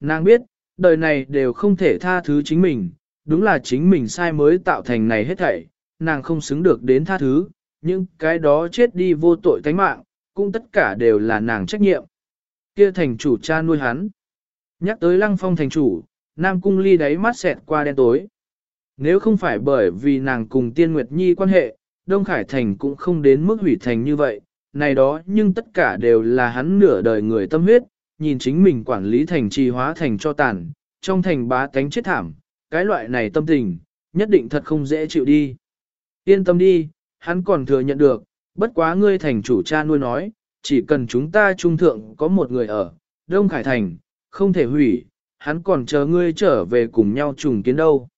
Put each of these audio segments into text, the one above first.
Nàng biết, đời này đều không thể tha thứ chính mình, đúng là chính mình sai mới tạo thành này hết thảy, nàng không xứng được đến tha thứ, nhưng cái đó chết đi vô tội tánh mạng, cũng tất cả đều là nàng trách nhiệm. Kia thành chủ cha nuôi hắn. Nhắc tới lăng phong thành chủ, Nam Cung Ly đáy mắt xẹt qua đen tối. Nếu không phải bởi vì nàng cùng Tiên Nguyệt Nhi quan hệ, Đông Khải Thành cũng không đến mức hủy thành như vậy, này đó nhưng tất cả đều là hắn nửa đời người tâm huyết, nhìn chính mình quản lý thành trì hóa thành cho tàn, trong thành bá cánh chết thảm, cái loại này tâm tình, nhất định thật không dễ chịu đi. Yên tâm đi, hắn còn thừa nhận được, bất quá ngươi thành chủ cha nuôi nói, chỉ cần chúng ta trung thượng có một người ở, Đông Khải Thành, không thể hủy, hắn còn chờ ngươi trở về cùng nhau trùng kiến đâu.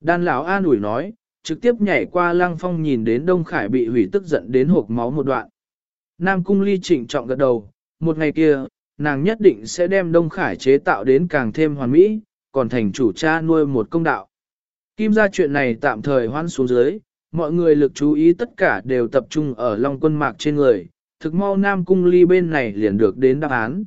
Đan lão an ủi nói, trực tiếp nhảy qua lăng phong nhìn đến Đông Khải bị hủy tức giận đến hộp máu một đoạn. Nam Cung Ly trịnh trọng gật đầu, một ngày kia, nàng nhất định sẽ đem Đông Khải chế tạo đến càng thêm hoàn mỹ, còn thành chủ cha nuôi một công đạo. Kim ra chuyện này tạm thời hoan xuống dưới, mọi người lực chú ý tất cả đều tập trung ở Long quân mạc trên người, thực mau Nam Cung Ly bên này liền được đến đáp án.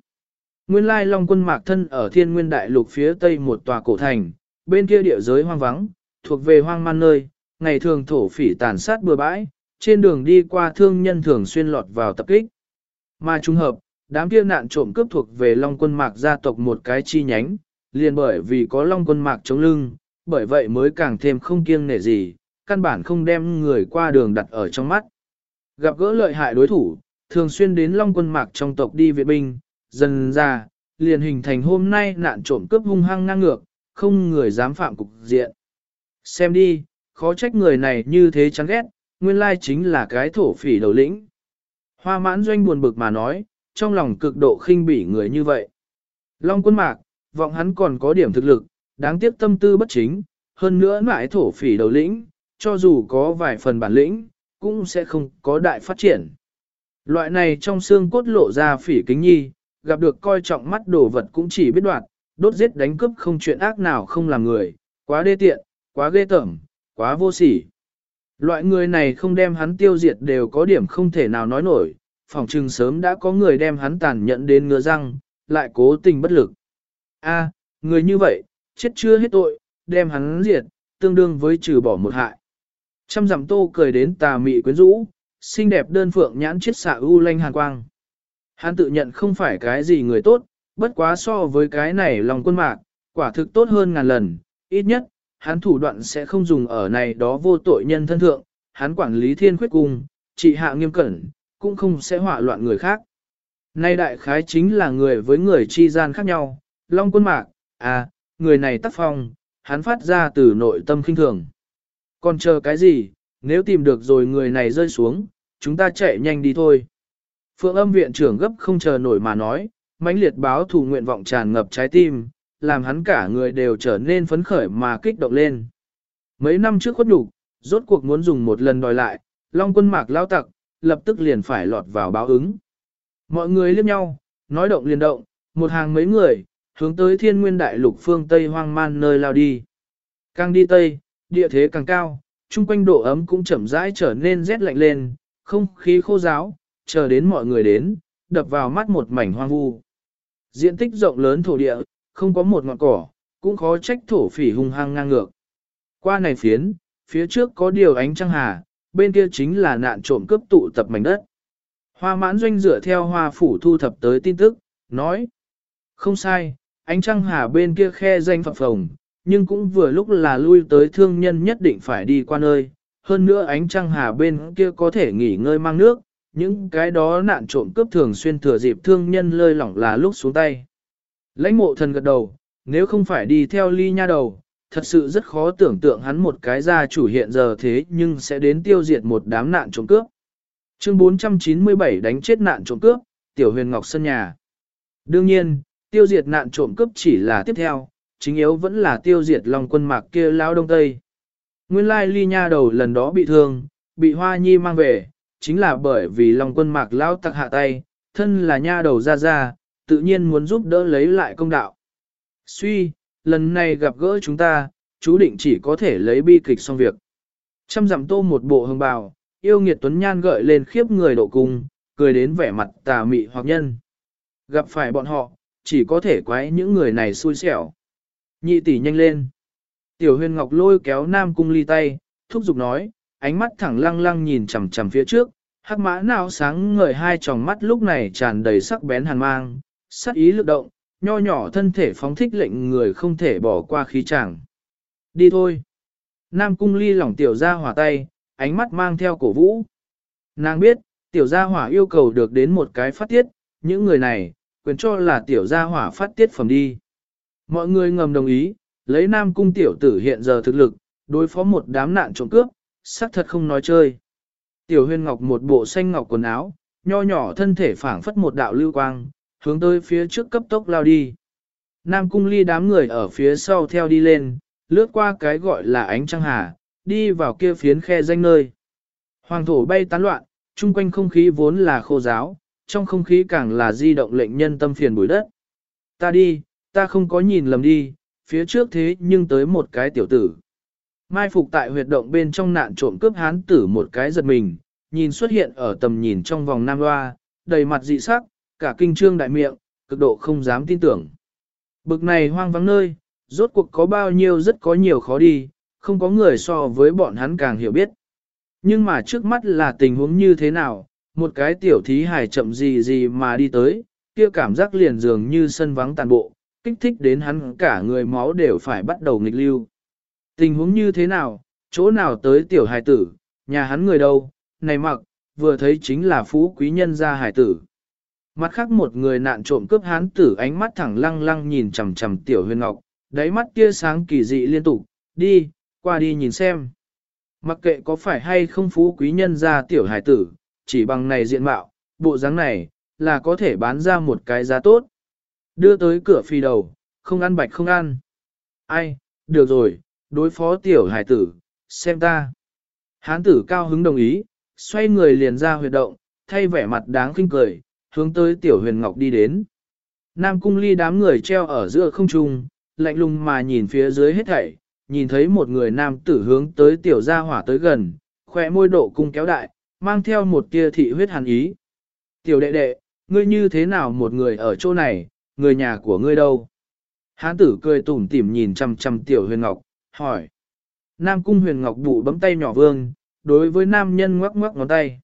Nguyên lai Long quân mạc thân ở thiên nguyên đại lục phía tây một tòa cổ thành, bên kia địa giới hoang vắng, thuộc về hoang man nơi, ngày thường thổ phỉ tàn sát bừa bãi, trên đường đi qua thương nhân thường xuyên lọt vào tập kích. Mà trùng hợp, đám kia nạn trộm cướp thuộc về Long quân mạc gia tộc một cái chi nhánh, liền bởi vì có Long quân mạc chống lưng, bởi vậy mới càng thêm không kiêng nể gì, căn bản không đem người qua đường đặt ở trong mắt. Gặp gỡ lợi hại đối thủ, thường xuyên đến Long quân mạc trong tộc đi viện binh, dần ra, liền hình thành hôm nay nạn trộm cướp hung hăng ngang ngược, không người dám phạm cục diện. Xem đi, khó trách người này như thế chán ghét, nguyên lai chính là cái thổ phỉ đầu lĩnh. Hoa mãn doanh buồn bực mà nói, trong lòng cực độ khinh bỉ người như vậy. Long quân mạc, vọng hắn còn có điểm thực lực, đáng tiếc tâm tư bất chính, hơn nữa mãi thổ phỉ đầu lĩnh, cho dù có vài phần bản lĩnh, cũng sẽ không có đại phát triển. Loại này trong xương cốt lộ ra phỉ kính nhi, gặp được coi trọng mắt đồ vật cũng chỉ biết đoạt, đốt giết đánh cướp không chuyện ác nào không làm người, quá đê tiện, quá ghê tởm, quá vô sỉ. Loại người này không đem hắn tiêu diệt đều có điểm không thể nào nói nổi, phòng trừng sớm đã có người đem hắn tàn nhẫn đến ngựa răng, lại cố tình bất lực. A, người như vậy, chết chưa hết tội, đem hắn diệt, tương đương với trừ bỏ một hại. Trăm dặm tô cười đến tà mị quyến rũ, xinh đẹp đơn phượng nhãn chiết xạ u lanh hàn quang. Hắn tự nhận không phải cái gì người tốt, bất quá so với cái này lòng quân mạc, quả thực tốt hơn ngàn lần, ít nhất, hắn thủ đoạn sẽ không dùng ở này đó vô tội nhân thân thượng, hắn quản lý thiên khuyết cung, trị hạ nghiêm cẩn, cũng không sẽ họa loạn người khác. Nay đại khái chính là người với người chi gian khác nhau, long quân mạc, à, người này tác phong, hắn phát ra từ nội tâm khinh thường. Còn chờ cái gì, nếu tìm được rồi người này rơi xuống, chúng ta chạy nhanh đi thôi. Phượng âm viện trưởng gấp không chờ nổi mà nói, mãnh liệt báo thù nguyện vọng tràn ngập trái tim, làm hắn cả người đều trở nên phấn khởi mà kích động lên. Mấy năm trước khuất nhục, rốt cuộc muốn dùng một lần đòi lại, Long quân mạc lao tặc, lập tức liền phải lọt vào báo ứng. Mọi người liếc nhau, nói động liền động, một hàng mấy người, hướng tới thiên nguyên đại lục phương Tây hoang man nơi lao đi. Càng đi Tây, địa thế càng cao, chung quanh độ ấm cũng chậm rãi trở nên rét lạnh lên, không khí khô giáo, chờ đến mọi người đến, đập vào mắt một mảnh hoang vu. Diện tích rộng lớn thổ địa, không có một ngọn cỏ, cũng khó trách thổ phỉ hung hăng ngang ngược. Qua này phiến, phía trước có điều ánh trăng hà, bên kia chính là nạn trộm cướp tụ tập mảnh đất. Hoa mãn doanh dựa theo hoa phủ thu thập tới tin tức, nói. Không sai, ánh trăng hà bên kia khe danh phập phồng, nhưng cũng vừa lúc là lui tới thương nhân nhất định phải đi qua nơi. Hơn nữa ánh trăng hà bên kia có thể nghỉ ngơi mang nước, những cái đó nạn trộm cướp thường xuyên thừa dịp thương nhân lơi lỏng là lúc xuống tay. Lãnh mộ thần gật đầu, nếu không phải đi theo ly nha đầu, thật sự rất khó tưởng tượng hắn một cái gia chủ hiện giờ thế nhưng sẽ đến tiêu diệt một đám nạn trộm cướp. Chương 497 đánh chết nạn trộm cướp, tiểu huyền ngọc sân nhà. Đương nhiên, tiêu diệt nạn trộm cướp chỉ là tiếp theo, chính yếu vẫn là tiêu diệt lòng quân mạc kia lao đông tây. Nguyên lai ly nha đầu lần đó bị thương, bị hoa nhi mang về, chính là bởi vì lòng quân mạc lao tặc hạ tay, thân là nha đầu ra ra, tự nhiên muốn giúp đỡ lấy lại công đạo. Suy, lần này gặp gỡ chúng ta, chú định chỉ có thể lấy bi kịch xong việc. Trăm dặm tô một bộ hương bào, yêu nghiệt tuấn nhan gợi lên khiếp người độ cung, cười đến vẻ mặt tà mị hoặc nhân. Gặp phải bọn họ, chỉ có thể quái những người này xui xẻo. Nhị tỷ nhanh lên. Tiểu huyền ngọc lôi kéo nam cung ly tay, thúc giục nói, ánh mắt thẳng lăng lăng nhìn chằm chằm phía trước, hắc mã nào sáng ngời hai tròng mắt lúc này tràn đầy sắc bén hàn mang, sắc ý lực động, nho nhỏ thân thể phóng thích lệnh người không thể bỏ qua khí chàng. Đi thôi. Nam cung ly lỏng tiểu ra hỏa tay, ánh mắt mang theo cổ vũ. Nàng biết, tiểu gia hỏa yêu cầu được đến một cái phát tiết, những người này, quyền cho là tiểu gia hỏa phát tiết phẩm đi. Mọi người ngầm đồng ý, lấy nam cung tiểu tử hiện giờ thực lực, đối phó một đám nạn trộm cướp, xác thật không nói chơi. Tiểu huyên ngọc một bộ xanh ngọc quần áo, nho nhỏ thân thể phảng phất một đạo lưu quang, hướng tới phía trước cấp tốc lao đi. Nam cung ly đám người ở phía sau theo đi lên, lướt qua cái gọi là ánh trăng hà, đi vào kia phiến khe danh nơi. Hoàng thổ bay tán loạn, chung quanh không khí vốn là khô giáo, trong không khí càng là di động lệnh nhân tâm phiền bụi đất. Ta đi, ta không có nhìn lầm đi, phía trước thế nhưng tới một cái tiểu tử. Mai phục tại huyệt động bên trong nạn trộm cướp hán tử một cái giật mình, nhìn xuất hiện ở tầm nhìn trong vòng nam loa, đầy mặt dị sắc, cả kinh trương đại miệng, cực độ không dám tin tưởng. Bực này hoang vắng nơi, rốt cuộc có bao nhiêu rất có nhiều khó đi, không có người so với bọn hắn càng hiểu biết. Nhưng mà trước mắt là tình huống như thế nào, một cái tiểu thí hài chậm gì gì mà đi tới, kia cảm giác liền dường như sân vắng tàn bộ, kích thích đến hắn cả người máu đều phải bắt đầu nghịch lưu. Tình huống như thế nào, chỗ nào tới tiểu hài tử, nhà hắn người đâu, này mặc, vừa thấy chính là phú quý nhân gia hài tử. Mặt khác một người nạn trộm cướp hán tử ánh mắt thẳng lăng lăng nhìn chằm chằm tiểu huyền ngọc, đáy mắt kia sáng kỳ dị liên tục, đi, qua đi nhìn xem. Mặc kệ có phải hay không phú quý nhân gia tiểu hải tử, chỉ bằng này diện mạo, bộ dáng này, là có thể bán ra một cái giá tốt. Đưa tới cửa phi đầu, không ăn bạch không ăn. Ai, được rồi, đối phó tiểu hải tử, xem ta. Hán tử cao hứng đồng ý, xoay người liền ra huyệt động, thay vẻ mặt đáng khinh cười, hướng tới tiểu huyền ngọc đi đến. Nam cung ly đám người treo ở giữa không trung, lạnh lùng mà nhìn phía dưới hết thảy, nhìn thấy một người nam tử hướng tới tiểu gia hỏa tới gần, khỏe môi độ cung kéo đại, mang theo một tia thị huyết hàn ý. Tiểu đệ đệ, ngươi như thế nào một người ở chỗ này, người nhà của ngươi đâu? Hán tử cười tủm tỉm nhìn chăm chăm tiểu huyền ngọc, hỏi. Nam cung huyền ngọc bụ bấm tay nhỏ vương, đối với nam nhân ngoắc ngoắc ngón tay.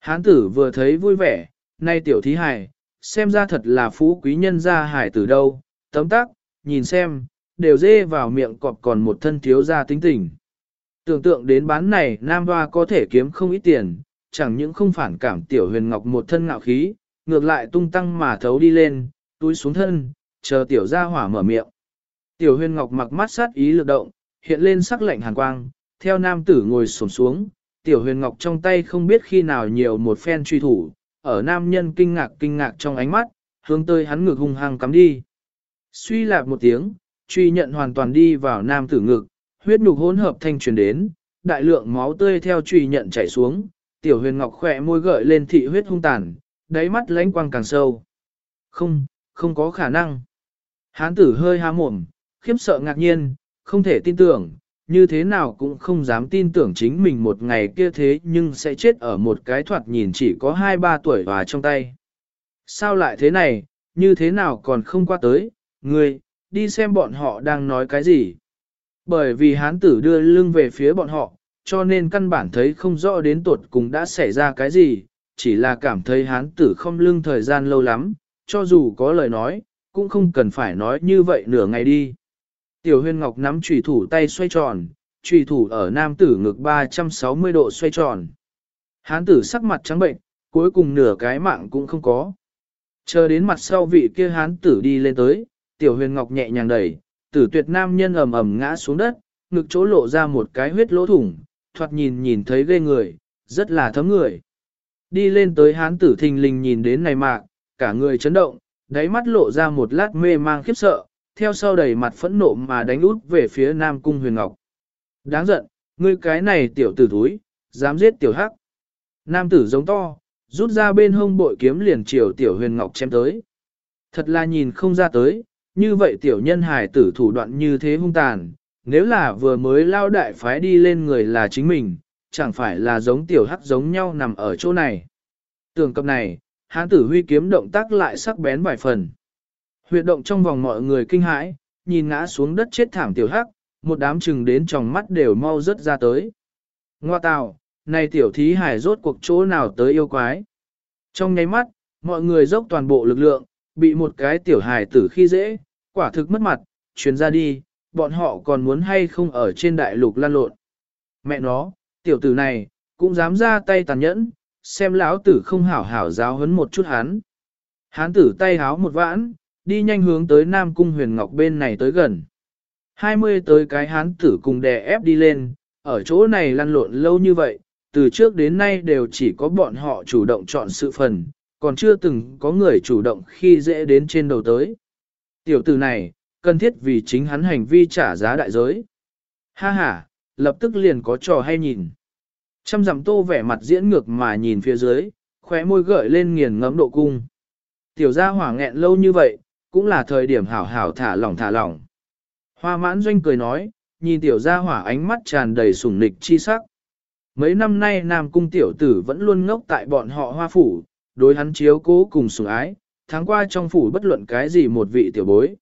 Hán tử vừa thấy vui vẻ, nay tiểu thí hài, xem ra thật là phú quý nhân gia hải từ đâu, tấm tắc, nhìn xem, đều dê vào miệng cọp còn một thân thiếu gia tính tình. Tưởng tượng đến bán này nam hoa có thể kiếm không ít tiền, chẳng những không phản cảm tiểu huyền ngọc một thân ngạo khí, ngược lại tung tăng mà thấu đi lên, túi xuống thân, chờ tiểu gia hỏa mở miệng. Tiểu huyền ngọc mặc mắt sát ý lực động, hiện lên sắc lạnh hàn quang, theo nam tử ngồi xổm xuống, tiểu huyền ngọc trong tay không biết khi nào nhiều một phen truy thủ, ở nam nhân kinh ngạc kinh ngạc trong ánh mắt, hướng tới hắn ngực hung hăng cắm đi. Suy lạc một tiếng, truy nhận hoàn toàn đi vào nam tử ngực, huyết nhục hỗn hợp thanh truyền đến, đại lượng máu tươi theo truy nhận chảy xuống, tiểu huyền ngọc khỏe môi gợi lên thị huyết hung tàn, đáy mắt lánh quang càng sâu. Không, không có khả năng. Hán tử hơi há mồm, khiếp sợ ngạc nhiên, không thể tin tưởng, như thế nào cũng không dám tin tưởng chính mình một ngày kia thế nhưng sẽ chết ở một cái thoạt nhìn chỉ có 2-3 tuổi và trong tay. Sao lại thế này, như thế nào còn không qua tới, ngươi, đi xem bọn họ đang nói cái gì. Bởi vì hán tử đưa lưng về phía bọn họ, cho nên căn bản thấy không rõ đến tuột cùng đã xảy ra cái gì, chỉ là cảm thấy hán tử không lưng thời gian lâu lắm, cho dù có lời nói, cũng không cần phải nói như vậy nửa ngày đi. Tiểu huyên ngọc nắm trùy thủ tay xoay tròn, trùy thủ ở nam tử ngực 360 độ xoay tròn. Hán tử sắc mặt trắng bệnh, cuối cùng nửa cái mạng cũng không có. Chờ đến mặt sau vị kia hán tử đi lên tới, tiểu huyền ngọc nhẹ nhàng đẩy, tử tuyệt nam nhân ầm ầm ngã xuống đất, ngực chỗ lộ ra một cái huyết lỗ thủng, thoạt nhìn nhìn thấy ghê người, rất là thấm người. Đi lên tới hán tử thình lình nhìn đến này mạng, cả người chấn động, đáy mắt lộ ra một lát mê mang khiếp sợ, theo sau đầy mặt phẫn nộ mà đánh út về phía Nam Cung Huyền Ngọc. Đáng giận, ngươi cái này tiểu tử thúi, dám giết tiểu hắc. Nam tử giống to, rút ra bên hông bội kiếm liền chiều tiểu huyền ngọc chém tới. Thật là nhìn không ra tới, như vậy tiểu nhân hài tử thủ đoạn như thế hung tàn, nếu là vừa mới lao đại phái đi lên người là chính mình, chẳng phải là giống tiểu hắc giống nhau nằm ở chỗ này. Tường cập này, hán tử huy kiếm động tác lại sắc bén vài phần. Huyệt động trong vòng mọi người kinh hãi, nhìn ngã xuống đất chết thảm tiểu hắc, một đám chừng đến trong mắt đều mau rớt ra tới. Ngoa tào, này tiểu thí hải rốt cuộc chỗ nào tới yêu quái. Trong nháy mắt, mọi người dốc toàn bộ lực lượng, bị một cái tiểu hải tử khi dễ, quả thực mất mặt, chuyến ra đi, bọn họ còn muốn hay không ở trên đại lục lan lộn. Mẹ nó, tiểu tử này, cũng dám ra tay tàn nhẫn, xem lão tử không hảo hảo giáo hấn một chút hắn. Hán tử tay háo một vãn, đi nhanh hướng tới Nam Cung Huyền Ngọc bên này tới gần. 20 tới cái hán tử cùng đè ép đi lên, ở chỗ này lăn lộn lâu như vậy, từ trước đến nay đều chỉ có bọn họ chủ động chọn sự phần, còn chưa từng có người chủ động khi dễ đến trên đầu tới. Tiểu tử này, cần thiết vì chính hắn hành vi trả giá đại giới. Ha ha, lập tức liền có trò hay nhìn. Trăm dặm tô vẻ mặt diễn ngược mà nhìn phía dưới, khóe môi gợi lên nghiền ngấm độ cung. Tiểu gia hỏa nghẹn lâu như vậy, cũng là thời điểm hảo hảo thả lỏng thả lỏng. Hoa mãn doanh cười nói, nhìn tiểu gia hỏa ánh mắt tràn đầy sủng nịch chi sắc. Mấy năm nay Nam Cung tiểu tử vẫn luôn ngốc tại bọn họ hoa phủ, đối hắn chiếu cố cùng sủng ái, tháng qua trong phủ bất luận cái gì một vị tiểu bối.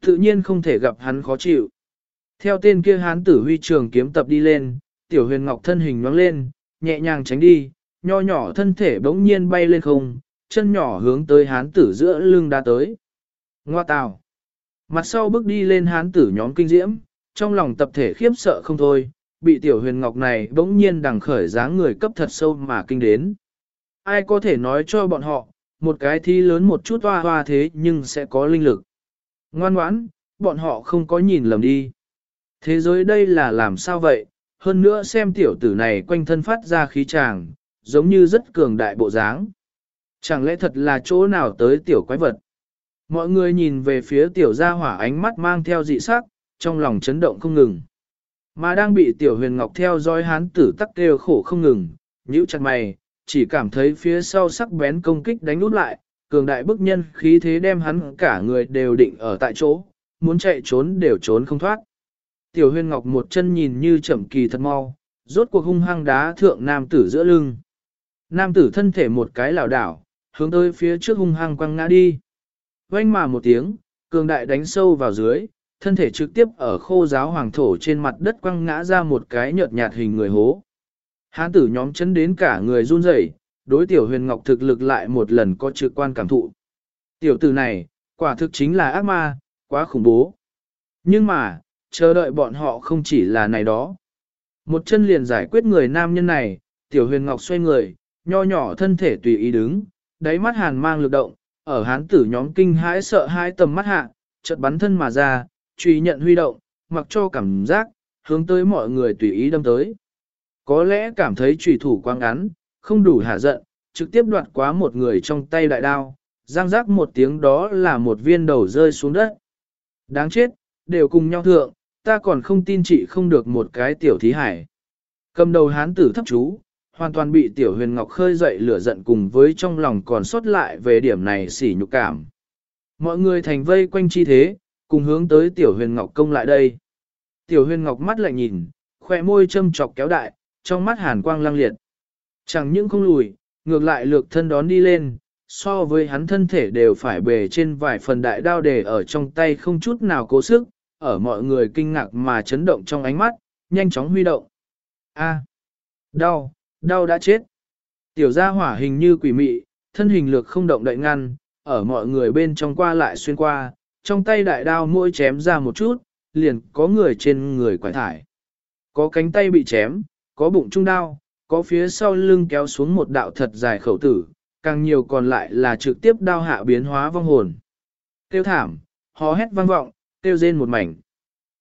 Tự nhiên không thể gặp hắn khó chịu. Theo tên kia hán tử huy trường kiếm tập đi lên, tiểu huyền ngọc thân hình nhoáng lên, nhẹ nhàng tránh đi, nho nhỏ thân thể bỗng nhiên bay lên không, chân nhỏ hướng tới hán tử giữa lưng đá tới. Ngoa tào. Mặt sau bước đi lên hán tử nhóm kinh diễm, trong lòng tập thể khiếp sợ không thôi, bị tiểu huyền ngọc này bỗng nhiên đằng khởi dáng người cấp thật sâu mà kinh đến. Ai có thể nói cho bọn họ, một cái thi lớn một chút hoa hoa thế nhưng sẽ có linh lực. Ngoan ngoãn, bọn họ không có nhìn lầm đi. Thế giới đây là làm sao vậy? Hơn nữa xem tiểu tử này quanh thân phát ra khí tràng, giống như rất cường đại bộ dáng. Chẳng lẽ thật là chỗ nào tới tiểu quái vật? Mọi người nhìn về phía tiểu gia hỏa ánh mắt mang theo dị sắc, trong lòng chấn động không ngừng. Mà đang bị tiểu huyền ngọc theo dõi hán tử tắc kêu khổ không ngừng, nhíu chặt mày, chỉ cảm thấy phía sau sắc bén công kích đánh nút lại, cường đại bức nhân khí thế đem hắn cả người đều định ở tại chỗ, muốn chạy trốn đều trốn không thoát. Tiểu huyền ngọc một chân nhìn như chậm kỳ thật mau, rốt cuộc hung hăng đá thượng nam tử giữa lưng. Nam tử thân thể một cái lảo đảo, hướng tới phía trước hung hăng quăng ngã đi oanh mà một tiếng, cường đại đánh sâu vào dưới, thân thể trực tiếp ở khô giáo hoàng thổ trên mặt đất quăng ngã ra một cái nhợt nhạt hình người hố. Hán tử nhóm chấn đến cả người run rẩy, đối tiểu huyền ngọc thực lực lại một lần có trực quan cảm thụ. Tiểu tử này, quả thực chính là ác ma, quá khủng bố. Nhưng mà, chờ đợi bọn họ không chỉ là này đó. Một chân liền giải quyết người nam nhân này, tiểu huyền ngọc xoay người, nho nhỏ thân thể tùy ý đứng, đáy mắt hàn mang lực động, ở hán tử nhóm kinh hãi sợ hai tầm mắt hạ, chợt bắn thân mà ra, truy nhận huy động, mặc cho cảm giác, hướng tới mọi người tùy ý đâm tới. Có lẽ cảm thấy trùy thủ quang ngắn, không đủ hạ giận, trực tiếp đoạt quá một người trong tay đại đao, giang giác một tiếng đó là một viên đầu rơi xuống đất. Đáng chết, đều cùng nhau thượng, ta còn không tin chị không được một cái tiểu thí hải. Cầm đầu hán tử thấp chú, hoàn toàn bị tiểu huyền ngọc khơi dậy lửa giận cùng với trong lòng còn sót lại về điểm này xỉ nhục cảm. Mọi người thành vây quanh chi thế, cùng hướng tới tiểu huyền ngọc công lại đây. Tiểu huyền ngọc mắt lạnh nhìn, khoe môi châm chọc kéo đại, trong mắt hàn quang lăng liệt. Chẳng những không lùi, ngược lại lược thân đón đi lên, so với hắn thân thể đều phải bề trên vài phần đại đao để ở trong tay không chút nào cố sức, ở mọi người kinh ngạc mà chấn động trong ánh mắt, nhanh chóng huy động. A, đau, đau đã chết. Tiểu gia hỏa hình như quỷ mị, thân hình lược không động đậy ngăn, ở mọi người bên trong qua lại xuyên qua, trong tay đại đao mỗi chém ra một chút, liền có người trên người quải thải. Có cánh tay bị chém, có bụng trung đao, có phía sau lưng kéo xuống một đạo thật dài khẩu tử, càng nhiều còn lại là trực tiếp đao hạ biến hóa vong hồn. Tiêu thảm, hò hét vang vọng, tiêu rên một mảnh.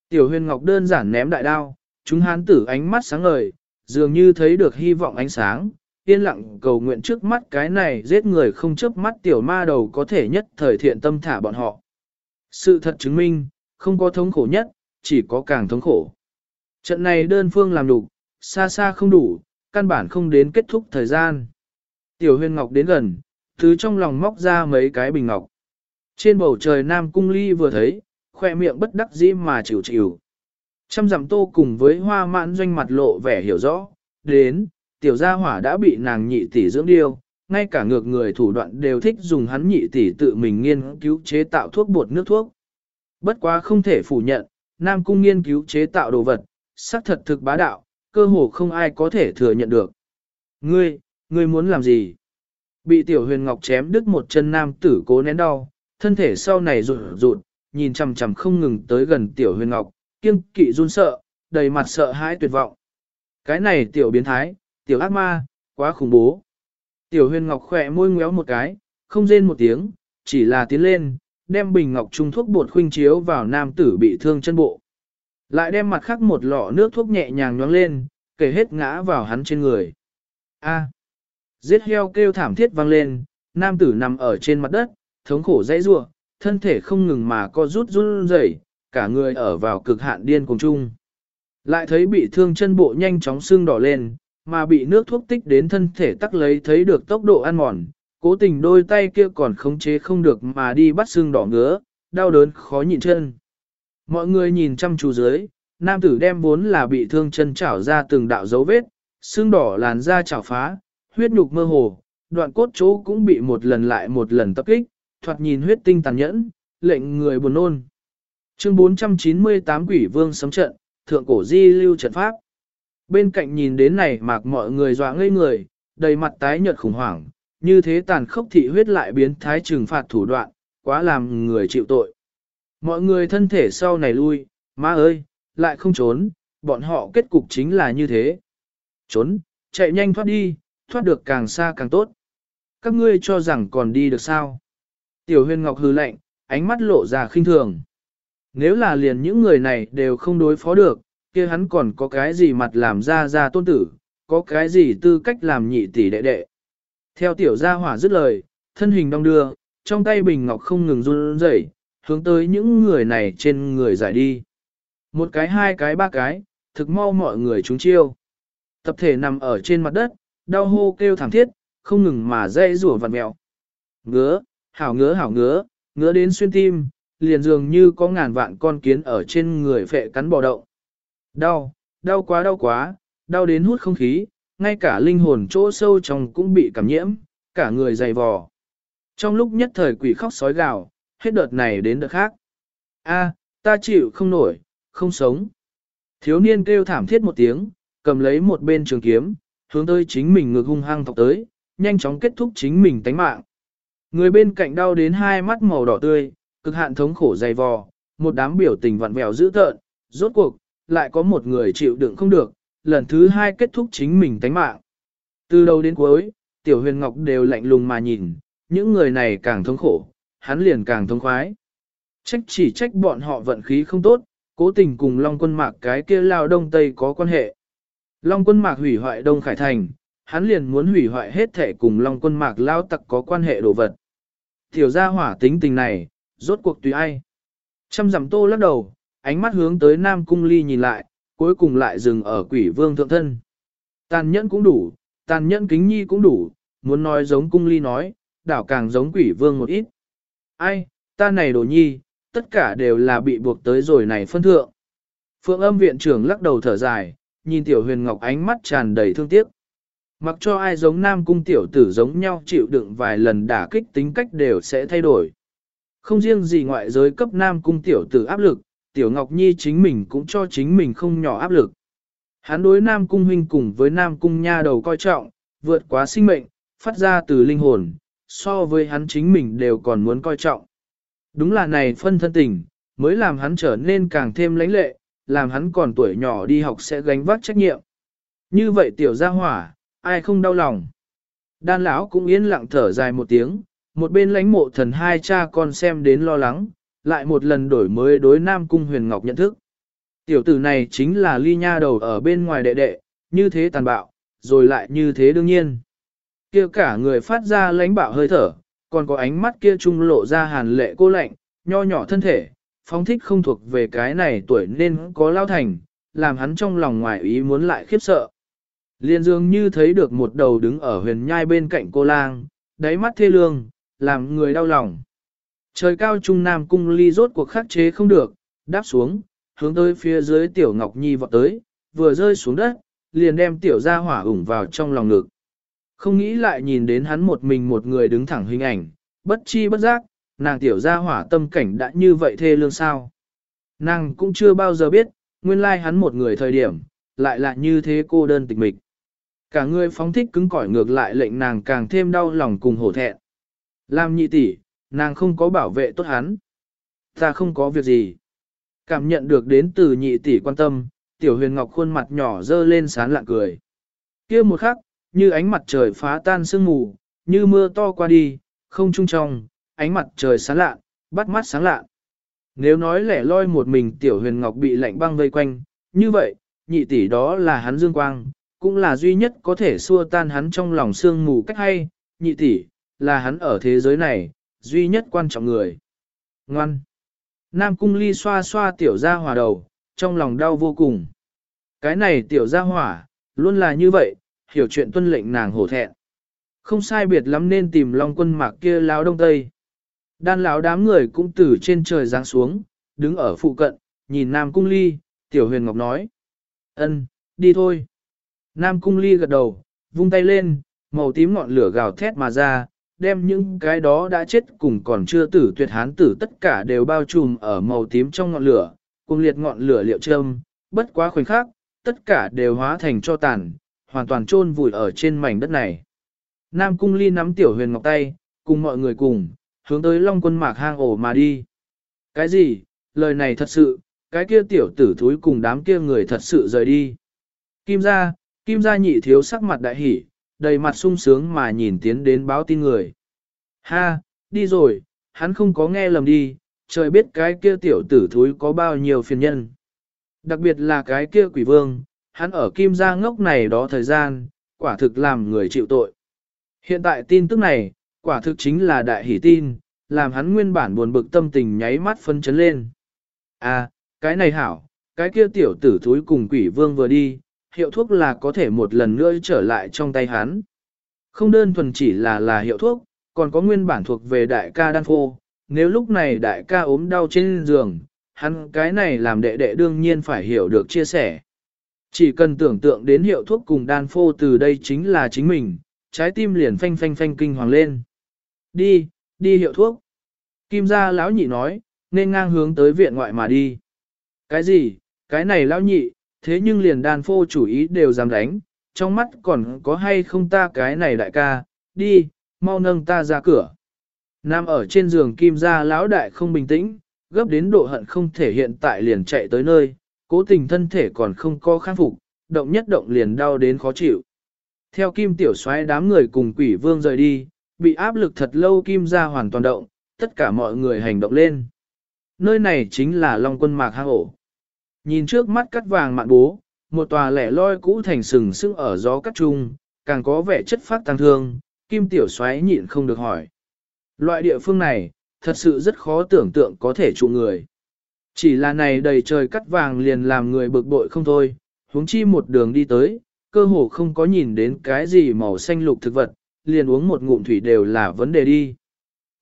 Tiểu huyền ngọc đơn giản ném đại đao, chúng hán tử ánh mắt sáng ngời, dường như thấy được hy vọng ánh sáng, yên lặng cầu nguyện trước mắt cái này giết người không chớp mắt tiểu ma đầu có thể nhất thời thiện tâm thả bọn họ. Sự thật chứng minh, không có thống khổ nhất, chỉ có càng thống khổ. Trận này đơn phương làm đủ, xa xa không đủ, căn bản không đến kết thúc thời gian. Tiểu huyền ngọc đến gần, thứ trong lòng móc ra mấy cái bình ngọc. Trên bầu trời Nam Cung Ly vừa thấy, khoe miệng bất đắc dĩ mà chịu chịu. Trăm dặm tô cùng với hoa mãn doanh mặt lộ vẻ hiểu rõ, đến, tiểu gia hỏa đã bị nàng nhị tỷ dưỡng điêu, ngay cả ngược người thủ đoạn đều thích dùng hắn nhị tỷ tự mình nghiên cứu chế tạo thuốc bột nước thuốc. Bất quá không thể phủ nhận, Nam Cung nghiên cứu chế tạo đồ vật, xác thật thực bá đạo, cơ hồ không ai có thể thừa nhận được. Ngươi, ngươi muốn làm gì? Bị tiểu huyền ngọc chém đứt một chân nam tử cố nén đau, thân thể sau này rụt rụt, nhìn chằm chằm không ngừng tới gần tiểu huyền ngọc, kiêng kỵ run sợ, đầy mặt sợ hãi tuyệt vọng. Cái này tiểu biến thái, tiểu ác ma, quá khủng bố. Tiểu huyền ngọc khỏe môi ngoéo một cái, không rên một tiếng, chỉ là tiến lên, đem bình ngọc trung thuốc bột khuynh chiếu vào nam tử bị thương chân bộ. Lại đem mặt khác một lọ nước thuốc nhẹ nhàng nhoáng lên, kể hết ngã vào hắn trên người. A. À. Giết heo kêu thảm thiết vang lên, nam tử nằm ở trên mặt đất, thống khổ dãy rua, thân thể không ngừng mà co rút run rẩy, cả người ở vào cực hạn điên cùng chung. Lại thấy bị thương chân bộ nhanh chóng sưng đỏ lên, mà bị nước thuốc tích đến thân thể tắc lấy thấy được tốc độ ăn mòn, cố tình đôi tay kia còn khống chế không được mà đi bắt sưng đỏ ngứa, đau đớn khó nhịn chân. Mọi người nhìn chăm chú dưới, nam tử đem vốn là bị thương chân chảo ra từng đạo dấu vết, sưng đỏ làn da chảo phá, huyết nhục mơ hồ, đoạn cốt chỗ cũng bị một lần lại một lần tập kích, thoạt nhìn huyết tinh tàn nhẫn, lệnh người buồn nôn. Chương 498 Quỷ Vương sấm trận, thượng cổ di lưu trận pháp. Bên cạnh nhìn đến này mạc mọi người dọa ngây người, đầy mặt tái nhợt khủng hoảng, như thế tàn khốc thị huyết lại biến thái trừng phạt thủ đoạn, quá làm người chịu tội. Mọi người thân thể sau này lui, má ơi, lại không trốn, bọn họ kết cục chính là như thế. Trốn, chạy nhanh thoát đi, thoát được càng xa càng tốt. Các ngươi cho rằng còn đi được sao? Tiểu huyền ngọc hư lạnh, ánh mắt lộ ra khinh thường. Nếu là liền những người này đều không đối phó được, kia hắn còn có cái gì mặt làm ra ra tôn tử, có cái gì tư cách làm nhị tỷ đệ đệ. Theo tiểu gia hỏa dứt lời, thân hình đong đưa, trong tay bình ngọc không ngừng run rẩy, hướng tới những người này trên người giải đi. Một cái hai cái ba cái, thực mau mọi người chúng chiêu. Tập thể nằm ở trên mặt đất, đau hô kêu thảm thiết, không ngừng mà dây rủa vặt mèo. Ngứa, hảo ngứa hảo ngứa, ngứa đến xuyên tim, liền dường như có ngàn vạn con kiến ở trên người phệ cắn bò động. Đau, đau quá đau quá, đau đến hút không khí, ngay cả linh hồn chỗ sâu trong cũng bị cảm nhiễm, cả người dày vò. Trong lúc nhất thời quỷ khóc sói gào, hết đợt này đến đợt khác. A, ta chịu không nổi, không sống. Thiếu niên kêu thảm thiết một tiếng, cầm lấy một bên trường kiếm, hướng tới chính mình ngược hung hăng thọc tới, nhanh chóng kết thúc chính mình tánh mạng. Người bên cạnh đau đến hai mắt màu đỏ tươi, cực hạn thống khổ dày vò, một đám biểu tình vặn vẹo dữ tợn, rốt cuộc, lại có một người chịu đựng không được, lần thứ hai kết thúc chính mình tánh mạng. Từ đầu đến cuối, Tiểu Huyền Ngọc đều lạnh lùng mà nhìn, những người này càng thống khổ, hắn liền càng thống khoái. Trách chỉ trách bọn họ vận khí không tốt, cố tình cùng Long quân mạc cái kia lao đông tây có quan hệ. Long quân mạc hủy hoại Đông Khải Thành, hắn liền muốn hủy hoại hết thể cùng Long quân mạc lao tặc có quan hệ đồ vật. Tiểu gia hỏa tính tình này, rốt cuộc tùy ai. Trăm dặm tô lắc đầu, ánh mắt hướng tới Nam Cung Ly nhìn lại, cuối cùng lại dừng ở quỷ vương thượng thân. Tàn nhẫn cũng đủ, tàn nhẫn kính nhi cũng đủ, muốn nói giống Cung Ly nói, đảo càng giống quỷ vương một ít. Ai, ta này đồ nhi, tất cả đều là bị buộc tới rồi này phân thượng. Phượng âm viện trưởng lắc đầu thở dài, nhìn tiểu huyền ngọc ánh mắt tràn đầy thương tiếc. Mặc cho ai giống nam cung tiểu tử giống nhau chịu đựng vài lần đả kích tính cách đều sẽ thay đổi. Không riêng gì ngoại giới cấp nam cung tiểu tử áp lực, tiểu ngọc nhi chính mình cũng cho chính mình không nhỏ áp lực. Hắn đối nam cung huynh cùng với nam cung nha đầu coi trọng, vượt quá sinh mệnh, phát ra từ linh hồn, so với hắn chính mình đều còn muốn coi trọng. Đúng là này phân thân tình, mới làm hắn trở nên càng thêm lãnh lệ, làm hắn còn tuổi nhỏ đi học sẽ gánh vác trách nhiệm. Như vậy tiểu gia hỏa, ai không đau lòng. Đan lão cũng yên lặng thở dài một tiếng, một bên lãnh mộ thần hai cha con xem đến lo lắng, lại một lần đổi mới đối Nam Cung Huyền Ngọc nhận thức. Tiểu tử này chính là ly nha đầu ở bên ngoài đệ đệ, như thế tàn bạo, rồi lại như thế đương nhiên. kia cả người phát ra lãnh bạo hơi thở, còn có ánh mắt kia trung lộ ra hàn lệ cô lạnh, nho nhỏ thân thể, phóng thích không thuộc về cái này tuổi nên có lao thành, làm hắn trong lòng ngoài ý muốn lại khiếp sợ. Liên dương như thấy được một đầu đứng ở huyền nhai bên cạnh cô lang, đáy mắt thê lương, làm người đau lòng. Trời cao trung nam cung ly rốt cuộc khắc chế không được, đáp xuống, hướng tới phía dưới tiểu ngọc nhi vọt tới, vừa rơi xuống đất, liền đem tiểu ra hỏa ủng vào trong lòng ngực. Không nghĩ lại nhìn đến hắn một mình một người đứng thẳng hình ảnh, bất chi bất giác, nàng tiểu gia hỏa tâm cảnh đã như vậy thê lương sao. Nàng cũng chưa bao giờ biết, nguyên lai hắn một người thời điểm, lại là như thế cô đơn tịch mịch. Cả người phóng thích cứng cỏi ngược lại lệnh nàng càng thêm đau lòng cùng hổ thẹn. Làm nhị tỷ, nàng không có bảo vệ tốt hắn. Ta không có việc gì. Cảm nhận được đến từ nhị tỷ quan tâm, tiểu huyền ngọc khuôn mặt nhỏ dơ lên sán lạng cười. kia một khắc, như ánh mặt trời phá tan sương mù, như mưa to qua đi, không trung trong, ánh mặt trời sáng lạ, bắt mắt sáng lạ. Nếu nói lẻ loi một mình tiểu huyền ngọc bị lạnh băng vây quanh, như vậy, nhị tỷ đó là hắn dương quang, cũng là duy nhất có thể xua tan hắn trong lòng sương mù cách hay, nhị tỷ, là hắn ở thế giới này, duy nhất quan trọng người. Ngoan! Nam cung ly xoa xoa tiểu gia hỏa đầu, trong lòng đau vô cùng. Cái này tiểu gia hỏa, luôn là như vậy, hiểu chuyện tuân lệnh nàng hổ thẹn. Không sai biệt lắm nên tìm long quân mạc kia lão đông tây. Đan lão đám người cũng từ trên trời giáng xuống, đứng ở phụ cận, nhìn Nam cung ly, tiểu huyền ngọc nói. ân, đi thôi. Nam cung ly gật đầu, vung tay lên, màu tím ngọn lửa gào thét mà ra, đem những cái đó đã chết cùng còn chưa tử tuyệt hán tử tất cả đều bao trùm ở màu tím trong ngọn lửa, cùng liệt ngọn lửa liệu châm, bất quá khoảnh khắc, tất cả đều hóa thành cho tàn, hoàn toàn chôn vùi ở trên mảnh đất này. Nam Cung Ly nắm tiểu huyền ngọc tay, cùng mọi người cùng, hướng tới Long quân mạc hang ổ mà đi. Cái gì, lời này thật sự, cái kia tiểu tử thúi cùng đám kia người thật sự rời đi. Kim gia, Kim gia nhị thiếu sắc mặt đại hỉ, đầy mặt sung sướng mà nhìn tiến đến báo tin người. Ha, đi rồi, hắn không có nghe lầm đi, trời biết cái kia tiểu tử thúi có bao nhiêu phiền nhân. Đặc biệt là cái kia quỷ vương, hắn ở kim gia ngốc này đó thời gian, quả thực làm người chịu tội. Hiện tại tin tức này, quả thực chính là đại hỷ tin, làm hắn nguyên bản buồn bực tâm tình nháy mắt phân chấn lên. À, cái này hảo, cái kia tiểu tử thúi cùng quỷ vương vừa đi, hiệu thuốc là có thể một lần nữa trở lại trong tay hắn. Không đơn thuần chỉ là là hiệu thuốc, còn có nguyên bản thuộc về đại ca đan phô. Nếu lúc này đại ca ốm đau trên giường, hắn cái này làm đệ đệ đương nhiên phải hiểu được chia sẻ. Chỉ cần tưởng tượng đến hiệu thuốc cùng đan phô từ đây chính là chính mình, trái tim liền phanh phanh phanh kinh hoàng lên. Đi, đi hiệu thuốc. Kim gia lão nhị nói, nên ngang hướng tới viện ngoại mà đi. Cái gì, cái này lão nhị, thế nhưng liền đan phô chủ ý đều dám đánh, trong mắt còn có hay không ta cái này đại ca, đi, mau nâng ta ra cửa. Nam ở trên giường kim gia lão đại không bình tĩnh, gấp đến độ hận không thể hiện tại liền chạy tới nơi, cố tình thân thể còn không có khắc phục, động nhất động liền đau đến khó chịu. Theo kim tiểu xoáy đám người cùng quỷ vương rời đi, bị áp lực thật lâu kim gia hoàn toàn động, tất cả mọi người hành động lên. Nơi này chính là Long quân mạc hang ổ. Nhìn trước mắt cắt vàng mạn bố, một tòa lẻ loi cũ thành sừng sững ở gió cắt trung, càng có vẻ chất phát tăng thương, kim tiểu xoáy nhịn không được hỏi. Loại địa phương này, thật sự rất khó tưởng tượng có thể trụ người. Chỉ là này đầy trời cắt vàng liền làm người bực bội không thôi, huống chi một đường đi tới, cơ hồ không có nhìn đến cái gì màu xanh lục thực vật, liền uống một ngụm thủy đều là vấn đề đi.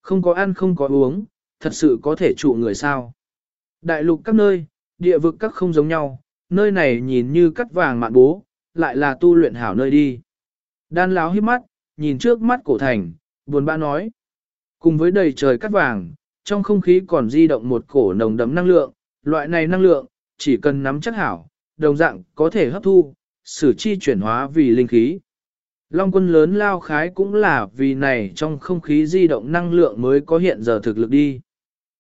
Không có ăn không có uống, thật sự có thể trụ người sao. Đại lục các nơi, địa vực các không giống nhau, nơi này nhìn như cắt vàng mạn bố, lại là tu luyện hảo nơi đi. Đan láo hiếp mắt, nhìn trước mắt cổ thành, buồn bã nói. Cùng với đầy trời cắt vàng, trong không khí còn di động một cổ nồng đấm năng lượng, loại này năng lượng, chỉ cần nắm chắc hảo, đồng dạng có thể hấp thu, sử chi chuyển hóa vì linh khí. Long quân lớn lao khái cũng là vì này trong không khí di động năng lượng mới có hiện giờ thực lực đi.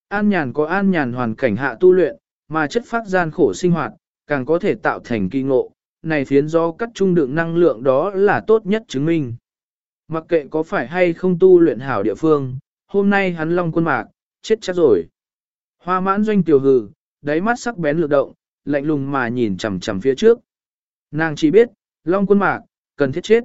An nhàn có an nhàn hoàn cảnh hạ tu luyện, mà chất phát gian khổ sinh hoạt, càng có thể tạo thành kỳ ngộ, này phiến do cắt trung đựng năng lượng đó là tốt nhất chứng minh. Mặc kệ có phải hay không tu luyện hảo địa phương, hôm nay hắn long quân mạc, chết chắc rồi. Hoa mãn doanh tiểu hừ, đáy mắt sắc bén lược động, lạnh lùng mà nhìn chằm chằm phía trước. Nàng chỉ biết, long quân mạc, cần thiết chết.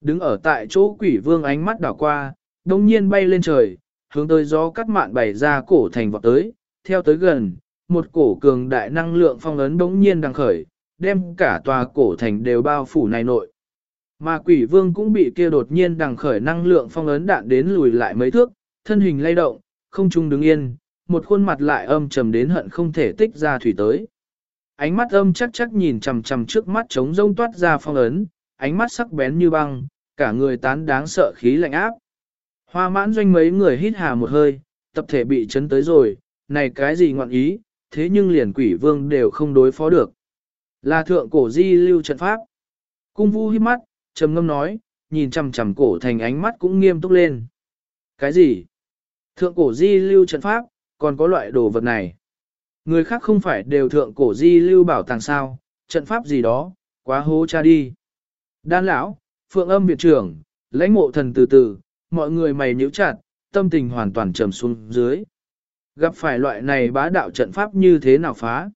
Đứng ở tại chỗ quỷ vương ánh mắt đảo qua, đông nhiên bay lên trời, hướng tới gió cắt mạn bày ra cổ thành vọt tới, theo tới gần, một cổ cường đại năng lượng phong ấn bỗng nhiên đang khởi, đem cả tòa cổ thành đều bao phủ này nội. Mà quỷ vương cũng bị kia đột nhiên đằng khởi năng lượng phong ấn đạn đến lùi lại mấy thước, thân hình lay động, không trung đứng yên, một khuôn mặt lại âm trầm đến hận không thể tích ra thủy tới. Ánh mắt âm chắc chắc nhìn chằm chằm trước mắt trống rông toát ra phong ấn, ánh mắt sắc bén như băng, cả người tán đáng sợ khí lạnh áp. Hoa mãn doanh mấy người hít hà một hơi, tập thể bị chấn tới rồi, này cái gì ngọn ý, thế nhưng liền quỷ vương đều không đối phó được. Là thượng cổ di lưu trận pháp. Cung vu hít mắt, trầm ngâm nói, nhìn chằm chằm cổ thành ánh mắt cũng nghiêm túc lên. Cái gì? Thượng cổ di lưu trận pháp, còn có loại đồ vật này. Người khác không phải đều thượng cổ di lưu bảo tàng sao, trận pháp gì đó, quá hố cha đi. Đan lão, phượng âm viện trưởng, lãnh mộ thần từ từ, mọi người mày nhíu chặt, tâm tình hoàn toàn trầm xuống dưới. Gặp phải loại này bá đạo trận pháp như thế nào phá?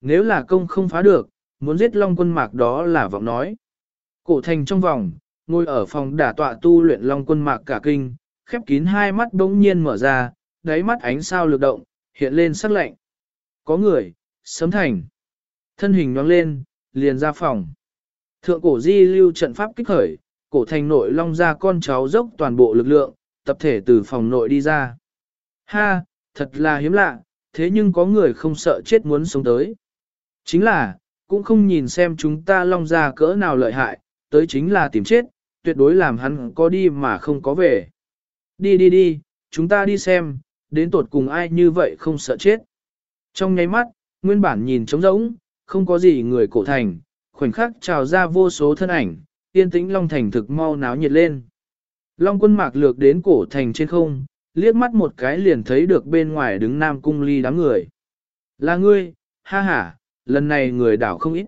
Nếu là công không phá được, muốn giết long quân mạc đó là vọng nói. Cổ thành trong vòng, ngồi ở phòng đả tọa tu luyện long quân mạc cả kinh, khép kín hai mắt bỗng nhiên mở ra, đáy mắt ánh sao lực động, hiện lên sắc lạnh. Có người, sấm thành. Thân hình nhoáng lên, liền ra phòng. Thượng cổ di lưu trận pháp kích khởi, cổ thành nội long ra con cháu dốc toàn bộ lực lượng, tập thể từ phòng nội đi ra. Ha, thật là hiếm lạ, thế nhưng có người không sợ chết muốn sống tới. Chính là, cũng không nhìn xem chúng ta long ra cỡ nào lợi hại, tới chính là tìm chết, tuyệt đối làm hắn có đi mà không có về. Đi đi đi, chúng ta đi xem, đến tột cùng ai như vậy không sợ chết. Trong nháy mắt, nguyên bản nhìn trống rỗng, không có gì người cổ thành, khoảnh khắc trào ra vô số thân ảnh, yên tĩnh Long Thành thực mau náo nhiệt lên. Long quân mạc lược đến cổ thành trên không, liếc mắt một cái liền thấy được bên ngoài đứng nam cung ly đám người. Là ngươi, ha ha, lần này người đảo không ít.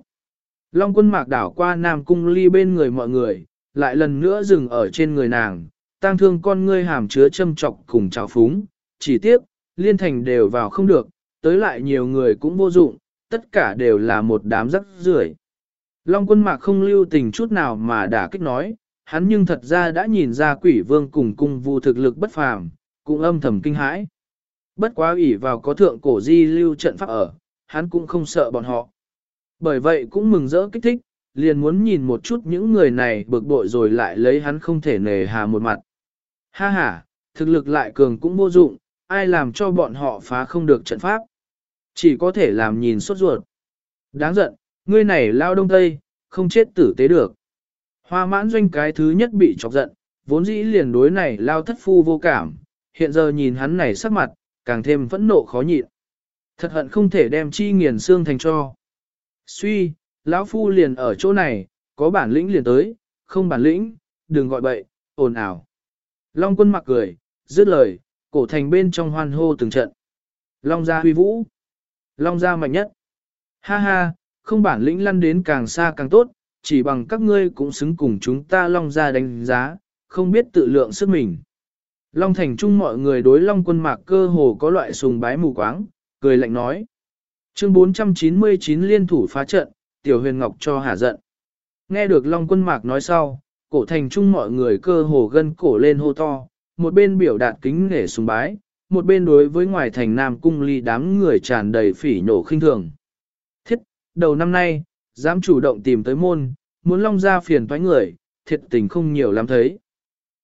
Long quân mạc đảo qua nam cung ly bên người mọi người, lại lần nữa dừng ở trên người nàng, tang thương con ngươi hàm chứa châm trọc cùng trào phúng, chỉ tiếc, liên thành đều vào không được, tới lại nhiều người cũng vô dụng, tất cả đều là một đám rắc rưởi. Long quân mạc không lưu tình chút nào mà đã kích nói, hắn nhưng thật ra đã nhìn ra quỷ vương cùng cung vu thực lực bất phàm, cũng âm thầm kinh hãi. Bất quá ủy vào có thượng cổ di lưu trận pháp ở, hắn cũng không sợ bọn họ. Bởi vậy cũng mừng rỡ kích thích, liền muốn nhìn một chút những người này bực bội rồi lại lấy hắn không thể nề hà một mặt. Ha ha, thực lực lại cường cũng vô dụng, ai làm cho bọn họ phá không được trận pháp. Chỉ có thể làm nhìn sốt ruột. Đáng giận, ngươi này lao đông tây, không chết tử tế được. Hoa mãn doanh cái thứ nhất bị chọc giận, vốn dĩ liền đối này lao thất phu vô cảm, hiện giờ nhìn hắn này sắc mặt, càng thêm phẫn nộ khó nhịn. Thật hận không thể đem chi nghiền xương thành cho. Suy, lão phu liền ở chỗ này, có bản lĩnh liền tới, không bản lĩnh, đừng gọi bậy, ồn ào. Long quân mặc cười, dứt lời, cổ thành bên trong hoan hô từng trận. Long gia huy vũ. Long gia mạnh nhất. Ha ha, không bản lĩnh lăn đến càng xa càng tốt, chỉ bằng các ngươi cũng xứng cùng chúng ta Long gia đánh giá, không biết tự lượng sức mình. Long thành trung mọi người đối Long quân mạc cơ hồ có loại sùng bái mù quáng, cười lạnh nói. Chương 499 liên thủ phá trận, tiểu huyền ngọc cho hả giận. Nghe được Long quân mạc nói sau, cổ thành trung mọi người cơ hồ gân cổ lên hô to, một bên biểu đạt kính nể sùng bái, một bên đối với ngoài thành Nam Cung ly đám người tràn đầy phỉ nổ khinh thường. Thiết, đầu năm nay, dám chủ động tìm tới môn, muốn long ra phiền thoái người, thiệt tình không nhiều lắm thấy.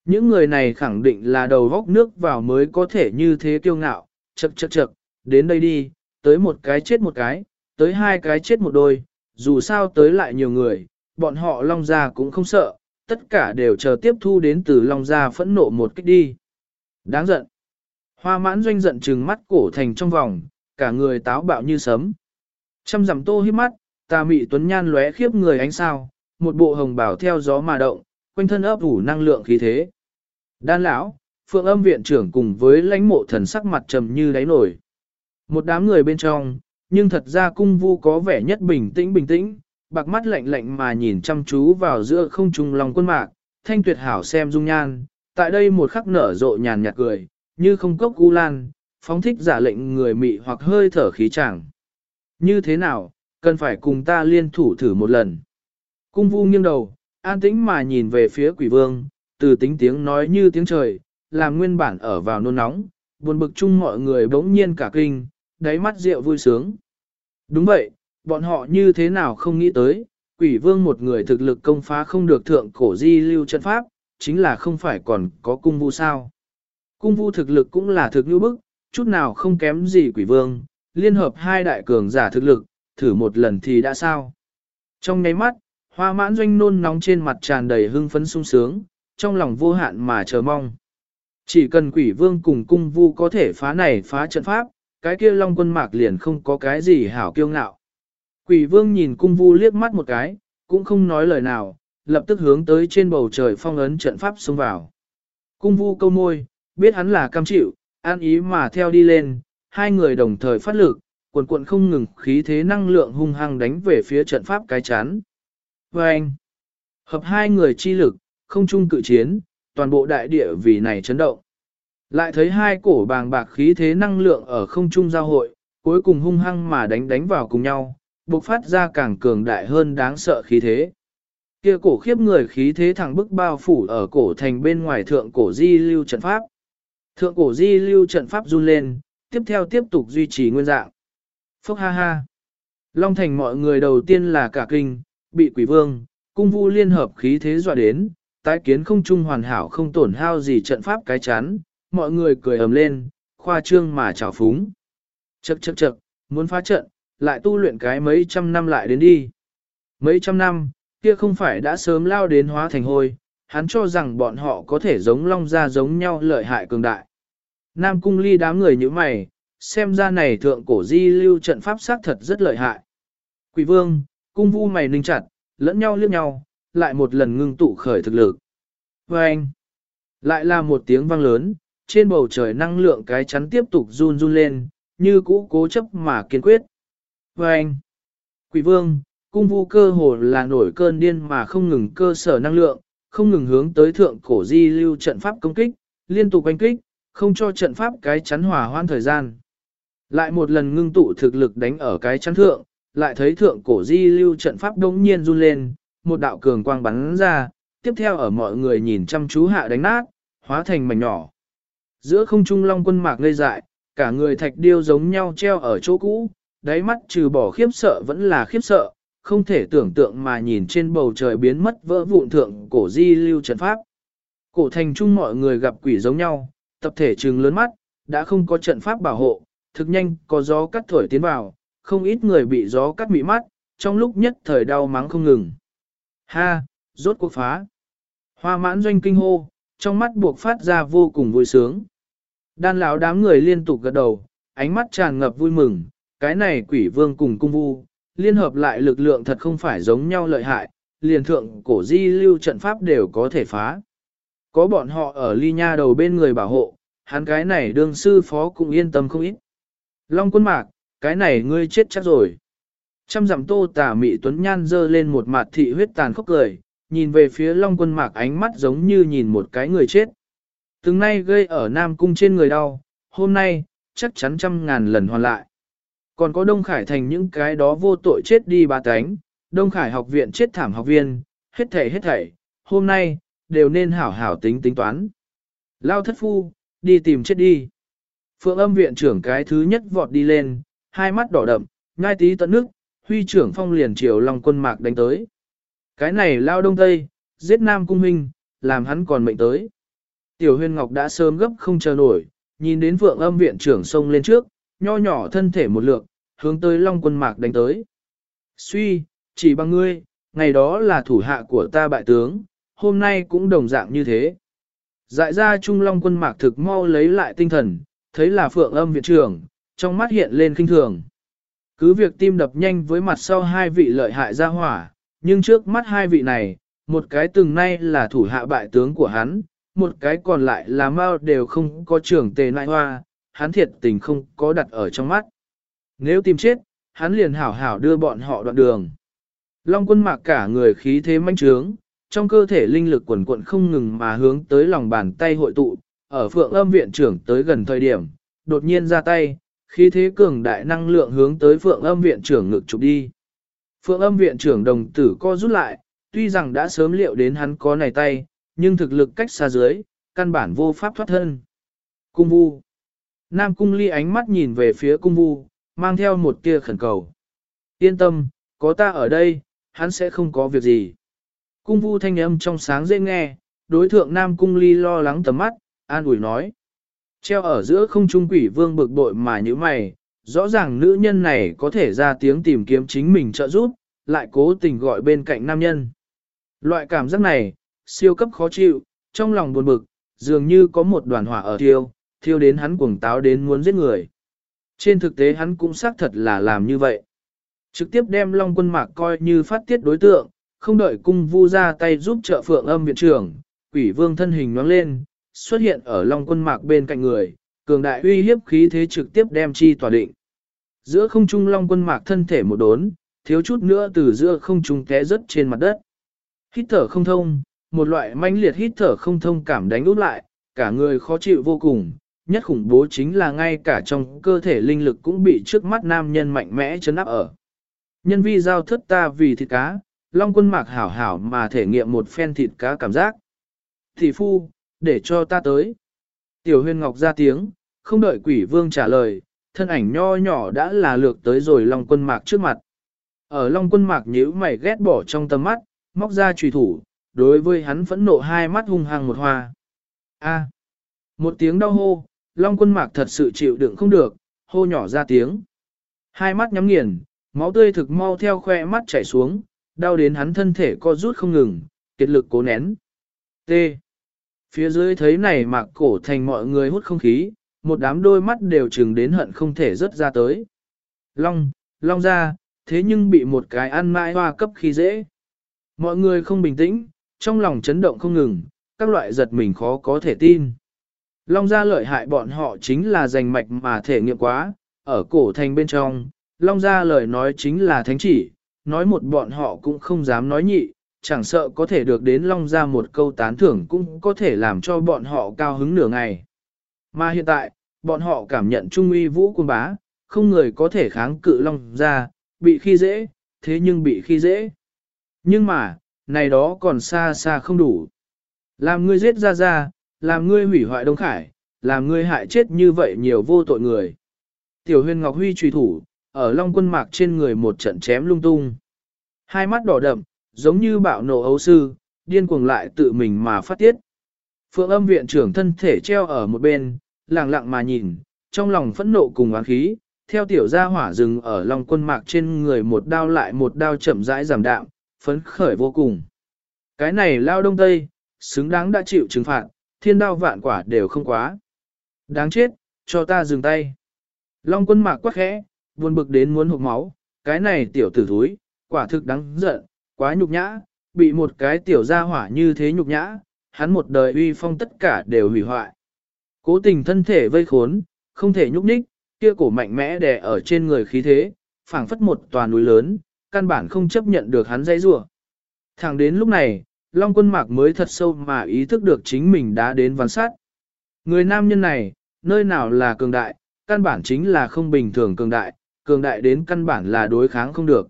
Những người này khẳng định là đầu góc nước vào mới có thể như thế kiêu ngạo, chậc chậc chậc, đến đây đi, tới một cái chết một cái, tới hai cái chết một đôi, dù sao tới lại nhiều người, bọn họ long Gia cũng không sợ, tất cả đều chờ tiếp thu đến từ long Gia phẫn nộ một cách đi. Đáng giận. Hoa mãn doanh giận trừng mắt cổ thành trong vòng, cả người táo bạo như sấm. Trăm dặm tô hiếp mắt, ta mị tuấn nhan lóe khiếp người ánh sao, một bộ hồng bảo theo gió mà động, quanh thân ấp ủ năng lượng khí thế. Đan lão, phượng âm viện trưởng cùng với lãnh mộ thần sắc mặt trầm như đáy nổi. Một đám người bên trong, nhưng thật ra cung vu có vẻ nhất bình tĩnh bình tĩnh, bạc mắt lạnh lạnh mà nhìn chăm chú vào giữa không trung lòng quân mạc, thanh tuyệt hảo xem dung nhan, tại đây một khắc nở rộ nhàn nhạt cười, như không cốc u lan, phóng thích giả lệnh người mị hoặc hơi thở khí chẳng. Như thế nào, cần phải cùng ta liên thủ thử một lần. Cung vu nghiêng đầu, an tĩnh mà nhìn về phía quỷ vương, từ tính tiếng nói như tiếng trời, làm nguyên bản ở vào nôn nóng, buồn bực chung mọi người bỗng nhiên cả kinh, đáy mắt rượu vui sướng. Đúng vậy, bọn họ như thế nào không nghĩ tới, quỷ vương một người thực lực công phá không được thượng cổ di lưu trận pháp, chính là không phải còn có cung vu sao. Cung vu thực lực cũng là thực như bức, chút nào không kém gì quỷ vương, liên hợp hai đại cường giả thực lực, thử một lần thì đã sao. Trong nháy mắt, Hoa mãn doanh nôn nóng trên mặt tràn đầy hưng phấn sung sướng, trong lòng vô hạn mà chờ mong. Chỉ cần quỷ vương cùng cung vu có thể phá này phá trận pháp, cái kia long quân mạc liền không có cái gì hảo kiêu ngạo. Quỷ vương nhìn cung vu liếc mắt một cái, cũng không nói lời nào, lập tức hướng tới trên bầu trời phong ấn trận pháp xông vào. Cung vu câu môi, biết hắn là cam chịu, an ý mà theo đi lên, hai người đồng thời phát lực, cuộn cuộn không ngừng khí thế năng lượng hung hăng đánh về phía trận pháp cái chán. Và anh, hợp hai người chi lực, không chung cự chiến, toàn bộ đại địa vì này chấn động. Lại thấy hai cổ bàng bạc khí thế năng lượng ở không trung giao hội, cuối cùng hung hăng mà đánh đánh vào cùng nhau, bộc phát ra càng cường đại hơn đáng sợ khí thế. Kia cổ khiếp người khí thế thẳng bức bao phủ ở cổ thành bên ngoài thượng cổ di lưu trận pháp. Thượng cổ di lưu trận pháp run lên, tiếp theo tiếp tục duy trì nguyên dạng. Phốc ha ha. Long thành mọi người đầu tiên là cả kinh, bị quỷ vương, cung vu liên hợp khí thế dọa đến, tái kiến không trung hoàn hảo không tổn hao gì trận pháp cái chán, mọi người cười ầm lên, khoa trương mà trào phúng. Chậc chậc chậc, muốn phá trận, lại tu luyện cái mấy trăm năm lại đến đi. Mấy trăm năm, kia không phải đã sớm lao đến hóa thành hôi, hắn cho rằng bọn họ có thể giống long ra giống nhau lợi hại cường đại. Nam cung ly đám người như mày, xem ra này thượng cổ di lưu trận pháp xác thật rất lợi hại. Quỷ vương, cung vu mày ninh chặt, lẫn nhau liếc nhau, lại một lần ngưng tụ khởi thực lực. Và anh, lại là một tiếng vang lớn, trên bầu trời năng lượng cái chắn tiếp tục run run lên, như cũ cố chấp mà kiên quyết. Và anh, quỷ vương, cung vu cơ hồ là nổi cơn điên mà không ngừng cơ sở năng lượng, không ngừng hướng tới thượng cổ di lưu trận pháp công kích, liên tục đánh kích, không cho trận pháp cái chắn hòa hoan thời gian. Lại một lần ngưng tụ thực lực đánh ở cái chắn thượng, lại thấy thượng cổ di lưu trận pháp đống nhiên run lên, một đạo cường quang bắn ra, tiếp theo ở mọi người nhìn chăm chú hạ đánh nát, hóa thành mảnh nhỏ. Giữa không trung long quân mạc ngây dại, cả người thạch điêu giống nhau treo ở chỗ cũ, đáy mắt trừ bỏ khiếp sợ vẫn là khiếp sợ, không thể tưởng tượng mà nhìn trên bầu trời biến mất vỡ vụn thượng cổ di lưu trận pháp. Cổ thành trung mọi người gặp quỷ giống nhau, tập thể trừng lớn mắt, đã không có trận pháp bảo hộ, thực nhanh có gió cắt thổi tiến vào, không ít người bị gió cắt bị mắt, trong lúc nhất thời đau mắng không ngừng. Ha, rốt cuộc phá. Hoa mãn doanh kinh hô, trong mắt buộc phát ra vô cùng vui sướng. Đan lão đám người liên tục gật đầu, ánh mắt tràn ngập vui mừng, cái này quỷ vương cùng cung vu, liên hợp lại lực lượng thật không phải giống nhau lợi hại, liền thượng cổ di lưu trận pháp đều có thể phá. Có bọn họ ở ly nha đầu bên người bảo hộ, hắn cái này đương sư phó cũng yên tâm không ít. Long quân mạc, cái này ngươi chết chắc rồi. Trăm dặm tô tả mị tuấn nhan dơ lên một mặt thị huyết tàn khốc cười, nhìn về phía long quân mạc ánh mắt giống như nhìn một cái người chết. Từng nay gây ở Nam Cung trên người đau, hôm nay, chắc chắn trăm ngàn lần hoàn lại. Còn có Đông Khải thành những cái đó vô tội chết đi ba cánh, Đông Khải học viện chết thảm học viên, hết thảy hết thảy, hôm nay, đều nên hảo hảo tính tính toán. Lao thất phu, đi tìm chết đi. Phượng âm viện trưởng cái thứ nhất vọt đi lên, hai mắt đỏ đậm, ngai tí tận nước, huy trưởng phong liền chiều lòng quân mạc đánh tới. Cái này lao đông tây, giết nam cung huynh, làm hắn còn mệnh tới. Tiểu huyên ngọc đã sớm gấp không chờ nổi, nhìn đến vượng âm viện trưởng sông lên trước, nho nhỏ thân thể một lượng, hướng tới long quân mạc đánh tới. Suy, chỉ bằng ngươi, ngày đó là thủ hạ của ta bại tướng, hôm nay cũng đồng dạng như thế. Dại ra Trung Long quân mạc thực mau lấy lại tinh thần, thấy là phượng âm viện trưởng, trong mắt hiện lên kinh thường. Cứ việc tim đập nhanh với mặt sau hai vị lợi hại ra hỏa, nhưng trước mắt hai vị này, một cái từng nay là thủ hạ bại tướng của hắn, một cái còn lại là mau đều không có trưởng tề nại hoa, hắn thiệt tình không có đặt ở trong mắt. Nếu tìm chết, hắn liền hảo hảo đưa bọn họ đoạn đường. Long quân mạc cả người khí thế manh trướng, trong cơ thể linh lực quần quận không ngừng mà hướng tới lòng bàn tay hội tụ, ở phượng âm viện trưởng tới gần thời điểm, đột nhiên ra tay, khí thế cường đại năng lượng hướng tới phượng âm viện trưởng ngực chụp đi. Phượng âm viện trưởng đồng tử co rút lại, tuy rằng đã sớm liệu đến hắn có này tay, nhưng thực lực cách xa dưới, căn bản vô pháp thoát thân. Cung vu. Nam cung ly ánh mắt nhìn về phía cung vu, mang theo một tia khẩn cầu. Yên tâm, có ta ở đây, hắn sẽ không có việc gì. Cung vu thanh âm trong sáng dễ nghe, đối thượng Nam cung ly lo lắng tầm mắt, an ủi nói. Treo ở giữa không trung quỷ vương bực bội mà như mày, rõ ràng nữ nhân này có thể ra tiếng tìm kiếm chính mình trợ giúp, lại cố tình gọi bên cạnh nam nhân. Loại cảm giác này, siêu cấp khó chịu, trong lòng buồn bực, dường như có một đoàn hỏa ở thiêu, thiêu đến hắn cuồng táo đến muốn giết người. Trên thực tế hắn cũng xác thật là làm như vậy. Trực tiếp đem Long quân mạc coi như phát tiết đối tượng, không đợi cung vu ra tay giúp trợ phượng âm viện trưởng, quỷ vương thân hình nhoáng lên, xuất hiện ở Long quân mạc bên cạnh người, cường đại uy hiếp khí thế trực tiếp đem chi tỏa định. Giữa không trung Long quân mạc thân thể một đốn, thiếu chút nữa từ giữa không trung té rớt trên mặt đất. Hít thở không thông, một loại manh liệt hít thở không thông cảm đánh út lại, cả người khó chịu vô cùng, nhất khủng bố chính là ngay cả trong cơ thể linh lực cũng bị trước mắt nam nhân mạnh mẽ chấn áp ở. Nhân vi giao thất ta vì thịt cá, Long quân mạc hảo hảo mà thể nghiệm một phen thịt cá cảm giác. Thị phu, để cho ta tới. Tiểu huyền ngọc ra tiếng, không đợi quỷ vương trả lời, thân ảnh nho nhỏ đã là lược tới rồi Long quân mạc trước mặt. Ở Long quân mạc nhíu mày ghét bỏ trong tầm mắt, móc ra trùy thủ, đối với hắn phẫn nộ hai mắt hung hăng một hoa. A. À. Một tiếng đau hô, Long quân mạc thật sự chịu đựng không được, hô nhỏ ra tiếng. Hai mắt nhắm nghiền, máu tươi thực mau theo khoe mắt chảy xuống, đau đến hắn thân thể co rút không ngừng, kiệt lực cố nén. T. Phía dưới thấy này mạc cổ thành mọi người hút không khí, một đám đôi mắt đều chừng đến hận không thể rớt ra tới. Long, long ra, thế nhưng bị một cái ăn mãi hoa cấp khi dễ. Mọi người không bình tĩnh, trong lòng chấn động không ngừng, các loại giật mình khó có thể tin. Long gia lợi hại bọn họ chính là giành mạch mà thể nghiệm quá, ở cổ thành bên trong, Long gia lời nói chính là thánh chỉ, nói một bọn họ cũng không dám nói nhị, chẳng sợ có thể được đến Long gia một câu tán thưởng cũng có thể làm cho bọn họ cao hứng nửa ngày. Mà hiện tại, bọn họ cảm nhận trung uy vũ quân bá, không người có thể kháng cự Long gia, bị khi dễ, thế nhưng bị khi dễ. Nhưng mà, này đó còn xa xa không đủ. Làm ngươi giết ra ra, làm ngươi hủy hoại Đông Khải, làm ngươi hại chết như vậy nhiều vô tội người. Tiểu huyền Ngọc Huy truy thủ, ở Long quân mạc trên người một trận chém lung tung. Hai mắt đỏ đậm, giống như bạo nộ ấu sư, điên cuồng lại tự mình mà phát tiết. Phượng âm viện trưởng thân thể treo ở một bên, lặng lặng mà nhìn, trong lòng phẫn nộ cùng oán khí, theo tiểu gia hỏa rừng ở Long quân mạc trên người một đao lại một đao chậm rãi giảm đạm, phấn khởi vô cùng. Cái này lao đông tây, xứng đáng đã chịu trừng phạt, thiên đao vạn quả đều không quá. Đáng chết, cho ta dừng tay. Long quân mạc quắc khẽ, buồn bực đến muốn hụt máu, cái này tiểu tử thúi, quả thực đáng giận, quá nhục nhã, bị một cái tiểu gia hỏa như thế nhục nhã, hắn một đời uy phong tất cả đều hủy hoại. Cố tình thân thể vây khốn, không thể nhúc nhích, kia cổ mạnh mẽ đè ở trên người khí thế, phảng phất một tòa núi lớn, căn bản không chấp nhận được hắn dãy rủa. Thẳng đến lúc này, Long quân mạc mới thật sâu mà ý thức được chính mình đã đến văn sát. Người nam nhân này, nơi nào là cường đại, căn bản chính là không bình thường cường đại, cường đại đến căn bản là đối kháng không được.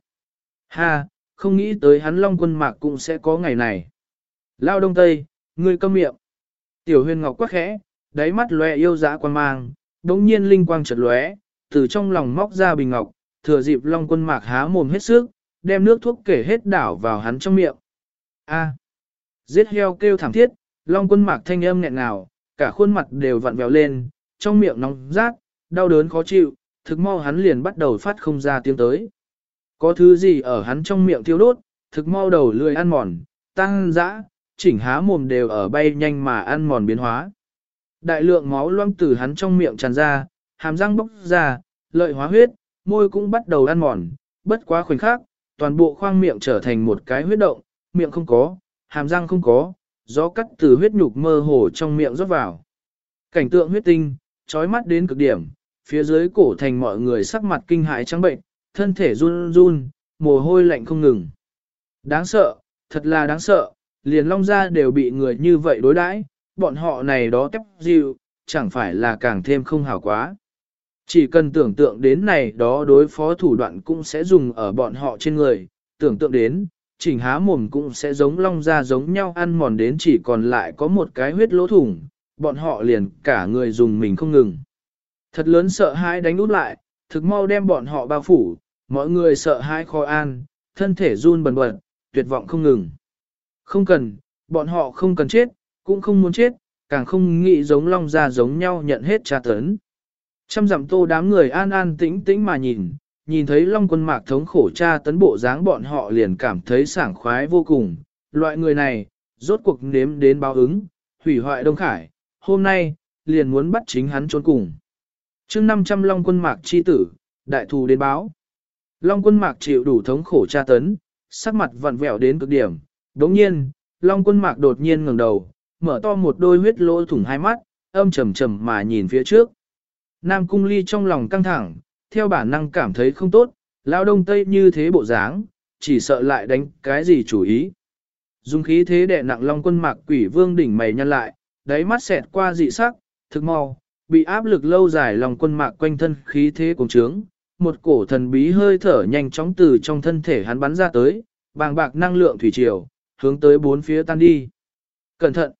Ha, không nghĩ tới hắn Long quân mạc cũng sẽ có ngày này. Lao đông tây, ngươi câm miệng. Tiểu huyền ngọc quắc khẽ, đáy mắt lóe yêu dã quan mang, đống nhiên linh quang chợt lóe, từ trong lòng móc ra bình ngọc, thừa dịp Long quân mạc há mồm hết sức, đem nước thuốc kể hết đảo vào hắn trong miệng. A. Giết heo kêu thảm thiết, Long quân mạc thanh âm nghẹn ngào, cả khuôn mặt đều vặn vẹo lên, trong miệng nóng rát, đau đớn khó chịu, thực mau hắn liền bắt đầu phát không ra tiếng tới. Có thứ gì ở hắn trong miệng thiêu đốt, thực mau đầu lười ăn mòn, tăng dã, chỉnh há mồm đều ở bay nhanh mà ăn mòn biến hóa. Đại lượng máu loang từ hắn trong miệng tràn ra, hàm răng bốc ra, lợi hóa huyết, môi cũng bắt đầu ăn mòn, bất quá khoảnh khắc, toàn bộ khoang miệng trở thành một cái huyết động, miệng không có, hàm răng không có, gió cắt từ huyết nhục mơ hồ trong miệng rót vào. Cảnh tượng huyết tinh, trói mắt đến cực điểm, phía dưới cổ thành mọi người sắc mặt kinh hãi trắng bệnh, thân thể run run, mồ hôi lạnh không ngừng. Đáng sợ, thật là đáng sợ, liền long ra đều bị người như vậy đối đãi, bọn họ này đó tép dịu, chẳng phải là càng thêm không hảo quá. Chỉ cần tưởng tượng đến này đó đối phó thủ đoạn cũng sẽ dùng ở bọn họ trên người, tưởng tượng đến, chỉnh há mồm cũng sẽ giống long ra giống nhau ăn mòn đến chỉ còn lại có một cái huyết lỗ thủng, bọn họ liền cả người dùng mình không ngừng. Thật lớn sợ hãi đánh út lại, thực mau đem bọn họ bao phủ, mọi người sợ hãi khó an, thân thể run bần bật, tuyệt vọng không ngừng. Không cần, bọn họ không cần chết, cũng không muốn chết, càng không nghĩ giống long ra giống nhau nhận hết tra tấn. Trăm dặm tô đám người an an tĩnh tĩnh mà nhìn, nhìn thấy Long quân mạc thống khổ tra tấn bộ dáng bọn họ liền cảm thấy sảng khoái vô cùng. Loại người này, rốt cuộc nếm đến báo ứng, hủy hoại Đông Khải, hôm nay, liền muốn bắt chính hắn trốn cùng chương 500 Long quân mạc chi tử, đại thù đến báo. Long quân mạc chịu đủ thống khổ tra tấn, sắc mặt vặn vẹo đến cực điểm. Đồng nhiên, Long quân mạc đột nhiên ngẩng đầu, mở to một đôi huyết lỗ thủng hai mắt, âm trầm trầm mà nhìn phía trước. Nam cung ly trong lòng căng thẳng, theo bản năng cảm thấy không tốt, lao đông tây như thế bộ dáng, chỉ sợ lại đánh cái gì chủ ý. Dung khí thế đè nặng long quân mạc quỷ vương đỉnh mày nhăn lại, đáy mắt xẹt qua dị sắc, thực mau, bị áp lực lâu dài lòng quân mạc quanh thân khí thế cùng trướng, một cổ thần bí hơi thở nhanh chóng từ trong thân thể hắn bắn ra tới, bàng bạc năng lượng thủy triều, hướng tới bốn phía tan đi. Cẩn thận!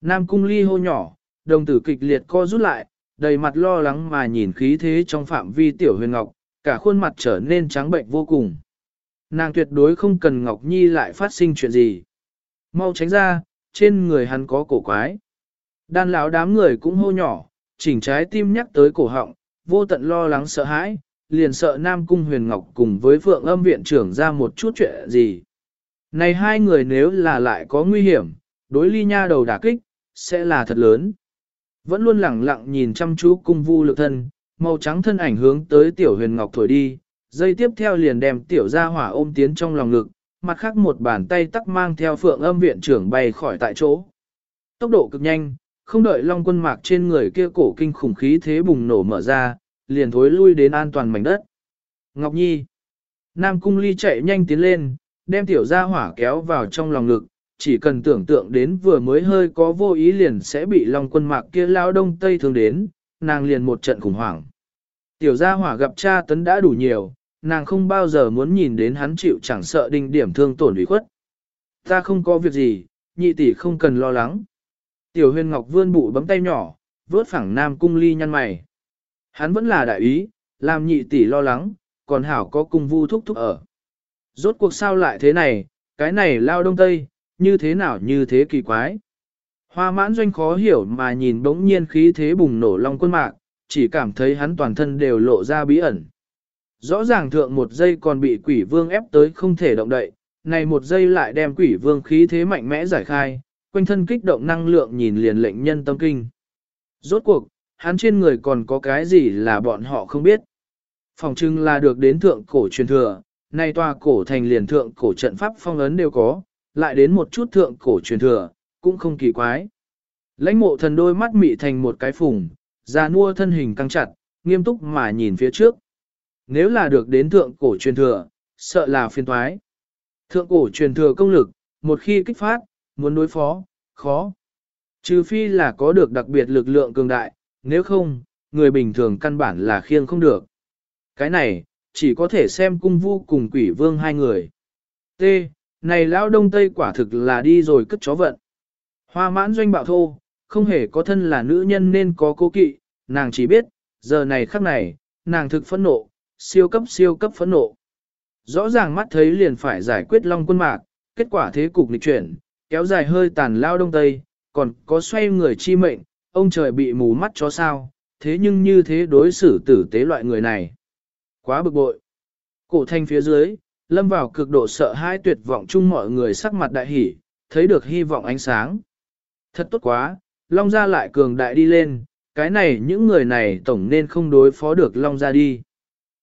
Nam cung ly hô nhỏ, đồng tử kịch liệt co rút lại, đầy mặt lo lắng mà nhìn khí thế trong phạm vi tiểu huyền ngọc, cả khuôn mặt trở nên trắng bệnh vô cùng. Nàng tuyệt đối không cần Ngọc Nhi lại phát sinh chuyện gì. Mau tránh ra, trên người hắn có cổ quái. Đan lão đám người cũng hô nhỏ, chỉnh trái tim nhắc tới cổ họng, vô tận lo lắng sợ hãi, liền sợ Nam Cung Huyền Ngọc cùng với Phượng âm viện trưởng ra một chút chuyện gì. Này hai người nếu là lại có nguy hiểm, đối ly nha đầu đả kích, sẽ là thật lớn. Vẫn luôn lẳng lặng nhìn chăm chú cung vu lực thân, màu trắng thân ảnh hướng tới tiểu huyền ngọc thổi đi, dây tiếp theo liền đem tiểu gia hỏa ôm tiến trong lòng ngực, mặt khác một bàn tay tắc mang theo phượng âm viện trưởng bay khỏi tại chỗ. Tốc độ cực nhanh, không đợi long quân mạc trên người kia cổ kinh khủng khí thế bùng nổ mở ra, liền thối lui đến an toàn mảnh đất. Ngọc Nhi Nam Cung Ly chạy nhanh tiến lên, đem tiểu gia hỏa kéo vào trong lòng ngực, chỉ cần tưởng tượng đến vừa mới hơi có vô ý liền sẽ bị long quân mạc kia lao đông tây thương đến, nàng liền một trận khủng hoảng. Tiểu gia hỏa gặp cha tấn đã đủ nhiều, nàng không bao giờ muốn nhìn đến hắn chịu chẳng sợ đinh điểm thương tổn ủy khuất. Ta không có việc gì, nhị tỷ không cần lo lắng. Tiểu huyền ngọc vươn bụ bấm tay nhỏ, vớt phẳng nam cung ly nhăn mày. Hắn vẫn là đại ý, làm nhị tỷ lo lắng, còn hảo có cung vu thúc thúc ở. Rốt cuộc sao lại thế này, cái này lao đông tây, như thế nào như thế kỳ quái. Hoa mãn doanh khó hiểu mà nhìn bỗng nhiên khí thế bùng nổ long quân mạc, chỉ cảm thấy hắn toàn thân đều lộ ra bí ẩn. Rõ ràng thượng một giây còn bị quỷ vương ép tới không thể động đậy, này một giây lại đem quỷ vương khí thế mạnh mẽ giải khai, quanh thân kích động năng lượng nhìn liền lệnh nhân tâm kinh. Rốt cuộc, hắn trên người còn có cái gì là bọn họ không biết. Phòng trưng là được đến thượng cổ truyền thừa, nay tòa cổ thành liền thượng cổ trận pháp phong ấn đều có, lại đến một chút thượng cổ truyền thừa, cũng không kỳ quái. Lãnh mộ thần đôi mắt mị thành một cái phùng, ra nua thân hình căng chặt, nghiêm túc mà nhìn phía trước. Nếu là được đến thượng cổ truyền thừa, sợ là phiên thoái. Thượng cổ truyền thừa công lực, một khi kích phát, muốn đối phó, khó. Trừ phi là có được đặc biệt lực lượng cường đại, nếu không, người bình thường căn bản là khiêng không được. Cái này, chỉ có thể xem cung vu cùng quỷ vương hai người. T. Này lão đông tây quả thực là đi rồi cất chó vận. Hoa mãn doanh bạo thô, không hề có thân là nữ nhân nên có cố kỵ, nàng chỉ biết, giờ này khắc này, nàng thực phẫn nộ, siêu cấp siêu cấp phẫn nộ. Rõ ràng mắt thấy liền phải giải quyết long quân mạc, kết quả thế cục lịch chuyển, kéo dài hơi tàn lao đông tây, còn có xoay người chi mệnh, ông trời bị mù mắt cho sao, thế nhưng như thế đối xử tử tế loại người này. Quá bực bội. Cổ thanh phía dưới, lâm vào cực độ sợ hãi tuyệt vọng chung mọi người sắc mặt đại hỉ, thấy được hy vọng ánh sáng. Thật tốt quá, Long Gia lại cường đại đi lên, cái này những người này tổng nên không đối phó được Long Gia đi.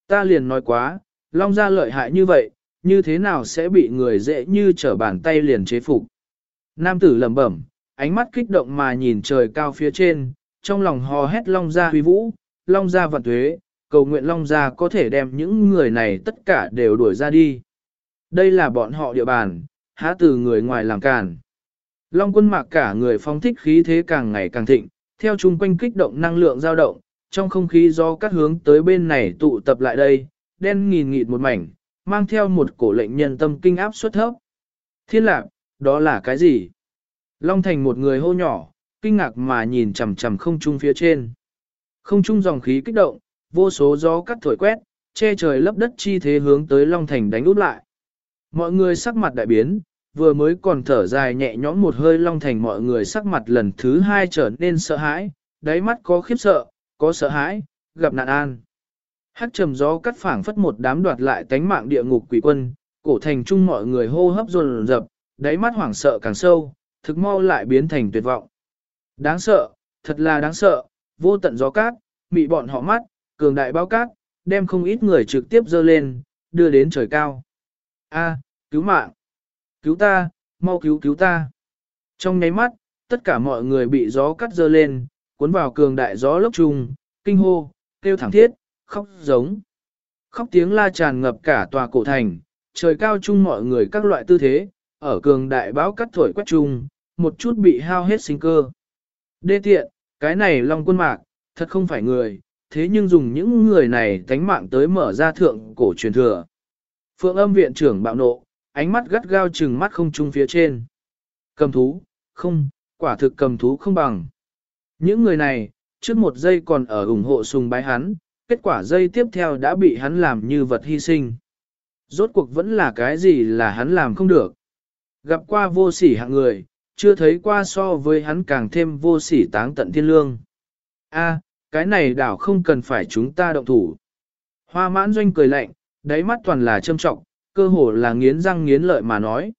Ta liền nói quá, Long Gia lợi hại như vậy, như thế nào sẽ bị người dễ như trở bàn tay liền chế phục. Nam tử lẩm bẩm, ánh mắt kích động mà nhìn trời cao phía trên, trong lòng hò hét Long Gia huy vũ, Long Gia vạn tuế, cầu nguyện Long Gia có thể đem những người này tất cả đều đuổi ra đi. Đây là bọn họ địa bàn, há từ người ngoài làm càn. Long quân mạc cả người phong thích khí thế càng ngày càng thịnh, theo chung quanh kích động năng lượng dao động, trong không khí do các hướng tới bên này tụ tập lại đây, đen nghìn nghịt một mảnh, mang theo một cổ lệnh nhân tâm kinh áp suất thấp. Thiên lạc, đó là cái gì? Long thành một người hô nhỏ, kinh ngạc mà nhìn chầm chầm không trung phía trên. Không trung dòng khí kích động, vô số gió cắt thổi quét, che trời lấp đất chi thế hướng tới Long Thành đánh út lại. Mọi người sắc mặt đại biến, vừa mới còn thở dài nhẹ nhõm một hơi Long Thành mọi người sắc mặt lần thứ hai trở nên sợ hãi, đáy mắt có khiếp sợ, có sợ hãi, gặp nạn an. Hát trầm gió cắt phảng phất một đám đoạt lại tánh mạng địa ngục quỷ quân, cổ thành trung mọi người hô hấp dồn dập, đáy mắt hoảng sợ càng sâu, thực mau lại biến thành tuyệt vọng. Đáng sợ, thật là đáng sợ, vô tận gió cát, mị bọn họ mắt, cường đại bao cát, đem không ít người trực tiếp dơ lên, đưa đến trời cao. A, cứu mạng! Cứu ta, mau cứu cứu ta! Trong nháy mắt, tất cả mọi người bị gió cắt dơ lên, cuốn vào cường đại gió lốc trùng, kinh hô, kêu thẳng thiết, khóc giống. Khóc tiếng la tràn ngập cả tòa cổ thành, trời cao chung mọi người các loại tư thế, ở cường đại bão cắt thổi quét chung, một chút bị hao hết sinh cơ. Đê tiện, cái này long quân mạc, thật không phải người, thế nhưng dùng những người này tánh mạng tới mở ra thượng cổ truyền thừa. Phượng âm viện trưởng bạo nộ, ánh mắt gắt gao trừng mắt không trung phía trên. Cầm thú, không, quả thực cầm thú không bằng. Những người này, trước một giây còn ở ủng hộ sùng bái hắn, kết quả giây tiếp theo đã bị hắn làm như vật hy sinh. Rốt cuộc vẫn là cái gì là hắn làm không được. Gặp qua vô sỉ hạng người, chưa thấy qua so với hắn càng thêm vô sỉ táng tận thiên lương. A, cái này đảo không cần phải chúng ta động thủ. Hoa mãn doanh cười lạnh, đáy mắt toàn là châm trọng, cơ hồ là nghiến răng nghiến lợi mà nói.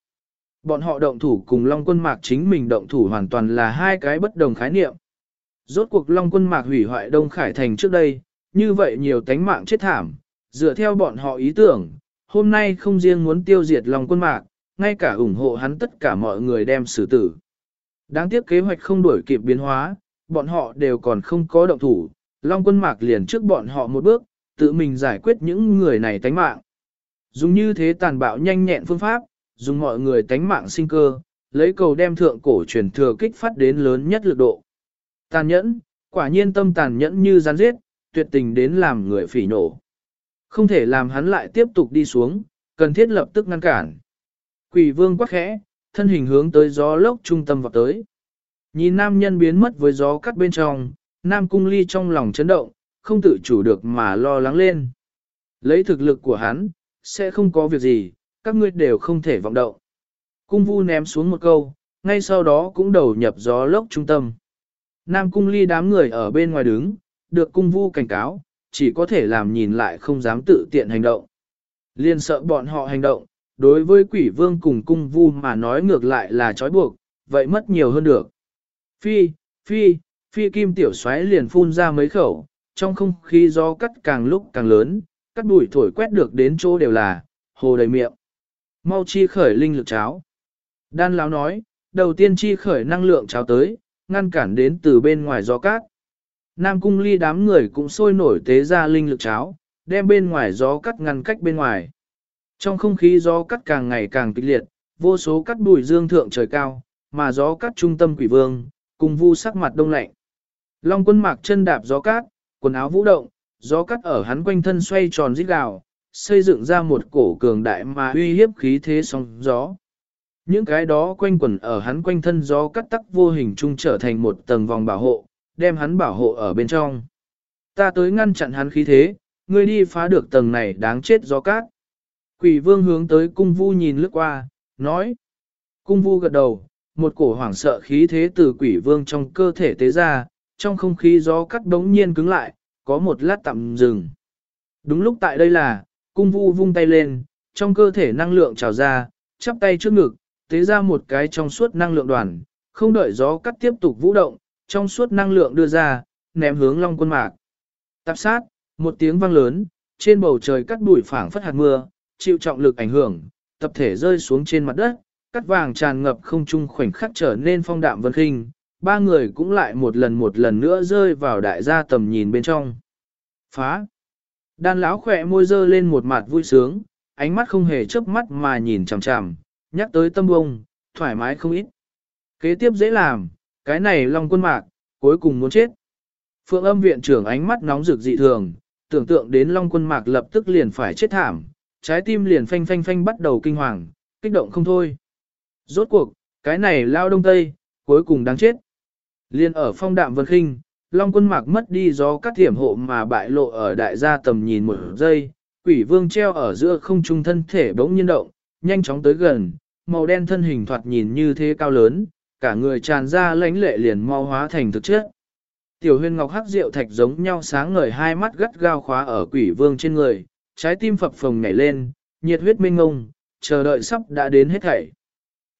Bọn họ động thủ cùng Long quân mạc chính mình động thủ hoàn toàn là hai cái bất đồng khái niệm. Rốt cuộc Long quân mạc hủy hoại Đông Khải Thành trước đây, như vậy nhiều tánh mạng chết thảm, dựa theo bọn họ ý tưởng, hôm nay không riêng muốn tiêu diệt Long quân mạc, ngay cả ủng hộ hắn tất cả mọi người đem xử tử. Đáng tiếc kế hoạch không đuổi kịp biến hóa, bọn họ đều còn không có động thủ, Long quân mạc liền trước bọn họ một bước, tự mình giải quyết những người này tánh mạng. Dùng như thế tàn bạo nhanh nhẹn phương pháp, dùng mọi người tánh mạng sinh cơ, lấy cầu đem thượng cổ truyền thừa kích phát đến lớn nhất lực độ. Tàn nhẫn, quả nhiên tâm tàn nhẫn như rắn giết, tuyệt tình đến làm người phỉ nổ. Không thể làm hắn lại tiếp tục đi xuống, cần thiết lập tức ngăn cản. Quỷ vương quắc khẽ, thân hình hướng tới gió lốc trung tâm vào tới. Nhìn nam nhân biến mất với gió cắt bên trong, nam cung ly trong lòng chấn động, không tự chủ được mà lo lắng lên. Lấy thực lực của hắn, sẽ không có việc gì, các ngươi đều không thể vọng động. Cung vu ném xuống một câu, ngay sau đó cũng đầu nhập gió lốc trung tâm. Nam cung ly đám người ở bên ngoài đứng, được cung vu cảnh cáo, chỉ có thể làm nhìn lại không dám tự tiện hành động. Liên sợ bọn họ hành động, đối với quỷ vương cùng cung vu mà nói ngược lại là trói buộc, vậy mất nhiều hơn được. Phi, phi, phi kim tiểu xoáy liền phun ra mấy khẩu, trong không khí gió cắt càng lúc càng lớn, cắt bụi thổi quét được đến chỗ đều là, hồ đầy miệng. Mau chi khởi linh lực cháo. Đan lão nói, đầu tiên chi khởi năng lượng cháo tới, ngăn cản đến từ bên ngoài gió cát. Nam cung ly đám người cũng sôi nổi tế ra linh lực cháo, đem bên ngoài gió cắt ngăn cách bên ngoài. Trong không khí gió cắt càng ngày càng kịch liệt, vô số cắt bụi dương thượng trời cao, mà gió cắt trung tâm quỷ vương, cùng vu sắc mặt đông lạnh. Long quân mạc chân đạp gió cát, quần áo vũ động, gió cắt ở hắn quanh thân xoay tròn rít gào, xây dựng ra một cổ cường đại mà uy hiếp khí thế sóng gió. Những cái đó quanh quẩn ở hắn quanh thân gió cắt tắc vô hình trung trở thành một tầng vòng bảo hộ, đem hắn bảo hộ ở bên trong. Ta tới ngăn chặn hắn khí thế, ngươi đi phá được tầng này đáng chết gió cát. Quỷ vương hướng tới cung vu nhìn lướt qua, nói. Cung vu gật đầu, một cổ hoảng sợ khí thế từ quỷ vương trong cơ thể tế ra, trong không khí gió cắt đống nhiên cứng lại, có một lát tạm dừng. Đúng lúc tại đây là, cung vu vung tay lên, trong cơ thể năng lượng trào ra, chắp tay trước ngực, tế ra một cái trong suốt năng lượng đoàn, không đợi gió cắt tiếp tục vũ động, trong suốt năng lượng đưa ra, ném hướng long quân mạc. Tạp sát, một tiếng vang lớn, trên bầu trời cắt bụi phảng phất hạt mưa, chịu trọng lực ảnh hưởng, tập thể rơi xuống trên mặt đất, cắt vàng tràn ngập không trung khoảnh khắc trở nên phong đạm vân khinh, ba người cũng lại một lần một lần nữa rơi vào đại gia tầm nhìn bên trong. Phá! Đan lão khỏe môi dơ lên một mặt vui sướng, ánh mắt không hề chớp mắt mà nhìn chằm chằm, nhắc tới tâm bông, thoải mái không ít. Kế tiếp dễ làm, cái này long quân mạc, cuối cùng muốn chết. Phượng âm viện trưởng ánh mắt nóng rực dị thường, tưởng tượng đến long quân mạc lập tức liền phải chết thảm, trái tim liền phanh phanh phanh bắt đầu kinh hoàng, kích động không thôi. Rốt cuộc, cái này lao đông tây, cuối cùng đáng chết. Liên ở phong đạm vân khinh, Long quân mạc mất đi do cắt thiểm hộ mà bại lộ ở đại gia tầm nhìn một giây, quỷ vương treo ở giữa không trung thân thể bỗng nhiên động, nhanh chóng tới gần, màu đen thân hình thoạt nhìn như thế cao lớn, cả người tràn ra lãnh lệ liền mau hóa thành thực chất. Tiểu Huyên ngọc hắc rượu thạch giống nhau sáng ngời hai mắt gắt gao khóa ở quỷ vương trên người, trái tim phập phồng nhảy lên, nhiệt huyết minh ngông, chờ đợi sắp đã đến hết thảy.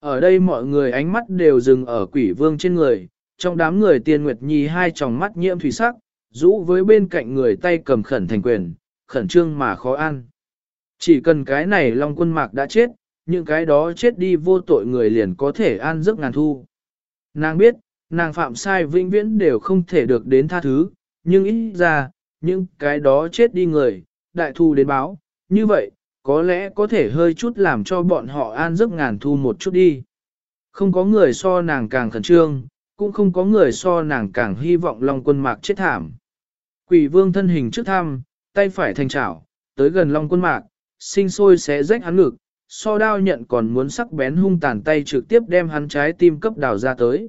Ở đây mọi người ánh mắt đều dừng ở quỷ vương trên người, trong đám người tiên nguyệt nhi hai tròng mắt nhiễm thủy sắc, rũ với bên cạnh người tay cầm khẩn thành quyền, khẩn trương mà khó ăn. Chỉ cần cái này Long quân mạc đã chết, những cái đó chết đi vô tội người liền có thể an giấc ngàn thu. Nàng biết, nàng phạm sai vĩnh viễn đều không thể được đến tha thứ, nhưng ít ra, những cái đó chết đi người, đại thu đến báo, như vậy, có lẽ có thể hơi chút làm cho bọn họ an giấc ngàn thu một chút đi. Không có người so nàng càng khẩn trương, cũng không có người so nàng càng hy vọng Long quân mạc chết thảm. Quỷ vương thân hình trước thăm, tay phải thành chảo, tới gần Long quân mạc, sinh sôi xé rách hắn ngực, so đao nhận còn muốn sắc bén hung tàn tay trực tiếp đem hắn trái tim cấp đào ra tới.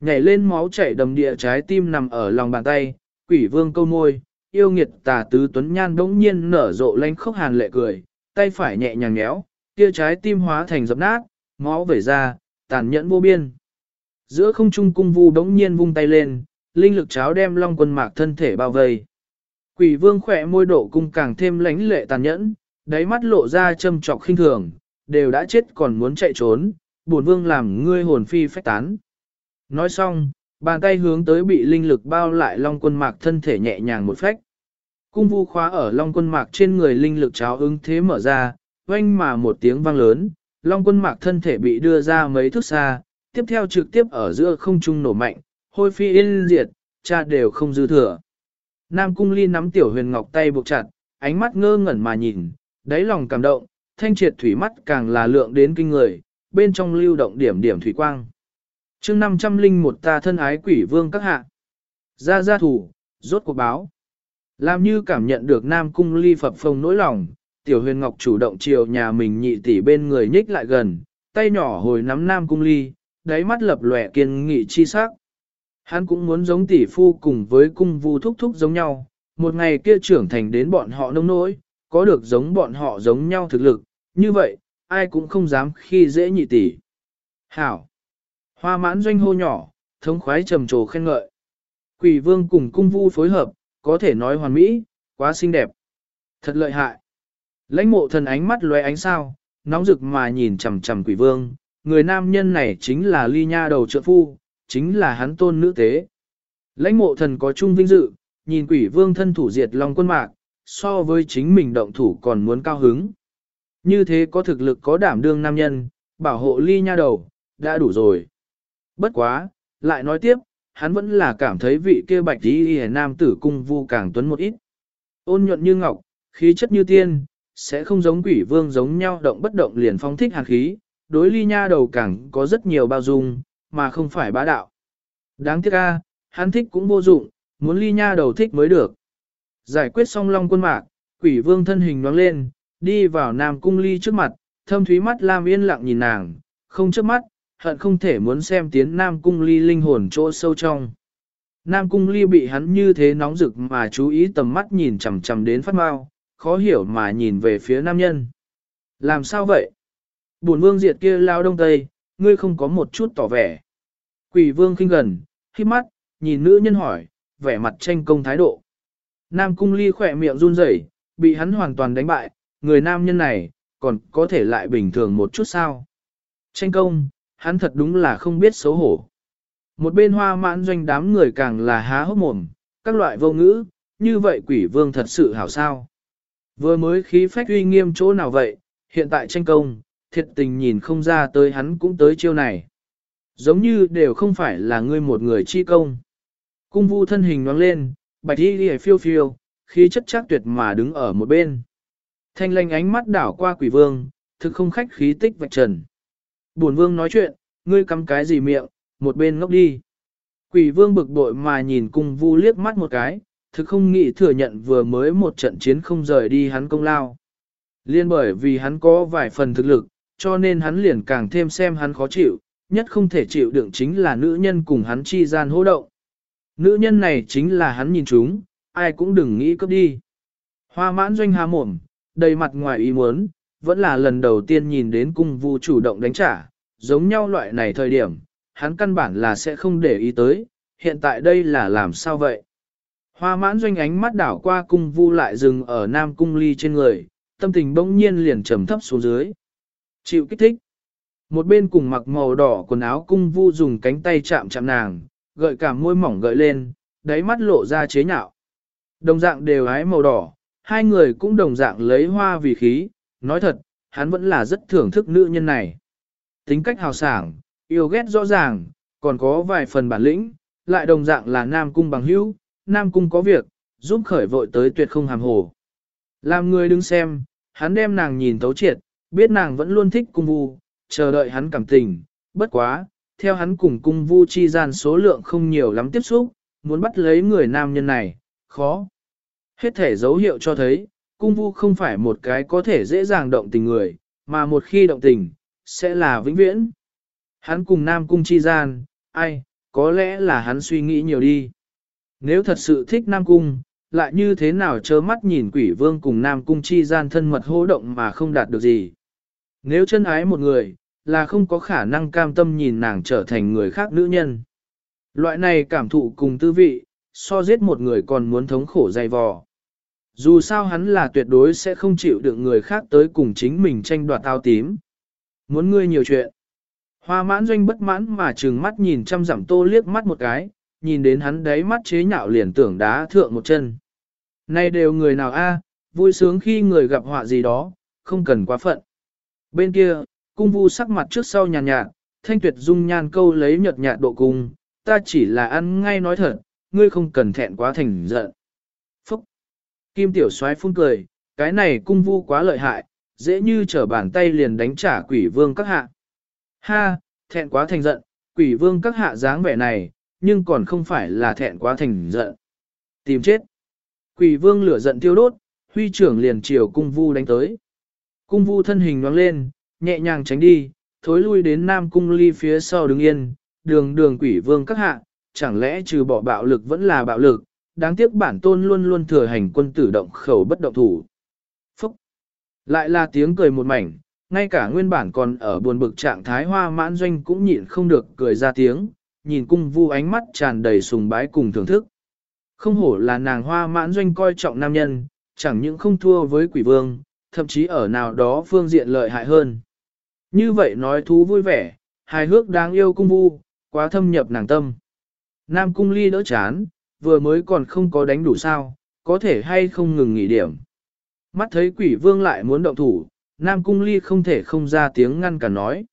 Nhảy lên máu chảy đầm địa trái tim nằm ở lòng bàn tay, quỷ vương câu môi, yêu nghiệt tà tứ tuấn nhan đống nhiên nở rộ lanh khốc hàn lệ cười, tay phải nhẹ nhàng nhéo, kia trái tim hóa thành dập nát, máu vẩy ra, tàn nhẫn vô biên. Giữa không trung cung vu đống nhiên vung tay lên, linh lực cháo đem long quân mạc thân thể bao vây. Quỷ vương khỏe môi độ cung càng thêm lãnh lệ tàn nhẫn, đáy mắt lộ ra châm trọc khinh thường, đều đã chết còn muốn chạy trốn, buồn vương làm ngươi hồn phi phách tán. Nói xong, bàn tay hướng tới bị linh lực bao lại long quân mạc thân thể nhẹ nhàng một phách. Cung vu khóa ở long quân mạc trên người linh lực cháo ứng thế mở ra, oanh mà một tiếng vang lớn, long quân mạc thân thể bị đưa ra mấy thước xa, tiếp theo trực tiếp ở giữa không trung nổ mạnh, hôi phi yên diệt, cha đều không dư thừa. Nam cung ly nắm tiểu huyền ngọc tay buộc chặt, ánh mắt ngơ ngẩn mà nhìn, đáy lòng cảm động, thanh triệt thủy mắt càng là lượng đến kinh người, bên trong lưu động điểm điểm thủy quang chương 500 linh một ta thân ái quỷ vương các hạ. Ra ra thủ, rốt cuộc báo. Làm như cảm nhận được Nam Cung ly phập phồng nỗi lòng, Tiểu Huyền Ngọc chủ động chiều nhà mình nhị tỷ bên người nhích lại gần, tay nhỏ hồi nắm Nam Cung ly, đáy mắt lập lòe kiên nghị chi sắc. Hắn cũng muốn giống tỷ phu cùng với cung vu thúc thúc giống nhau, một ngày kia trưởng thành đến bọn họ nông nỗi, có được giống bọn họ giống nhau thực lực, như vậy, ai cũng không dám khi dễ nhị tỷ. Hảo! Hoa mãn doanh hô nhỏ, thống khoái trầm trồ khen ngợi. Quỷ vương cùng cung vu phối hợp, có thể nói hoàn mỹ, quá xinh đẹp. Thật lợi hại. Lãnh mộ thần ánh mắt lóe ánh sao, nóng rực mà nhìn chằm chằm quỷ vương, người nam nhân này chính là ly nha đầu trợ phu, chính là hắn tôn nữ tế. Lãnh mộ thần có chung vinh dự, nhìn quỷ vương thân thủ diệt long quân mạc, so với chính mình động thủ còn muốn cao hứng. Như thế có thực lực có đảm đương nam nhân, bảo hộ ly nha đầu, đã đủ rồi. Bất quá, lại nói tiếp, hắn vẫn là cảm thấy vị kia bạch tí hề nam tử cung vu càng tuấn một ít. Ôn nhuận như ngọc, khí chất như tiên, sẽ không giống quỷ vương giống nhau động bất động liền phong thích hàn khí, đối ly nha đầu càng có rất nhiều bao dung, mà không phải bá đạo. Đáng tiếc a, hắn thích cũng vô dụng, muốn ly nha đầu thích mới được. Giải quyết xong long quân mạc, quỷ vương thân hình nhoáng lên, đi vào nam cung ly trước mặt, thâm thúy mắt lam yên lặng nhìn nàng, không chớp mắt, hận không thể muốn xem tiến nam cung ly linh hồn chỗ sâu trong. Nam cung ly bị hắn như thế nóng rực mà chú ý tầm mắt nhìn chằm chằm đến phát mau, khó hiểu mà nhìn về phía nam nhân. Làm sao vậy? Bổn vương diệt kia lao đông tây, ngươi không có một chút tỏ vẻ. Quỷ vương khinh gần, khi mắt, nhìn nữ nhân hỏi, vẻ mặt tranh công thái độ. Nam cung ly khỏe miệng run rẩy, bị hắn hoàn toàn đánh bại, người nam nhân này, còn có thể lại bình thường một chút sao. Tranh công, hắn thật đúng là không biết xấu hổ. Một bên hoa mãn doanh đám người càng là há hốc mồm, các loại vô ngữ, như vậy quỷ vương thật sự hảo sao. Vừa mới khí phách uy nghiêm chỗ nào vậy, hiện tại tranh công, thiệt tình nhìn không ra tới hắn cũng tới chiêu này. Giống như đều không phải là ngươi một người chi công. Cung vu thân hình nhoáng lên, bạch y đi phiêu phiêu, khí chất chắc tuyệt mà đứng ở một bên. Thanh lanh ánh mắt đảo qua quỷ vương, thực không khách khí tích vạch trần. Bổn vương nói chuyện, ngươi cắm cái gì miệng, một bên ngốc đi. Quỷ vương bực bội mà nhìn cung vu liếc mắt một cái, thực không nghĩ thừa nhận vừa mới một trận chiến không rời đi hắn công lao. Liên bởi vì hắn có vài phần thực lực, cho nên hắn liền càng thêm xem hắn khó chịu, nhất không thể chịu đựng chính là nữ nhân cùng hắn chi gian hô động. Nữ nhân này chính là hắn nhìn chúng, ai cũng đừng nghĩ cướp đi. Hoa mãn doanh há mồm, đầy mặt ngoài ý muốn, vẫn là lần đầu tiên nhìn đến cung vu chủ động đánh trả, giống nhau loại này thời điểm, hắn căn bản là sẽ không để ý tới, hiện tại đây là làm sao vậy? Hoa mãn doanh ánh mắt đảo qua cung vu lại dừng ở nam cung ly trên người, tâm tình bỗng nhiên liền trầm thấp xuống dưới. Chịu kích thích. Một bên cùng mặc màu đỏ quần áo cung vu dùng cánh tay chạm chạm nàng, gợi cảm môi mỏng gợi lên, đáy mắt lộ ra chế nhạo. Đồng dạng đều ái màu đỏ, hai người cũng đồng dạng lấy hoa vì khí, nói thật, hắn vẫn là rất thưởng thức nữ nhân này. Tính cách hào sảng, yêu ghét rõ ràng, còn có vài phần bản lĩnh, lại đồng dạng là nam cung bằng hữu, nam cung có việc, giúp khởi vội tới tuyệt không hàm hồ. Làm người đứng xem, hắn đem nàng nhìn thấu triệt, biết nàng vẫn luôn thích cung vu, chờ đợi hắn cảm tình, bất quá, theo hắn cùng cung vu chi gian số lượng không nhiều lắm tiếp xúc, muốn bắt lấy người nam nhân này, khó. Hết thể dấu hiệu cho thấy, cung vu không phải một cái có thể dễ dàng động tình người, mà một khi động tình, sẽ là vĩnh viễn. Hắn cùng nam cung chi gian, ai, có lẽ là hắn suy nghĩ nhiều đi. Nếu thật sự thích nam cung, lại như thế nào chớ mắt nhìn quỷ vương cùng nam cung chi gian thân mật hô động mà không đạt được gì. Nếu chân ái một người, là không có khả năng cam tâm nhìn nàng trở thành người khác nữ nhân. Loại này cảm thụ cùng tư vị, so giết một người còn muốn thống khổ dày vò. Dù sao hắn là tuyệt đối sẽ không chịu được người khác tới cùng chính mình tranh đoạt tao tím. Muốn ngươi nhiều chuyện. Hoa mãn doanh bất mãn mà trừng mắt nhìn chăm dặm tô liếc mắt một cái, nhìn đến hắn đấy mắt chế nhạo liền tưởng đá thượng một chân. Nay đều người nào a, vui sướng khi người gặp họa gì đó, không cần quá phận. Bên kia, cung vu sắc mặt trước sau nhàn nhạt, thanh tuyệt dung nhan câu lấy nhợt nhạt độ cung, ta chỉ là ăn ngay nói thật, ngươi không cần thẹn quá thành giận. Kim tiểu soái phun cười, cái này cung vu quá lợi hại, dễ như trở bàn tay liền đánh trả quỷ vương các hạ. Ha, thẹn quá thành giận, quỷ vương các hạ dáng vẻ này, nhưng còn không phải là thẹn quá thành giận. Tìm chết. Quỷ vương lửa giận tiêu đốt, huy trưởng liền chiều cung vu đánh tới. Cung vu thân hình nhoáng lên, nhẹ nhàng tránh đi, thối lui đến nam cung ly phía sau đứng yên, đường đường quỷ vương các hạ, chẳng lẽ trừ bỏ bạo lực vẫn là bạo lực, đáng tiếc bản tôn luôn luôn thừa hành quân tử động khẩu bất động thủ. Phúc! Lại là tiếng cười một mảnh, ngay cả nguyên bản còn ở buồn bực trạng thái hoa mãn doanh cũng nhịn không được cười ra tiếng, nhìn cung vu ánh mắt tràn đầy sùng bái cùng thưởng thức. Không hổ là nàng hoa mãn doanh coi trọng nam nhân, chẳng những không thua với quỷ vương, thậm chí ở nào đó phương diện lợi hại hơn. Như vậy nói thú vui vẻ, hài hước đáng yêu cung vu, quá thâm nhập nàng tâm. Nam cung ly đỡ chán, vừa mới còn không có đánh đủ sao, có thể hay không ngừng nghỉ điểm. Mắt thấy quỷ vương lại muốn động thủ, Nam cung ly không thể không ra tiếng ngăn cả nói.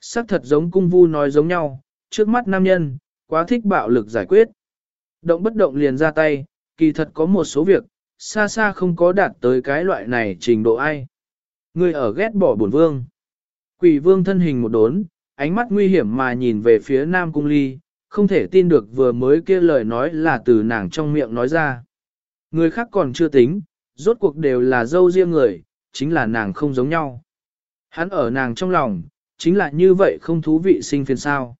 Sắc thật giống cung vu nói giống nhau, trước mắt nam nhân, quá thích bạo lực giải quyết. Động bất động liền ra tay, kỳ thật có một số việc, xa xa không có đạt tới cái loại này trình độ ai. Người ở ghét bỏ bổn vương. Quỷ vương thân hình một đốn, ánh mắt nguy hiểm mà nhìn về phía Nam Cung Ly, không thể tin được vừa mới kia lời nói là từ nàng trong miệng nói ra. Người khác còn chưa tính, rốt cuộc đều là dâu riêng người, chính là nàng không giống nhau. Hắn ở nàng trong lòng, chính là như vậy không thú vị sinh phiền sao.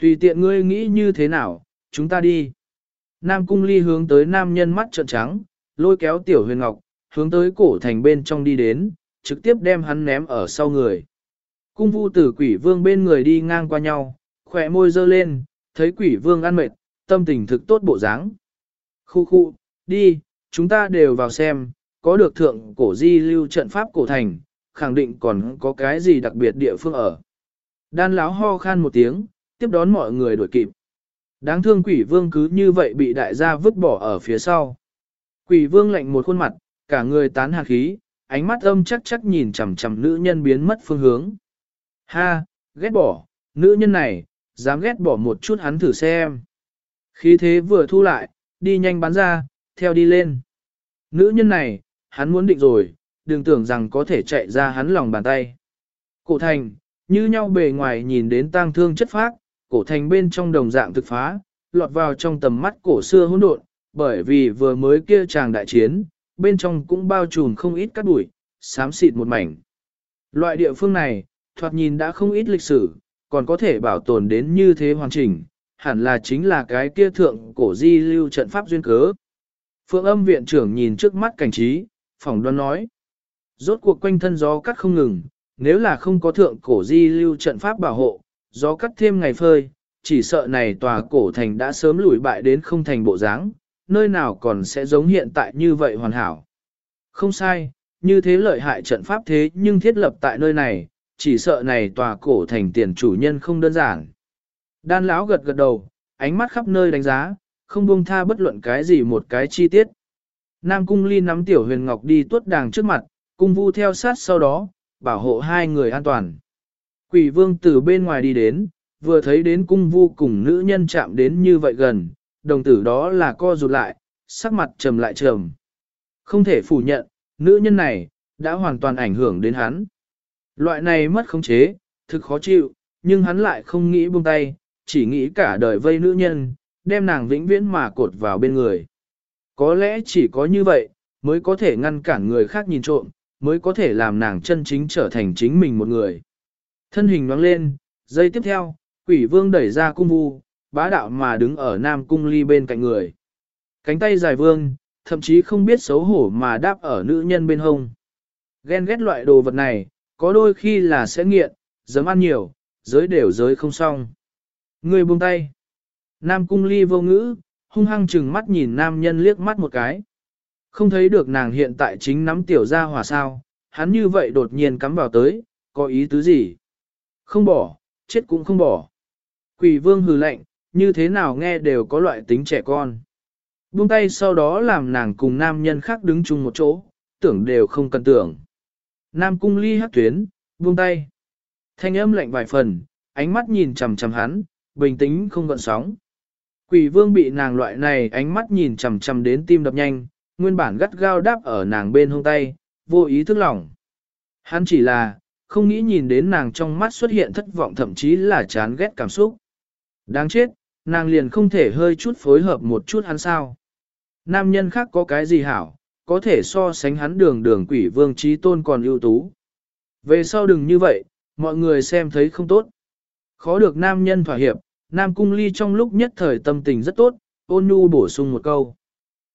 Tùy tiện ngươi nghĩ như thế nào, chúng ta đi. Nam cung ly hướng tới nam nhân mắt trợn trắng, lôi kéo tiểu huyền ngọc, hướng tới cổ thành bên trong đi đến, trực tiếp đem hắn ném ở sau người. Cung vu tử quỷ vương bên người đi ngang qua nhau, khỏe môi dơ lên, thấy quỷ vương ăn mệt, tâm tình thực tốt bộ dáng. Khu khu, đi, chúng ta đều vào xem, có được thượng cổ di lưu trận pháp cổ thành, khẳng định còn có cái gì đặc biệt địa phương ở. Đan láo ho khan một tiếng, tiếp đón mọi người đuổi kịp. Đáng thương quỷ vương cứ như vậy bị đại gia vứt bỏ ở phía sau. Quỷ vương lạnh một khuôn mặt, cả người tán hạt khí, ánh mắt âm chắc chắc nhìn chằm chằm nữ nhân biến mất phương hướng. Ha, ghét bỏ, nữ nhân này, dám ghét bỏ một chút hắn thử xem. Khí thế vừa thu lại, đi nhanh bắn ra, theo đi lên. Nữ nhân này, hắn muốn định rồi, đừng tưởng rằng có thể chạy ra hắn lòng bàn tay. Cổ thành, như nhau bề ngoài nhìn đến tang thương chất phác, cổ thành bên trong đồng dạng thực phá, lọt vào trong tầm mắt cổ xưa hỗn độn, bởi vì vừa mới kia chàng đại chiến, bên trong cũng bao trùm không ít cát bụi, xám xịt một mảnh. Loại địa phương này, thoạt nhìn đã không ít lịch sử, còn có thể bảo tồn đến như thế hoàn chỉnh, hẳn là chính là cái kia thượng cổ di lưu trận pháp duyên cớ. Phượng âm viện trưởng nhìn trước mắt cảnh trí, phỏng đoán nói. Rốt cuộc quanh thân gió cắt không ngừng, nếu là không có thượng cổ di lưu trận pháp bảo hộ, gió cắt thêm ngày phơi, chỉ sợ này tòa cổ thành đã sớm lùi bại đến không thành bộ dáng, nơi nào còn sẽ giống hiện tại như vậy hoàn hảo. Không sai, như thế lợi hại trận pháp thế nhưng thiết lập tại nơi này, chỉ sợ này tòa cổ thành tiền chủ nhân không đơn giản. Đan lão gật gật đầu, ánh mắt khắp nơi đánh giá, không buông tha bất luận cái gì một cái chi tiết. Nam cung ly nắm tiểu huyền ngọc đi tuốt đàng trước mặt, cung vu theo sát sau đó, bảo hộ hai người an toàn. Quỷ vương từ bên ngoài đi đến, vừa thấy đến cung vu cùng nữ nhân chạm đến như vậy gần, đồng tử đó là co rụt lại, sắc mặt trầm lại trầm. Không thể phủ nhận, nữ nhân này, đã hoàn toàn ảnh hưởng đến hắn. Loại này mất khống chế, thực khó chịu, nhưng hắn lại không nghĩ buông tay, chỉ nghĩ cả đời vây nữ nhân, đem nàng vĩnh viễn mà cột vào bên người. Có lẽ chỉ có như vậy, mới có thể ngăn cản người khác nhìn trộm, mới có thể làm nàng chân chính trở thành chính mình một người. Thân hình nhoáng lên, giây tiếp theo, quỷ vương đẩy ra cung vu, bá đạo mà đứng ở nam cung ly bên cạnh người. Cánh tay dài vương, thậm chí không biết xấu hổ mà đáp ở nữ nhân bên hông. Ghen ghét loại đồ vật này, có đôi khi là sẽ nghiện, dấm ăn nhiều, giới đều giới không xong. Người buông tay. Nam cung ly vô ngữ, hung hăng chừng mắt nhìn nam nhân liếc mắt một cái. Không thấy được nàng hiện tại chính nắm tiểu ra hỏa sao, hắn như vậy đột nhiên cắm vào tới, có ý tứ gì? Không bỏ, chết cũng không bỏ. Quỷ vương hừ lạnh, như thế nào nghe đều có loại tính trẻ con. Buông tay sau đó làm nàng cùng nam nhân khác đứng chung một chỗ, tưởng đều không cần tưởng. Nam cung ly hát tuyến, buông tay. Thanh âm lạnh vài phần, ánh mắt nhìn chầm chầm hắn, bình tĩnh không gợn sóng. Quỷ vương bị nàng loại này ánh mắt nhìn chầm chầm đến tim đập nhanh, nguyên bản gắt gao đáp ở nàng bên hông tay, vô ý thức lỏng. Hắn chỉ là, không nghĩ nhìn đến nàng trong mắt xuất hiện thất vọng thậm chí là chán ghét cảm xúc. Đáng chết, nàng liền không thể hơi chút phối hợp một chút hắn sao. Nam nhân khác có cái gì hảo, có thể so sánh hắn đường đường quỷ vương trí tôn còn ưu tú. Về sau đừng như vậy, mọi người xem thấy không tốt. Khó được nam nhân thỏa hiệp, nam cung ly trong lúc nhất thời tâm tình rất tốt, ôn nhu bổ sung một câu.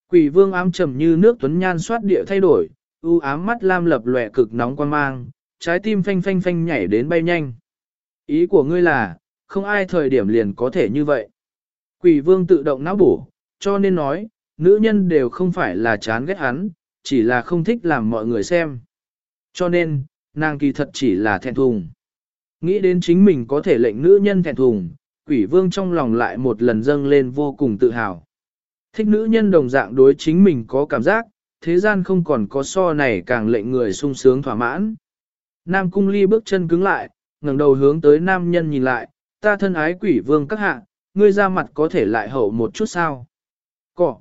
Quỷ vương ám trầm như nước tuấn nhan soát địa thay đổi, u ám mắt lam lập lòe cực nóng quan mang, trái tim phanh phanh phanh nhảy đến bay nhanh. Ý của ngươi là, không ai thời điểm liền có thể như vậy. Quỷ vương tự động não bổ, cho nên nói, nữ nhân đều không phải là chán ghét hắn, chỉ là không thích làm mọi người xem. Cho nên, nàng kỳ thật chỉ là thẹn thùng. Nghĩ đến chính mình có thể lệnh nữ nhân thẹn thùng, quỷ vương trong lòng lại một lần dâng lên vô cùng tự hào. Thích nữ nhân đồng dạng đối chính mình có cảm giác, thế gian không còn có so này càng lệnh người sung sướng thỏa mãn. Nam cung ly bước chân cứng lại, ngẩng đầu hướng tới nam nhân nhìn lại, ta thân ái quỷ vương các hạ, ngươi ra mặt có thể lại hậu một chút sao. Cỏ.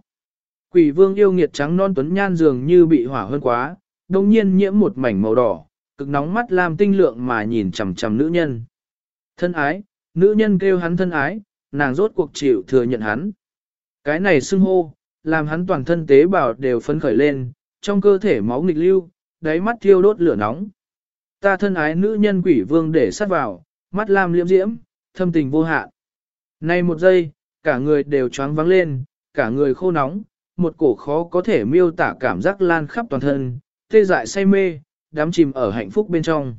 Quỷ vương yêu nghiệt trắng non tuấn nhan dường như bị hỏa hơn quá, đồng nhiên nhiễm một mảnh màu đỏ, cực nóng mắt làm tinh lượng mà nhìn chằm chằm nữ nhân. Thân ái, nữ nhân kêu hắn thân ái, nàng rốt cuộc chịu thừa nhận hắn. Cái này xưng hô, làm hắn toàn thân tế bào đều phấn khởi lên, trong cơ thể máu nghịch lưu, đáy mắt thiêu đốt lửa nóng. Ta thân ái nữ nhân quỷ vương để sát vào, mắt lam liễm diễm, thâm tình vô hạn. Nay một giây, cả người đều choáng vắng lên, cả người khô nóng, một cổ khó có thể miêu tả cảm giác lan khắp toàn thân, tê dại say mê, đắm chìm ở hạnh phúc bên trong.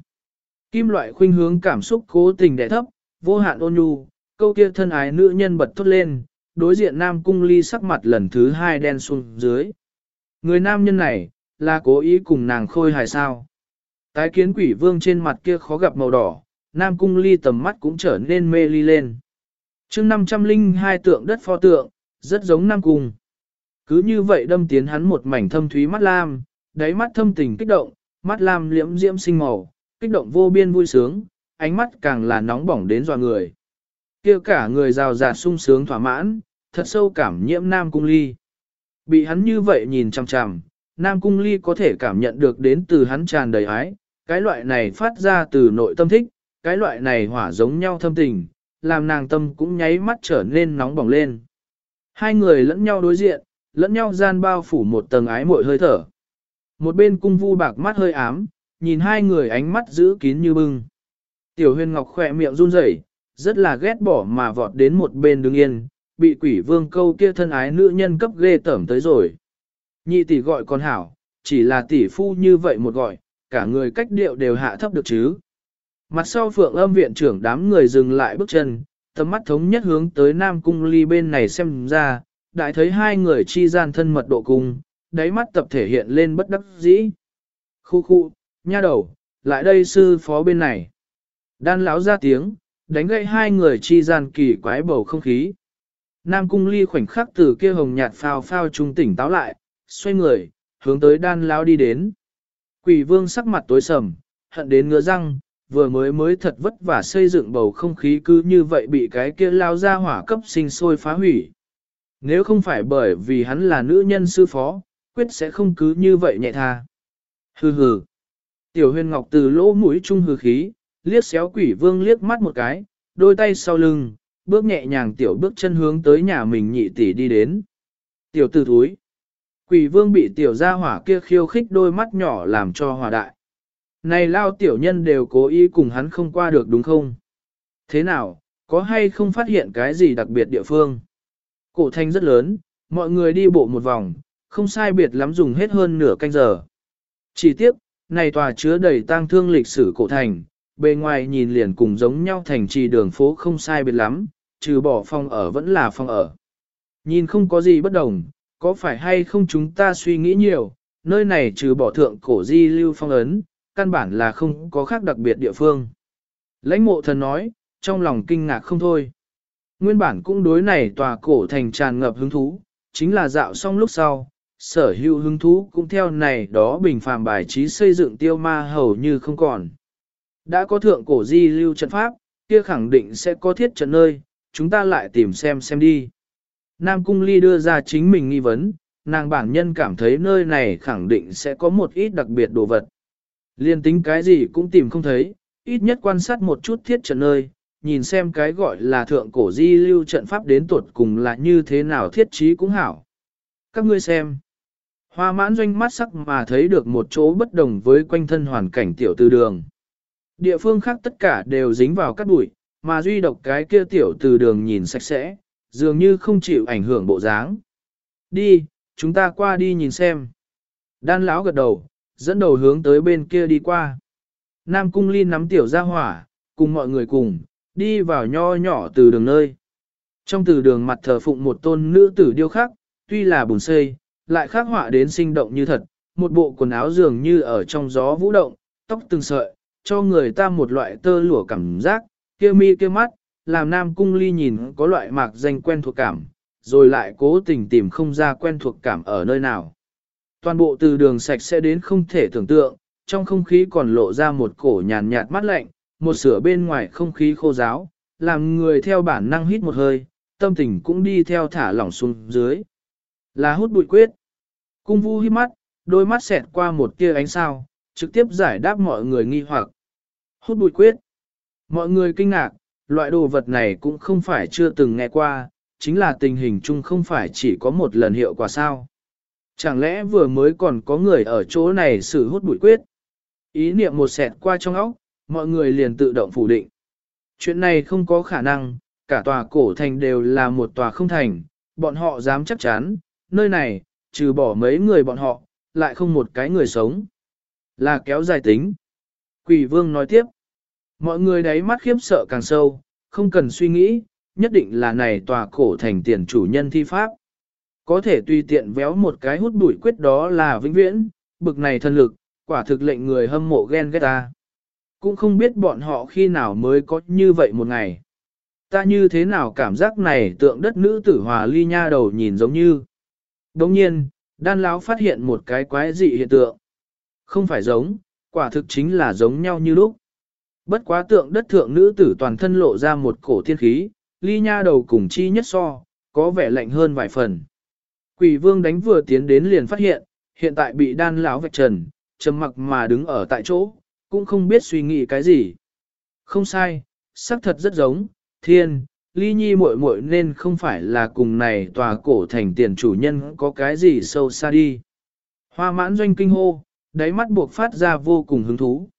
Kim loại khuynh hướng cảm xúc cố tình đè thấp, vô hạn ôn nhu, câu kia thân ái nữ nhân bật thốt lên, đối diện nam cung ly sắc mặt lần thứ hai đen xuống dưới. Người nam nhân này, là cố ý cùng nàng khôi hài sao. Tái kiến quỷ vương trên mặt kia khó gặp màu đỏ, nam cung ly tầm mắt cũng trở nên mê ly lên. chương 502 tượng đất pho tượng, rất giống nam cung. Cứ như vậy đâm tiến hắn một mảnh thâm thúy mắt lam, đáy mắt thâm tình kích động, mắt lam liễm diễm sinh màu, kích động vô biên vui sướng, ánh mắt càng là nóng bỏng đến dọa người. kia cả người rào rạt sung sướng thỏa mãn, thật sâu cảm nhiễm Nam Cung Ly. Bị hắn như vậy nhìn chằm chằm, Nam Cung Ly có thể cảm nhận được đến từ hắn tràn đầy ái, cái loại này phát ra từ nội tâm thích, cái loại này hỏa giống nhau thâm tình, làm nàng tâm cũng nháy mắt trở nên nóng bỏng lên. Hai người lẫn nhau đối diện, lẫn nhau gian bao phủ một tầng ái muội hơi thở. Một bên cung vu bạc mắt hơi ám, nhìn hai người ánh mắt giữ kín như bưng. Tiểu huyền ngọc khỏe miệng run rẩy, rất là ghét bỏ mà vọt đến một bên đứng yên, bị quỷ vương câu kia thân ái nữ nhân cấp ghê tởm tới rồi. Nhị tỷ gọi con hảo, chỉ là tỷ phu như vậy một gọi, cả người cách điệu đều hạ thấp được chứ. Mặt sau phượng âm viện trưởng đám người dừng lại bước chân, tầm mắt thống nhất hướng tới Nam Cung Ly bên này xem ra, đại thấy hai người chi gian thân mật độ cùng, đáy mắt tập thể hiện lên bất đắc dĩ. Khu khu, nha đầu, lại đây sư phó bên này. Đan lão ra tiếng, đánh gậy hai người chi gian kỳ quái bầu không khí. Nam cung ly khoảnh khắc từ kia hồng nhạt phao phao trung tỉnh táo lại, xoay người, hướng tới đan lão đi đến. Quỷ vương sắc mặt tối sầm, hận đến ngứa răng, vừa mới mới thật vất vả xây dựng bầu không khí cứ như vậy bị cái kia lao ra hỏa cấp sinh sôi phá hủy. Nếu không phải bởi vì hắn là nữ nhân sư phó, quyết sẽ không cứ như vậy nhẹ tha. Hừ hừ. Tiểu huyền ngọc từ lỗ mũi trung hừ khí, liếc xéo quỷ vương liếc mắt một cái, đôi tay sau lưng, bước nhẹ nhàng tiểu bước chân hướng tới nhà mình nhị tỷ đi đến. Tiểu tử thúi. Quỷ vương bị tiểu gia hỏa kia khiêu khích đôi mắt nhỏ làm cho hòa đại. Này lao tiểu nhân đều cố ý cùng hắn không qua được đúng không? Thế nào, có hay không phát hiện cái gì đặc biệt địa phương? Cổ thanh rất lớn, mọi người đi bộ một vòng, không sai biệt lắm dùng hết hơn nửa canh giờ. Chỉ tiếc, này tòa chứa đầy tang thương lịch sử cổ thành, bề ngoài nhìn liền cùng giống nhau thành trì đường phố không sai biệt lắm, trừ bỏ phòng ở vẫn là phòng ở. Nhìn không có gì bất đồng, có phải hay không chúng ta suy nghĩ nhiều, nơi này trừ bỏ thượng cổ di lưu phong ấn, căn bản là không có khác đặc biệt địa phương. Lãnh mộ thần nói, trong lòng kinh ngạc không thôi. Nguyên bản cũng đối này tòa cổ thành tràn ngập hứng thú, chính là dạo xong lúc sau, sở hữu hứng thú cũng theo này đó bình phàm bài trí xây dựng tiêu ma hầu như không còn. Đã có thượng cổ di lưu trận pháp, kia khẳng định sẽ có thiết trận nơi, chúng ta lại tìm xem xem đi. Nam Cung Ly đưa ra chính mình nghi vấn, nàng bản nhân cảm thấy nơi này khẳng định sẽ có một ít đặc biệt đồ vật. Liên tính cái gì cũng tìm không thấy, ít nhất quan sát một chút thiết trận nơi, nhìn xem cái gọi là thượng cổ di lưu trận pháp đến tuột cùng là như thế nào thiết trí cũng hảo. Các ngươi xem. Hoa mãn doanh mắt sắc mà thấy được một chỗ bất đồng với quanh thân hoàn cảnh tiểu từ đường. Địa phương khác tất cả đều dính vào cát bụi, mà duy độc cái kia tiểu từ đường nhìn sạch sẽ, dường như không chịu ảnh hưởng bộ dáng. Đi, chúng ta qua đi nhìn xem. Đan lão gật đầu, dẫn đầu hướng tới bên kia đi qua. Nam cung ly nắm tiểu ra hỏa, cùng mọi người cùng, đi vào nho nhỏ từ đường nơi. Trong từ đường mặt thờ phụng một tôn nữ tử điêu khắc, tuy là bùn xây, lại khắc họa đến sinh động như thật, một bộ quần áo dường như ở trong gió vũ động, tóc từng sợi, cho người ta một loại tơ lụa cảm giác, kia mi kia mắt, làm nam cung ly nhìn có loại mạc danh quen thuộc cảm, rồi lại cố tình tìm không ra quen thuộc cảm ở nơi nào. Toàn bộ từ đường sạch sẽ đến không thể tưởng tượng, trong không khí còn lộ ra một cổ nhàn nhạt mát lạnh, một sửa bên ngoài không khí khô giáo, làm người theo bản năng hít một hơi, tâm tình cũng đi theo thả lỏng xuống dưới. Là hút bụi quyết. Cung vu hít mắt, đôi mắt xẹt qua một tia ánh sao, trực tiếp giải đáp mọi người nghi hoặc. Hút bụi quyết. Mọi người kinh ngạc, loại đồ vật này cũng không phải chưa từng nghe qua, chính là tình hình chung không phải chỉ có một lần hiệu quả sao. Chẳng lẽ vừa mới còn có người ở chỗ này xử hút bụi quyết? Ý niệm một xẹt qua trong óc, mọi người liền tự động phủ định. Chuyện này không có khả năng, cả tòa cổ thành đều là một tòa không thành, bọn họ dám chắc chắn, nơi này, trừ bỏ mấy người bọn họ, lại không một cái người sống. Là kéo dài tính. Quỷ vương nói tiếp. Mọi người đáy mắt khiếp sợ càng sâu, không cần suy nghĩ, nhất định là này tòa cổ thành tiền chủ nhân thi pháp. Có thể tùy tiện véo một cái hút bụi quyết đó là vĩnh viễn, bực này thân lực, quả thực lệnh người hâm mộ ghen ghét ta. Cũng không biết bọn họ khi nào mới có như vậy một ngày. Ta như thế nào cảm giác này tượng đất nữ tử hòa ly nha đầu nhìn giống như. Đồng nhiên, đan lão phát hiện một cái quái dị hiện tượng. Không phải giống, quả thực chính là giống nhau như lúc. Bất quá tượng đất thượng nữ tử toàn thân lộ ra một cổ thiên khí, ly nha đầu cùng chi nhất so, có vẻ lạnh hơn vài phần. Quỷ vương đánh vừa tiến đến liền phát hiện, hiện tại bị đan lão vạch trần, trầm mặc mà đứng ở tại chỗ, cũng không biết suy nghĩ cái gì. Không sai, xác thật rất giống, thiên, ly nhi muội muội nên không phải là cùng này tòa cổ thành tiền chủ nhân có cái gì sâu xa đi. Hoa mãn doanh kinh hô, đáy mắt buộc phát ra vô cùng hứng thú.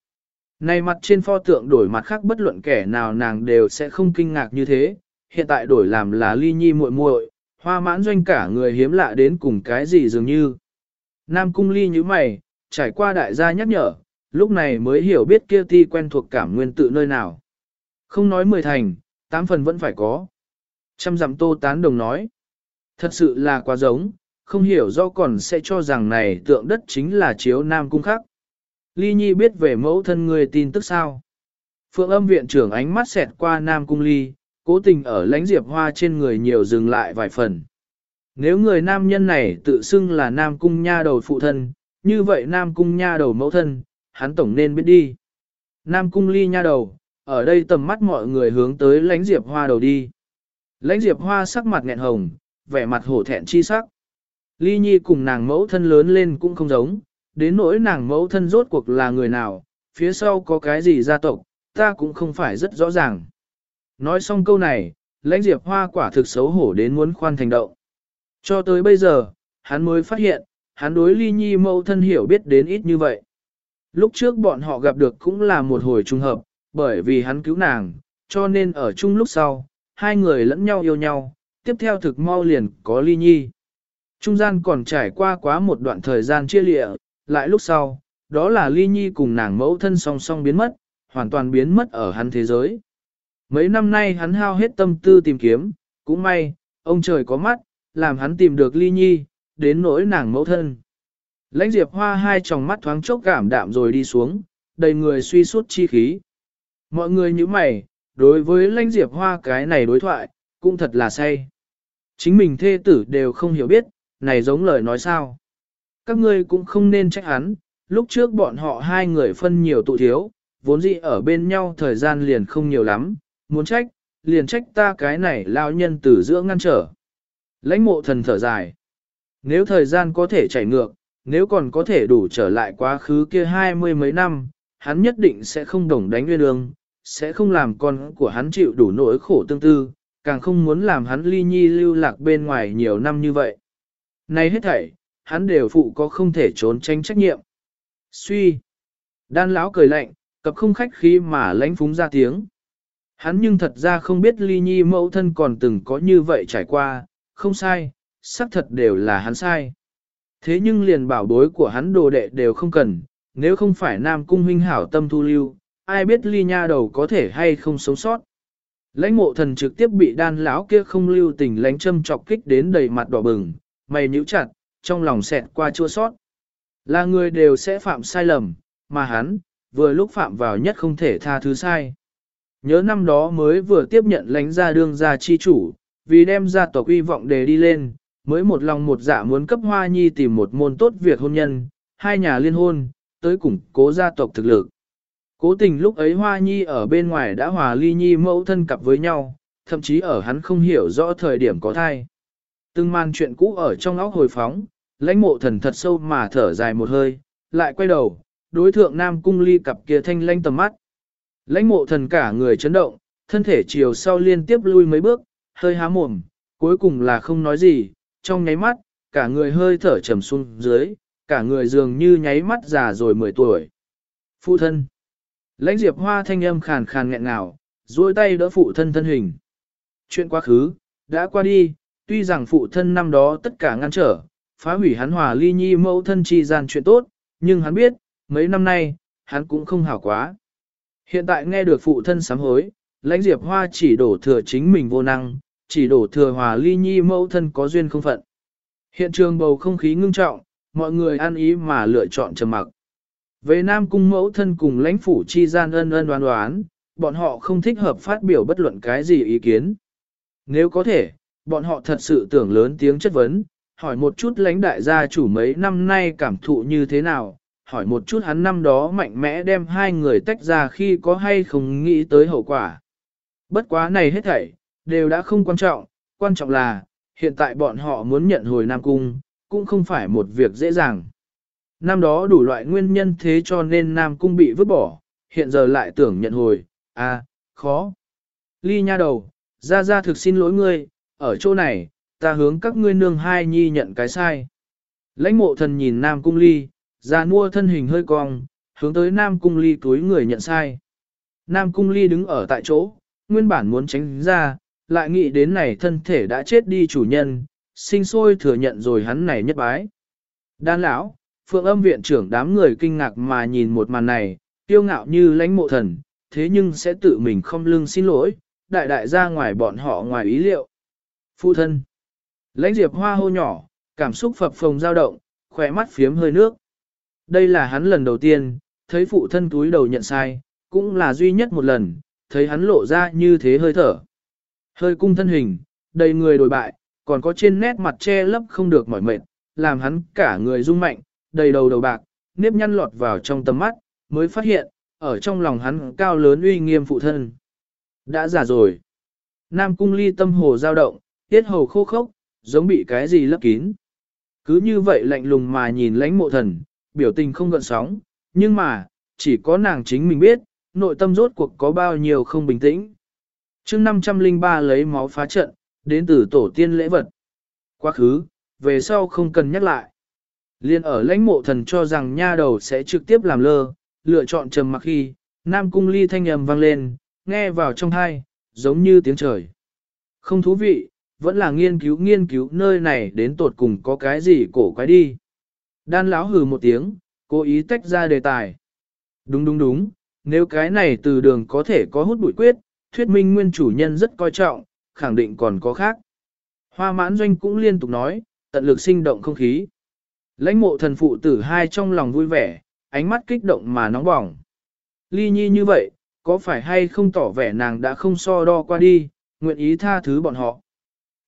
Này mặt trên pho tượng đổi mặt khác bất luận kẻ nào nàng đều sẽ không kinh ngạc như thế, hiện tại đổi làm là ly nhi muội muội, hoa mãn doanh cả người hiếm lạ đến cùng cái gì dường như. Nam cung ly như mày, trải qua đại gia nhắc nhở, lúc này mới hiểu biết kia ti quen thuộc cảm nguyên tự nơi nào. Không nói mười thành, tám phần vẫn phải có. Trăm dặm tô tán đồng nói. Thật sự là quá giống, không hiểu do còn sẽ cho rằng này tượng đất chính là chiếu nam cung khắc. Ly Nhi biết về mẫu thân người tin tức sao? Phượng âm viện trưởng ánh mắt xẹt qua nam cung ly, cố tình ở lãnh diệp hoa trên người nhiều dừng lại vài phần. Nếu người nam nhân này tự xưng là nam cung nha đầu phụ thân, như vậy nam cung nha đầu mẫu thân, hắn tổng nên biết đi. Nam cung ly nha đầu, ở đây tầm mắt mọi người hướng tới lãnh diệp hoa đầu đi. Lãnh diệp hoa sắc mặt nghẹn hồng, vẻ mặt hổ thẹn chi sắc. Ly nhi cùng nàng mẫu thân lớn lên cũng không giống, đến nỗi nàng mẫu thân rốt cuộc là người nào, phía sau có cái gì gia tộc, ta cũng không phải rất rõ ràng. Nói xong câu này, lãnh diệp hoa quả thực xấu hổ đến muốn khoan thành động. Cho tới bây giờ, hắn mới phát hiện, hắn đối ly nhi mẫu thân hiểu biết đến ít như vậy. Lúc trước bọn họ gặp được cũng là một hồi trùng hợp, bởi vì hắn cứu nàng, cho nên ở chung lúc sau, hai người lẫn nhau yêu nhau, tiếp theo thực mau liền có ly nhi. Trung gian còn trải qua quá một đoạn thời gian chia lịa, lại lúc sau, đó là ly nhi cùng nàng mẫu thân song song biến mất, hoàn toàn biến mất ở hắn thế giới. Mấy năm nay hắn hao hết tâm tư tìm kiếm, cũng may, ông trời có mắt, làm hắn tìm được ly nhi, đến nỗi nàng mẫu thân. Lãnh diệp hoa hai tròng mắt thoáng chốc cảm đạm rồi đi xuống, đầy người suy suốt chi khí. Mọi người như mày, đối với lãnh diệp hoa cái này đối thoại, cũng thật là say. Chính mình thê tử đều không hiểu biết, này giống lời nói sao. Các ngươi cũng không nên trách hắn, lúc trước bọn họ hai người phân nhiều tụ thiếu, vốn dĩ ở bên nhau thời gian liền không nhiều lắm, muốn trách, liền trách ta cái này lao nhân tử giữa ngăn trở. Lãnh mộ thần thở dài. Nếu thời gian có thể chảy ngược, nếu còn có thể đủ trở lại quá khứ kia hai mươi mấy năm, hắn nhất định sẽ không đồng đánh nguyên ương, sẽ không làm con của hắn chịu đủ nỗi khổ tương tư, càng không muốn làm hắn ly nhi lưu lạc bên ngoài nhiều năm như vậy. Này hết thảy, hắn đều phụ có không thể trốn tránh trách nhiệm. Suy. Đan lão cười lạnh, cập không khách khí mà lãnh phúng ra tiếng. Hắn nhưng thật ra không biết ly nhi mẫu thân còn từng có như vậy trải qua, không sai, xác thật đều là hắn sai. Thế nhưng liền bảo bối của hắn đồ đệ đều không cần, nếu không phải nam cung huynh hảo tâm thu lưu, ai biết ly nha đầu có thể hay không sống sót. Lãnh mộ thần trực tiếp bị đan lão kia không lưu tình lánh châm chọc kích đến đầy mặt đỏ bừng, mày nhíu chặt, trong lòng xẹt qua chua sót. Là người đều sẽ phạm sai lầm, mà hắn, vừa lúc phạm vào nhất không thể tha thứ sai. Nhớ năm đó mới vừa tiếp nhận lãnh gia đương gia chi chủ, vì đem gia tộc uy vọng đề đi lên, mới một lòng một dạ muốn cấp hoa nhi tìm một môn tốt việc hôn nhân, hai nhà liên hôn, tới củng cố gia tộc thực lực. Cố tình lúc ấy hoa nhi ở bên ngoài đã hòa ly nhi mẫu thân cặp với nhau, thậm chí ở hắn không hiểu rõ thời điểm có thai. Từng màn chuyện cũ ở trong óc hồi phóng, lãnh mộ thần thật sâu mà thở dài một hơi, lại quay đầu, đối thượng nam cung ly cặp kia thanh lanh tầm mắt. Lãnh mộ thần cả người chấn động, thân thể chiều sau liên tiếp lui mấy bước, hơi há mồm, cuối cùng là không nói gì, trong nháy mắt, cả người hơi thở trầm xuống dưới, cả người dường như nháy mắt già rồi 10 tuổi. Phụ thân. Lãnh diệp hoa thanh âm khàn khàn nghẹn ngào, duỗi tay đỡ phụ thân thân hình. Chuyện quá khứ, đã qua đi, tuy rằng phụ thân năm đó tất cả ngăn trở, phá hủy hắn hòa ly nhi mẫu thân chi gian chuyện tốt, nhưng hắn biết, mấy năm nay, hắn cũng không hảo quá. Hiện tại nghe được phụ thân sám hối, lãnh diệp hoa chỉ đổ thừa chính mình vô năng, chỉ đổ thừa hòa ly nhi mẫu thân có duyên không phận. Hiện trường bầu không khí ngưng trọng, mọi người ăn ý mà lựa chọn trầm mặc. Về Nam Cung mẫu thân cùng lãnh phủ chi gian ân ân đoán đoán, bọn họ không thích hợp phát biểu bất luận cái gì ý kiến. Nếu có thể, bọn họ thật sự tưởng lớn tiếng chất vấn, hỏi một chút lãnh đại gia chủ mấy năm nay cảm thụ như thế nào, hỏi một chút hắn năm đó mạnh mẽ đem hai người tách ra khi có hay không nghĩ tới hậu quả. Bất quá này hết thảy, đều đã không quan trọng, quan trọng là, hiện tại bọn họ muốn nhận hồi Nam Cung, cũng không phải một việc dễ dàng. Năm đó đủ loại nguyên nhân thế cho nên Nam Cung bị vứt bỏ, hiện giờ lại tưởng nhận hồi, à, khó. Ly nha đầu, ra ra thực xin lỗi ngươi, ở chỗ này, ta hướng các ngươi nương hai nhi nhận cái sai. Lãnh mộ thần nhìn Nam Cung Ly, ra mua thân hình hơi cong, hướng tới Nam Cung Ly túi người nhận sai. Nam Cung Ly đứng ở tại chỗ, nguyên bản muốn tránh ra, lại nghĩ đến này thân thể đã chết đi chủ nhân, sinh sôi thừa nhận rồi hắn này nhất bái. Đan lão, phượng âm viện trưởng đám người kinh ngạc mà nhìn một màn này, tiêu ngạo như lãnh mộ thần, thế nhưng sẽ tự mình không lưng xin lỗi, đại đại ra ngoài bọn họ ngoài ý liệu. Phụ thân. Lãnh diệp hoa hô nhỏ, cảm xúc phập phồng dao động, khỏe mắt phiếm hơi nước. Đây là hắn lần đầu tiên, thấy phụ thân túi đầu nhận sai, cũng là duy nhất một lần, thấy hắn lộ ra như thế hơi thở. Hơi cung thân hình, đầy người đổi bại, còn có trên nét mặt che lấp không được mỏi mệt, làm hắn cả người rung mạnh, đầy đầu đầu bạc, nếp nhăn lọt vào trong tầm mắt, mới phát hiện, ở trong lòng hắn cao lớn uy nghiêm phụ thân. Đã già rồi. Nam cung ly tâm hồ dao động, tiết hầu khô khốc, giống bị cái gì lấp kín. Cứ như vậy lạnh lùng mà nhìn lãnh mộ thần, biểu tình không gợn sóng, nhưng mà, chỉ có nàng chính mình biết, nội tâm rốt cuộc có bao nhiêu không bình tĩnh chương 503 lấy máu phá trận, đến từ tổ tiên lễ vật. Quá khứ, về sau không cần nhắc lại. Liên ở lãnh mộ thần cho rằng nha đầu sẽ trực tiếp làm lơ, lựa chọn trầm mặc khi, nam cung ly thanh âm vang lên, nghe vào trong hai, giống như tiếng trời. Không thú vị, vẫn là nghiên cứu nghiên cứu nơi này đến tột cùng có cái gì cổ quái đi. Đan lão hừ một tiếng, cố ý tách ra đề tài. Đúng đúng đúng, nếu cái này từ đường có thể có hút bụi quyết, thuyết minh nguyên chủ nhân rất coi trọng, khẳng định còn có khác. Hoa mãn doanh cũng liên tục nói, tận lực sinh động không khí. Lãnh mộ thần phụ tử hai trong lòng vui vẻ, ánh mắt kích động mà nóng bỏng. Ly nhi như vậy, có phải hay không tỏ vẻ nàng đã không so đo qua đi, nguyện ý tha thứ bọn họ.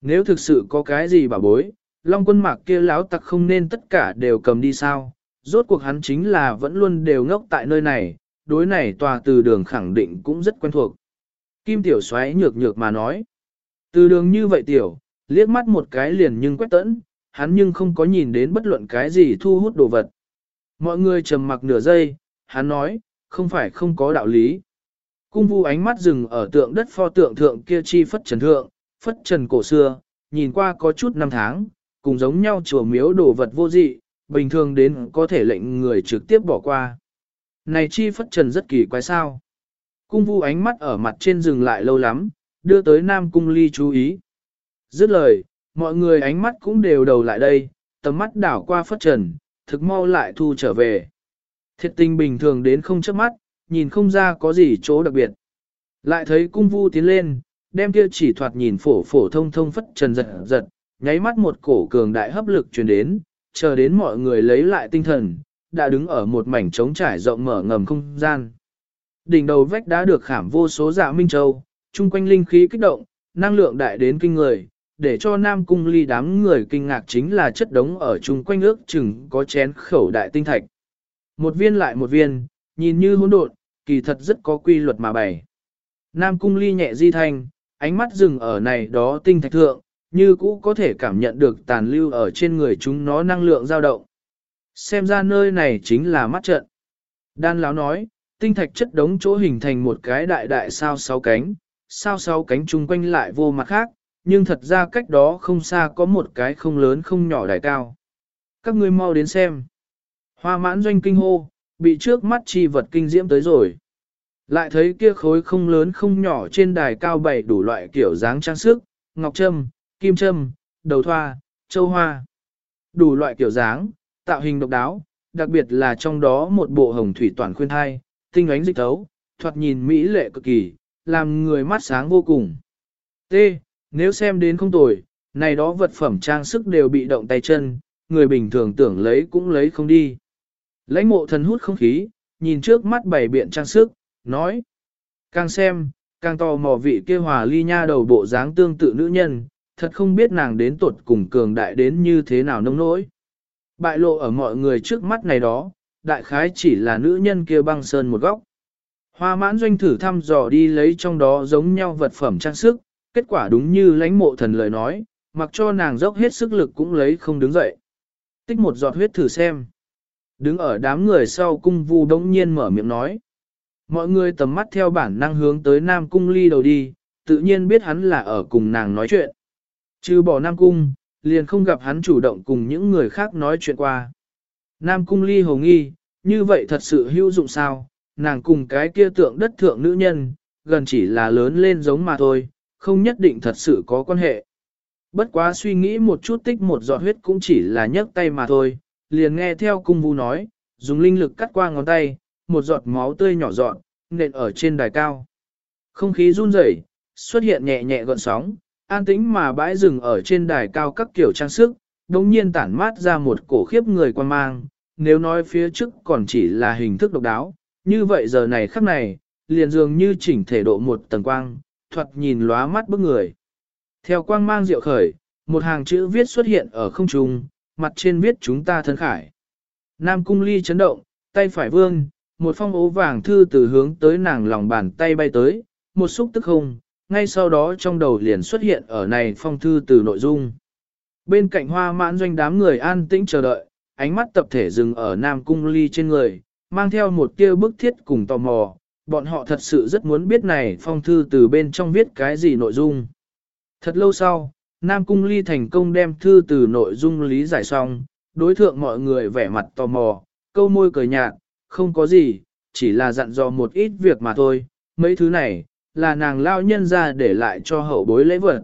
Nếu thực sự có cái gì bảo bối, Long quân mạc kia láo tặc không nên tất cả đều cầm đi sao, rốt cuộc hắn chính là vẫn luôn đều ngốc tại nơi này, đối này tòa từ đường khẳng định cũng rất quen thuộc. Kim tiểu xoáy nhược nhược mà nói, từ đường như vậy tiểu, liếc mắt một cái liền nhưng quét tẫn, hắn nhưng không có nhìn đến bất luận cái gì thu hút đồ vật. Mọi người trầm mặc nửa giây, hắn nói, không phải không có đạo lý. Cung vu ánh mắt dừng ở tượng đất pho tượng thượng kia chi phất trần thượng, phất trần cổ xưa, nhìn qua có chút năm tháng, cùng giống nhau chùa miếu đồ vật vô dị, bình thường đến có thể lệnh người trực tiếp bỏ qua. Này chi phất trần rất kỳ quái sao. Cung vu ánh mắt ở mặt trên dừng lại lâu lắm, đưa tới Nam Cung Ly chú ý. Dứt lời, mọi người ánh mắt cũng đều đầu lại đây, tầm mắt đảo qua phất trần, thực mau lại thu trở về. Thiệt tình bình thường đến không chớp mắt, nhìn không ra có gì chỗ đặc biệt. Lại thấy cung vu tiến lên, đem kia chỉ thoạt nhìn phổ phổ thông thông phất trần giật giật, nháy mắt một cổ cường đại hấp lực truyền đến, chờ đến mọi người lấy lại tinh thần, đã đứng ở một mảnh trống trải rộng mở ngầm không gian. Đỉnh đầu vách đã được khảm vô số dạ minh châu, chung quanh linh khí kích động, năng lượng đại đến kinh người, để cho Nam Cung ly đám người kinh ngạc chính là chất đống ở chung quanh ước chừng có chén khẩu đại tinh thạch. Một viên lại một viên, nhìn như hỗn độn, kỳ thật rất có quy luật mà bày. Nam Cung ly nhẹ di thanh, ánh mắt dừng ở này đó tinh thạch thượng, như cũ có thể cảm nhận được tàn lưu ở trên người chúng nó năng lượng dao động. Xem ra nơi này chính là mắt trận. Đan Lão nói, tinh thạch chất đống chỗ hình thành một cái đại đại sao sáu cánh, sao sáu cánh chung quanh lại vô mặt khác, nhưng thật ra cách đó không xa có một cái không lớn không nhỏ đại cao. Các ngươi mau đến xem. Hoa mãn doanh kinh hô, bị trước mắt chi vật kinh diễm tới rồi. Lại thấy kia khối không lớn không nhỏ trên đài cao bảy đủ loại kiểu dáng trang sức, ngọc trâm, kim trâm, đầu thoa, châu hoa. Đủ loại kiểu dáng, tạo hình độc đáo, đặc biệt là trong đó một bộ hồng thủy toàn khuyên thai, tinh ánh dịch thấu, thoạt nhìn mỹ lệ cực kỳ, làm người mắt sáng vô cùng. T. Nếu xem đến không tồi, này đó vật phẩm trang sức đều bị động tay chân, người bình thường tưởng lấy cũng lấy không đi. Lãnh mộ thần hút không khí, nhìn trước mắt bảy biện trang sức, nói. Càng xem, càng tò mò vị kia hòa ly nha đầu bộ dáng tương tự nữ nhân, thật không biết nàng đến tuột cùng cường đại đến như thế nào nông nỗi. Bại lộ ở mọi người trước mắt này đó, đại khái chỉ là nữ nhân kia băng sơn một góc. Hoa mãn doanh thử thăm dò đi lấy trong đó giống nhau vật phẩm trang sức, kết quả đúng như lãnh mộ thần lời nói, mặc cho nàng dốc hết sức lực cũng lấy không đứng dậy. Tích một giọt huyết thử xem. Đứng ở đám người sau cung vu đống nhiên mở miệng nói. Mọi người tầm mắt theo bản năng hướng tới Nam Cung ly đầu đi, tự nhiên biết hắn là ở cùng nàng nói chuyện. Chứ bỏ Nam Cung, liền không gặp hắn chủ động cùng những người khác nói chuyện qua. Nam Cung ly hồ nghi, như vậy thật sự hữu dụng sao, nàng cùng cái kia tượng đất thượng nữ nhân, gần chỉ là lớn lên giống mà thôi, không nhất định thật sự có quan hệ. Bất quá suy nghĩ một chút tích một giọt huyết cũng chỉ là nhấc tay mà thôi, liền nghe theo cung vu nói, dùng linh lực cắt qua ngón tay, một giọt máu tươi nhỏ giọt, nện ở trên đài cao. Không khí run rẩy, xuất hiện nhẹ nhẹ gọn sóng, an tĩnh mà bãi rừng ở trên đài cao các kiểu trang sức, đồng nhiên tản mát ra một cổ khiếp người quan mang, nếu nói phía trước còn chỉ là hình thức độc đáo, như vậy giờ này khắc này, liền dường như chỉnh thể độ một tầng quang, thuật nhìn lóa mắt bức người. Theo quang mang diệu khởi, một hàng chữ viết xuất hiện ở không trung, mặt trên viết chúng ta thân khải. Nam cung ly chấn động, tay phải vương, một phong ố vàng thư từ hướng tới nàng lòng bàn tay bay tới, một xúc tức không, ngay sau đó trong đầu liền xuất hiện ở này phong thư từ nội dung. Bên cạnh hoa mãn doanh đám người an tĩnh chờ đợi, ánh mắt tập thể dừng ở Nam Cung Ly trên người, mang theo một tia bức thiết cùng tò mò, bọn họ thật sự rất muốn biết này phong thư từ bên trong viết cái gì nội dung. Thật lâu sau, Nam Cung Ly thành công đem thư từ nội dung lý giải xong, đối thượng mọi người vẻ mặt tò mò, câu môi cười nhạt, không có gì, chỉ là dặn dò một ít việc mà thôi, mấy thứ này, là nàng lao nhân ra để lại cho hậu bối lễ vật.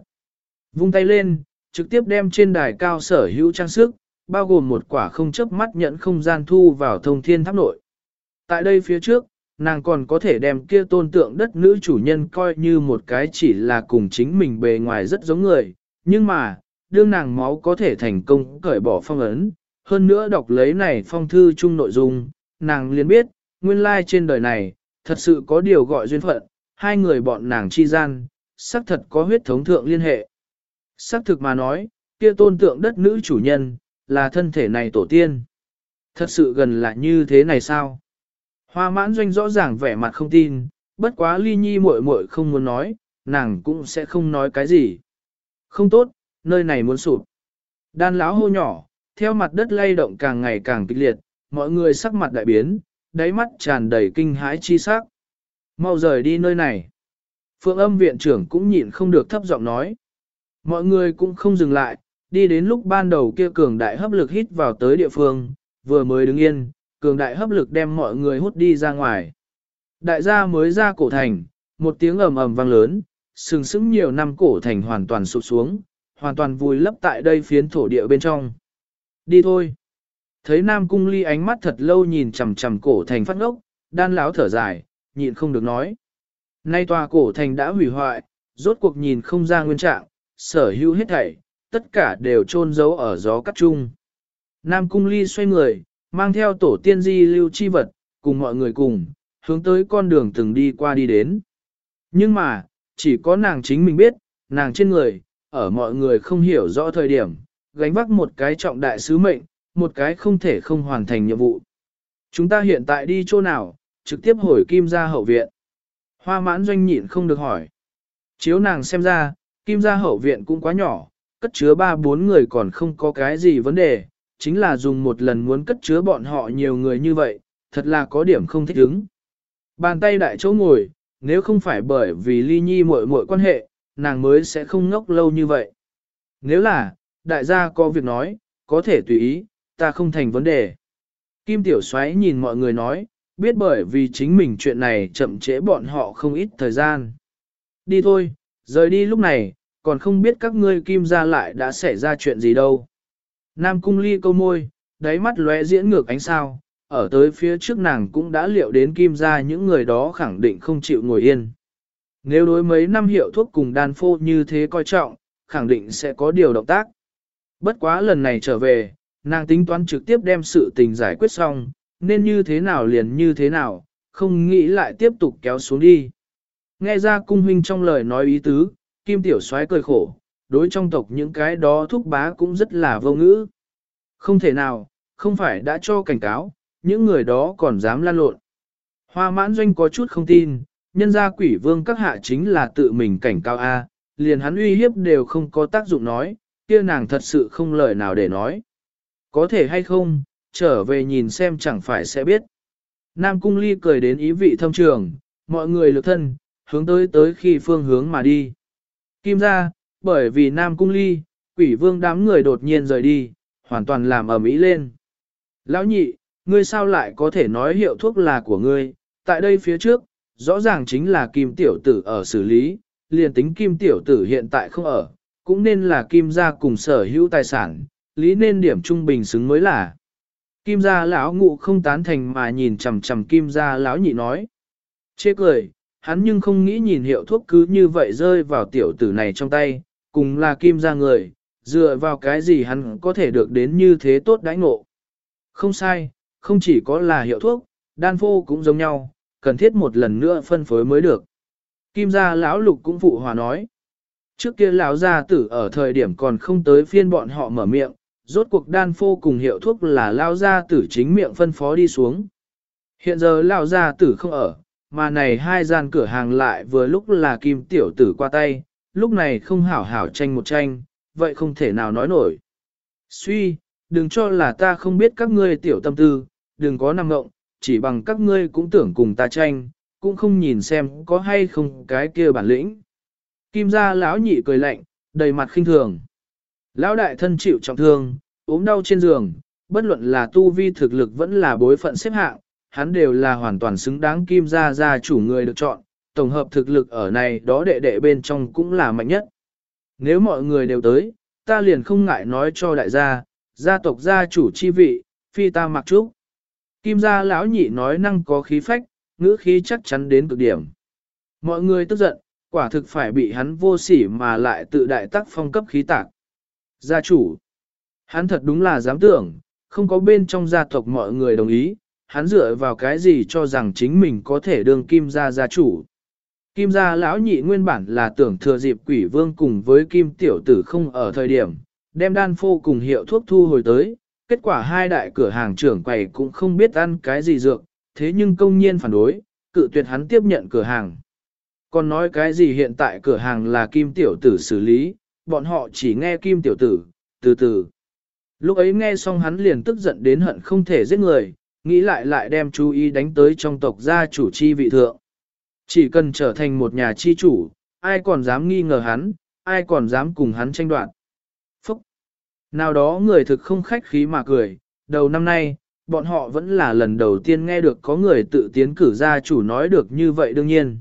Vung tay lên, trực tiếp đem trên đài cao sở hữu trang sức, bao gồm một quả không chấp mắt nhận không gian thu vào thông thiên tháp nội. Tại đây phía trước, nàng còn có thể đem kia tôn tượng đất nữ chủ nhân coi như một cái chỉ là cùng chính mình bề ngoài rất giống người, nhưng mà, đương nàng máu có thể thành công cởi bỏ phong ấn, hơn nữa đọc lấy này phong thư chung nội dung, nàng liền biết, nguyên lai trên đời này, thật sự có điều gọi duyên phận, hai người bọn nàng chi gian, xác thật có huyết thống thượng liên hệ. Xác thực mà nói, kia tôn tượng đất nữ chủ nhân, là thân thể này tổ tiên. Thật sự gần là như thế này sao? Hoa mãn doanh rõ ràng vẻ mặt không tin, bất quá ly nhi muội muội không muốn nói, nàng cũng sẽ không nói cái gì. Không tốt, nơi này muốn sụp. Đan lão hô nhỏ, theo mặt đất lay động càng ngày càng kịch liệt, mọi người sắc mặt đại biến, đáy mắt tràn đầy kinh hãi chi sắc. Mau rời đi nơi này. Phượng âm viện trưởng cũng nhịn không được thấp giọng nói. Mọi người cũng không dừng lại, đi đến lúc ban đầu kia cường đại hấp lực hít vào tới địa phương, vừa mới đứng yên, cường đại hấp lực đem mọi người hút đi ra ngoài. Đại gia mới ra cổ thành, một tiếng ầm ầm vang lớn, sừng sững nhiều năm cổ thành hoàn toàn sụp xuống, hoàn toàn vùi lấp tại đây phiến thổ địa bên trong. Đi thôi. Thấy Nam Cung Ly ánh mắt thật lâu nhìn chằm chằm cổ thành phát ngốc, đan láo thở dài, nhịn không được nói. Nay tòa cổ thành đã hủy hoại, rốt cuộc nhìn không ra nguyên trạng, sở hữu hết thảy, tất cả đều chôn giấu ở gió cắt chung. Nam Cung Ly xoay người, mang theo tổ tiên di lưu chi vật, cùng mọi người cùng, hướng tới con đường từng đi qua đi đến. Nhưng mà, chỉ có nàng chính mình biết, nàng trên người, ở mọi người không hiểu rõ thời điểm, gánh vác một cái trọng đại sứ mệnh, một cái không thể không hoàn thành nhiệm vụ. Chúng ta hiện tại đi chỗ nào, trực tiếp hồi kim ra hậu viện. Hoa mãn doanh nhịn không được hỏi. Chiếu nàng xem ra, kim gia hậu viện cũng quá nhỏ, cất chứa ba bốn người còn không có cái gì vấn đề, chính là dùng một lần muốn cất chứa bọn họ nhiều người như vậy, thật là có điểm không thích ứng. Bàn tay đại chỗ ngồi, nếu không phải bởi vì ly nhi muội muội quan hệ, nàng mới sẽ không ngốc lâu như vậy. Nếu là, đại gia có việc nói, có thể tùy ý, ta không thành vấn đề. Kim Tiểu Xoáy nhìn mọi người nói, biết bởi vì chính mình chuyện này chậm trễ bọn họ không ít thời gian. Đi thôi, rời đi lúc này, còn không biết các ngươi kim ra lại đã xảy ra chuyện gì đâu. Nam cung ly câu môi, đáy mắt lóe diễn ngược ánh sao, ở tới phía trước nàng cũng đã liệu đến kim ra những người đó khẳng định không chịu ngồi yên. Nếu đối mấy năm hiệu thuốc cùng đan phô như thế coi trọng, khẳng định sẽ có điều động tác. Bất quá lần này trở về, nàng tính toán trực tiếp đem sự tình giải quyết xong, nên như thế nào liền như thế nào, không nghĩ lại tiếp tục kéo xuống đi. Nghe ra cung huynh trong lời nói ý tứ, kim tiểu soái cười khổ, đối trong tộc những cái đó thúc bá cũng rất là vô ngữ. Không thể nào, không phải đã cho cảnh cáo, những người đó còn dám lan lộn. Hoa mãn doanh có chút không tin, nhân ra quỷ vương các hạ chính là tự mình cảnh cáo A, liền hắn uy hiếp đều không có tác dụng nói, kia nàng thật sự không lời nào để nói. Có thể hay không, trở về nhìn xem chẳng phải sẽ biết. Nam cung ly cười đến ý vị thâm trường, mọi người lực thân, hướng tới tới khi phương hướng mà đi. Kim ra, bởi vì Nam cung ly, quỷ vương đám người đột nhiên rời đi, hoàn toàn làm ở mỹ lên. Lão nhị, ngươi sao lại có thể nói hiệu thuốc là của ngươi, tại đây phía trước, rõ ràng chính là kim tiểu tử ở xử lý, liền tính kim tiểu tử hiện tại không ở, cũng nên là kim gia cùng sở hữu tài sản, lý nên điểm trung bình xứng mới là. Kim gia lão ngụ không tán thành mà nhìn chằm chằm kim gia lão nhị nói. Chê cười, hắn nhưng không nghĩ nhìn hiệu thuốc cứ như vậy rơi vào tiểu tử này trong tay, cùng là kim ra người, dựa vào cái gì hắn có thể được đến như thế tốt đãi ngộ. Không sai, không chỉ có là hiệu thuốc, đan phô cũng giống nhau, cần thiết một lần nữa phân phối mới được. Kim gia lão lục cũng phụ hòa nói. Trước kia lão gia tử ở thời điểm còn không tới phiên bọn họ mở miệng, rốt cuộc đan phô cùng hiệu thuốc là lão gia tử chính miệng phân phó đi xuống. Hiện giờ lão gia tử không ở, mà này hai gian cửa hàng lại vừa lúc là kim tiểu tử qua tay, lúc này không hảo hảo tranh một tranh, vậy không thể nào nói nổi. Suy, đừng cho là ta không biết các ngươi tiểu tâm tư, đừng có nằm ngộng, chỉ bằng các ngươi cũng tưởng cùng ta tranh, cũng không nhìn xem có hay không cái kia bản lĩnh. Kim gia lão nhị cười lạnh, đầy mặt khinh thường. Lão đại thân chịu trọng thương, ốm đau trên giường, bất luận là tu vi thực lực vẫn là bối phận xếp hạng, hắn đều là hoàn toàn xứng đáng kim gia gia chủ người được chọn, tổng hợp thực lực ở này đó đệ đệ bên trong cũng là mạnh nhất. Nếu mọi người đều tới, ta liền không ngại nói cho đại gia, gia tộc gia chủ chi vị, phi ta mặc trúc. Kim gia lão nhị nói năng có khí phách, ngữ khí chắc chắn đến cực điểm. Mọi người tức giận, quả thực phải bị hắn vô sỉ mà lại tự đại tác phong cấp khí tạc. Gia chủ, hắn thật đúng là dám tưởng, không có bên trong gia tộc mọi người đồng ý, hắn dựa vào cái gì cho rằng chính mình có thể đương kim gia gia chủ. Kim gia lão nhị nguyên bản là tưởng thừa dịp quỷ vương cùng với kim tiểu tử không ở thời điểm, đem đan phô cùng hiệu thuốc thu hồi tới, kết quả hai đại cửa hàng trưởng quầy cũng không biết ăn cái gì dược, thế nhưng công nhiên phản đối, cự tuyệt hắn tiếp nhận cửa hàng. Còn nói cái gì hiện tại cửa hàng là kim tiểu tử xử lý, bọn họ chỉ nghe kim tiểu tử, từ từ. Lúc ấy nghe xong hắn liền tức giận đến hận không thể giết người, nghĩ lại lại đem chú ý đánh tới trong tộc gia chủ chi vị thượng. Chỉ cần trở thành một nhà chi chủ, ai còn dám nghi ngờ hắn, ai còn dám cùng hắn tranh đoạt. Phúc! Nào đó người thực không khách khí mà cười, đầu năm nay, bọn họ vẫn là lần đầu tiên nghe được có người tự tiến cử gia chủ nói được như vậy đương nhiên.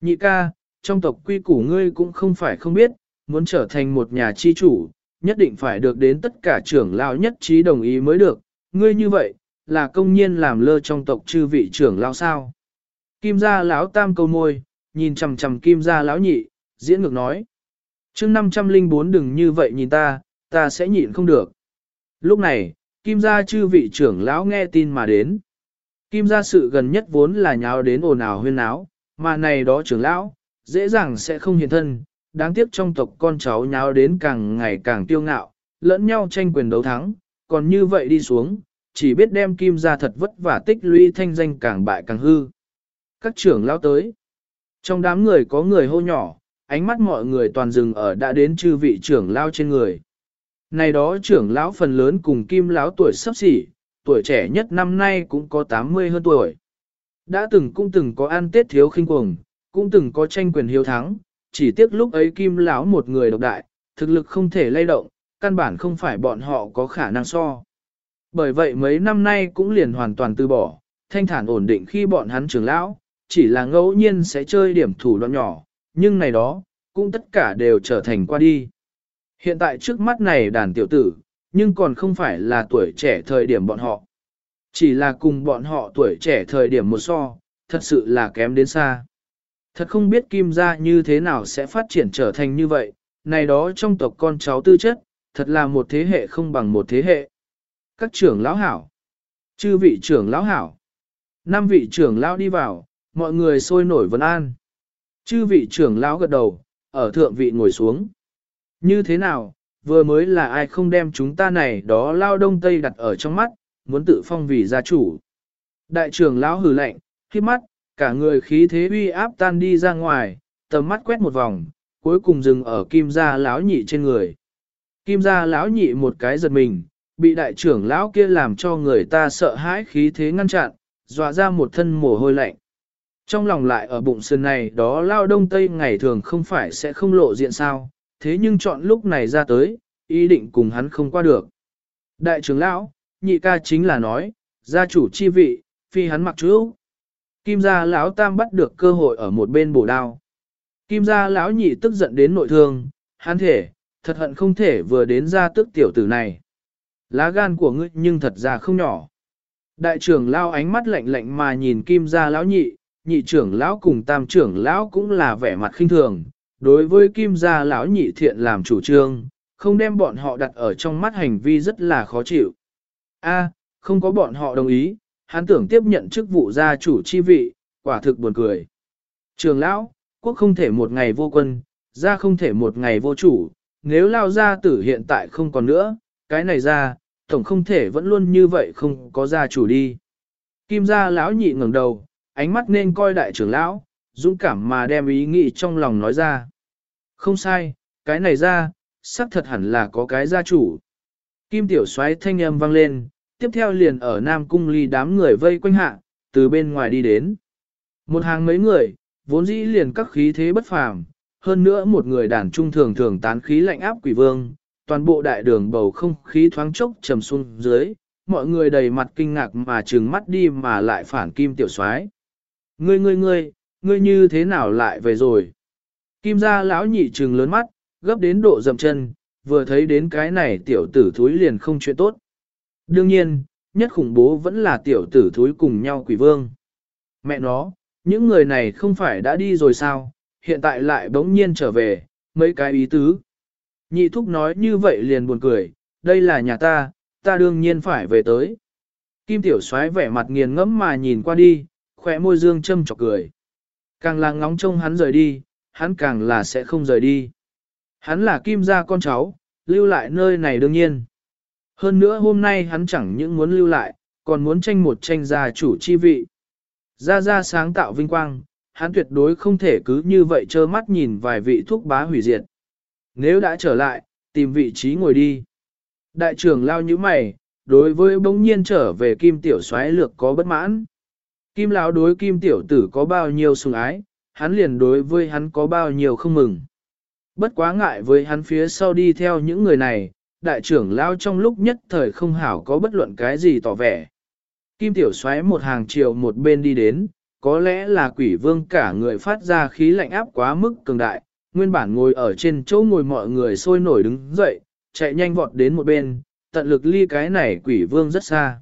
Nhị ca, trong tộc quy củ ngươi cũng không phải không biết, muốn trở thành một nhà chi chủ, nhất định phải được đến tất cả trưởng lao nhất trí đồng ý mới được, ngươi như vậy, là công nhiên làm lơ trong tộc chư vị trưởng lão sao. Kim gia lão tam câu môi, nhìn chằm chằm kim gia lão nhị, diễn ngược nói. chương 504 đừng như vậy nhìn ta, ta sẽ nhịn không được. Lúc này, kim gia chư vị trưởng lão nghe tin mà đến. Kim gia sự gần nhất vốn là nháo đến ồn ào huyên náo, mà này đó trưởng lão, dễ dàng sẽ không hiện thân, đáng tiếc trong tộc con cháu nháo đến càng ngày càng tiêu ngạo, lẫn nhau tranh quyền đấu thắng, còn như vậy đi xuống, chỉ biết đem kim ra thật vất vả tích lũy thanh danh càng bại càng hư. Các trưởng lão tới. Trong đám người có người hô nhỏ, ánh mắt mọi người toàn dừng ở đã đến chư vị trưởng lão trên người. Này đó trưởng lão phần lớn cùng kim lão tuổi sắp xỉ, tuổi trẻ nhất năm nay cũng có 80 hơn tuổi. Đã từng cũng từng có ăn tết thiếu khinh cuồng, cũng từng có tranh quyền hiếu thắng, chỉ tiếc lúc ấy kim lão một người độc đại, thực lực không thể lay động, căn bản không phải bọn họ có khả năng so. Bởi vậy mấy năm nay cũng liền hoàn toàn từ bỏ, thanh thản ổn định khi bọn hắn trưởng lão, chỉ là ngẫu nhiên sẽ chơi điểm thủ đoạn nhỏ, nhưng này đó, cũng tất cả đều trở thành qua đi. Hiện tại trước mắt này đàn tiểu tử, nhưng còn không phải là tuổi trẻ thời điểm bọn họ. Chỉ là cùng bọn họ tuổi trẻ thời điểm một so, thật sự là kém đến xa. Thật không biết kim gia như thế nào sẽ phát triển trở thành như vậy, này đó trong tộc con cháu tư chất, thật là một thế hệ không bằng một thế hệ. Các trưởng lão hảo, chư vị trưởng lão hảo, năm vị trưởng lão đi vào, mọi người sôi nổi vấn an. Chư vị trưởng lão gật đầu, ở thượng vị ngồi xuống. Như thế nào, vừa mới là ai không đem chúng ta này đó lao đông tây đặt ở trong mắt, muốn tự phong vì gia chủ. Đại trưởng lão hừ lạnh, khi mắt, cả người khí thế uy áp tan đi ra ngoài, tầm mắt quét một vòng, cuối cùng dừng ở kim gia lão nhị trên người. Kim gia lão nhị một cái giật mình, bị đại trưởng lão kia làm cho người ta sợ hãi khí thế ngăn chặn, dọa ra một thân mồ hôi lạnh. Trong lòng lại ở bụng sườn này đó lao đông tây ngày thường không phải sẽ không lộ diện sao, thế nhưng chọn lúc này ra tới, ý định cùng hắn không qua được. Đại trưởng lão, nhị ca chính là nói, gia chủ chi vị, phi hắn mặc chú. Kim gia lão tam bắt được cơ hội ở một bên bổ đao. Kim gia lão nhị tức giận đến nội thương, hắn thể, thật hận không thể vừa đến ra tức tiểu tử này. Lá gan của ngươi nhưng thật ra không nhỏ. Đại trưởng lao ánh mắt lạnh lạnh mà nhìn kim gia lão nhị, nhị trưởng lão cùng tam trưởng lão cũng là vẻ mặt khinh thường, đối với kim gia lão nhị thiện làm chủ trương, không đem bọn họ đặt ở trong mắt hành vi rất là khó chịu. A, không có bọn họ đồng ý, hắn tưởng tiếp nhận chức vụ gia chủ chi vị, quả thực buồn cười. Trường lão, quốc không thể một ngày vô quân, gia không thể một ngày vô chủ, nếu lao gia tử hiện tại không còn nữa, cái này ra, tổng không thể vẫn luôn như vậy không có gia chủ đi. Kim gia lão nhị ngẩng đầu, ánh mắt nên coi đại trưởng lão, dũng cảm mà đem ý nghĩ trong lòng nói ra. Không sai, cái này ra, xác thật hẳn là có cái gia chủ. Kim tiểu xoáy thanh âm vang lên, tiếp theo liền ở Nam Cung ly đám người vây quanh hạ, từ bên ngoài đi đến. Một hàng mấy người, vốn dĩ liền các khí thế bất phàm, hơn nữa một người đàn trung thường thường tán khí lạnh áp quỷ vương, toàn bộ đại đường bầu không khí thoáng chốc trầm xuống dưới, mọi người đầy mặt kinh ngạc mà trừng mắt đi mà lại phản kim tiểu soái. Ngươi ngươi ngươi, ngươi như thế nào lại về rồi? Kim gia lão nhị trừng lớn mắt, gấp đến độ dậm chân, vừa thấy đến cái này tiểu tử thúi liền không chuyện tốt. Đương nhiên, nhất khủng bố vẫn là tiểu tử thúi cùng nhau quỷ vương. Mẹ nó, những người này không phải đã đi rồi sao, hiện tại lại bỗng nhiên trở về, mấy cái ý tứ. Nhị thúc nói như vậy liền buồn cười, đây là nhà ta, ta đương nhiên phải về tới. Kim tiểu soái vẻ mặt nghiền ngẫm mà nhìn qua đi, khỏe môi dương châm chọc cười. Càng là ngóng trông hắn rời đi, hắn càng là sẽ không rời đi. Hắn là kim gia con cháu, lưu lại nơi này đương nhiên. Hơn nữa hôm nay hắn chẳng những muốn lưu lại, còn muốn tranh một tranh gia chủ chi vị. Gia Gia sáng tạo vinh quang, hắn tuyệt đối không thể cứ như vậy trơ mắt nhìn vài vị thuốc bá hủy diệt. Nếu đã trở lại, tìm vị trí ngồi đi. Đại trưởng lao như mày, đối với bỗng nhiên trở về kim tiểu xoáy lược có bất mãn. Kim lão đối kim tiểu tử có bao nhiêu sùng ái, hắn liền đối với hắn có bao nhiêu không mừng. Bất quá ngại với hắn phía sau đi theo những người này, đại trưởng lao trong lúc nhất thời không hảo có bất luận cái gì tỏ vẻ. Kim tiểu xoáy một hàng chiều một bên đi đến, có lẽ là quỷ vương cả người phát ra khí lạnh áp quá mức cường đại, nguyên bản ngồi ở trên chỗ ngồi mọi người sôi nổi đứng dậy, chạy nhanh vọt đến một bên, tận lực ly cái này quỷ vương rất xa.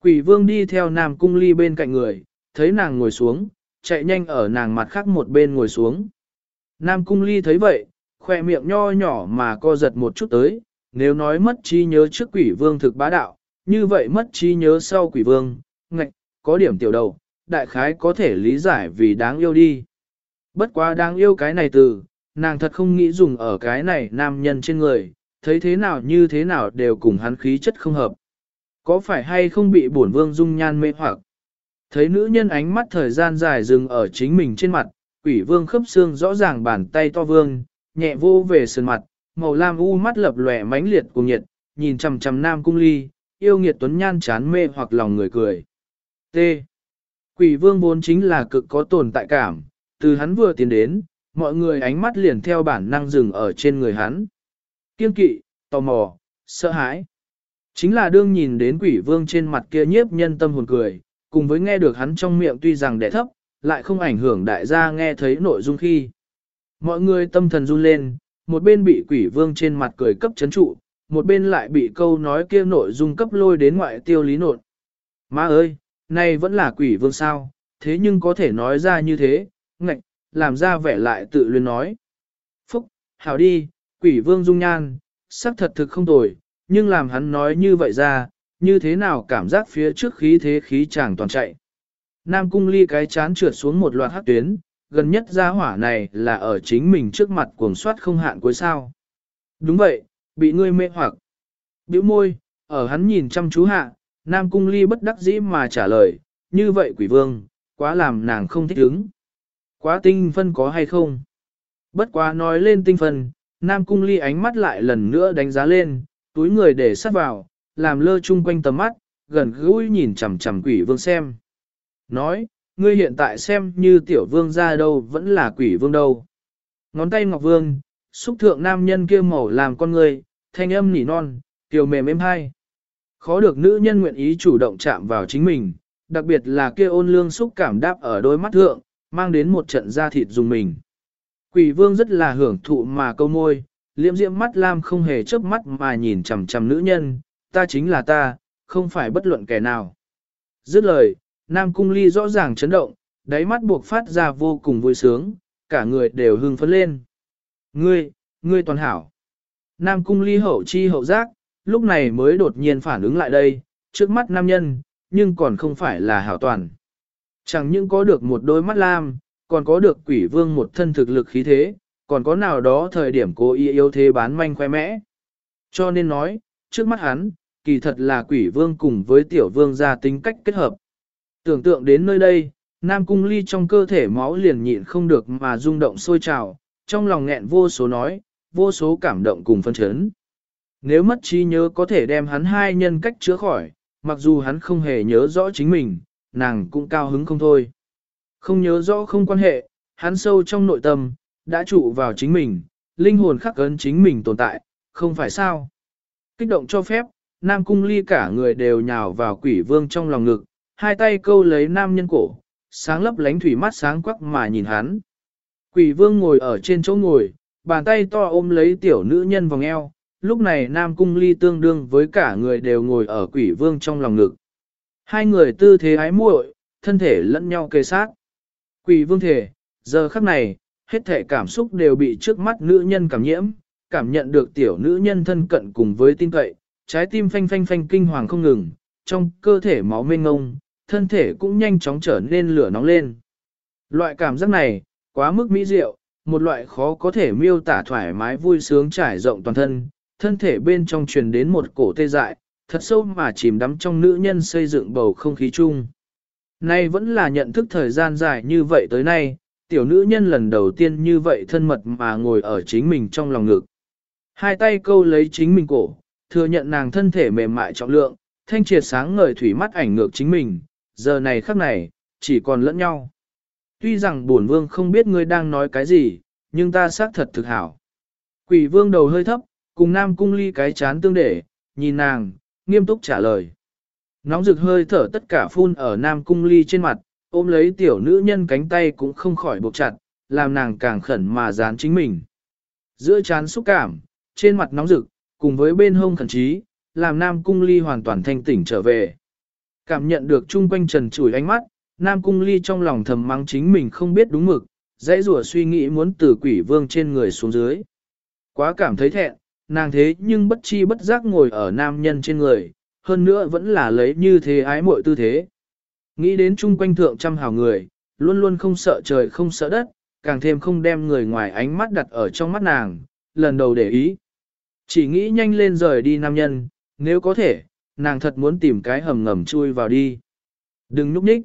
Quỷ vương đi theo nam cung ly bên cạnh người, thấy nàng ngồi xuống, chạy nhanh ở nàng mặt khác một bên ngồi xuống. Nam cung ly thấy vậy, khoe miệng nho nhỏ mà co giật một chút tới, nếu nói mất trí nhớ trước quỷ vương thực bá đạo, như vậy mất trí nhớ sau quỷ vương, ngạch, có điểm tiểu đầu, đại khái có thể lý giải vì đáng yêu đi. Bất quá đáng yêu cái này từ, nàng thật không nghĩ dùng ở cái này nam nhân trên người, thấy thế nào như thế nào đều cùng hắn khí chất không hợp. Có phải hay không bị bổn vương dung nhan mê hoặc? Thấy nữ nhân ánh mắt thời gian dài dừng ở chính mình trên mặt, quỷ vương khớp xương rõ ràng bàn tay to vương, nhẹ vô về sườn mặt, màu lam u mắt lập lòe mãnh liệt cùng nhiệt, nhìn chằm chằm nam cung ly, yêu nghiệt tuấn nhan chán mê hoặc lòng người cười. T. Quỷ vương vốn chính là cực có tồn tại cảm, từ hắn vừa tiến đến, mọi người ánh mắt liền theo bản năng dừng ở trên người hắn. Kiên kỵ, tò mò, sợ hãi. Chính là đương nhìn đến quỷ vương trên mặt kia nhiếp nhân tâm hồn cười, cùng với nghe được hắn trong miệng tuy rằng đẻ thấp, lại không ảnh hưởng đại gia nghe thấy nội dung khi. Mọi người tâm thần run lên, một bên bị quỷ vương trên mặt cười cấp chấn trụ, một bên lại bị câu nói kia nội dung cấp lôi đến ngoại tiêu lý nột. Má ơi, nay vẫn là quỷ vương sao, thế nhưng có thể nói ra như thế, ngạch, làm ra vẻ lại tự luyến nói. Phúc, hảo đi, quỷ vương dung nhan, sắc thật thực không tồi, nhưng làm hắn nói như vậy ra, như thế nào cảm giác phía trước khí thế khí chàng toàn chạy. Nam cung ly cái chán trượt xuống một loạt hát tuyến, gần nhất ra hỏa này là ở chính mình trước mặt cuồng soát không hạn cuối sao. Đúng vậy, bị ngươi mê hoặc. Biểu môi, ở hắn nhìn chăm chú hạ, Nam cung ly bất đắc dĩ mà trả lời, như vậy quỷ vương, quá làm nàng không thích ứng. Quá tinh phân có hay không? Bất quá nói lên tinh phân, Nam cung ly ánh mắt lại lần nữa đánh giá lên, túi người để sát vào, làm lơ chung quanh tầm mắt, gần gũi nhìn chằm chằm quỷ vương xem. Nói, ngươi hiện tại xem như tiểu vương ra đâu vẫn là quỷ vương đâu. Ngón tay ngọc vương, xúc thượng nam nhân kia màu làm con người, thanh âm nỉ non, tiểu mềm êm hai. Khó được nữ nhân nguyện ý chủ động chạm vào chính mình, đặc biệt là kia ôn lương xúc cảm đáp ở đôi mắt thượng, mang đến một trận da thịt dùng mình. Quỷ vương rất là hưởng thụ mà câu môi, liễm diễm mắt lam không hề chớp mắt mà nhìn chằm chằm nữ nhân, ta chính là ta, không phải bất luận kẻ nào. Dứt lời, Nam Cung Ly rõ ràng chấn động, đáy mắt buộc phát ra vô cùng vui sướng, cả người đều hưng phấn lên. Ngươi, ngươi toàn hảo. Nam cung ly hậu chi hậu giác, lúc này mới đột nhiên phản ứng lại đây, trước mắt nam nhân, nhưng còn không phải là hảo toàn. Chẳng những có được một đôi mắt lam, còn có được quỷ vương một thân thực lực khí thế, còn có nào đó thời điểm cố ý yêu thế bán manh khoe mẽ. Cho nên nói, trước mắt hắn, kỳ thật là quỷ vương cùng với tiểu vương ra tính cách kết hợp. Tưởng tượng đến nơi đây, Nam Cung Ly trong cơ thể máu liền nhịn không được mà rung động sôi trào, trong lòng nghẹn vô số nói, vô số cảm động cùng phân chấn. Nếu mất trí nhớ có thể đem hắn hai nhân cách chữa khỏi, mặc dù hắn không hề nhớ rõ chính mình, nàng cũng cao hứng không thôi. Không nhớ rõ không quan hệ, hắn sâu trong nội tâm, đã trụ vào chính mình, linh hồn khắc ấn chính mình tồn tại, không phải sao. Kích động cho phép, Nam Cung Ly cả người đều nhào vào quỷ vương trong lòng ngực, hai tay câu lấy nam nhân cổ, sáng lấp lánh thủy mắt sáng quắc mà nhìn hắn. Quỷ vương ngồi ở trên chỗ ngồi, bàn tay to ôm lấy tiểu nữ nhân vòng eo, lúc này Nam Cung Ly tương đương với cả người đều ngồi ở quỷ vương trong lòng ngực. Hai người tư thế ái muội, thân thể lẫn nhau kề sát. Quỷ vương thể, giờ khắc này, hết thể cảm xúc đều bị trước mắt nữ nhân cảm nhiễm, cảm nhận được tiểu nữ nhân thân cận cùng với tin cậy, trái tim phanh phanh phanh kinh hoàng không ngừng, trong cơ thể máu mênh ngông, thân thể cũng nhanh chóng trở nên lửa nóng lên. Loại cảm giác này, quá mức mỹ diệu, một loại khó có thể miêu tả thoải mái vui sướng trải rộng toàn thân, thân thể bên trong truyền đến một cổ tê dại, thật sâu mà chìm đắm trong nữ nhân xây dựng bầu không khí chung. Nay vẫn là nhận thức thời gian dài như vậy tới nay, tiểu nữ nhân lần đầu tiên như vậy thân mật mà ngồi ở chính mình trong lòng ngực. Hai tay câu lấy chính mình cổ, thừa nhận nàng thân thể mềm mại trọng lượng, thanh triệt sáng ngời thủy mắt ảnh ngược chính mình, giờ này khắc này, chỉ còn lẫn nhau. Tuy rằng bổn vương không biết ngươi đang nói cái gì, nhưng ta xác thật thực hảo. Quỷ vương đầu hơi thấp, cùng nam cung ly cái chán tương để, nhìn nàng, nghiêm túc trả lời. Nóng rực hơi thở tất cả phun ở nam cung ly trên mặt, ôm lấy tiểu nữ nhân cánh tay cũng không khỏi buộc chặt, làm nàng càng khẩn mà dán chính mình. Giữa chán xúc cảm, trên mặt nóng rực, cùng với bên hông khẩn trí, làm nam cung ly hoàn toàn thanh tỉnh trở về. Cảm nhận được chung quanh trần chủi ánh mắt, nam cung ly trong lòng thầm mắng chính mình không biết đúng mực, dãy rủa suy nghĩ muốn từ quỷ vương trên người xuống dưới. Quá cảm thấy thẹn, nàng thế nhưng bất chi bất giác ngồi ở nam nhân trên người, hơn nữa vẫn là lấy như thế ái muội tư thế. Nghĩ đến chung quanh thượng trăm hào người, luôn luôn không sợ trời không sợ đất, càng thêm không đem người ngoài ánh mắt đặt ở trong mắt nàng, lần đầu để ý. Chỉ nghĩ nhanh lên rời đi nam nhân, nếu có thể, nàng thật muốn tìm cái hầm ngầm chui vào đi. Đừng núp nhích.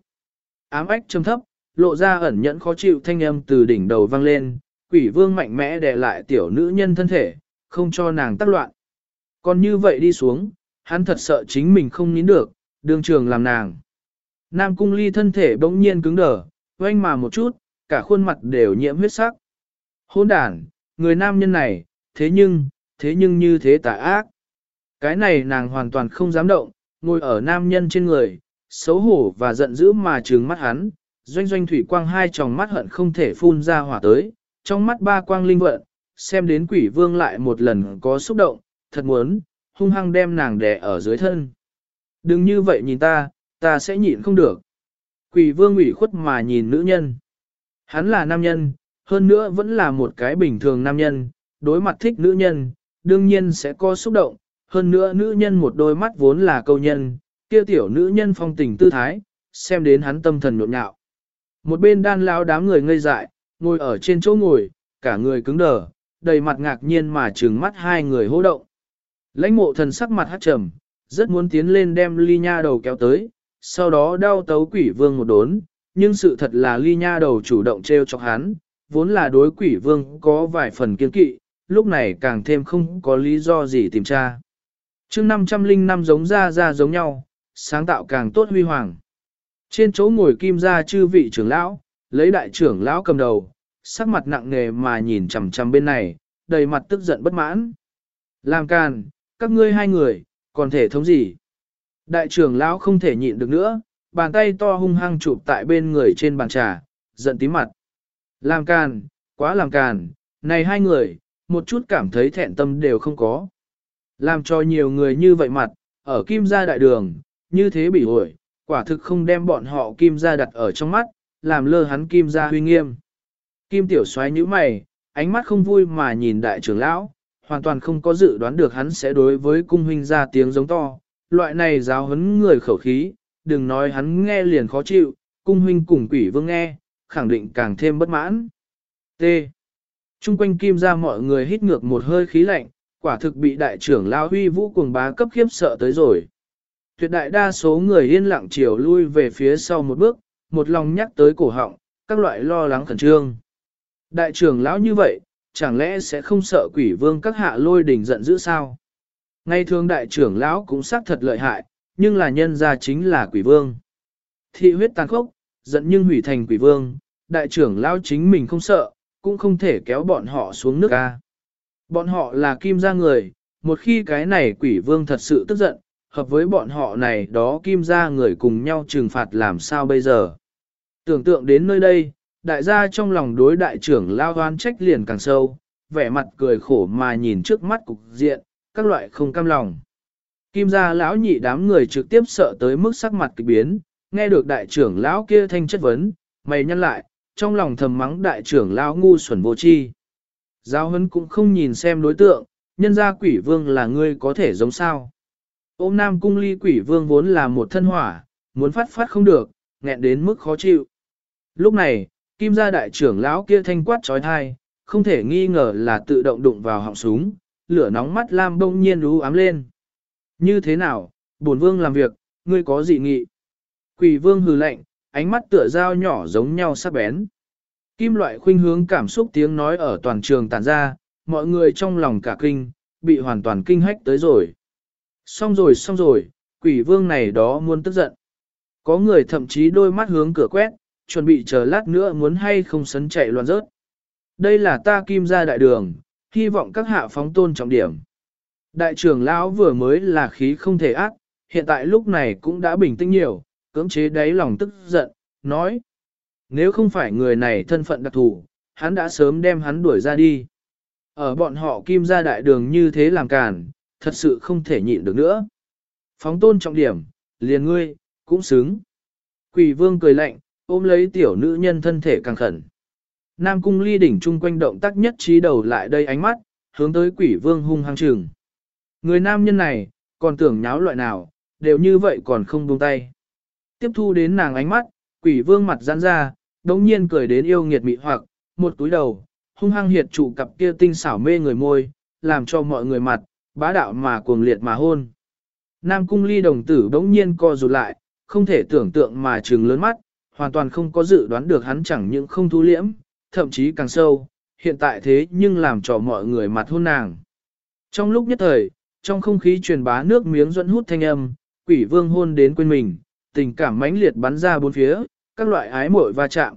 Ám ách trầm thấp, lộ ra ẩn nhẫn khó chịu thanh âm từ đỉnh đầu vang lên, quỷ vương mạnh mẽ đè lại tiểu nữ nhân thân thể, không cho nàng tác loạn. Còn như vậy đi xuống, hắn thật sợ chính mình không nín được, đường trường làm nàng. Nam cung ly thân thể bỗng nhiên cứng đờ, oanh mà một chút, cả khuôn mặt đều nhiễm huyết sắc. Hôn đàn, người nam nhân này, thế nhưng, thế nhưng như thế tà ác. Cái này nàng hoàn toàn không dám động, ngồi ở nam nhân trên người, xấu hổ và giận dữ mà trừng mắt hắn, doanh doanh thủy quang hai tròng mắt hận không thể phun ra hỏa tới, trong mắt ba quang linh vận, xem đến quỷ vương lại một lần có xúc động, thật muốn, hung hăng đem nàng đè ở dưới thân. Đừng như vậy nhìn ta, ta sẽ nhịn không được. Quỷ vương ủy khuất mà nhìn nữ nhân. Hắn là nam nhân, hơn nữa vẫn là một cái bình thường nam nhân, đối mặt thích nữ nhân, đương nhiên sẽ có xúc động, hơn nữa nữ nhân một đôi mắt vốn là câu nhân, kia tiểu nữ nhân phong tình tư thái, xem đến hắn tâm thần nhộn nhạo. Một bên đan lão đám người ngây dại, ngồi ở trên chỗ ngồi, cả người cứng đờ, đầy mặt ngạc nhiên mà trừng mắt hai người hô động. Lãnh mộ thần sắc mặt hát trầm, rất muốn tiến lên đem ly nha đầu kéo tới, sau đó đau tấu quỷ vương một đốn, nhưng sự thật là ly nha đầu chủ động treo chọc hắn, vốn là đối quỷ vương có vài phần kiên kỵ, lúc này càng thêm không có lý do gì tìm tra. chương 505 giống ra ra giống nhau, sáng tạo càng tốt huy hoàng. Trên chỗ ngồi kim ra chư vị trưởng lão, lấy đại trưởng lão cầm đầu, sắc mặt nặng nề mà nhìn chằm chằm bên này, đầy mặt tức giận bất mãn. Làm càn, các ngươi hai người, còn thể thống gì? Đại trưởng lão không thể nhịn được nữa, bàn tay to hung hăng chụp tại bên người trên bàn trà, giận tím mặt. Làm càn, quá làm càn, này hai người, một chút cảm thấy thẹn tâm đều không có. Làm cho nhiều người như vậy mặt, ở kim gia đại đường, như thế bị ổi, quả thực không đem bọn họ kim gia đặt ở trong mắt, làm lơ hắn kim Gia huy nghiêm. Kim tiểu xoáy nhíu mày, ánh mắt không vui mà nhìn đại trưởng lão, hoàn toàn không có dự đoán được hắn sẽ đối với cung huynh ra tiếng giống to. Loại này giáo huấn người khẩu khí, đừng nói hắn nghe liền khó chịu, cung huynh cùng quỷ vương nghe, khẳng định càng thêm bất mãn. T. Trung quanh kim ra mọi người hít ngược một hơi khí lạnh, quả thực bị đại trưởng lao huy vũ cuồng bá cấp khiếp sợ tới rồi. Tuyệt đại đa số người yên lặng chiều lui về phía sau một bước, một lòng nhắc tới cổ họng, các loại lo lắng khẩn trương. Đại trưởng lão như vậy, chẳng lẽ sẽ không sợ quỷ vương các hạ lôi đỉnh giận dữ sao? Ngay thường đại trưởng lão cũng xác thật lợi hại, nhưng là nhân ra chính là quỷ vương. Thị huyết tàn khốc, giận nhưng hủy thành quỷ vương, đại trưởng lão chính mình không sợ, cũng không thể kéo bọn họ xuống nước ca. Bọn họ là kim gia người, một khi cái này quỷ vương thật sự tức giận, hợp với bọn họ này đó kim gia người cùng nhau trừng phạt làm sao bây giờ. Tưởng tượng đến nơi đây, đại gia trong lòng đối đại trưởng lao hoan trách liền càng sâu, vẻ mặt cười khổ mà nhìn trước mắt cục diện, các loại không cam lòng. Kim gia lão nhị đám người trực tiếp sợ tới mức sắc mặt kỳ biến, nghe được đại trưởng lão kia thanh chất vấn, mày nhăn lại, trong lòng thầm mắng đại trưởng lão ngu xuẩn vô chi. Giáo hấn cũng không nhìn xem đối tượng, nhân gia quỷ vương là ngươi có thể giống sao. Ôm nam cung ly quỷ vương vốn là một thân hỏa, muốn phát phát không được, nghẹn đến mức khó chịu. Lúc này, kim gia đại trưởng lão kia thanh quát trói thai, không thể nghi ngờ là tự động đụng vào họng súng, lửa nóng mắt lam bỗng nhiên lú ám lên. Như thế nào, bổn vương làm việc, ngươi có dị nghị. Quỷ vương hừ lạnh, ánh mắt tựa dao nhỏ giống nhau sắc bén. Kim loại khuynh hướng cảm xúc tiếng nói ở toàn trường tàn ra, mọi người trong lòng cả kinh, bị hoàn toàn kinh hách tới rồi. Xong rồi xong rồi, quỷ vương này đó muốn tức giận. Có người thậm chí đôi mắt hướng cửa quét, chuẩn bị chờ lát nữa muốn hay không sấn chạy loạn rớt. Đây là ta kim gia đại đường, hy vọng các hạ phóng tôn trọng điểm. Đại trưởng lão vừa mới là khí không thể ác, hiện tại lúc này cũng đã bình tĩnh nhiều, cưỡng chế đáy lòng tức giận, nói. Nếu không phải người này thân phận đặc thù, hắn đã sớm đem hắn đuổi ra đi. Ở bọn họ kim gia đại đường như thế làm càn, thật sự không thể nhịn được nữa. Phóng tôn trọng điểm, liền ngươi, cũng xứng. Quỷ vương cười lạnh, ôm lấy tiểu nữ nhân thân thể càng khẩn. Nam cung ly đỉnh chung quanh động tác nhất trí đầu lại đây ánh mắt, hướng tới quỷ vương hung hăng trường. Người nam nhân này, còn tưởng nháo loại nào, đều như vậy còn không buông tay. Tiếp thu đến nàng ánh mắt, quỷ vương mặt giãn ra, đống nhiên cười đến yêu nghiệt mị hoặc, một túi đầu, hung hăng hiệt trụ cặp kia tinh xảo mê người môi, làm cho mọi người mặt, bá đạo mà cuồng liệt mà hôn. Nam cung ly đồng tử đống nhiên co rụt lại, không thể tưởng tượng mà trừng lớn mắt, hoàn toàn không có dự đoán được hắn chẳng những không thu liễm, thậm chí càng sâu, hiện tại thế nhưng làm cho mọi người mặt hôn nàng. Trong lúc nhất thời, trong không khí truyền bá nước miếng dẫn hút thanh âm, quỷ vương hôn đến quên mình, tình cảm mãnh liệt bắn ra bốn phía, các loại ái muội va chạm.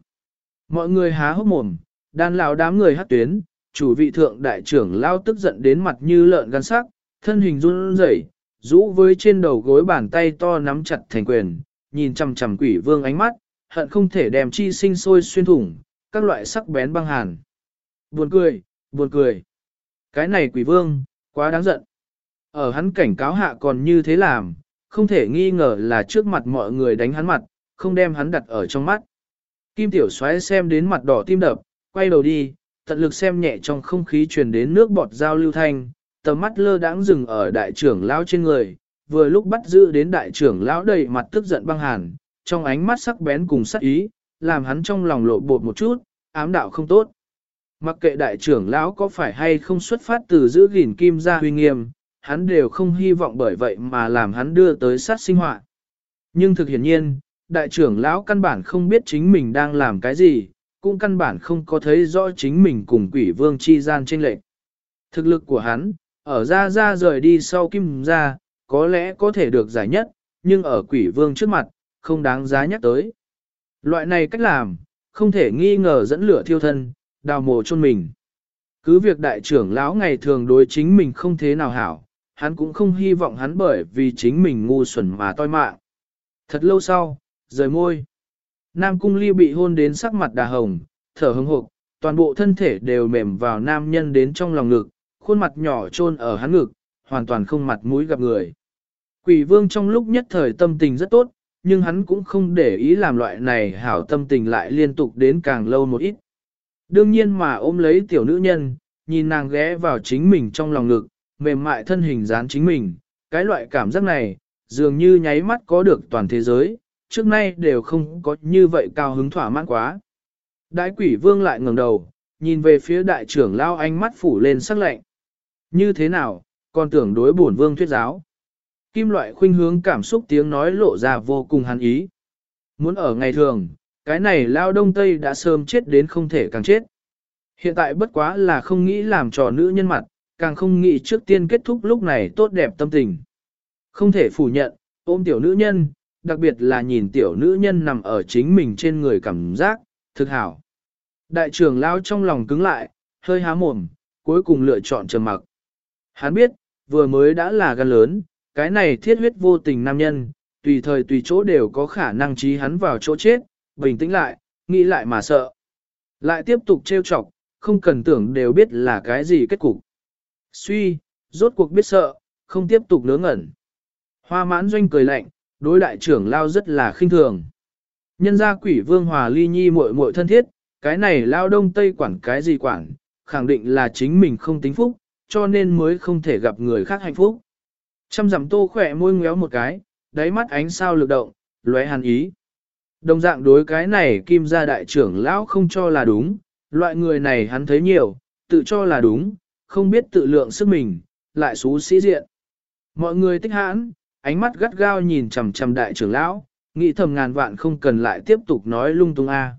Mọi người há hốc mồm, đàn lão đám người hát tuyến, chủ vị thượng đại trưởng lao tức giận đến mặt như lợn gan sắc, thân hình run rẩy, rũ với trên đầu gối bàn tay to nắm chặt thành quyền, nhìn chằm chằm quỷ vương ánh mắt, hận không thể đem chi sinh sôi xuyên thủng, các loại sắc bén băng hàn. Buồn cười, buồn cười. Cái này quỷ vương, quá đáng giận. Ở hắn cảnh cáo hạ còn như thế làm, không thể nghi ngờ là trước mặt mọi người đánh hắn mặt, không đem hắn đặt ở trong mắt. Kim tiểu xoáy xem đến mặt đỏ tim đập, quay đầu đi, tận lực xem nhẹ trong không khí truyền đến nước bọt giao lưu thanh, tầm mắt lơ đãng dừng ở đại trưởng lão trên người, vừa lúc bắt giữ đến đại trưởng lão đầy mặt tức giận băng hàn, trong ánh mắt sắc bén cùng sắc ý, làm hắn trong lòng lộ bột một chút, ám đạo không tốt. Mặc kệ đại trưởng lão có phải hay không xuất phát từ giữ gìn kim gia huy nghiêm, hắn đều không hy vọng bởi vậy mà làm hắn đưa tới sát sinh hoạt. Nhưng thực hiển nhiên, đại trưởng lão căn bản không biết chính mình đang làm cái gì, cũng căn bản không có thấy rõ chính mình cùng quỷ vương chi gian tranh lệch. Thực lực của hắn, ở ra ra rời đi sau kim ra, có lẽ có thể được giải nhất, nhưng ở quỷ vương trước mặt, không đáng giá nhắc tới. Loại này cách làm, không thể nghi ngờ dẫn lửa thiêu thân, đào mồ chôn mình. Cứ việc đại trưởng lão ngày thường đối chính mình không thế nào hảo, hắn cũng không hy vọng hắn bởi vì chính mình ngu xuẩn mà toi mạng. Thật lâu sau, rời môi. Nam cung ly bị hôn đến sắc mặt đà hồng, thở hứng hộp, toàn bộ thân thể đều mềm vào nam nhân đến trong lòng ngực, khuôn mặt nhỏ chôn ở hắn ngực, hoàn toàn không mặt mũi gặp người. Quỷ vương trong lúc nhất thời tâm tình rất tốt, nhưng hắn cũng không để ý làm loại này hảo tâm tình lại liên tục đến càng lâu một ít. Đương nhiên mà ôm lấy tiểu nữ nhân, nhìn nàng ghé vào chính mình trong lòng ngực, mềm mại thân hình dán chính mình, cái loại cảm giác này, dường như nháy mắt có được toàn thế giới, trước nay đều không có như vậy cao hứng thỏa mãn quá. Đại quỷ vương lại ngẩng đầu, nhìn về phía đại trưởng lao ánh mắt phủ lên sắc lạnh. Như thế nào, còn tưởng đối bổn vương thuyết giáo. Kim loại khuynh hướng cảm xúc tiếng nói lộ ra vô cùng hắn ý. Muốn ở ngày thường, cái này lao đông tây đã sớm chết đến không thể càng chết. Hiện tại bất quá là không nghĩ làm trò nữ nhân mặt, càng không nghĩ trước tiên kết thúc lúc này tốt đẹp tâm tình. Không thể phủ nhận, ôm tiểu nữ nhân, đặc biệt là nhìn tiểu nữ nhân nằm ở chính mình trên người cảm giác, thực hảo. Đại trưởng lao trong lòng cứng lại, hơi há mồm, cuối cùng lựa chọn trầm mặc. Hắn biết, vừa mới đã là gan lớn, cái này thiết huyết vô tình nam nhân, tùy thời tùy chỗ đều có khả năng trí hắn vào chỗ chết, bình tĩnh lại, nghĩ lại mà sợ. Lại tiếp tục trêu chọc, không cần tưởng đều biết là cái gì kết cục. Suy, rốt cuộc biết sợ, không tiếp tục nướng ngẩn. Hoa mãn doanh cười lạnh, đối đại trưởng lao rất là khinh thường. Nhân gia quỷ vương hòa ly nhi muội muội thân thiết, cái này lao đông tây quản cái gì quản, khẳng định là chính mình không tính phúc, cho nên mới không thể gặp người khác hạnh phúc. Trăm dặm tô khỏe môi ngéo một cái, đáy mắt ánh sao lực động, lóe hàn ý. Đồng dạng đối cái này kim gia đại trưởng lão không cho là đúng, loại người này hắn thấy nhiều, tự cho là đúng, không biết tự lượng sức mình, lại xú sĩ diện. Mọi người tích hãn, ánh mắt gắt gao nhìn chằm chằm đại trưởng lão, nghĩ thầm ngàn vạn không cần lại tiếp tục nói lung tung a.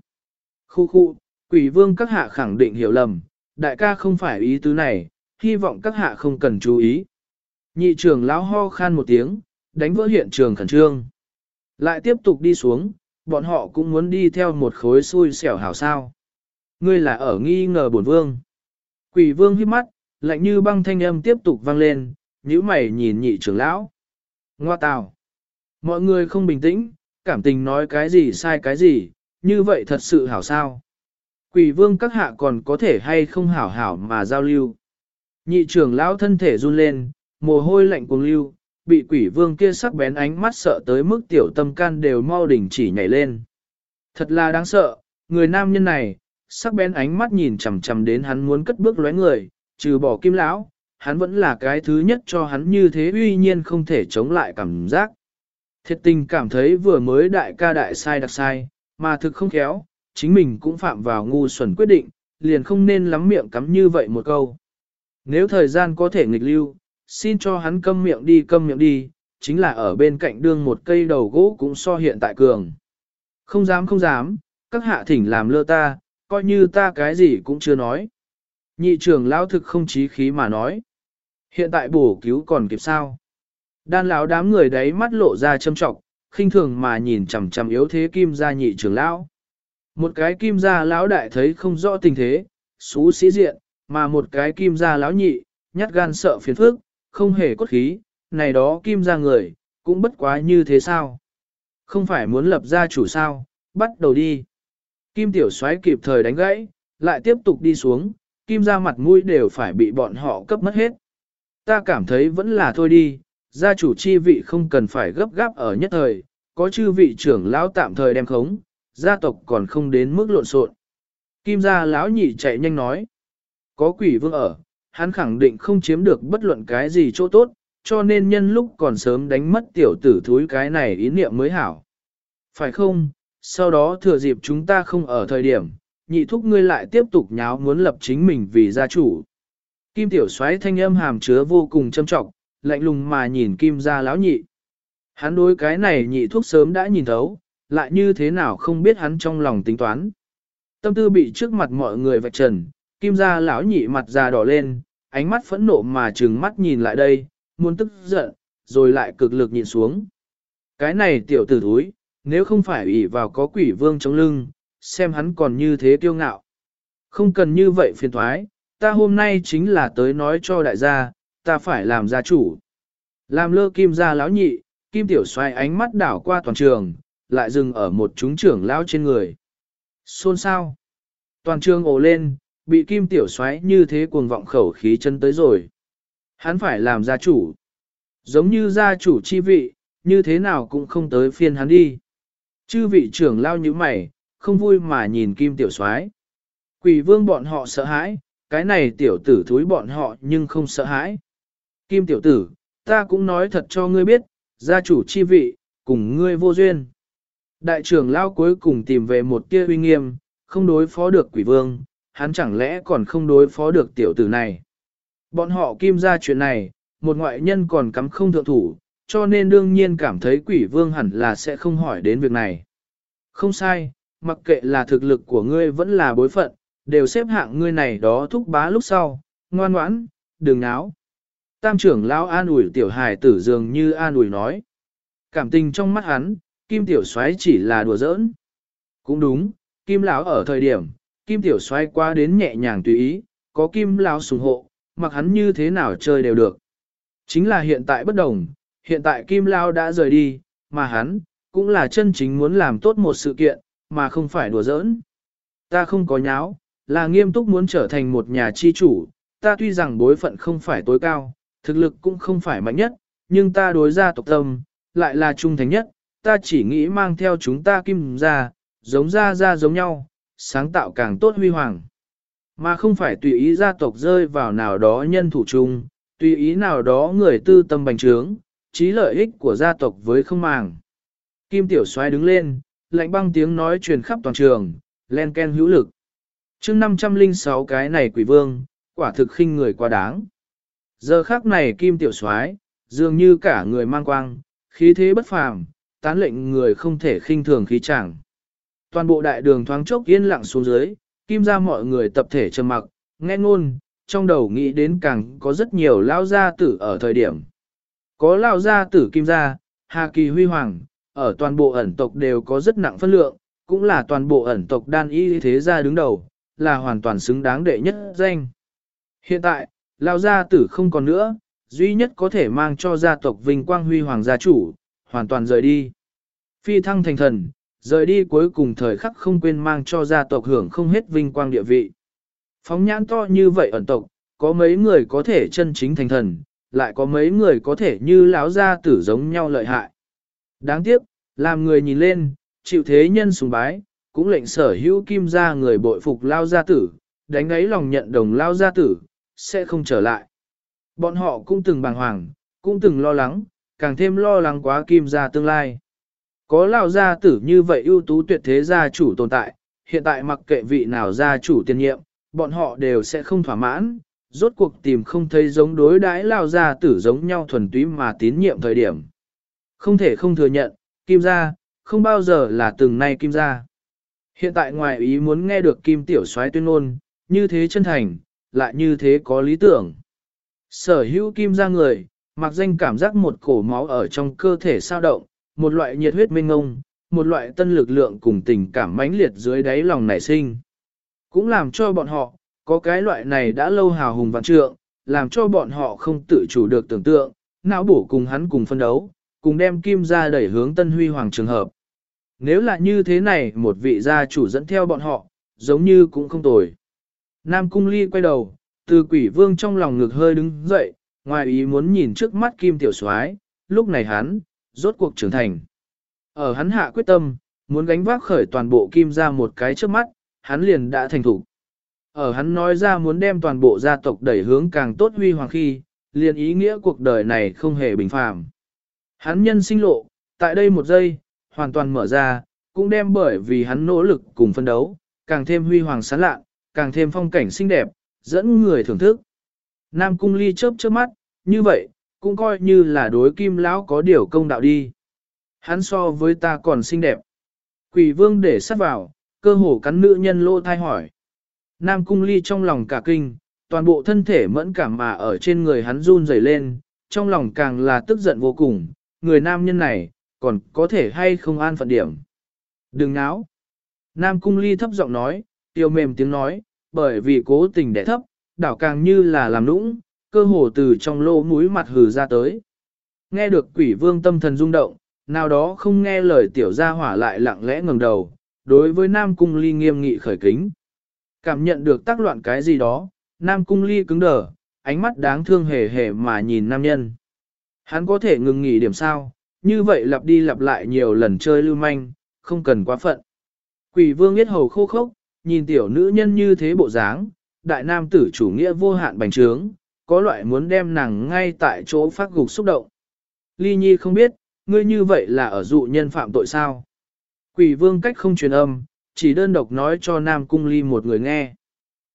Khu khu, quỷ vương các hạ khẳng định hiểu lầm, đại ca không phải ý tứ này, hy vọng các hạ không cần chú ý. Nhị trưởng lão ho khan một tiếng, đánh vỡ hiện trường khẩn trương. Lại tiếp tục đi xuống, bọn họ cũng muốn đi theo một khối xui xẻo hảo sao. Ngươi là ở nghi ngờ bổn vương. Quỷ vương hít mắt, lạnh như băng thanh âm tiếp tục vang lên, nhíu mày nhìn nhị trưởng lão. Ngoa tào. Mọi người không bình tĩnh, cảm tình nói cái gì sai cái gì, như vậy thật sự hảo sao. Quỷ vương các hạ còn có thể hay không hảo hảo mà giao lưu. Nhị trưởng lão thân thể run lên, mồ hôi lạnh cuồng lưu, bị quỷ vương kia sắc bén ánh mắt sợ tới mức tiểu tâm can đều mau đỉnh chỉ nhảy lên. Thật là đáng sợ, người nam nhân này, sắc bén ánh mắt nhìn chằm chằm đến hắn muốn cất bước lóe người, trừ bỏ kim lão, hắn vẫn là cái thứ nhất cho hắn như thế uy nhiên không thể chống lại cảm giác. Thiệt tình cảm thấy vừa mới đại ca đại sai đặc sai, mà thực không khéo, chính mình cũng phạm vào ngu xuẩn quyết định, liền không nên lắm miệng cắm như vậy một câu. Nếu thời gian có thể nghịch lưu, xin cho hắn câm miệng đi câm miệng đi, chính là ở bên cạnh đương một cây đầu gỗ cũng so hiện tại cường. Không dám không dám, các hạ thỉnh làm lơ ta, coi như ta cái gì cũng chưa nói. Nhị trưởng lão thực không chí khí mà nói. Hiện tại bổ cứu còn kịp sao? Đan lão đám người đấy mắt lộ ra châm trọng, khinh thường mà nhìn chằm chằm yếu thế kim gia nhị trưởng lão. Một cái kim gia lão đại thấy không rõ tình thế, xú sĩ diện, mà một cái kim gia lão nhị, nhát gan sợ phiền phức, không hề cốt khí, này đó kim gia người, cũng bất quá như thế sao? Không phải muốn lập gia chủ sao, bắt đầu đi. Kim tiểu soái kịp thời đánh gãy, lại tiếp tục đi xuống, kim gia mặt mũi đều phải bị bọn họ cấp mất hết. Ta cảm thấy vẫn là thôi đi, gia chủ chi vị không cần phải gấp gáp ở nhất thời, có chư vị trưởng lão tạm thời đem khống, gia tộc còn không đến mức lộn xộn. Kim gia lão nhị chạy nhanh nói, có quỷ vương ở, hắn khẳng định không chiếm được bất luận cái gì chỗ tốt, cho nên nhân lúc còn sớm đánh mất tiểu tử thúi cái này ý niệm mới hảo. Phải không, sau đó thừa dịp chúng ta không ở thời điểm, nhị thúc ngươi lại tiếp tục nháo muốn lập chính mình vì gia chủ. Kim tiểu xoáy thanh âm hàm chứa vô cùng châm trọng, lạnh lùng mà nhìn kim gia lão nhị. Hắn đối cái này nhị thúc sớm đã nhìn thấu, lại như thế nào không biết hắn trong lòng tính toán. Tâm tư bị trước mặt mọi người vạch trần, kim gia lão nhị mặt già đỏ lên, ánh mắt phẫn nộ mà trừng mắt nhìn lại đây, muốn tức giận, rồi lại cực lực nhìn xuống. Cái này tiểu tử thúi, nếu không phải ủy vào có quỷ vương chống lưng, xem hắn còn như thế kiêu ngạo. Không cần như vậy phiền thoái, ta hôm nay chính là tới nói cho đại gia, ta phải làm gia chủ. Làm lơ kim gia lão nhị, kim tiểu xoay ánh mắt đảo qua toàn trường, lại dừng ở một chúng trưởng lão trên người. Xôn sao? Toàn trường ồ lên, bị kim tiểu xoáy như thế cuồng vọng khẩu khí chân tới rồi. Hắn phải làm gia chủ. Giống như gia chủ chi vị, như thế nào cũng không tới phiên hắn đi. Chư vị trưởng lao như mày, không vui mà nhìn kim tiểu soái. Quỷ vương bọn họ sợ hãi, cái này tiểu tử thúi bọn họ nhưng không sợ hãi. Kim tiểu tử, ta cũng nói thật cho ngươi biết, gia chủ chi vị, cùng ngươi vô duyên. Đại trưởng lao cuối cùng tìm về một tia uy nghiêm, không đối phó được quỷ vương, hắn chẳng lẽ còn không đối phó được tiểu tử này. Bọn họ kim ra chuyện này, một ngoại nhân còn cắm không thượng thủ, cho nên đương nhiên cảm thấy quỷ vương hẳn là sẽ không hỏi đến việc này. Không sai, mặc kệ là thực lực của ngươi vẫn là bối phận, đều xếp hạng ngươi này đó thúc bá lúc sau, ngoan ngoãn, đừng náo. Tam trưởng lão an ủi tiểu hài tử dường như an ủi nói. Cảm tình trong mắt hắn, kim tiểu soái chỉ là đùa giỡn. Cũng đúng, kim lão ở thời điểm, kim tiểu xoay qua đến nhẹ nhàng tùy ý, có kim lão sùng hộ, mặc hắn như thế nào chơi đều được. Chính là hiện tại bất đồng, hiện tại kim lão đã rời đi, mà hắn, cũng là chân chính muốn làm tốt một sự kiện, mà không phải đùa giỡn. Ta không có nháo, là nghiêm túc muốn trở thành một nhà chi chủ, ta tuy rằng bối phận không phải tối cao, thực lực cũng không phải mạnh nhất, nhưng ta đối ra tộc tâm, lại là trung thành nhất, ta chỉ nghĩ mang theo chúng ta kim ra, giống ra ra giống nhau, sáng tạo càng tốt huy hoàng. Mà không phải tùy ý gia tộc rơi vào nào đó nhân thủ chung, tùy ý nào đó người tư tâm bành trướng, trí lợi ích của gia tộc với không màng. Kim Tiểu Soái đứng lên, lạnh băng tiếng nói truyền khắp toàn trường, len ken hữu lực. Trước 506 cái này quỷ vương, quả thực khinh người quá đáng. Giờ khác này Kim Tiểu Soái dường như cả người mang quang, khí thế bất phàm, tán lệnh người không thể khinh thường khí chẳng. Toàn bộ đại đường thoáng chốc yên lặng xuống dưới, Kim ra mọi người tập thể trầm mặc, nghe ngôn, trong đầu nghĩ đến càng có rất nhiều lao gia tử ở thời điểm. Có lao gia tử Kim gia, Hà Kỳ Huy Hoàng, ở toàn bộ ẩn tộc đều có rất nặng phân lượng, cũng là toàn bộ ẩn tộc đan y thế gia đứng đầu, là hoàn toàn xứng đáng đệ nhất danh. Hiện tại, lao gia tử không còn nữa, duy nhất có thể mang cho gia tộc vinh quang huy hoàng gia chủ, hoàn toàn rời đi. Phi thăng thành thần, rời đi cuối cùng thời khắc không quên mang cho gia tộc hưởng không hết vinh quang địa vị. Phóng nhãn to như vậy ẩn tộc, có mấy người có thể chân chính thành thần, lại có mấy người có thể như lão gia tử giống nhau lợi hại. Đáng tiếc, làm người nhìn lên, chịu thế nhân sùng bái, cũng lệnh sở hữu kim gia người bội phục lao gia tử, đánh ấy lòng nhận đồng lao gia tử, sẽ không trở lại. Bọn họ cũng từng bàng hoàng, cũng từng lo lắng, càng thêm lo lắng quá kim gia tương lai. Có lao gia tử như vậy ưu tú tuyệt thế gia chủ tồn tại, hiện tại mặc kệ vị nào gia chủ tiên nhiệm, bọn họ đều sẽ không thỏa mãn, rốt cuộc tìm không thấy giống đối đãi lao gia tử giống nhau thuần túy mà tín nhiệm thời điểm. Không thể không thừa nhận, kim gia, không bao giờ là từng nay kim gia. Hiện tại ngoài ý muốn nghe được kim tiểu soái tuyên ngôn, như thế chân thành, lại như thế có lý tưởng. Sở hữu kim gia người, mặc danh cảm giác một cổ máu ở trong cơ thể sao động, một loại nhiệt huyết minh ngông, một loại tân lực lượng cùng tình cảm mãnh liệt dưới đáy lòng nảy sinh. Cũng làm cho bọn họ, có cái loại này đã lâu hào hùng vạn trượng, làm cho bọn họ không tự chủ được tưởng tượng, não bổ cùng hắn cùng phân đấu, cùng đem kim ra đẩy hướng tân huy hoàng trường hợp. Nếu là như thế này một vị gia chủ dẫn theo bọn họ, giống như cũng không tồi. Nam Cung Ly quay đầu, từ quỷ vương trong lòng ngực hơi đứng dậy, ngoài ý muốn nhìn trước mắt kim tiểu soái lúc này hắn, rốt cuộc trưởng thành. Ở hắn hạ quyết tâm, muốn gánh vác khởi toàn bộ kim ra một cái trước mắt, hắn liền đã thành thủ. Ở hắn nói ra muốn đem toàn bộ gia tộc đẩy hướng càng tốt huy hoàng khi, liền ý nghĩa cuộc đời này không hề bình phàm. Hắn nhân sinh lộ, tại đây một giây, hoàn toàn mở ra, cũng đem bởi vì hắn nỗ lực cùng phân đấu, càng thêm huy hoàng sáng lạ, càng thêm phong cảnh xinh đẹp, dẫn người thưởng thức. Nam cung ly chớp chớp mắt, như vậy, cũng coi như là đối kim lão có điều công đạo đi. Hắn so với ta còn xinh đẹp. Quỷ vương để sát vào, cơ hồ cắn nữ nhân lô thai hỏi. Nam cung ly trong lòng cả kinh, toàn bộ thân thể mẫn cảm mà ở trên người hắn run rẩy lên, trong lòng càng là tức giận vô cùng, người nam nhân này, còn có thể hay không an phận điểm. Đừng náo. Nam cung ly thấp giọng nói, tiêu mềm tiếng nói, bởi vì cố tình đẻ thấp, đảo càng như là làm nũng, cơ hồ từ trong lỗ mũi mặt hừ ra tới. Nghe được quỷ vương tâm thần rung động, nào đó không nghe lời tiểu gia hỏa lại lặng lẽ ngẩng đầu, đối với Nam Cung Ly nghiêm nghị khởi kính. Cảm nhận được tác loạn cái gì đó, Nam Cung Ly cứng đờ, ánh mắt đáng thương hề hề mà nhìn nam nhân. Hắn có thể ngừng nghỉ điểm sao, như vậy lặp đi lặp lại nhiều lần chơi lưu manh, không cần quá phận. Quỷ vương biết hầu khô khốc, nhìn tiểu nữ nhân như thế bộ dáng, đại nam tử chủ nghĩa vô hạn bành trướng, có loại muốn đem nàng ngay tại chỗ phát gục xúc động. Ly Nhi không biết, ngươi như vậy là ở dụ nhân phạm tội sao? Quỷ vương cách không truyền âm, chỉ đơn độc nói cho Nam Cung Ly một người nghe.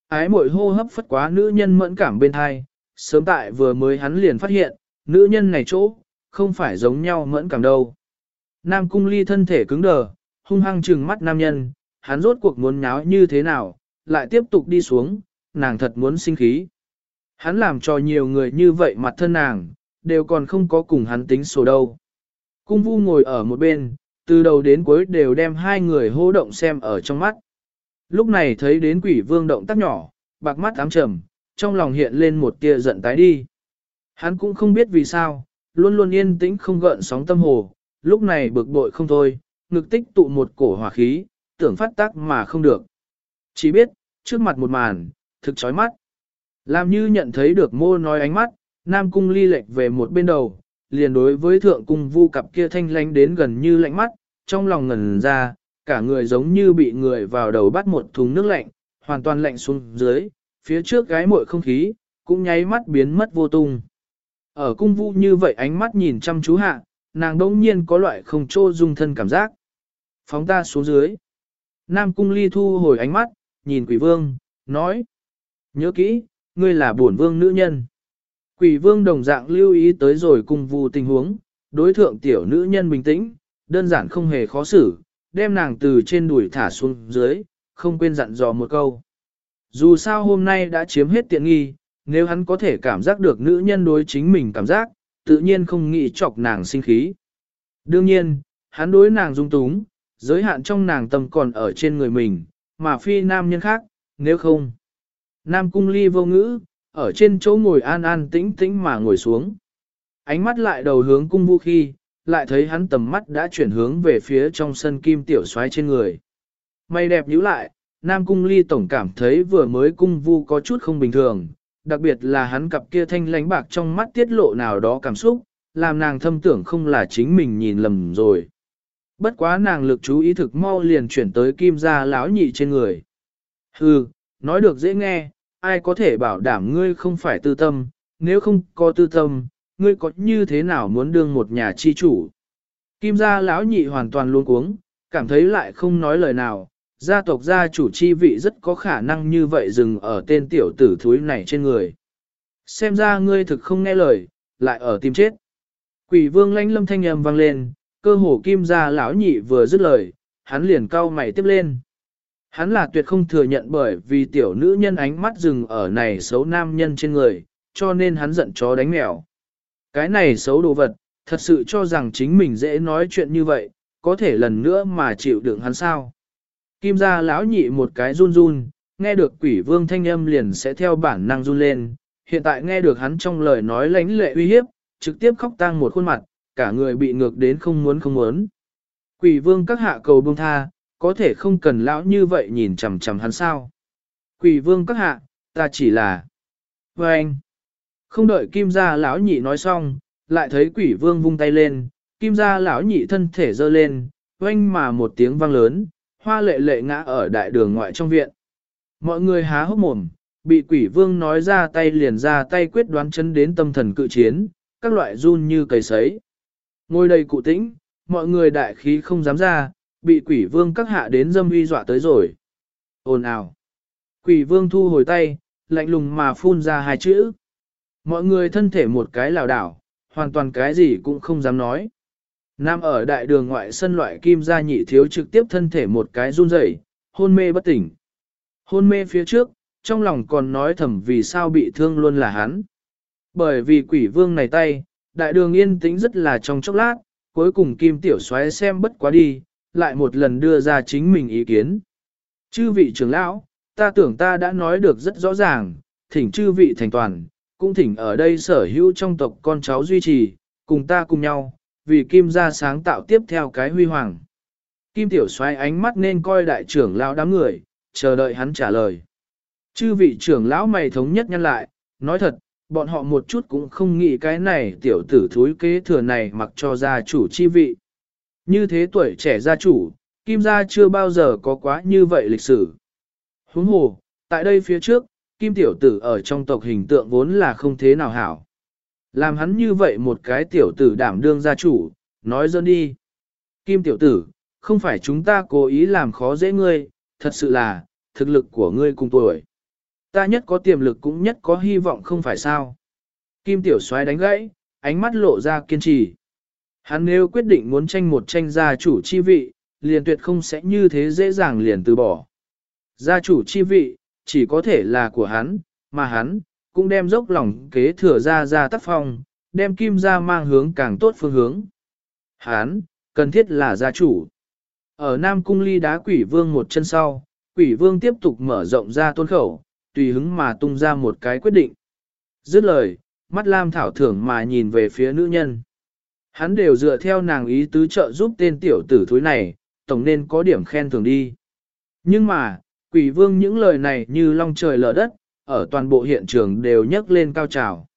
Ái mội hô hấp phất quá nữ nhân mẫn cảm bên thai, sớm tại vừa mới hắn liền phát hiện, nữ nhân này chỗ, không phải giống nhau mẫn cảm đâu. Nam Cung Ly thân thể cứng đờ, hung hăng trừng mắt nam nhân, hắn rốt cuộc muốn nháo như thế nào, lại tiếp tục đi xuống, nàng thật muốn sinh khí. Hắn làm cho nhiều người như vậy mặt thân nàng, đều còn không có cùng hắn tính số đâu. Cung vu ngồi ở một bên, từ đầu đến cuối đều đem hai người hô động xem ở trong mắt. Lúc này thấy đến quỷ vương động tác nhỏ, bạc mắt ám trầm, trong lòng hiện lên một tia giận tái đi. Hắn cũng không biết vì sao, luôn luôn yên tĩnh không gợn sóng tâm hồ, lúc này bực bội không thôi, ngực tích tụ một cổ hỏa khí, tưởng phát tác mà không được. Chỉ biết, trước mặt một màn, thực chói mắt. Làm như nhận thấy được mô nói ánh mắt, Nam Cung ly lệch về một bên đầu, liền đối với thượng cung vu cặp kia thanh lánh đến gần như lạnh mắt, trong lòng ngẩn ra, cả người giống như bị người vào đầu bắt một thùng nước lạnh, hoàn toàn lạnh xuống dưới, phía trước gái muội không khí, cũng nháy mắt biến mất vô tung. Ở cung vu như vậy ánh mắt nhìn chăm chú hạ, nàng đông nhiên có loại không trô dung thân cảm giác. Phóng ta xuống dưới. Nam cung ly thu hồi ánh mắt, nhìn quỷ vương, nói. Nhớ kỹ, ngươi là bổn vương nữ nhân. Quỷ vương đồng dạng lưu ý tới rồi cùng vu tình huống, đối thượng tiểu nữ nhân bình tĩnh, đơn giản không hề khó xử, đem nàng từ trên đùi thả xuống dưới, không quên dặn dò một câu. Dù sao hôm nay đã chiếm hết tiện nghi, nếu hắn có thể cảm giác được nữ nhân đối chính mình cảm giác, tự nhiên không nghĩ chọc nàng sinh khí. Đương nhiên, hắn đối nàng dung túng, giới hạn trong nàng tâm còn ở trên người mình, mà phi nam nhân khác, nếu không. Nam cung ly vô ngữ, ở trên chỗ ngồi an an tĩnh tĩnh mà ngồi xuống. Ánh mắt lại đầu hướng cung vũ khi, lại thấy hắn tầm mắt đã chuyển hướng về phía trong sân kim tiểu xoáy trên người. Mây đẹp nhíu lại, Nam cung ly tổng cảm thấy vừa mới cung vu có chút không bình thường, đặc biệt là hắn cặp kia thanh lánh bạc trong mắt tiết lộ nào đó cảm xúc, làm nàng thâm tưởng không là chính mình nhìn lầm rồi. Bất quá nàng lực chú ý thực mau liền chuyển tới kim gia lão nhị trên người. Hừ, nói được dễ nghe, ai có thể bảo đảm ngươi không phải tư tâm, nếu không có tư tâm, ngươi có như thế nào muốn đương một nhà chi chủ. Kim gia lão nhị hoàn toàn luôn cuống, cảm thấy lại không nói lời nào, gia tộc gia chủ chi vị rất có khả năng như vậy dừng ở tên tiểu tử thúi này trên người. Xem ra ngươi thực không nghe lời, lại ở tim chết. Quỷ vương lãnh lâm thanh âm vang lên, cơ hồ kim gia lão nhị vừa dứt lời, hắn liền cau mày tiếp lên. Hắn là tuyệt không thừa nhận bởi vì tiểu nữ nhân ánh mắt dừng ở này xấu nam nhân trên người, cho nên hắn giận chó đánh mèo. Cái này xấu đồ vật, thật sự cho rằng chính mình dễ nói chuyện như vậy, có thể lần nữa mà chịu đựng hắn sao. Kim gia lão nhị một cái run run, nghe được quỷ vương thanh âm liền sẽ theo bản năng run lên, hiện tại nghe được hắn trong lời nói lánh lệ uy hiếp, trực tiếp khóc tang một khuôn mặt, cả người bị ngược đến không muốn không muốn. Quỷ vương các hạ cầu buông tha, có thể không cần lão như vậy nhìn chằm chằm hắn sao. Quỷ vương các hạ, ta chỉ là... Và anh, không đợi kim gia lão nhị nói xong, lại thấy quỷ vương vung tay lên, kim gia lão nhị thân thể dơ lên, oanh mà một tiếng vang lớn, hoa lệ lệ ngã ở đại đường ngoại trong viện. Mọi người há hốc mồm, bị quỷ vương nói ra tay liền ra tay quyết đoán chân đến tâm thần cự chiến, các loại run như cầy sấy. Ngồi đầy cụ tĩnh, mọi người đại khí không dám ra, bị quỷ vương các hạ đến dâm uy dọa tới rồi. Ồn ào. Quỷ vương thu hồi tay, lạnh lùng mà phun ra hai chữ. Mọi người thân thể một cái lào đảo, hoàn toàn cái gì cũng không dám nói. Nam ở đại đường ngoại sân loại kim gia nhị thiếu trực tiếp thân thể một cái run rẩy, hôn mê bất tỉnh. Hôn mê phía trước, trong lòng còn nói thầm vì sao bị thương luôn là hắn. Bởi vì quỷ vương này tay, đại đường yên tĩnh rất là trong chốc lát, cuối cùng kim tiểu xoáy xem bất quá đi, lại một lần đưa ra chính mình ý kiến. Chư vị trưởng lão, ta tưởng ta đã nói được rất rõ ràng, thỉnh chư vị thành toàn, cũng thỉnh ở đây sở hữu trong tộc con cháu duy trì, cùng ta cùng nhau, vì Kim gia sáng tạo tiếp theo cái huy hoàng. Kim tiểu xoay ánh mắt nên coi đại trưởng lão đám người, chờ đợi hắn trả lời. Chư vị trưởng lão mày thống nhất nhân lại, nói thật, bọn họ một chút cũng không nghĩ cái này tiểu tử thúi kế thừa này mặc cho gia chủ chi vị. Như thế tuổi trẻ gia chủ, Kim gia chưa bao giờ có quá như vậy lịch sử. Huống hồ, tại đây phía trước, Kim tiểu tử ở trong tộc hình tượng vốn là không thế nào hảo. Làm hắn như vậy một cái tiểu tử đảm đương gia chủ, nói dân đi. Kim tiểu tử, không phải chúng ta cố ý làm khó dễ ngươi, thật sự là, thực lực của ngươi cùng tuổi. Ta nhất có tiềm lực cũng nhất có hy vọng không phải sao. Kim tiểu soái đánh gãy, ánh mắt lộ ra kiên trì. Hắn nếu quyết định muốn tranh một tranh gia chủ chi vị, liền tuyệt không sẽ như thế dễ dàng liền từ bỏ. Gia chủ chi vị, chỉ có thể là của hắn, mà hắn, cũng đem dốc lòng kế thừa ra ra tác phong, đem kim ra mang hướng càng tốt phương hướng. Hắn, cần thiết là gia chủ. Ở Nam Cung ly đá quỷ vương một chân sau, quỷ vương tiếp tục mở rộng ra tôn khẩu, tùy hứng mà tung ra một cái quyết định. Dứt lời, mắt lam thảo thưởng mà nhìn về phía nữ nhân. Hắn đều dựa theo nàng ý tứ trợ giúp tên tiểu tử thúi này, tổng nên có điểm khen thưởng đi. Nhưng mà, quỷ vương những lời này như long trời lở đất, ở toàn bộ hiện trường đều nhấc lên cao trào.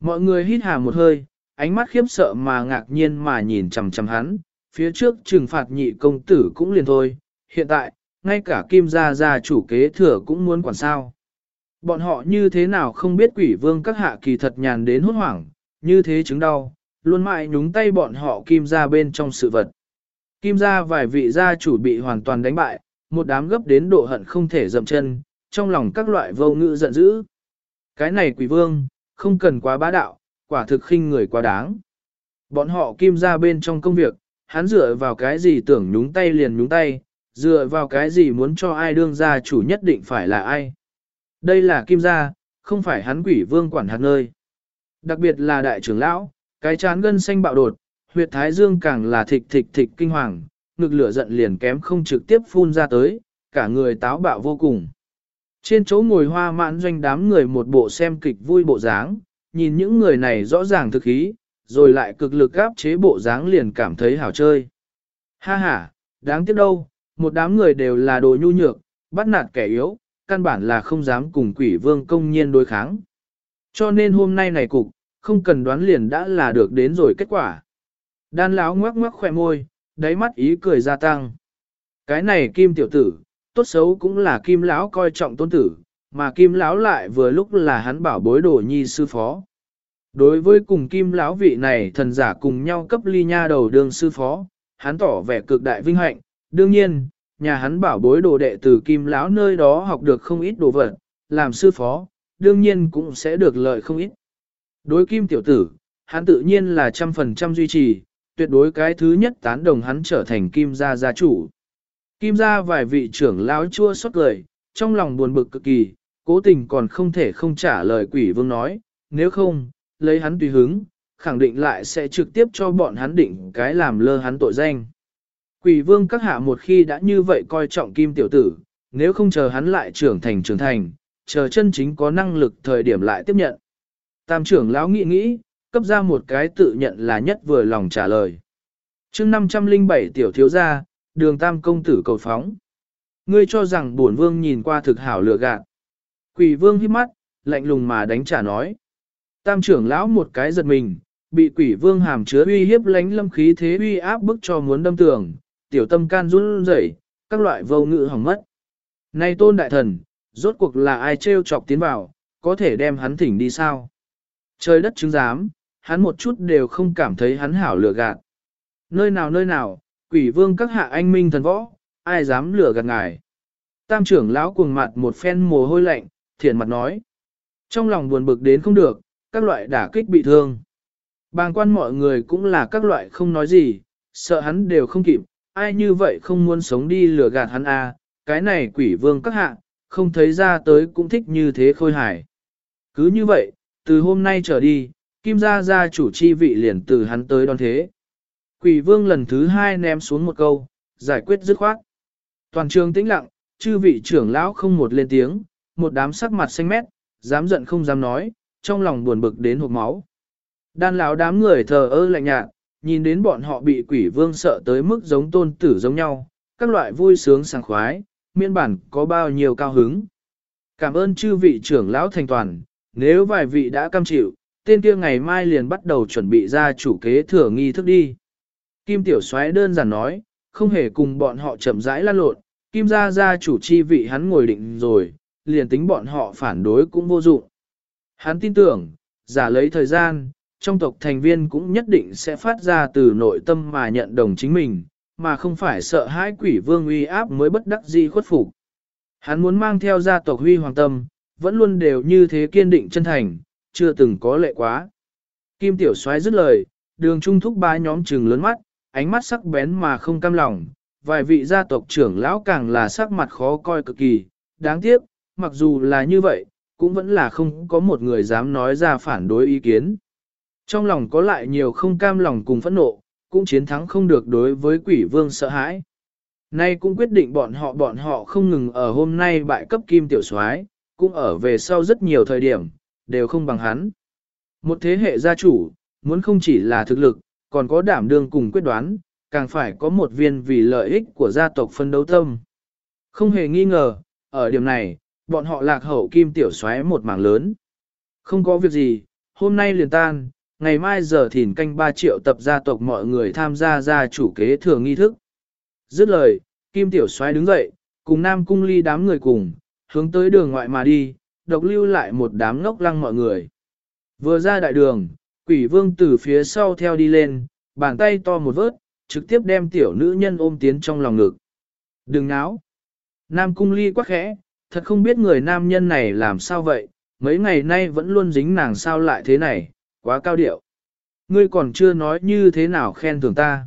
Mọi người hít hà một hơi, ánh mắt khiếp sợ mà ngạc nhiên mà nhìn chằm chằm hắn, phía trước trừng phạt nhị công tử cũng liền thôi, hiện tại, ngay cả kim gia gia chủ kế thừa cũng muốn quản sao. Bọn họ như thế nào không biết quỷ vương các hạ kỳ thật nhàn đến hốt hoảng, như thế chứng đau, luôn mãi nhúng tay bọn họ kim ra bên trong sự vật. Kim ra vài vị gia chủ bị hoàn toàn đánh bại, một đám gấp đến độ hận không thể dậm chân, trong lòng các loại vô ngữ giận dữ. Cái này quỷ vương, không cần quá bá đạo, quả thực khinh người quá đáng. Bọn họ kim ra bên trong công việc, hắn dựa vào cái gì tưởng nhúng tay liền nhúng tay, dựa vào cái gì muốn cho ai đương gia chủ nhất định phải là ai. Đây là kim gia, không phải hắn quỷ vương quản hạt nơi. Đặc biệt là đại trưởng lão, cái chán gân xanh bạo đột, huyệt thái dương càng là thịch thịch thịch kinh hoàng, ngực lửa giận liền kém không trực tiếp phun ra tới, cả người táo bạo vô cùng. Trên chỗ ngồi hoa mãn doanh đám người một bộ xem kịch vui bộ dáng, nhìn những người này rõ ràng thực ý, rồi lại cực lực gáp chế bộ dáng liền cảm thấy hảo chơi. Ha ha, đáng tiếc đâu, một đám người đều là đồ nhu nhược, bắt nạt kẻ yếu, căn bản là không dám cùng quỷ vương công nhiên đối kháng. Cho nên hôm nay này cục, không cần đoán liền đã là được đến rồi kết quả. Đan lão ngoắc ngoắc khỏe môi, đáy mắt ý cười gia tăng. Cái này kim tiểu tử, tốt xấu cũng là kim lão coi trọng tôn tử, mà kim lão lại vừa lúc là hắn bảo bối đồ nhi sư phó. Đối với cùng kim lão vị này thần giả cùng nhau cấp ly nha đầu đương sư phó, hắn tỏ vẻ cực đại vinh hạnh, đương nhiên, nhà hắn bảo bối đồ đệ từ kim lão nơi đó học được không ít đồ vật, làm sư phó, đương nhiên cũng sẽ được lợi không ít. Đối kim tiểu tử, hắn tự nhiên là trăm phần trăm duy trì, tuyệt đối cái thứ nhất tán đồng hắn trở thành kim gia gia chủ. Kim gia vài vị trưởng lão chua xót lời, trong lòng buồn bực cực kỳ, cố tình còn không thể không trả lời quỷ vương nói, nếu không, lấy hắn tùy hứng, khẳng định lại sẽ trực tiếp cho bọn hắn định cái làm lơ hắn tội danh. Quỷ vương các hạ một khi đã như vậy coi trọng kim tiểu tử, nếu không chờ hắn lại trưởng thành trưởng thành, chờ chân chính có năng lực thời điểm lại tiếp nhận. Tam trưởng lão nghĩ nghĩ, cấp ra một cái tự nhận là nhất vừa lòng trả lời. chương 507 tiểu thiếu gia, đường tam công tử cầu phóng. Ngươi cho rằng bổn vương nhìn qua thực hảo lựa gạt. Quỷ vương hít mắt, lạnh lùng mà đánh trả nói. Tam trưởng lão một cái giật mình, bị quỷ vương hàm chứa uy hiếp lánh lâm khí thế uy áp bức cho muốn đâm tường, tiểu tâm can run rẩy, các loại vô ngữ hỏng mất. Nay tôn đại thần, rốt cuộc là ai trêu chọc tiến vào, có thể đem hắn thỉnh đi sao? Trời đất chứng giám, hắn một chút đều không cảm thấy hắn hảo lừa gạt. Nơi nào nơi nào, quỷ vương các hạ anh minh thần võ, ai dám lừa gạt ngài. Tam trưởng lão cuồng mặt một phen mồ hôi lạnh, thiện mặt nói. Trong lòng buồn bực đến không được, các loại đả kích bị thương. Bàng quan mọi người cũng là các loại không nói gì, sợ hắn đều không kịp, ai như vậy không muốn sống đi lừa gạt hắn à, cái này quỷ vương các hạ, không thấy ra tới cũng thích như thế khôi hài. Cứ như vậy, từ hôm nay trở đi, Kim gia gia chủ chi vị liền từ hắn tới đón thế. Quỷ vương lần thứ hai ném xuống một câu, giải quyết dứt khoát. Toàn trường tĩnh lặng, chư vị trưởng lão không một lên tiếng, một đám sắc mặt xanh mét, dám giận không dám nói, trong lòng buồn bực đến hộp máu. Đan lão đám người thờ ơ lạnh nhạt, nhìn đến bọn họ bị quỷ vương sợ tới mức giống tôn tử giống nhau, các loại vui sướng sảng khoái, miên bản có bao nhiêu cao hứng. Cảm ơn chư vị trưởng lão thành toàn, nếu vài vị đã cam chịu, tên kia ngày mai liền bắt đầu chuẩn bị ra chủ kế thừa nghi thức đi. Kim Tiểu Soái đơn giản nói, không hề cùng bọn họ chậm rãi lan lộn, Kim gia gia chủ chi vị hắn ngồi định rồi, liền tính bọn họ phản đối cũng vô dụng. Hắn tin tưởng, giả lấy thời gian, trong tộc thành viên cũng nhất định sẽ phát ra từ nội tâm mà nhận đồng chính mình, mà không phải sợ hãi quỷ vương uy áp mới bất đắc dĩ khuất phục. Hắn muốn mang theo gia tộc huy hoàng tâm, vẫn luôn đều như thế kiên định chân thành, chưa từng có lệ quá. Kim Tiểu Soái dứt lời, đường trung thúc ba nhóm trừng lớn mắt, ánh mắt sắc bén mà không cam lòng, vài vị gia tộc trưởng lão càng là sắc mặt khó coi cực kỳ, đáng tiếc, mặc dù là như vậy, cũng vẫn là không có một người dám nói ra phản đối ý kiến. Trong lòng có lại nhiều không cam lòng cùng phẫn nộ, cũng chiến thắng không được đối với quỷ vương sợ hãi. Nay cũng quyết định bọn họ bọn họ không ngừng ở hôm nay bại cấp kim tiểu soái, cũng ở về sau rất nhiều thời điểm, đều không bằng hắn. Một thế hệ gia chủ, muốn không chỉ là thực lực, còn có đảm đương cùng quyết đoán, càng phải có một viên vì lợi ích của gia tộc phân đấu tâm. Không hề nghi ngờ, ở điểm này, bọn họ lạc hậu kim tiểu xoáy một mảng lớn. Không có việc gì, hôm nay liền tan, ngày mai giờ thìn canh 3 triệu tập gia tộc mọi người tham gia gia chủ kế thừa nghi thức. Dứt lời, kim tiểu xoáy đứng dậy, cùng nam cung ly đám người cùng, hướng tới đường ngoại mà đi, độc lưu lại một đám ngốc lăng mọi người. Vừa ra đại đường, quỷ vương từ phía sau theo đi lên, bàn tay to một vớt, trực tiếp đem tiểu nữ nhân ôm tiến trong lòng ngực. Đừng náo. Nam cung ly quá khẽ, thật không biết người nam nhân này làm sao vậy, mấy ngày nay vẫn luôn dính nàng sao lại thế này, quá cao điệu. Ngươi còn chưa nói như thế nào khen thưởng ta.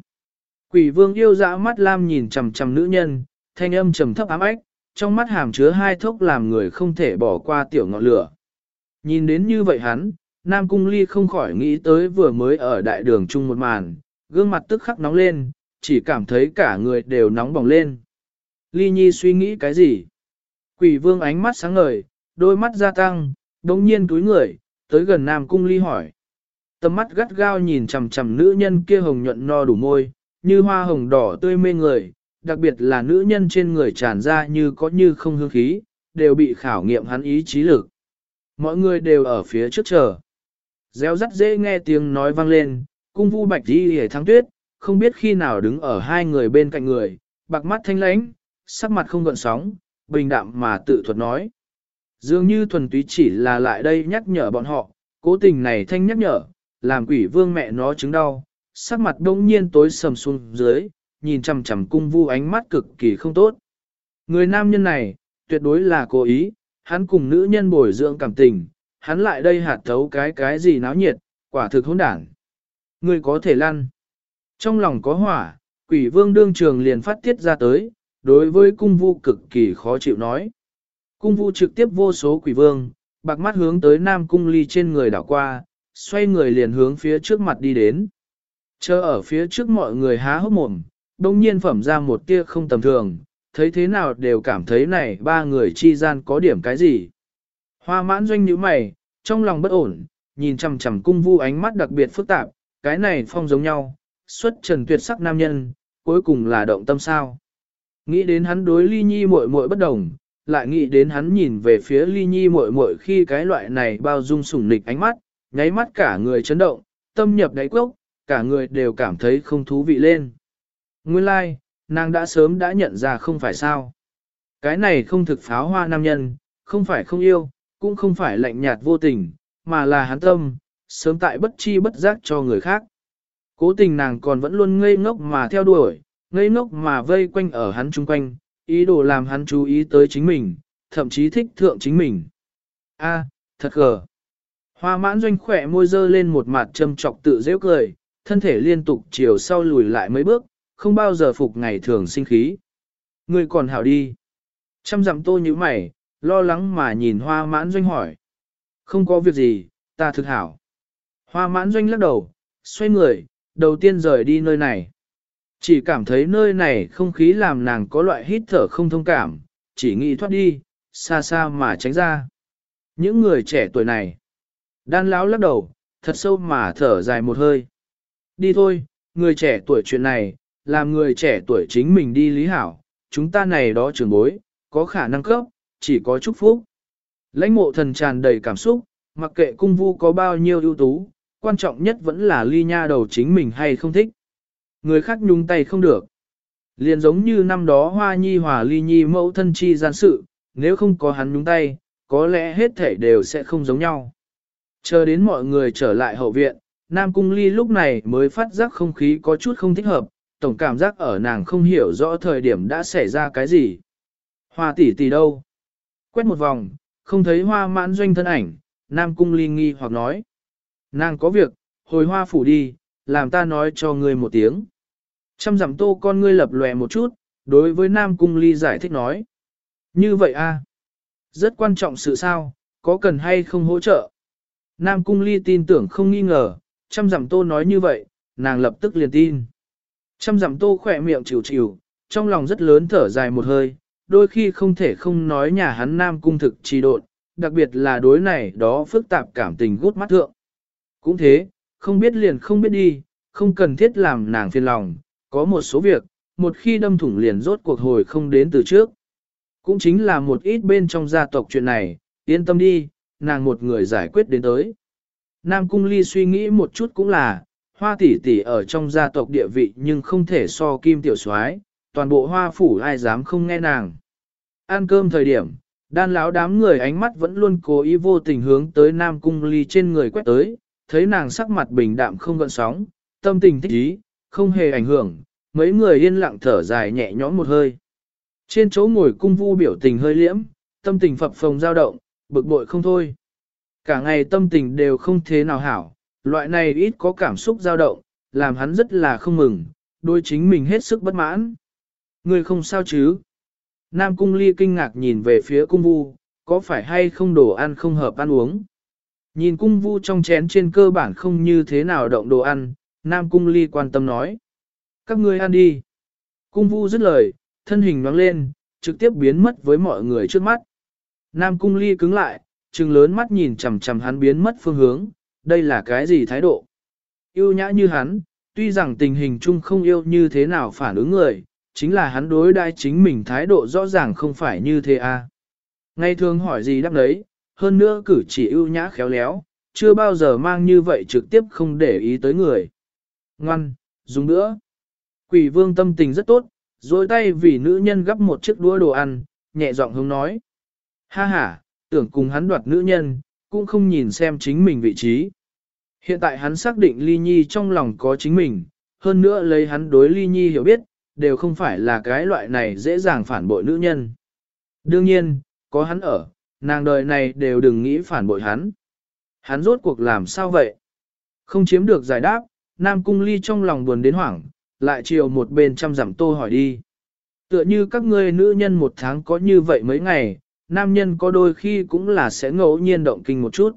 Quỷ vương yêu dã mắt lam nhìn chầm chầm nữ nhân, thanh âm trầm thấp ám ách, trong mắt hàm chứa hai thốc làm người không thể bỏ qua tiểu ngọn lửa. Nhìn đến như vậy hắn, Nam Cung Ly không khỏi nghĩ tới vừa mới ở đại đường chung một màn, gương mặt tức khắc nóng lên, chỉ cảm thấy cả người đều nóng bỏng lên. Ly Nhi suy nghĩ cái gì? Quỷ vương ánh mắt sáng ngời, đôi mắt gia tăng, đồng nhiên túi người, tới gần Nam Cung Ly hỏi. Tầm mắt gắt gao nhìn chằm chằm nữ nhân kia hồng nhuận no đủ môi, như hoa hồng đỏ tươi mê người, đặc biệt là nữ nhân trên người tràn ra như có như không hương khí, đều bị khảo nghiệm hắn ý chí lực. Mọi người đều ở phía trước chờ. Gieo rắt dễ nghe tiếng nói vang lên, cung vu bạch đi hề thắng tuyết, không biết khi nào đứng ở hai người bên cạnh người, bạc mắt thanh lãnh, sắc mặt không gợn sóng, bình đạm mà tự thuật nói. Dường như thuần túy chỉ là lại đây nhắc nhở bọn họ, cố tình này thanh nhắc nhở, làm quỷ vương mẹ nó chứng đau, sắc mặt đông nhiên tối sầm xuống dưới, nhìn chằm chằm cung vu ánh mắt cực kỳ không tốt. Người nam nhân này, tuyệt đối là cố ý, hắn cùng nữ nhân bồi dưỡng cảm tình, hắn lại đây hạt thấu cái cái gì náo nhiệt, quả thực hỗn đản. Người có thể lăn. Trong lòng có hỏa, quỷ vương đương trường liền phát tiết ra tới, đối với cung vu cực kỳ khó chịu nói. Cung vu trực tiếp vô số quỷ vương, bạc mắt hướng tới nam cung ly trên người đảo qua, xoay người liền hướng phía trước mặt đi đến. Chờ ở phía trước mọi người há hốc mồm, đông nhiên phẩm ra một tia không tầm thường, thấy thế nào đều cảm thấy này ba người chi gian có điểm cái gì. Hoa mãn doanh như mày, trong lòng bất ổn, nhìn chằm chằm cung vu ánh mắt đặc biệt phức tạp, cái này phong giống nhau, xuất trần tuyệt sắc nam nhân, cuối cùng là động tâm sao. Nghĩ đến hắn đối ly nhi muội muội bất đồng, lại nghĩ đến hắn nhìn về phía ly nhi muội muội khi cái loại này bao dung sủng nịch ánh mắt, nháy mắt cả người chấn động, tâm nhập đáy quốc, cả người đều cảm thấy không thú vị lên. Nguyên lai, like, nàng đã sớm đã nhận ra không phải sao. Cái này không thực pháo hoa nam nhân, không phải không yêu, cũng không phải lạnh nhạt vô tình, mà là hắn tâm, sớm tại bất chi bất giác cho người khác. Cố tình nàng còn vẫn luôn ngây ngốc mà theo đuổi, ngây ngốc mà vây quanh ở hắn chung quanh, ý đồ làm hắn chú ý tới chính mình, thậm chí thích thượng chính mình. A, thật gờ. Hoa mãn doanh khỏe môi dơ lên một mặt châm trọc tự dễ cười, thân thể liên tục chiều sau lùi lại mấy bước, không bao giờ phục ngày thường sinh khí. Người còn hảo đi. Trăm dặm tô như mày, lo lắng mà nhìn hoa mãn doanh hỏi. Không có việc gì, ta thực hảo. Hoa mãn doanh lắc đầu, xoay người, đầu tiên rời đi nơi này. Chỉ cảm thấy nơi này không khí làm nàng có loại hít thở không thông cảm, chỉ nghĩ thoát đi, xa xa mà tránh ra. Những người trẻ tuổi này, đan lão lắc đầu, thật sâu mà thở dài một hơi. Đi thôi, người trẻ tuổi chuyện này, làm người trẻ tuổi chính mình đi lý hảo, chúng ta này đó trường bối, có khả năng cấp, chỉ có chúc phúc. Lãnh mộ thần tràn đầy cảm xúc, Mặc kệ cung vu có bao nhiêu ưu tú, quan trọng nhất vẫn là ly nha đầu chính mình hay không thích. Người khác nhung tay không được. Liền giống như năm đó Hoa Nhi hòa Ly Nhi mẫu thân chi gian sự, nếu không có hắn nhúng tay, có lẽ hết thể đều sẽ không giống nhau. Chờ đến mọi người trở lại hậu viện, Nam Cung Ly lúc này mới phát giác không khí có chút không thích hợp, tổng cảm giác ở nàng không hiểu rõ thời điểm đã xảy ra cái gì. Hoa tỷ tỷ đâu? Quét một vòng, không thấy hoa mãn doanh thân ảnh, Nam Cung Ly nghi hoặc nói. Nàng có việc, hồi hoa phủ đi, làm ta nói cho ngươi một tiếng. Trăm dặm tô con ngươi lập lòe một chút, đối với Nam Cung Ly giải thích nói. Như vậy a, Rất quan trọng sự sao, có cần hay không hỗ trợ? Nam Cung Ly tin tưởng không nghi ngờ, trăm dặm tô nói như vậy, nàng lập tức liền tin. Trăm dặm tô khỏe miệng chịu chịu, trong lòng rất lớn thở dài một hơi, đôi khi không thể không nói nhà hắn Nam Cung thực trì độn, đặc biệt là đối này đó phức tạp cảm tình gút mắt thượng. Cũng thế, không biết liền không biết đi, không cần thiết làm nàng phiền lòng, có một số việc, một khi đâm thủng liền rốt cuộc hồi không đến từ trước. Cũng chính là một ít bên trong gia tộc chuyện này, yên tâm đi, nàng một người giải quyết đến tới. Nam Cung Ly suy nghĩ một chút cũng là, hoa tỷ tỷ ở trong gia tộc địa vị nhưng không thể so kim tiểu soái toàn bộ hoa phủ ai dám không nghe nàng. Ăn cơm thời điểm, đan lão đám người ánh mắt vẫn luôn cố ý vô tình hướng tới Nam Cung Ly trên người quét tới, thấy nàng sắc mặt bình đạm không gợn sóng, tâm tình thích ý, không hề ảnh hưởng, mấy người yên lặng thở dài nhẹ nhõm một hơi. Trên chỗ ngồi cung vu biểu tình hơi liễm, tâm tình phập phồng dao động, bực bội không thôi. Cả ngày tâm tình đều không thế nào hảo, loại này ít có cảm xúc dao động, làm hắn rất là không mừng, đôi chính mình hết sức bất mãn. Người không sao chứ? Nam cung ly kinh ngạc nhìn về phía cung vu, có phải hay không đồ ăn không hợp ăn uống? Nhìn cung vu trong chén trên cơ bản không như thế nào động đồ ăn, Nam cung ly quan tâm nói. Các ngươi ăn đi. Cung vu dứt lời, thân hình nhoáng lên, trực tiếp biến mất với mọi người trước mắt. Nam cung ly cứng lại, trừng lớn mắt nhìn chằm chằm hắn biến mất phương hướng, đây là cái gì thái độ? Yêu nhã như hắn, tuy rằng tình hình chung không yêu như thế nào phản ứng người, chính là hắn đối đai chính mình thái độ rõ ràng không phải như thế a. À. Ngay thường hỏi gì đáp đấy, hơn nữa cử chỉ ưu nhã khéo léo, chưa bao giờ mang như vậy trực tiếp không để ý tới người. Ngoan, dùng nữa. Quỷ vương tâm tình rất tốt, dối tay vì nữ nhân gấp một chiếc đũa đồ ăn, nhẹ giọng hướng nói. Ha ha, tưởng cùng hắn đoạt nữ nhân, cũng không nhìn xem chính mình vị trí. Hiện tại hắn xác định Ly Nhi trong lòng có chính mình, hơn nữa lấy hắn đối Ly Nhi hiểu biết, đều không phải là cái loại này dễ dàng phản bội nữ nhân. Đương nhiên, có hắn ở, nàng đời này đều đừng nghĩ phản bội hắn. Hắn rốt cuộc làm sao vậy? Không chiếm được giải đáp, Nam Cung Ly trong lòng buồn đến hoảng, lại chiều một bên chăm giảm tô hỏi đi. Tựa như các ngươi nữ nhân một tháng có như vậy mấy ngày, nam nhân có đôi khi cũng là sẽ ngẫu nhiên động kinh một chút.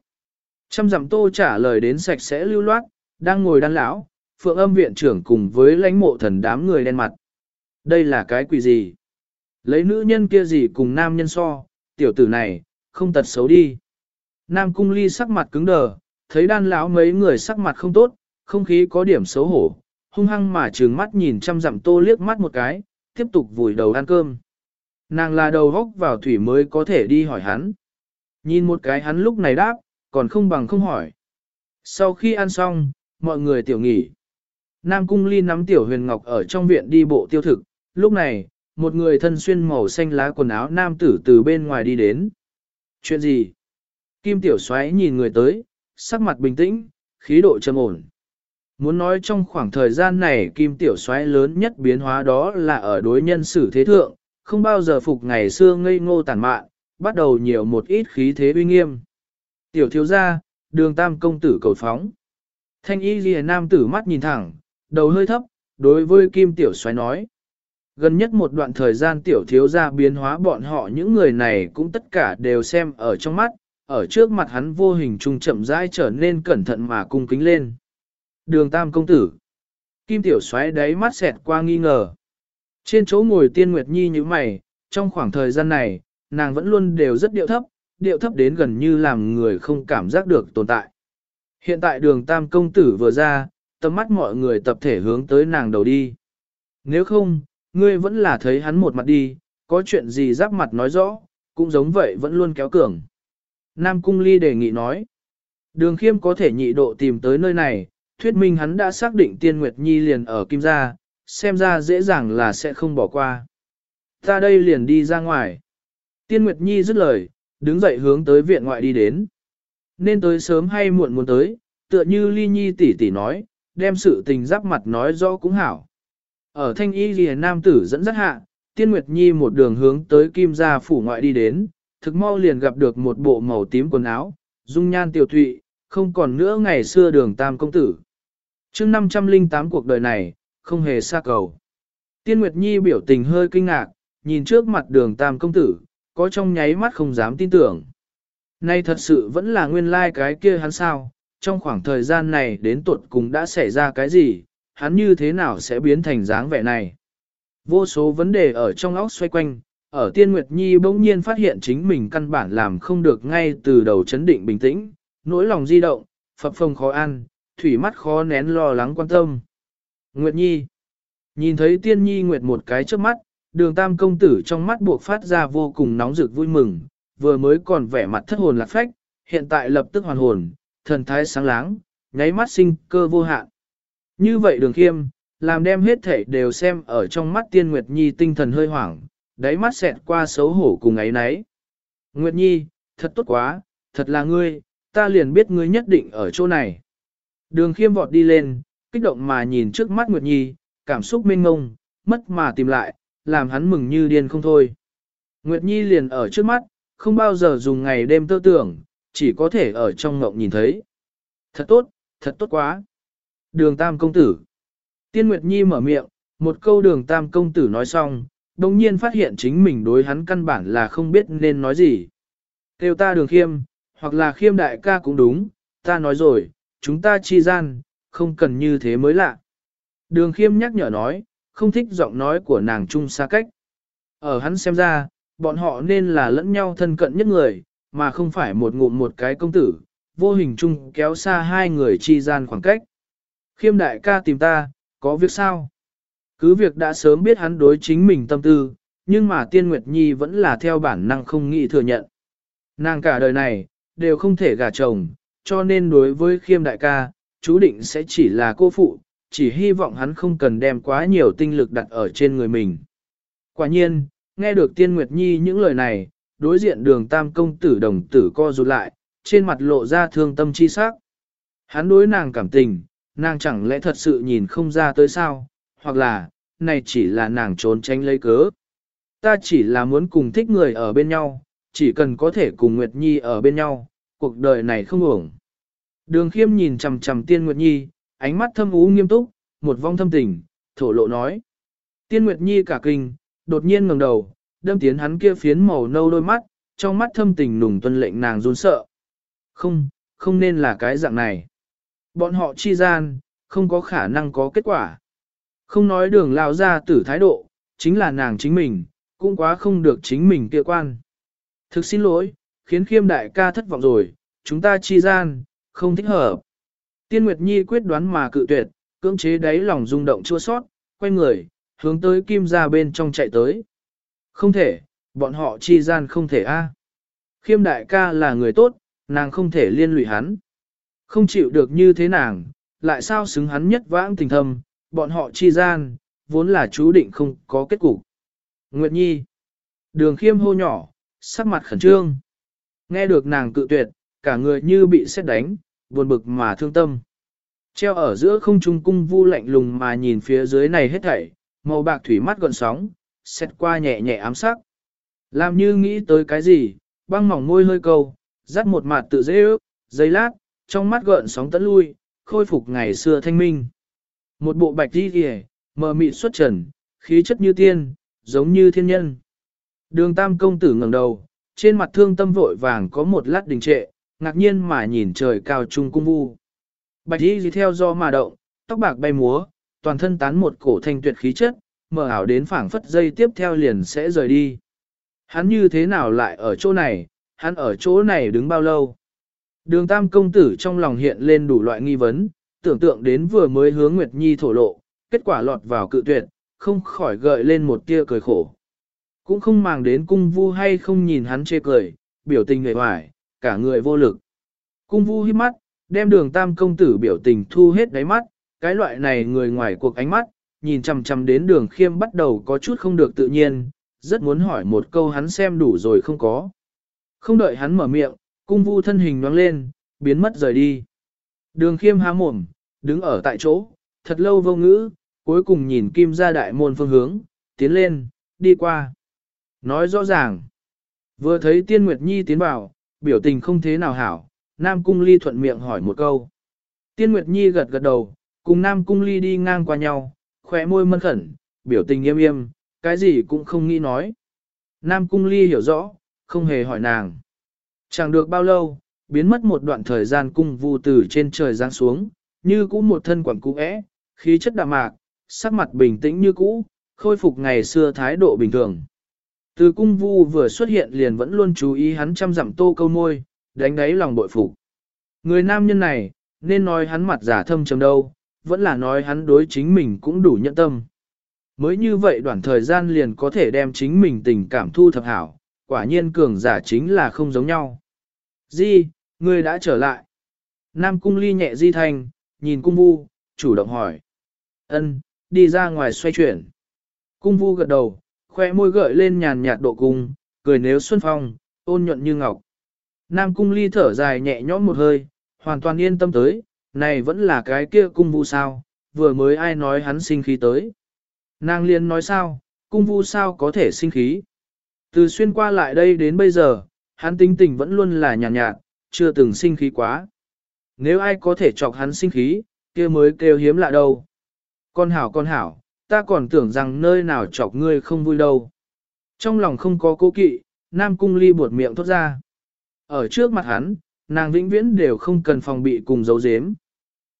Trăm dặm tô trả lời đến sạch sẽ lưu loát, đang ngồi đan lão, phượng âm viện trưởng cùng với lãnh mộ thần đám người đen mặt. Đây là cái quỷ gì? Lấy nữ nhân kia gì cùng nam nhân so, tiểu tử này, không tật xấu đi. Nam cung ly sắc mặt cứng đờ, thấy đan lão mấy người sắc mặt không tốt, không khí có điểm xấu hổ, hung hăng mà trừng mắt nhìn trăm dặm tô liếc mắt một cái, tiếp tục vùi đầu ăn cơm. Nàng là đầu góc vào thủy mới có thể đi hỏi hắn. Nhìn một cái hắn lúc này đáp, còn không bằng không hỏi. Sau khi ăn xong, mọi người tiểu nghỉ. Nam Cung Ly nắm tiểu huyền ngọc ở trong viện đi bộ tiêu thực. Lúc này, một người thân xuyên màu xanh lá quần áo nam tử từ bên ngoài đi đến. Chuyện gì? Kim tiểu xoáy nhìn người tới, sắc mặt bình tĩnh, khí độ trầm ổn. Muốn nói trong khoảng thời gian này kim tiểu xoáy lớn nhất biến hóa đó là ở đối nhân xử thế thượng, không bao giờ phục ngày xưa ngây ngô tàn mạn, bắt đầu nhiều một ít khí thế uy nghiêm. Tiểu thiếu gia, đường tam công tử cầu phóng. Thanh y ghi nam tử mắt nhìn thẳng, đầu hơi thấp, đối với kim tiểu xoáy nói. Gần nhất một đoạn thời gian tiểu thiếu gia biến hóa bọn họ những người này cũng tất cả đều xem ở trong mắt, ở trước mặt hắn vô hình trung chậm rãi trở nên cẩn thận mà cung kính lên. Đường tam công tử. Kim tiểu xoáy đáy mắt xẹt qua nghi ngờ. Trên chỗ ngồi tiên nguyệt nhi như mày, trong khoảng thời gian này, nàng vẫn luôn đều rất điệu thấp, điệu thấp đến gần như làm người không cảm giác được tồn tại. Hiện tại đường tam công tử vừa ra, tầm mắt mọi người tập thể hướng tới nàng đầu đi. Nếu không, ngươi vẫn là thấy hắn một mặt đi, có chuyện gì giáp mặt nói rõ, cũng giống vậy vẫn luôn kéo cường. Nam Cung Ly đề nghị nói. Đường khiêm có thể nhị độ tìm tới nơi này, thuyết minh hắn đã xác định tiên Nguyệt Nhi liền ở Kim Gia, xem ra dễ dàng là sẽ không bỏ qua. Ta đây liền đi ra ngoài. Tiên Nguyệt Nhi dứt lời, đứng dậy hướng tới viện ngoại đi đến. Nên tới sớm hay muộn muốn tới, tựa như Ly Nhi tỷ tỷ nói, đem sự tình giáp mặt nói rõ cũng hảo. Ở thanh y ghi nam tử dẫn dắt hạ, Tiên Nguyệt Nhi một đường hướng tới Kim Gia phủ ngoại đi đến, thực mau liền gặp được một bộ màu tím quần áo, dung nhan tiểu thụy, không còn nữa ngày xưa đường tam công tử. chương 508 cuộc đời này, không hề xa cầu. Tiên Nguyệt Nhi biểu tình hơi kinh ngạc, nhìn trước mặt đường tam công tử, có trong nháy mắt không dám tin tưởng. Nay thật sự vẫn là nguyên lai like cái kia hắn sao, trong khoảng thời gian này đến tuột cùng đã xảy ra cái gì, hắn như thế nào sẽ biến thành dáng vẻ này. Vô số vấn đề ở trong óc xoay quanh, ở Tiên Nguyệt Nhi bỗng nhiên phát hiện chính mình căn bản làm không được ngay từ đầu chấn định bình tĩnh, nỗi lòng di động, phập phồng khó ăn, thủy mắt khó nén lo lắng quan tâm. Nguyệt Nhi Nhìn thấy Tiên Nhi Nguyệt một cái trước mắt, đường tam công tử trong mắt buộc phát ra vô cùng nóng rực vui mừng, vừa mới còn vẻ mặt thất hồn lạc phách, hiện tại lập tức hoàn hồn, thần thái sáng láng, nháy mắt sinh cơ vô hạn. Như vậy đường khiêm, làm đem hết thể đều xem ở trong mắt tiên Nguyệt Nhi tinh thần hơi hoảng, đáy mắt xẹt qua xấu hổ cùng ấy nấy. Nguyệt Nhi, thật tốt quá, thật là ngươi, ta liền biết ngươi nhất định ở chỗ này. Đường khiêm vọt đi lên, kích động mà nhìn trước mắt Nguyệt Nhi, cảm xúc mênh ngông, mất mà tìm lại, làm hắn mừng như điên không thôi. Nguyệt Nhi liền ở trước mắt, không bao giờ dùng ngày đêm tơ tưởng, chỉ có thể ở trong ngộng nhìn thấy. Thật tốt, thật tốt quá. Đường Tam Công Tử Tiên Nguyệt Nhi mở miệng, một câu đường Tam Công Tử nói xong, đồng nhiên phát hiện chính mình đối hắn căn bản là không biết nên nói gì. Kêu ta đường khiêm, hoặc là khiêm đại ca cũng đúng, ta nói rồi, chúng ta chi gian, không cần như thế mới lạ. Đường khiêm nhắc nhở nói, không thích giọng nói của nàng chung xa cách. Ở hắn xem ra, bọn họ nên là lẫn nhau thân cận nhất người, mà không phải một ngụm một cái công tử, vô hình chung kéo xa hai người chi gian khoảng cách. Khiêm đại ca tìm ta, có việc sao? Cứ việc đã sớm biết hắn đối chính mình tâm tư, nhưng mà Tiên Nguyệt Nhi vẫn là theo bản năng không nghĩ thừa nhận. Nàng cả đời này, đều không thể gả chồng, cho nên đối với khiêm đại ca, chú định sẽ chỉ là cô phụ, chỉ hy vọng hắn không cần đem quá nhiều tinh lực đặt ở trên người mình. Quả nhiên, nghe được Tiên Nguyệt Nhi những lời này, đối diện đường tam công tử đồng tử co rụt lại, trên mặt lộ ra thương tâm chi sắc. Hắn đối nàng cảm tình, nàng chẳng lẽ thật sự nhìn không ra tới sao, hoặc là, này chỉ là nàng trốn tránh lấy cớ. Ta chỉ là muốn cùng thích người ở bên nhau, chỉ cần có thể cùng Nguyệt Nhi ở bên nhau, cuộc đời này không ổng. Đường khiêm nhìn chầm chầm tiên Nguyệt Nhi, ánh mắt thâm ú nghiêm túc, một vong thâm tình, thổ lộ nói. Tiên Nguyệt Nhi cả kinh, đột nhiên ngẩng đầu, đâm tiến hắn kia phiến màu nâu đôi mắt, trong mắt thâm tình nùng tuân lệnh nàng run sợ. Không, không nên là cái dạng này. Bọn họ chi gian, không có khả năng có kết quả. Không nói đường lao ra tử thái độ, chính là nàng chính mình, cũng quá không được chính mình kia quan. Thực xin lỗi, khiến khiêm đại ca thất vọng rồi, chúng ta chi gian, không thích hợp. Tiên Nguyệt Nhi quyết đoán mà cự tuyệt, cưỡng chế đáy lòng rung động chua sót, quay người, hướng tới kim ra bên trong chạy tới. Không thể, bọn họ chi gian không thể a. Khiêm đại ca là người tốt, nàng không thể liên lụy hắn. Không chịu được như thế nàng, lại sao xứng hắn nhất vãng tình thâm, bọn họ chi gian, vốn là chú định không có kết cục. Nguyệt Nhi. Đường khiêm hô nhỏ, sắc mặt khẩn trương. Nghe được nàng cự tuyệt, cả người như bị xét đánh, buồn bực mà thương tâm. Treo ở giữa không trung cung vu lạnh lùng mà nhìn phía dưới này hết thảy, màu bạc thủy mắt gọn sóng, xét qua nhẹ nhẹ ám sắc. Làm như nghĩ tới cái gì, băng mỏng môi hơi câu, dắt một mặt tự dễ ước, giây lát, trong mắt gợn sóng tẫn lui, khôi phục ngày xưa thanh minh. Một bộ bạch đi kìa, mờ mịt xuất trần, khí chất như tiên, giống như thiên nhân. Đường tam công tử ngẩng đầu, trên mặt thương tâm vội vàng có một lát đình trệ, ngạc nhiên mà nhìn trời cao trung cung vu. Bạch đi theo do mà động, tóc bạc bay múa, toàn thân tán một cổ thanh tuyệt khí chất, mở ảo đến phảng phất dây tiếp theo liền sẽ rời đi. Hắn như thế nào lại ở chỗ này, hắn ở chỗ này đứng bao lâu? Đường tam công tử trong lòng hiện lên đủ loại nghi vấn, tưởng tượng đến vừa mới hướng Nguyệt Nhi thổ lộ, kết quả lọt vào cự tuyệt, không khỏi gợi lên một tia cười khổ. Cũng không màng đến cung vu hay không nhìn hắn chê cười, biểu tình người hoài, cả người vô lực. Cung vu hít mắt, đem đường tam công tử biểu tình thu hết đáy mắt, cái loại này người ngoài cuộc ánh mắt, nhìn chằm chằm đến đường khiêm bắt đầu có chút không được tự nhiên, rất muốn hỏi một câu hắn xem đủ rồi không có. Không đợi hắn mở miệng, cung vu thân hình nhoáng lên, biến mất rời đi. Đường khiêm há mồm, đứng ở tại chỗ, thật lâu vô ngữ, cuối cùng nhìn kim ra đại môn phương hướng, tiến lên, đi qua. Nói rõ ràng, vừa thấy tiên Nguyệt Nhi tiến vào, biểu tình không thế nào hảo, Nam Cung Ly thuận miệng hỏi một câu. Tiên Nguyệt Nhi gật gật đầu, cùng Nam Cung Ly đi ngang qua nhau, khỏe môi mân khẩn, biểu tình nghiêm yêm, cái gì cũng không nghĩ nói. Nam Cung Ly hiểu rõ, không hề hỏi nàng. Chẳng được bao lâu, biến mất một đoạn thời gian cung vu từ trên trời giáng xuống, như cũ một thân quẩn cũ ẽ, khí chất đạm mạc, sắc mặt bình tĩnh như cũ, khôi phục ngày xưa thái độ bình thường. Từ cung vu vừa xuất hiện liền vẫn luôn chú ý hắn chăm dặm tô câu môi, đánh đáy lòng bội phục. Người nam nhân này, nên nói hắn mặt giả thâm trầm đâu, vẫn là nói hắn đối chính mình cũng đủ nhận tâm. Mới như vậy đoạn thời gian liền có thể đem chính mình tình cảm thu thập hảo, quả nhiên cường giả chính là không giống nhau. Di, người đã trở lại. Nam cung ly nhẹ di thành nhìn cung vu, chủ động hỏi. ân đi ra ngoài xoay chuyển. Cung vu gật đầu, khoe môi gợi lên nhàn nhạt độ cung, cười nếu xuân phong, ôn nhuận như ngọc. Nam cung ly thở dài nhẹ nhõm một hơi, hoàn toàn yên tâm tới, này vẫn là cái kia cung vu sao, vừa mới ai nói hắn sinh khí tới. Nàng liền nói sao, cung vu sao có thể sinh khí. Từ xuyên qua lại đây đến bây giờ, hắn tính tình vẫn luôn là nhàn nhạt, nhạt, chưa từng sinh khí quá. Nếu ai có thể chọc hắn sinh khí, kia mới kêu hiếm lạ đâu. Con hảo con hảo, ta còn tưởng rằng nơi nào chọc ngươi không vui đâu. Trong lòng không có cố kỵ, Nam Cung Ly buột miệng thốt ra. Ở trước mặt hắn, nàng vĩnh viễn đều không cần phòng bị cùng giấu giếm.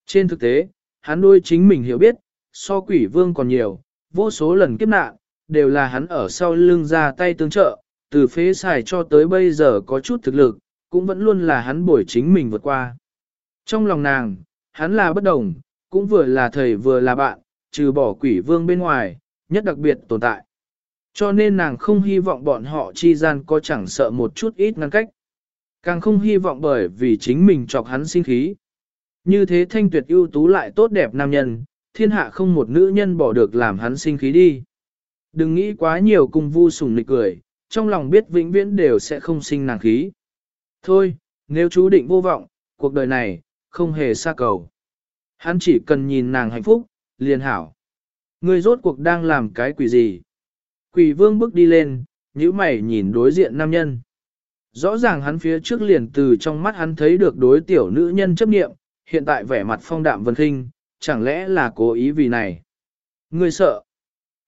Trên thực tế, hắn đôi chính mình hiểu biết, so quỷ vương còn nhiều, vô số lần kiếp nạn, đều là hắn ở sau lưng ra tay tương trợ, từ phế xài cho tới bây giờ có chút thực lực, cũng vẫn luôn là hắn bổi chính mình vượt qua. Trong lòng nàng, hắn là bất đồng, cũng vừa là thầy vừa là bạn, trừ bỏ quỷ vương bên ngoài, nhất đặc biệt tồn tại. Cho nên nàng không hy vọng bọn họ chi gian có chẳng sợ một chút ít ngăn cách. Càng không hy vọng bởi vì chính mình chọc hắn sinh khí. Như thế thanh tuyệt ưu tú lại tốt đẹp nam nhân, thiên hạ không một nữ nhân bỏ được làm hắn sinh khí đi. Đừng nghĩ quá nhiều cùng vu sủng nịch cười, trong lòng biết vĩnh viễn đều sẽ không sinh nàng khí. Thôi, nếu chú định vô vọng, cuộc đời này, không hề xa cầu. Hắn chỉ cần nhìn nàng hạnh phúc, liền hảo. Ngươi rốt cuộc đang làm cái quỷ gì? Quỷ vương bước đi lên, nhíu mày nhìn đối diện nam nhân. Rõ ràng hắn phía trước liền từ trong mắt hắn thấy được đối tiểu nữ nhân chấp nghiệm, hiện tại vẻ mặt phong đạm vân khinh, chẳng lẽ là cố ý vì này? Ngươi sợ.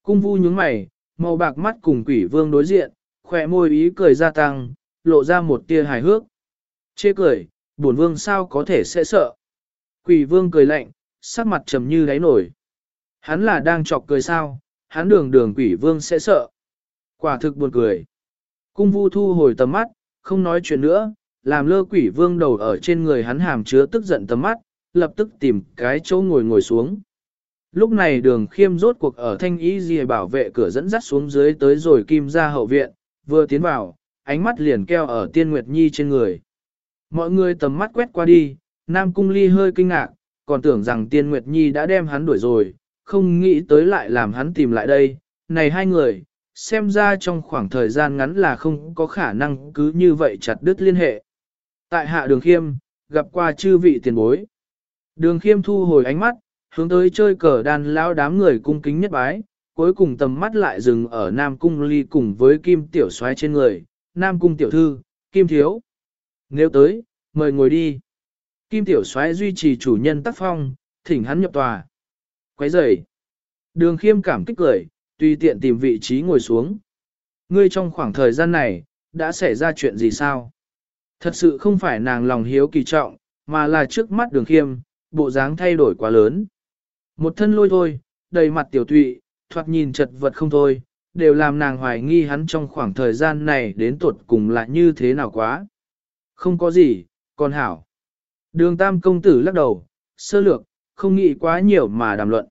Cung vu nhướng mày, màu bạc mắt cùng quỷ vương đối diện, khỏe môi ý cười gia tăng, lộ ra một tia hài hước. Chê cười, bổn vương sao có thể sẽ sợ? Quỷ vương cười lạnh, sắc mặt trầm như đáy nổi. Hắn là đang chọc cười sao, hắn đường đường quỷ vương sẽ sợ. Quả thực buồn cười. Cung vu thu hồi tầm mắt, không nói chuyện nữa, làm lơ quỷ vương đầu ở trên người hắn hàm chứa tức giận tầm mắt, lập tức tìm cái chỗ ngồi ngồi xuống. Lúc này đường khiêm rốt cuộc ở thanh ý gì bảo vệ cửa dẫn dắt xuống dưới tới rồi kim ra hậu viện, vừa tiến vào, ánh mắt liền keo ở tiên nguyệt nhi trên người. Mọi người tầm mắt quét qua đi, Nam Cung Ly hơi kinh ngạc, còn tưởng rằng tiên nguyệt nhi đã đem hắn đuổi rồi, không nghĩ tới lại làm hắn tìm lại đây. Này hai người, xem ra trong khoảng thời gian ngắn là không có khả năng cứ như vậy chặt đứt liên hệ. Tại hạ đường khiêm, gặp qua chư vị tiền bối. Đường khiêm thu hồi ánh mắt, hướng tới chơi cờ đàn lão đám người cung kính nhất bái, cuối cùng tầm mắt lại dừng ở Nam Cung Ly cùng với Kim Tiểu Soái trên người, Nam Cung Tiểu Thư, Kim Thiếu. Nếu tới, mời ngồi đi. Kim Tiểu Soái duy trì chủ nhân tác phong, thỉnh hắn nhập tòa. Quấy rầy. Đường khiêm cảm kích cười, tùy tiện tìm vị trí ngồi xuống. Ngươi trong khoảng thời gian này, đã xảy ra chuyện gì sao? Thật sự không phải nàng lòng hiếu kỳ trọng, mà là trước mắt đường khiêm, bộ dáng thay đổi quá lớn. Một thân lôi thôi, đầy mặt tiểu tụy, thoạt nhìn chật vật không thôi, đều làm nàng hoài nghi hắn trong khoảng thời gian này đến tuột cùng là như thế nào quá. Không có gì, còn hảo. Đường tam công tử lắc đầu, sơ lược, không nghĩ quá nhiều mà đàm luận.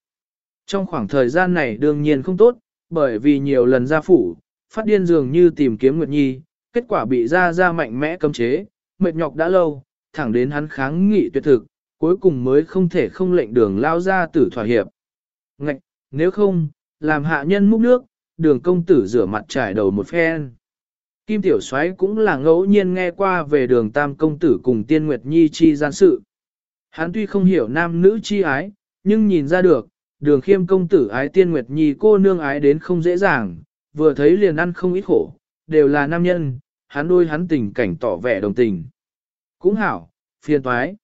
Trong khoảng thời gian này đương nhiên không tốt, bởi vì nhiều lần ra phủ, phát điên dường như tìm kiếm Nguyệt Nhi, kết quả bị ra ra mạnh mẽ cấm chế, mệt nhọc đã lâu, thẳng đến hắn kháng nghị tuyệt thực, cuối cùng mới không thể không lệnh đường lao ra tử thỏa hiệp. Ngạch, nếu không, làm hạ nhân múc nước, đường công tử rửa mặt trải đầu một phen. Kim Tiểu Soái cũng là ngẫu nhiên nghe qua về đường tam công tử cùng tiên nguyệt nhi chi gian sự. Hắn tuy không hiểu nam nữ chi ái, nhưng nhìn ra được, đường khiêm công tử ái tiên nguyệt nhi cô nương ái đến không dễ dàng, vừa thấy liền ăn không ít khổ, đều là nam nhân, hắn đôi hắn tình cảnh tỏ vẻ đồng tình. Cũng hảo, phiền toái.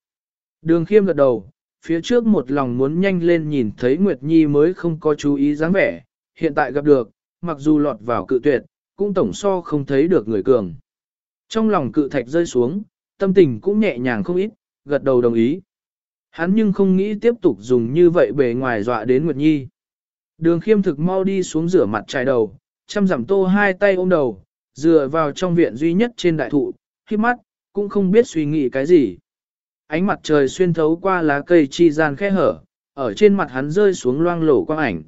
Đường khiêm gật đầu, phía trước một lòng muốn nhanh lên nhìn thấy Nguyệt Nhi mới không có chú ý dáng vẻ, hiện tại gặp được, mặc dù lọt vào cự tuyệt, cũng tổng so không thấy được người cường. Trong lòng cự thạch rơi xuống, tâm tình cũng nhẹ nhàng không ít, gật đầu đồng ý. Hắn nhưng không nghĩ tiếp tục dùng như vậy bề ngoài dọa đến Nguyệt Nhi. Đường khiêm thực mau đi xuống rửa mặt trải đầu, chăm giảm tô hai tay ôm đầu, dựa vào trong viện duy nhất trên đại thụ, khi mắt, cũng không biết suy nghĩ cái gì. Ánh mặt trời xuyên thấu qua lá cây chi gian khe hở, ở trên mặt hắn rơi xuống loang lổ quang ảnh.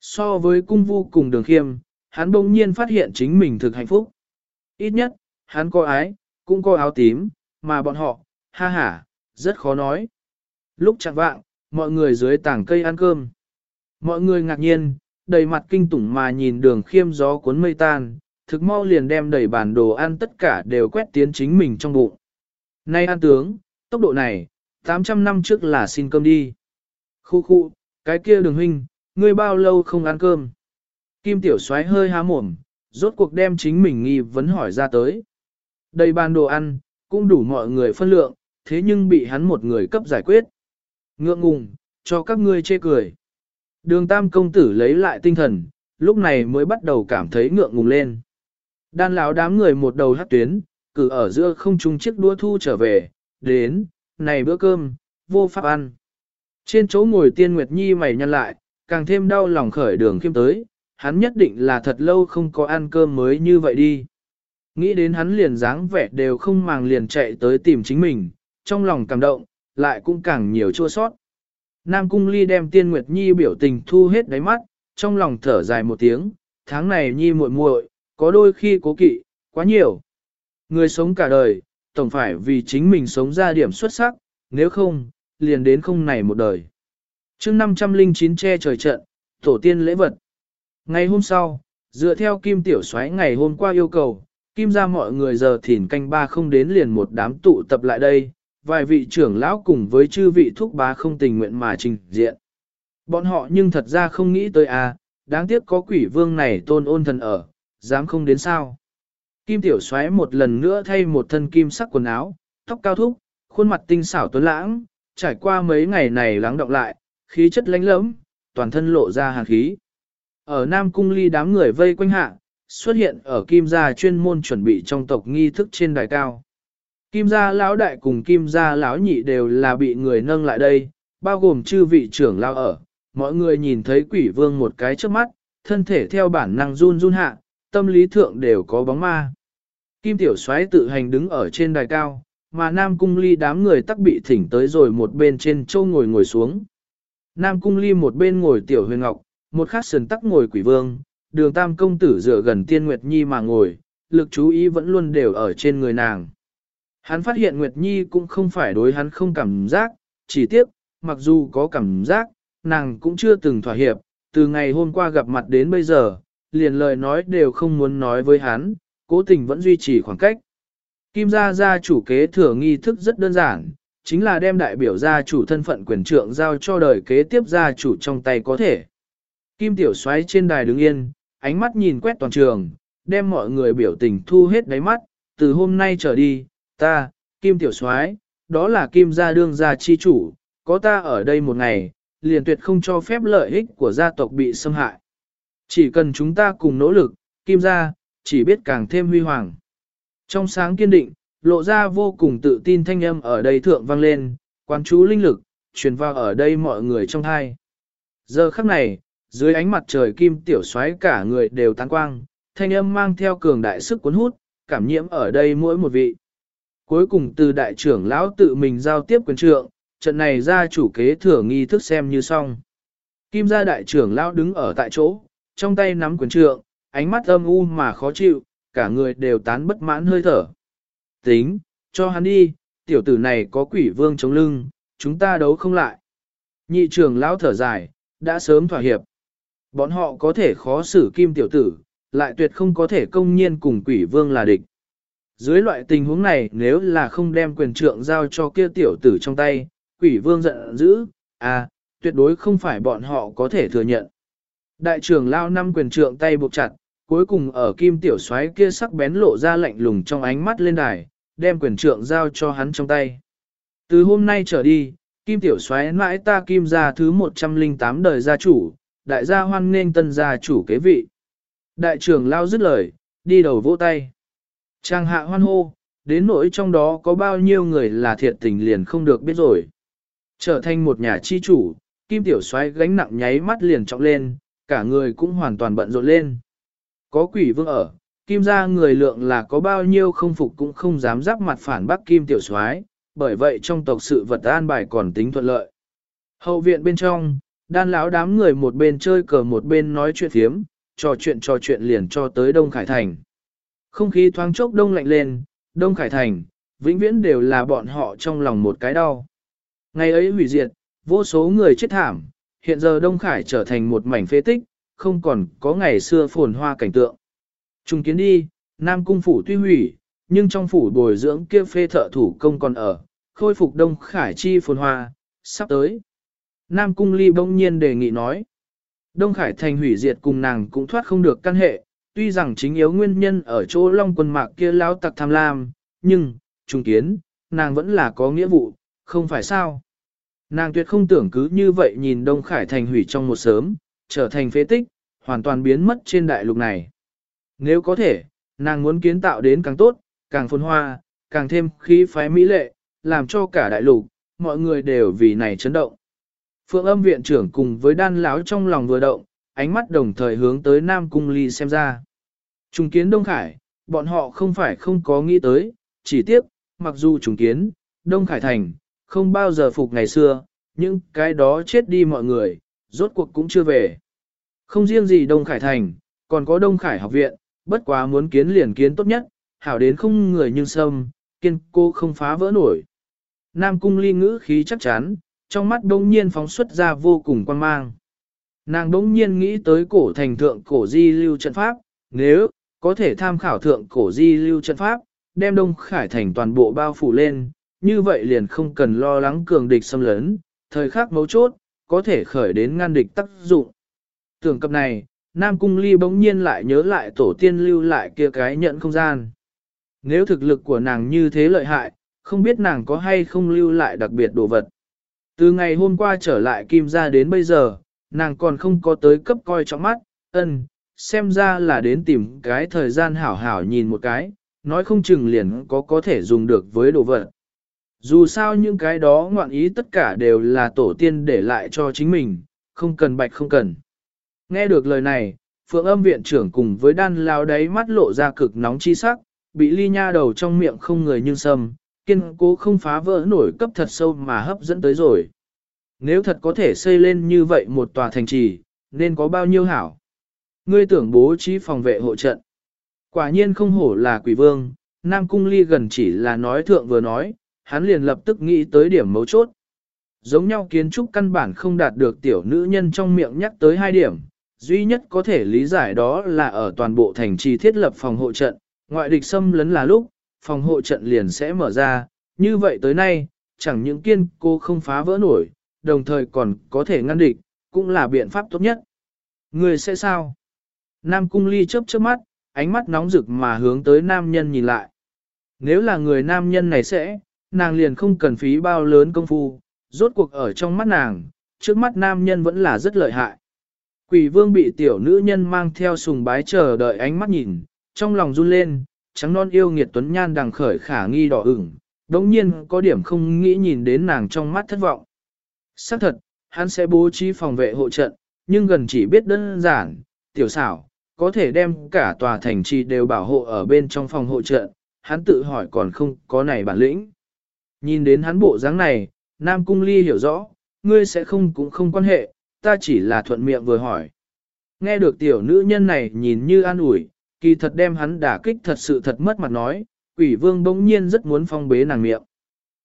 So với cung vu cùng đường khiêm, hắn bỗng nhiên phát hiện chính mình thực hạnh phúc. Ít nhất, hắn có ái, cũng có áo tím, mà bọn họ, ha ha, rất khó nói. Lúc chẳng vạng, mọi người dưới tảng cây ăn cơm. Mọi người ngạc nhiên, đầy mặt kinh tủng mà nhìn đường khiêm gió cuốn mây tan, thực mau liền đem đầy bản đồ ăn tất cả đều quét tiến chính mình trong bụng. Nay ăn tướng, tốc độ này, 800 năm trước là xin cơm đi. Khu khu, cái kia đường huynh, ngươi bao lâu không ăn cơm? Kim tiểu xoáy hơi há mồm, rốt cuộc đem chính mình nghi vấn hỏi ra tới. Đầy bàn đồ ăn, cũng đủ mọi người phân lượng, thế nhưng bị hắn một người cấp giải quyết. Ngượng ngùng, cho các ngươi chê cười. Đường tam công tử lấy lại tinh thần, lúc này mới bắt đầu cảm thấy ngượng ngùng lên. Đan lão đám người một đầu hát tuyến, cử ở giữa không trung chiếc đũa thu trở về, đến, này bữa cơm, vô pháp ăn. Trên chỗ ngồi tiên Nguyệt Nhi mày nhăn lại, càng thêm đau lòng khởi đường khiêm tới, hắn nhất định là thật lâu không có ăn cơm mới như vậy đi. Nghĩ đến hắn liền dáng vẻ đều không màng liền chạy tới tìm chính mình, trong lòng cảm động, lại cũng càng nhiều chua sót. Nam Cung Ly đem Tiên Nguyệt Nhi biểu tình thu hết đáy mắt, trong lòng thở dài một tiếng, tháng này Nhi muội muội, có đôi khi cố kỵ, quá nhiều. Người sống cả đời, tổng phải vì chính mình sống ra điểm xuất sắc, nếu không, liền đến không này một đời. chương 509 che trời trận, tổ tiên lễ vật. Ngày hôm sau, dựa theo Kim Tiểu Soái ngày hôm qua yêu cầu, Kim ra mọi người giờ thìn canh ba không đến liền một đám tụ tập lại đây, vài vị trưởng lão cùng với chư vị thúc bá không tình nguyện mà trình diện. Bọn họ nhưng thật ra không nghĩ tới à, đáng tiếc có quỷ vương này tôn ôn thần ở, dám không đến sao. Kim tiểu xoáy một lần nữa thay một thân kim sắc quần áo, tóc cao thúc, khuôn mặt tinh xảo tuấn lãng, trải qua mấy ngày này lắng động lại, khí chất lánh lẫm, toàn thân lộ ra hàn khí. Ở Nam Cung ly đám người vây quanh hạ, xuất hiện ở Kim gia chuyên môn chuẩn bị trong tộc nghi thức trên đài cao. Kim gia lão đại cùng Kim gia lão nhị đều là bị người nâng lại đây, bao gồm chư vị trưởng lão ở. Mọi người nhìn thấy quỷ vương một cái trước mắt, thân thể theo bản năng run run hạ, tâm lý thượng đều có bóng ma. Kim tiểu soái tự hành đứng ở trên đài cao, mà Nam Cung Ly đám người tắc bị thỉnh tới rồi một bên trên châu ngồi ngồi xuống. Nam Cung Ly một bên ngồi tiểu huyền ngọc, một khát sườn tắc ngồi quỷ vương, đường tam công tử dựa gần tiên Nguyệt Nhi mà ngồi, lực chú ý vẫn luôn đều ở trên người nàng. Hắn phát hiện Nguyệt Nhi cũng không phải đối hắn không cảm giác, chỉ tiếc, mặc dù có cảm giác, nàng cũng chưa từng thỏa hiệp, từ ngày hôm qua gặp mặt đến bây giờ, liền lời nói đều không muốn nói với hắn, cố tình vẫn duy trì khoảng cách. Kim gia gia chủ kế thừa nghi thức rất đơn giản, chính là đem đại biểu gia chủ thân phận quyền trượng giao cho đời kế tiếp gia chủ trong tay có thể. Kim tiểu xoáy trên đài đứng yên, ánh mắt nhìn quét toàn trường, đem mọi người biểu tình thu hết đáy mắt, từ hôm nay trở đi, ta, Kim tiểu Soái, đó là Kim gia đương gia chi chủ, có ta ở đây một ngày, liền tuyệt không cho phép lợi ích của gia tộc bị xâm hại. Chỉ cần chúng ta cùng nỗ lực, Kim gia, chỉ biết càng thêm huy hoàng. Trong sáng kiên định, lộ ra vô cùng tự tin thanh âm ở đây thượng vang lên, quan chú linh lực, truyền vào ở đây mọi người trong thai. Giờ khắc này, dưới ánh mặt trời kim tiểu xoáy cả người đều tán quang, thanh âm mang theo cường đại sức cuốn hút, cảm nhiễm ở đây mỗi một vị. Cuối cùng từ đại trưởng lão tự mình giao tiếp quyền trượng, trận này ra chủ kế thừa nghi thức xem như xong. Kim gia đại trưởng lão đứng ở tại chỗ, trong tay nắm quyền trượng, ánh mắt âm u mà khó chịu, cả người đều tán bất mãn hơi thở. Tính, cho hắn đi, tiểu tử này có quỷ vương chống lưng, chúng ta đấu không lại. Nhị trưởng lão thở dài, đã sớm thỏa hiệp. Bọn họ có thể khó xử kim tiểu tử, lại tuyệt không có thể công nhiên cùng quỷ vương là địch. Dưới loại tình huống này nếu là không đem quyền trượng giao cho kia tiểu tử trong tay, quỷ vương giận dữ, à, tuyệt đối không phải bọn họ có thể thừa nhận. Đại trưởng lao năm quyền trượng tay buộc chặt, cuối cùng ở kim tiểu xoáy kia sắc bén lộ ra lạnh lùng trong ánh mắt lên đài, đem quyền trượng giao cho hắn trong tay. Từ hôm nay trở đi, kim tiểu xoáy mãi ta kim gia thứ 108 đời gia chủ, đại gia hoan nghênh tân gia chủ kế vị. Đại trưởng lao dứt lời, đi đầu vỗ tay. Trang hạ hoan hô, đến nỗi trong đó có bao nhiêu người là thiệt tình liền không được biết rồi. Trở thành một nhà chi chủ, kim tiểu xoáy gánh nặng nháy mắt liền trọng lên, cả người cũng hoàn toàn bận rộn lên. Có quỷ vương ở, kim gia người lượng là có bao nhiêu không phục cũng không dám giáp mặt phản bác kim tiểu soái bởi vậy trong tộc sự vật an bài còn tính thuận lợi. Hậu viện bên trong, đan lão đám người một bên chơi cờ một bên nói chuyện thiếm, trò chuyện trò chuyện liền cho tới Đông Khải Thành. Không khí thoáng chốc đông lạnh lên, Đông Khải Thành, vĩnh viễn đều là bọn họ trong lòng một cái đau. Ngày ấy hủy diệt, vô số người chết thảm, hiện giờ Đông Khải trở thành một mảnh phế tích, không còn có ngày xưa phồn hoa cảnh tượng. Trung kiến đi, Nam Cung Phủ tuy hủy, nhưng trong phủ bồi dưỡng kia phê thợ thủ công còn ở, khôi phục Đông Khải chi phồn hoa, sắp tới. Nam Cung Ly bỗng nhiên đề nghị nói. Đông Khải thành hủy diệt cùng nàng cũng thoát không được căn hệ, tuy rằng chính yếu nguyên nhân ở chỗ long quân mạc kia lao tặc tham lam, nhưng, trung kiến, nàng vẫn là có nghĩa vụ, không phải sao. Nàng tuyệt không tưởng cứ như vậy nhìn Đông Khải thành hủy trong một sớm, trở thành phế tích, hoàn toàn biến mất trên đại lục này. Nếu có thể, nàng muốn kiến tạo đến càng tốt, càng phồn hoa, càng thêm khí phái mỹ lệ, làm cho cả đại lục, mọi người đều vì này chấn động. Phượng âm viện trưởng cùng với đan lão trong lòng vừa động, ánh mắt đồng thời hướng tới Nam Cung Ly xem ra. Trùng kiến Đông Khải, bọn họ không phải không có nghĩ tới, chỉ tiếc, mặc dù trùng kiến, Đông Khải thành, không bao giờ phục ngày xưa, nhưng cái đó chết đi mọi người, rốt cuộc cũng chưa về. Không riêng gì Đông Khải thành, còn có Đông Khải học viện, bất quá muốn kiến liền kiến tốt nhất, hảo đến không người nhưng sâm, kiên cô không phá vỡ nổi. Nam cung ly ngữ khí chắc chắn, trong mắt đông nhiên phóng xuất ra vô cùng quan mang. Nàng đống nhiên nghĩ tới cổ thành thượng cổ di lưu trận pháp, nếu có thể tham khảo thượng cổ di lưu trận pháp, đem Đông Khải thành toàn bộ bao phủ lên, như vậy liền không cần lo lắng cường địch xâm lấn, thời khắc mấu chốt, có thể khởi đến ngăn địch tác dụng. Tưởng cập này, Nam Cung Ly bỗng nhiên lại nhớ lại tổ tiên lưu lại kia cái nhận không gian. Nếu thực lực của nàng như thế lợi hại, không biết nàng có hay không lưu lại đặc biệt đồ vật. Từ ngày hôm qua trở lại Kim ra đến bây giờ, nàng còn không có tới cấp coi trọng mắt, ân, xem ra là đến tìm cái thời gian hảo hảo nhìn một cái, nói không chừng liền có có thể dùng được với đồ vật. Dù sao những cái đó ngoạn ý tất cả đều là tổ tiên để lại cho chính mình, không cần bạch không cần. Nghe được lời này, phượng âm viện trưởng cùng với đan lao đáy mắt lộ ra cực nóng chi sắc, bị ly nha đầu trong miệng không người nhưng sâm, kiên cố không phá vỡ nổi cấp thật sâu mà hấp dẫn tới rồi. Nếu thật có thể xây lên như vậy một tòa thành trì, nên có bao nhiêu hảo. Ngươi tưởng bố trí phòng vệ hộ trận. Quả nhiên không hổ là quỷ vương, Nam Cung Ly gần chỉ là nói thượng vừa nói, hắn liền lập tức nghĩ tới điểm mấu chốt. Giống nhau kiến trúc căn bản không đạt được tiểu nữ nhân trong miệng nhắc tới hai điểm, duy nhất có thể lý giải đó là ở toàn bộ thành trì thiết lập phòng hộ trận, ngoại địch xâm lấn là lúc, phòng hộ trận liền sẽ mở ra, như vậy tới nay, chẳng những kiên cô không phá vỡ nổi, đồng thời còn có thể ngăn địch, cũng là biện pháp tốt nhất. Người sẽ sao? Nam cung ly chớp chớp mắt, ánh mắt nóng rực mà hướng tới nam nhân nhìn lại. Nếu là người nam nhân này sẽ, nàng liền không cần phí bao lớn công phu, rốt cuộc ở trong mắt nàng, trước mắt nam nhân vẫn là rất lợi hại. Quỷ vương bị tiểu nữ nhân mang theo sùng bái chờ đợi ánh mắt nhìn, trong lòng run lên, trắng non yêu nghiệt tuấn nhan đằng khởi khả nghi đỏ ửng, đống nhiên có điểm không nghĩ nhìn đến nàng trong mắt thất vọng. Xác thật, hắn sẽ bố trí phòng vệ hộ trận, nhưng gần chỉ biết đơn giản, tiểu xảo, có thể đem cả tòa thành trì đều bảo hộ ở bên trong phòng hộ trận, hắn tự hỏi còn không có này bản lĩnh. Nhìn đến hắn bộ dáng này, Nam Cung Ly hiểu rõ, ngươi sẽ không cũng không quan hệ, ta chỉ là thuận miệng vừa hỏi. Nghe được tiểu nữ nhân này nhìn như an ủi, kỳ thật đem hắn đả kích thật sự thật mất mặt nói, quỷ vương bỗng nhiên rất muốn phong bế nàng miệng.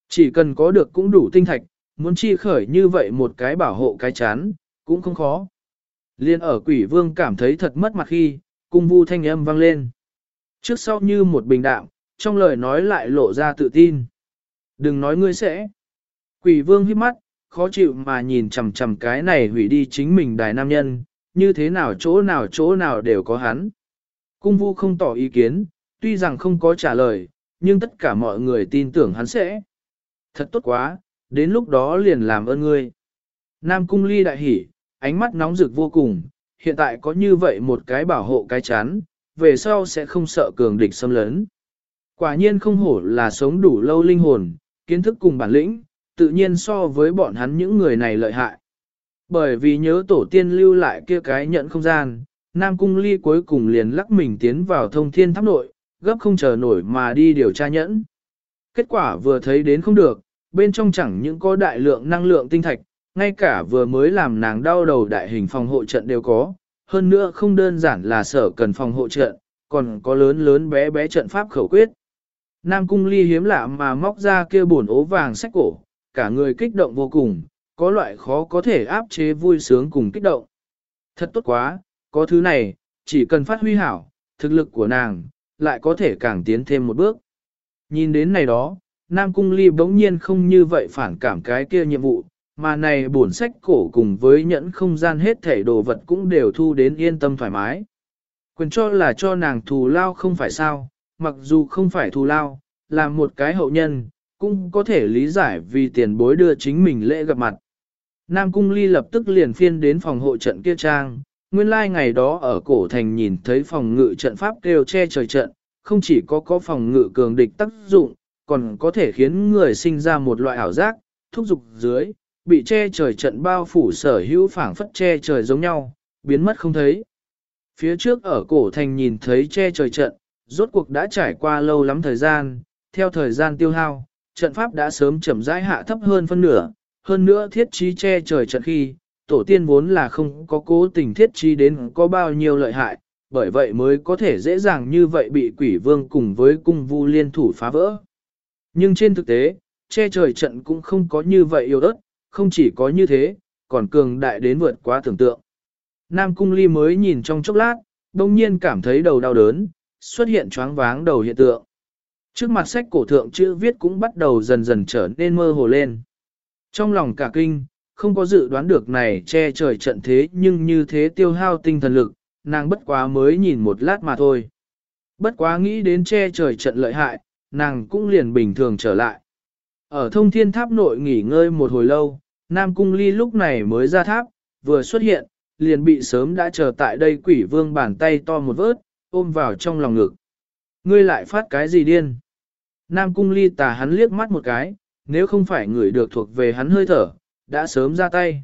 Chỉ cần có được cũng đủ tinh thạch, muốn chi khởi như vậy một cái bảo hộ cái chán, cũng không khó. Liên ở quỷ vương cảm thấy thật mất mặt khi, cung vu thanh âm vang lên. Trước sau như một bình đạm, trong lời nói lại lộ ra tự tin. Đừng nói ngươi sẽ. Quỷ vương hít mắt, khó chịu mà nhìn chằm chằm cái này hủy đi chính mình đài nam nhân, như thế nào chỗ nào chỗ nào đều có hắn. Cung vu không tỏ ý kiến, tuy rằng không có trả lời, nhưng tất cả mọi người tin tưởng hắn sẽ. Thật tốt quá, đến lúc đó liền làm ơn ngươi. Nam cung ly đại hỉ, ánh mắt nóng rực vô cùng, hiện tại có như vậy một cái bảo hộ cái chán, về sau sẽ không sợ cường địch xâm lấn. Quả nhiên không hổ là sống đủ lâu linh hồn, kiến thức cùng bản lĩnh, tự nhiên so với bọn hắn những người này lợi hại. Bởi vì nhớ tổ tiên lưu lại kia cái nhận không gian, Nam Cung Ly cuối cùng liền lắc mình tiến vào thông thiên tháp nội, gấp không chờ nổi mà đi điều tra nhẫn. Kết quả vừa thấy đến không được, bên trong chẳng những có đại lượng năng lượng tinh thạch, ngay cả vừa mới làm nàng đau đầu đại hình phòng hộ trận đều có, hơn nữa không đơn giản là sở cần phòng hộ trận, còn có lớn lớn bé bé trận pháp khẩu quyết. Nam cung ly hiếm lạ mà móc ra kia buồn ố vàng sách cổ, cả người kích động vô cùng, có loại khó có thể áp chế vui sướng cùng kích động. Thật tốt quá, có thứ này, chỉ cần phát huy hảo, thực lực của nàng, lại có thể càng tiến thêm một bước. Nhìn đến này đó, Nam Cung Ly bỗng nhiên không như vậy phản cảm cái kia nhiệm vụ, mà này bổn sách cổ cùng với nhẫn không gian hết thể đồ vật cũng đều thu đến yên tâm thoải mái. Quyền cho là cho nàng thù lao không phải sao, mặc dù không phải thù lao, là một cái hậu nhân, cũng có thể lý giải vì tiền bối đưa chính mình lễ gặp mặt. Nam Cung Ly lập tức liền phiên đến phòng hộ trận kia trang, nguyên lai like ngày đó ở cổ thành nhìn thấy phòng ngự trận pháp kêu che trời trận, không chỉ có có phòng ngự cường địch tác dụng, còn có thể khiến người sinh ra một loại ảo giác, thúc dục dưới, bị che trời trận bao phủ sở hữu phảng phất che trời giống nhau, biến mất không thấy. Phía trước ở cổ thành nhìn thấy che trời trận, rốt cuộc đã trải qua lâu lắm thời gian, theo thời gian tiêu hao, trận pháp đã sớm chậm rãi hạ thấp hơn phân nửa, hơn nữa thiết trí che trời trận khi, tổ tiên vốn là không có cố tình thiết trí đến có bao nhiêu lợi hại, bởi vậy mới có thể dễ dàng như vậy bị quỷ vương cùng với cung vu liên thủ phá vỡ. Nhưng trên thực tế, che trời trận cũng không có như vậy yếu ớt, không chỉ có như thế, còn cường đại đến vượt quá tưởng tượng. Nam cung ly mới nhìn trong chốc lát, đông nhiên cảm thấy đầu đau đớn, xuất hiện choáng váng đầu hiện tượng. Trước mặt sách cổ thượng chữ viết cũng bắt đầu dần dần trở nên mơ hồ lên. Trong lòng cả kinh, không có dự đoán được này che trời trận thế nhưng như thế tiêu hao tinh thần lực, nàng bất quá mới nhìn một lát mà thôi. Bất quá nghĩ đến che trời trận lợi hại, nàng cũng liền bình thường trở lại. Ở thông thiên tháp nội nghỉ ngơi một hồi lâu, Nam Cung Ly lúc này mới ra tháp, vừa xuất hiện, liền bị sớm đã chờ tại đây quỷ vương bàn tay to một vớt, ôm vào trong lòng ngực. Ngươi lại phát cái gì điên? Nam Cung Ly tà hắn liếc mắt một cái, nếu không phải người được thuộc về hắn hơi thở, đã sớm ra tay.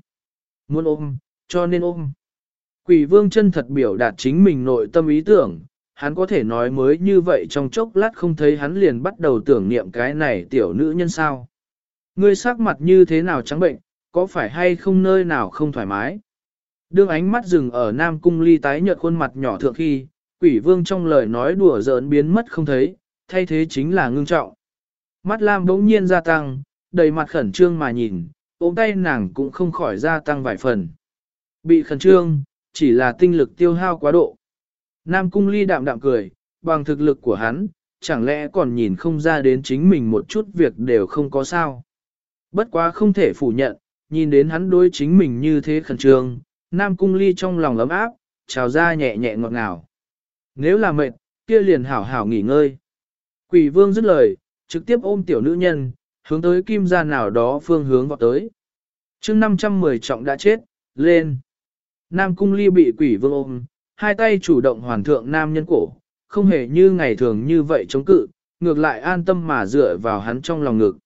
Muốn ôm, cho nên ôm. Quỷ vương chân thật biểu đạt chính mình nội tâm ý tưởng, hắn có thể nói mới như vậy trong chốc lát không thấy hắn liền bắt đầu tưởng niệm cái này tiểu nữ nhân sao. Ngươi sắc mặt như thế nào trắng bệnh, có phải hay không nơi nào không thoải mái? Đương ánh mắt dừng ở Nam Cung ly tái nhợt khuôn mặt nhỏ thượng khi, quỷ vương trong lời nói đùa giỡn biến mất không thấy, thay thế chính là ngưng trọng. Mắt Lam bỗng nhiên gia tăng, đầy mặt khẩn trương mà nhìn, ôm tay nàng cũng không khỏi gia tăng vài phần. Bị khẩn trương, chỉ là tinh lực tiêu hao quá độ. Nam cung ly đạm đạm cười, bằng thực lực của hắn, chẳng lẽ còn nhìn không ra đến chính mình một chút việc đều không có sao. Bất quá không thể phủ nhận, nhìn đến hắn đối chính mình như thế khẩn trương, Nam cung ly trong lòng ấm áp, trào ra nhẹ nhẹ ngọt ngào. Nếu là mệt, kia liền hảo hảo nghỉ ngơi. Quỷ vương dứt lời, trực tiếp ôm tiểu nữ nhân, hướng tới kim gia nào đó phương hướng vọt tới. chương 510 trọng đã chết, lên. Nam cung ly bị quỷ vương ôm, hai tay chủ động hoàn thượng nam nhân cổ, không hề như ngày thường như vậy chống cự, ngược lại an tâm mà dựa vào hắn trong lòng ngực.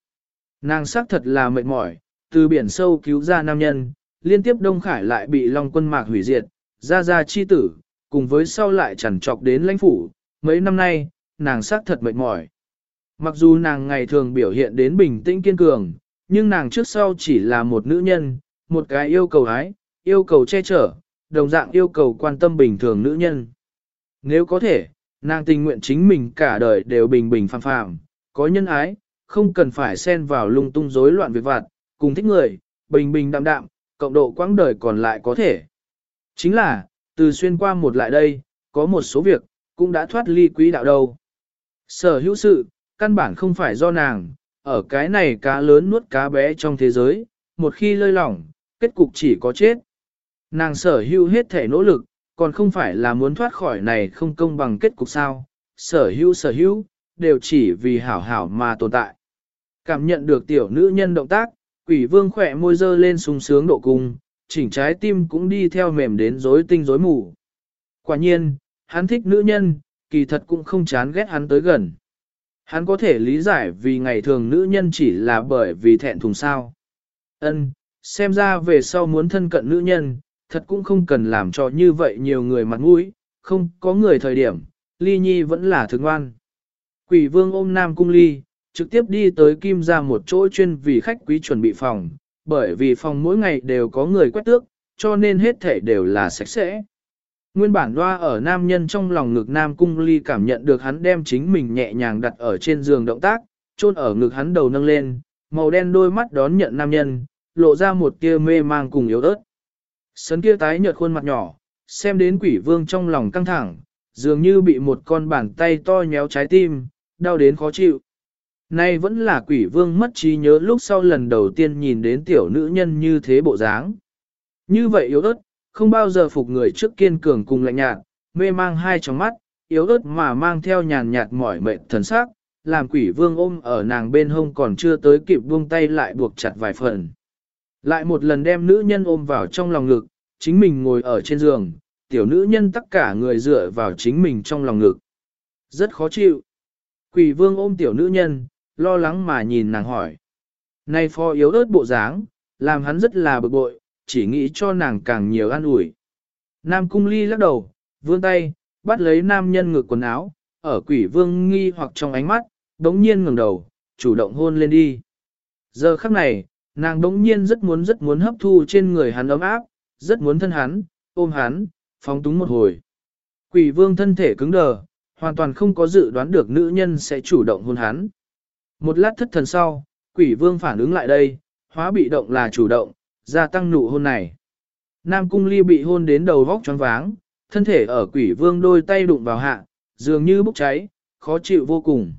Nàng xác thật là mệt mỏi, từ biển sâu cứu ra nam nhân, liên tiếp Đông Khải lại bị Long quân mạc hủy diệt, ra ra chi tử, cùng với sau lại chẳng trọc đến lãnh phủ, mấy năm nay, nàng xác thật mệt mỏi. Mặc dù nàng ngày thường biểu hiện đến bình tĩnh kiên cường, nhưng nàng trước sau chỉ là một nữ nhân, một cái yêu cầu ái, yêu cầu che chở, đồng dạng yêu cầu quan tâm bình thường nữ nhân. Nếu có thể, nàng tình nguyện chính mình cả đời đều bình bình phàm phàm, có nhân ái, không cần phải xen vào lung tung rối loạn việc vặt, cùng thích người, bình bình đạm đạm, cộng độ quãng đời còn lại có thể. Chính là, từ xuyên qua một lại đây, có một số việc, cũng đã thoát ly quý đạo đâu. Sở hữu sự, căn bản không phải do nàng, ở cái này cá lớn nuốt cá bé trong thế giới, một khi lơi lỏng, kết cục chỉ có chết. Nàng sở hữu hết thể nỗ lực, còn không phải là muốn thoát khỏi này không công bằng kết cục sao, sở hữu sở hữu, đều chỉ vì hảo hảo mà tồn tại. Cảm nhận được tiểu nữ nhân động tác, quỷ vương khỏe môi dơ lên sung sướng độ cung, chỉnh trái tim cũng đi theo mềm đến rối tinh rối mù. Quả nhiên, hắn thích nữ nhân, kỳ thật cũng không chán ghét hắn tới gần. Hắn có thể lý giải vì ngày thường nữ nhân chỉ là bởi vì thẹn thùng sao. Ân, xem ra về sau muốn thân cận nữ nhân, thật cũng không cần làm cho như vậy nhiều người mặt mũi, không có người thời điểm, ly nhi vẫn là thương ngoan. Quỷ vương ôm nam cung ly, trực tiếp đi tới kim ra một chỗ chuyên vì khách quý chuẩn bị phòng, bởi vì phòng mỗi ngày đều có người quét tước, cho nên hết thể đều là sạch sẽ. Nguyên bản loa ở nam nhân trong lòng ngực nam cung ly cảm nhận được hắn đem chính mình nhẹ nhàng đặt ở trên giường động tác, chôn ở ngực hắn đầu nâng lên, màu đen đôi mắt đón nhận nam nhân, lộ ra một tia mê mang cùng yếu ớt. Sấn kia tái nhợt khuôn mặt nhỏ, xem đến quỷ vương trong lòng căng thẳng, dường như bị một con bàn tay to nhéo trái tim, đau đến khó chịu. Nay vẫn là quỷ vương mất trí nhớ lúc sau lần đầu tiên nhìn đến tiểu nữ nhân như thế bộ dáng. Như vậy yếu ớt, không bao giờ phục người trước kiên cường cùng lạnh nhạt, mê mang hai trong mắt, yếu ớt mà mang theo nhàn nhạt mỏi mệt thần sắc, làm quỷ vương ôm ở nàng bên hông còn chưa tới kịp buông tay lại buộc chặt vài phần. Lại một lần đem nữ nhân ôm vào trong lòng ngực, chính mình ngồi ở trên giường, tiểu nữ nhân tất cả người dựa vào chính mình trong lòng ngực. Rất khó chịu. Quỷ vương ôm tiểu nữ nhân, lo lắng mà nhìn nàng hỏi. Nay pho yếu ớt bộ dáng, làm hắn rất là bực bội, chỉ nghĩ cho nàng càng nhiều an ủi. Nam cung ly lắc đầu, vươn tay, bắt lấy nam nhân ngực quần áo, ở quỷ vương nghi hoặc trong ánh mắt, đống nhiên ngẩng đầu, chủ động hôn lên đi. Giờ khắc này, nàng đống nhiên rất muốn rất muốn hấp thu trên người hắn ấm áp, rất muốn thân hắn, ôm hắn, phóng túng một hồi. Quỷ vương thân thể cứng đờ, hoàn toàn không có dự đoán được nữ nhân sẽ chủ động hôn hắn. Một lát thất thần sau, quỷ vương phản ứng lại đây, hóa bị động là chủ động, gia tăng nụ hôn này. Nam cung ly bị hôn đến đầu vóc choáng váng, thân thể ở quỷ vương đôi tay đụng vào hạ, dường như bốc cháy, khó chịu vô cùng.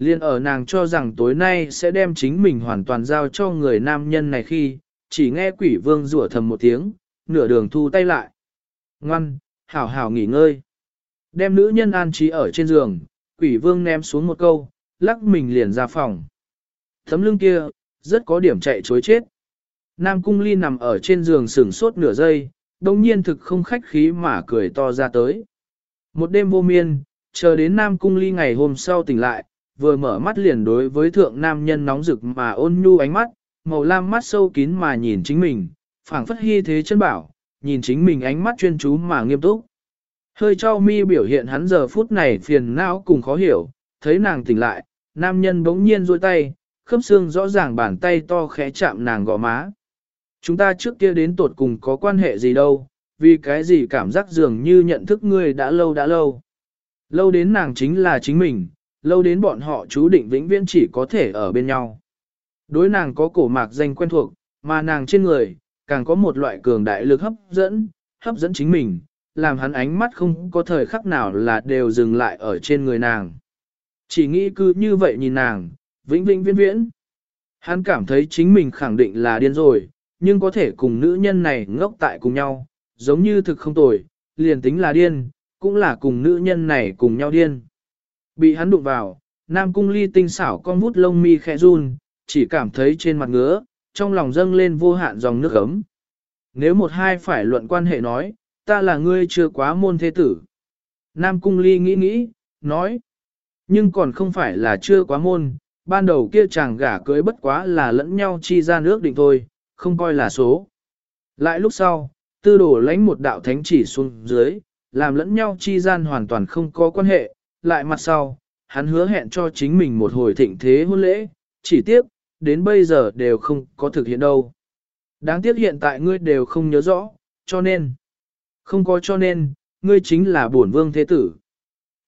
Liên ở nàng cho rằng tối nay sẽ đem chính mình hoàn toàn giao cho người nam nhân này khi, chỉ nghe quỷ vương rủa thầm một tiếng, nửa đường thu tay lại. Ngoan, hảo hảo nghỉ ngơi. Đem nữ nhân an trí ở trên giường, quỷ vương ném xuống một câu, lắc mình liền ra phòng. Thấm lưng kia, rất có điểm chạy chối chết. Nam cung ly nằm ở trên giường sửng sốt nửa giây, đồng nhiên thực không khách khí mà cười to ra tới. Một đêm vô miên, chờ đến Nam cung ly ngày hôm sau tỉnh lại, vừa mở mắt liền đối với thượng nam nhân nóng rực mà ôn nhu ánh mắt, màu lam mắt sâu kín mà nhìn chính mình, phảng phất hy thế chân bảo, nhìn chính mình ánh mắt chuyên chú mà nghiêm túc. Hơi cho mi biểu hiện hắn giờ phút này phiền não cùng khó hiểu, thấy nàng tỉnh lại, nam nhân bỗng nhiên duỗi tay, khớp xương rõ ràng bàn tay to khẽ chạm nàng gò má. Chúng ta trước kia đến tột cùng có quan hệ gì đâu, vì cái gì cảm giác dường như nhận thức ngươi đã lâu đã lâu. Lâu đến nàng chính là chính mình, lâu đến bọn họ chú định vĩnh viễn chỉ có thể ở bên nhau. Đối nàng có cổ mạc danh quen thuộc, mà nàng trên người, càng có một loại cường đại lực hấp dẫn, hấp dẫn chính mình, làm hắn ánh mắt không có thời khắc nào là đều dừng lại ở trên người nàng. Chỉ nghĩ cứ như vậy nhìn nàng, vĩnh vĩnh viễn viễn. Hắn cảm thấy chính mình khẳng định là điên rồi, nhưng có thể cùng nữ nhân này ngốc tại cùng nhau, giống như thực không tồi, liền tính là điên, cũng là cùng nữ nhân này cùng nhau điên. Bị hắn đụng vào, Nam Cung Ly tinh xảo con vút lông mi khẽ run, chỉ cảm thấy trên mặt ngứa, trong lòng dâng lên vô hạn dòng nước ấm. Nếu một hai phải luận quan hệ nói, ta là ngươi chưa quá môn thế tử. Nam Cung Ly nghĩ nghĩ, nói, nhưng còn không phải là chưa quá môn, ban đầu kia chàng gả cưới bất quá là lẫn nhau chi ra nước định thôi, không coi là số. Lại lúc sau, tư đổ lãnh một đạo thánh chỉ xuống dưới, làm lẫn nhau chi gian hoàn toàn không có quan hệ, lại mặt sau, hắn hứa hẹn cho chính mình một hồi thịnh thế hôn lễ, chỉ tiếc, đến bây giờ đều không có thực hiện đâu. Đáng tiếc hiện tại ngươi đều không nhớ rõ, cho nên, không có cho nên, ngươi chính là bổn vương thế tử.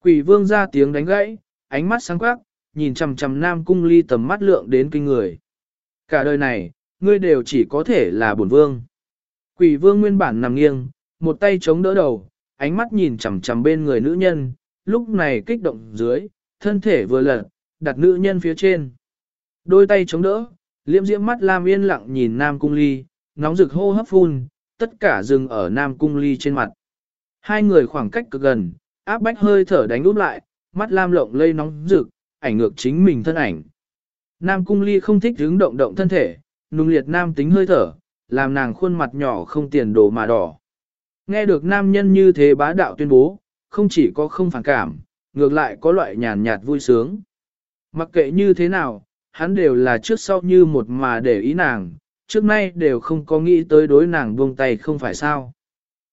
Quỷ vương ra tiếng đánh gãy, ánh mắt sáng quắc, nhìn chằm chằm Nam Cung Ly tầm mắt lượng đến kinh người. Cả đời này, ngươi đều chỉ có thể là bổn vương. Quỷ vương nguyên bản nằm nghiêng, một tay chống đỡ đầu, ánh mắt nhìn chằm chằm bên người nữ nhân, lúc này kích động dưới, thân thể vừa lật, đặt nữ nhân phía trên. Đôi tay chống đỡ, liễm diễm mắt Lam yên lặng nhìn Nam Cung Ly, nóng rực hô hấp phun, tất cả dừng ở Nam Cung Ly trên mặt. Hai người khoảng cách cực gần, áp bách hơi thở đánh úp lại, mắt Lam lộng lây nóng rực, ảnh ngược chính mình thân ảnh. Nam Cung Ly không thích hướng động động thân thể, nung liệt nam tính hơi thở, làm nàng khuôn mặt nhỏ không tiền đồ mà đỏ. Nghe được nam nhân như thế bá đạo tuyên bố, không chỉ có không phản cảm, ngược lại có loại nhàn nhạt vui sướng. Mặc kệ như thế nào, hắn đều là trước sau như một mà để ý nàng, trước nay đều không có nghĩ tới đối nàng buông tay không phải sao.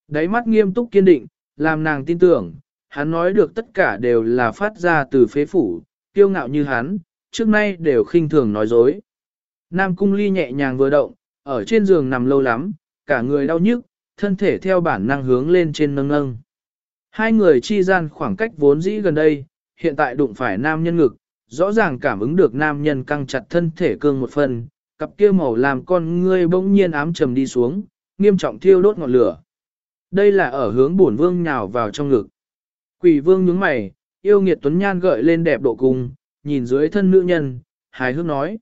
Đáy mắt nghiêm túc kiên định, làm nàng tin tưởng, hắn nói được tất cả đều là phát ra từ phế phủ, kiêu ngạo như hắn, trước nay đều khinh thường nói dối. Nam cung ly nhẹ nhàng vừa động, ở trên giường nằm lâu lắm, cả người đau nhức, thân thể theo bản năng hướng lên trên nâng nâng. Hai người chi gian khoảng cách vốn dĩ gần đây, hiện tại đụng phải nam nhân ngực, rõ ràng cảm ứng được nam nhân căng chặt thân thể cương một phần, cặp kia màu làm con ngươi bỗng nhiên ám trầm đi xuống, nghiêm trọng thiêu đốt ngọn lửa. Đây là ở hướng bổn vương nhào vào trong ngực. Quỷ vương nhướng mày, yêu nghiệt tuấn nhan gợi lên đẹp độ cùng, nhìn dưới thân nữ nhân, hài hước nói.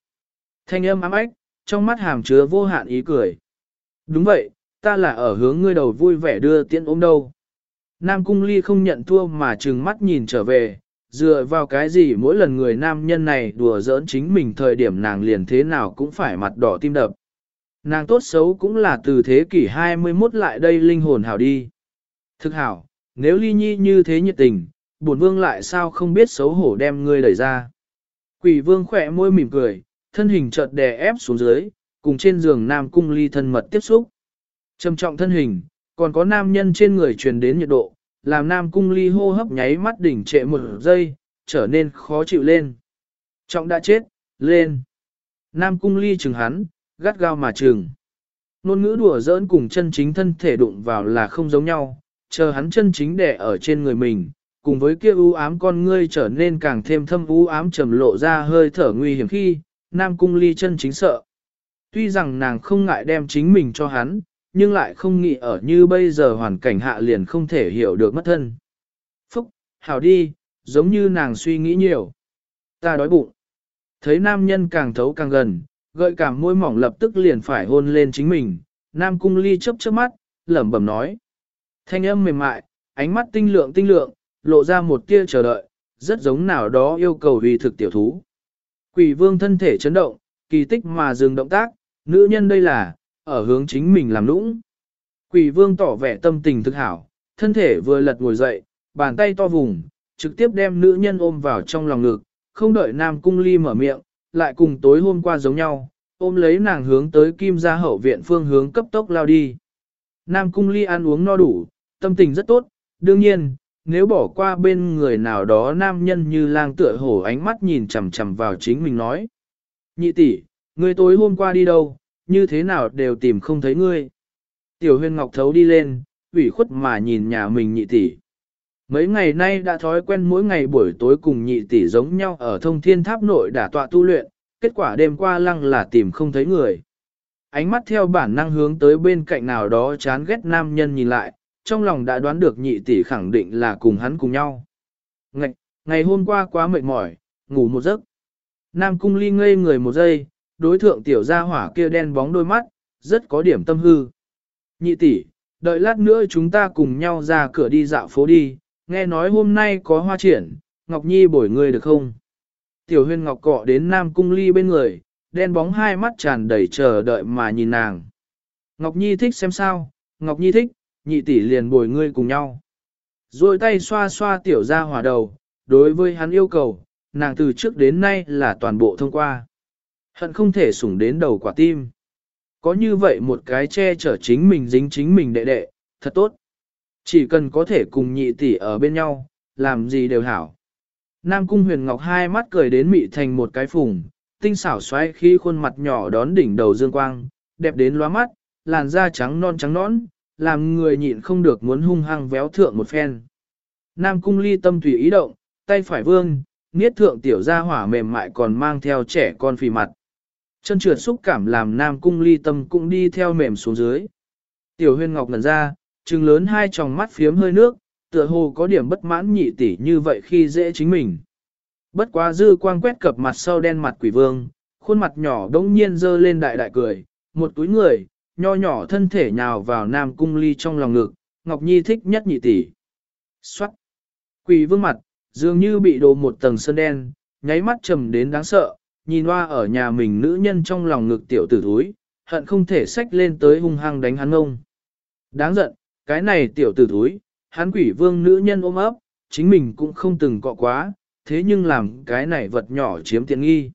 Thanh âm ám ách, trong mắt hàm chứa vô hạn ý cười. Đúng vậy, ta là ở hướng ngươi đầu vui vẻ đưa tiễn ôm đâu. Nam cung ly không nhận thua mà trừng mắt nhìn trở về, dựa vào cái gì mỗi lần người nam nhân này đùa giỡn chính mình thời điểm nàng liền thế nào cũng phải mặt đỏ tim đập. Nàng tốt xấu cũng là từ thế kỷ 21 lại đây linh hồn hảo đi. Thực hảo, nếu ly nhi như thế nhiệt tình, bổn vương lại sao không biết xấu hổ đem ngươi đẩy ra. Quỷ vương khỏe môi mỉm cười, thân hình chợt đè ép xuống dưới, cùng trên giường nam cung ly thân mật tiếp xúc. Trầm trọng thân hình, còn có nam nhân trên người truyền đến nhiệt độ, làm nam cung ly hô hấp nháy mắt đỉnh trệ một giây, trở nên khó chịu lên. Trọng đã chết, lên. Nam cung ly chừng hắn, gắt gao mà chừng. Nôn ngữ đùa giỡn cùng chân chính thân thể đụng vào là không giống nhau, chờ hắn chân chính đẻ ở trên người mình, cùng với kia u ám con ngươi trở nên càng thêm thâm u ám trầm lộ ra hơi thở nguy hiểm khi, Nam Cung Ly chân chính sợ. Tuy rằng nàng không ngại đem chính mình cho hắn, nhưng lại không nghĩ ở như bây giờ hoàn cảnh hạ liền không thể hiểu được mất thân. Phúc, hảo đi, giống như nàng suy nghĩ nhiều. Ta đói bụng. Thấy nam nhân càng thấu càng gần, gợi cảm môi mỏng lập tức liền phải hôn lên chính mình. Nam cung ly chớp chớp mắt, lẩm bẩm nói. Thanh âm mềm mại, ánh mắt tinh lượng tinh lượng, lộ ra một tia chờ đợi, rất giống nào đó yêu cầu vì thực tiểu thú. Quỷ vương thân thể chấn động, kỳ tích mà dừng động tác, nữ nhân đây là, ở hướng chính mình làm lũng. Quỷ vương tỏ vẻ tâm tình thực hảo, thân thể vừa lật ngồi dậy, bàn tay to vùng, trực tiếp đem nữ nhân ôm vào trong lòng ngực, không đợi nam cung ly mở miệng, lại cùng tối hôm qua giống nhau, ôm lấy nàng hướng tới kim gia hậu viện phương hướng cấp tốc lao đi. Nam cung ly ăn uống no đủ, tâm tình rất tốt, đương nhiên, nếu bỏ qua bên người nào đó nam nhân như lang tựa hổ ánh mắt nhìn chằm chằm vào chính mình nói. Nhị tỷ, ngươi tối hôm qua đi đâu, như thế nào đều tìm không thấy ngươi. Tiểu huyền ngọc thấu đi lên, ủy khuất mà nhìn nhà mình nhị tỷ. Mấy ngày nay đã thói quen mỗi ngày buổi tối cùng nhị tỷ giống nhau ở thông thiên tháp nội đả tọa tu luyện, kết quả đêm qua lăng là tìm không thấy người. Ánh mắt theo bản năng hướng tới bên cạnh nào đó chán ghét nam nhân nhìn lại, trong lòng đã đoán được nhị tỷ khẳng định là cùng hắn cùng nhau. Ngày, ngày hôm qua quá mệt mỏi, ngủ một giấc. Nam cung ly ngây người một giây, đối thượng tiểu gia hỏa kia đen bóng đôi mắt, rất có điểm tâm hư. Nhị tỷ, đợi lát nữa chúng ta cùng nhau ra cửa đi dạo phố đi, nghe nói hôm nay có hoa triển, Ngọc Nhi bổi người được không? Tiểu huyên Ngọc cọ đến Nam Cung Ly bên người, đen bóng hai mắt tràn đầy chờ đợi mà nhìn nàng. Ngọc Nhi thích xem sao, Ngọc Nhi thích, nhị tỷ liền bồi ngươi cùng nhau. Rồi tay xoa xoa tiểu gia hỏa đầu, đối với hắn yêu cầu, nàng từ trước đến nay là toàn bộ thông qua. Hận không thể sủng đến đầu quả tim. Có như vậy một cái che chở chính mình dính chính mình đệ đệ, thật tốt. Chỉ cần có thể cùng nhị tỷ ở bên nhau, làm gì đều hảo. Nam Cung Huyền Ngọc hai mắt cười đến mị thành một cái phùng, tinh xảo xoay khi khuôn mặt nhỏ đón đỉnh đầu dương quang, đẹp đến lóa mắt, làn da trắng non trắng nõn, làm người nhịn không được muốn hung hăng véo thượng một phen. Nam Cung Ly tâm tùy ý động, tay phải vương, niết thượng tiểu gia hỏa mềm mại còn mang theo trẻ con phì mặt. Chân trượt xúc cảm làm nam cung ly tâm cũng đi theo mềm xuống dưới. Tiểu huyên ngọc ngần ra, trừng lớn hai tròng mắt phiếm hơi nước, tựa hồ có điểm bất mãn nhị tỷ như vậy khi dễ chính mình. Bất quá dư quang quét cập mặt sau đen mặt quỷ vương, khuôn mặt nhỏ đống nhiên dơ lên đại đại cười, một túi người, nho nhỏ thân thể nhào vào nam cung ly trong lòng ngực, Ngọc Nhi thích nhất nhị tỷ. Xoát! Quỷ vương mặt, dường như bị đồ một tầng sơn đen, nháy mắt trầm đến đáng sợ, nhìn hoa ở nhà mình nữ nhân trong lòng ngực tiểu tử thúi, hận không thể xách lên tới hung hăng đánh hắn ông Đáng giận, cái này tiểu tử thúi, hắn quỷ vương nữ nhân ôm ấp, chính mình cũng không từng cọ quá, thế nhưng làm cái này vật nhỏ chiếm tiện nghi.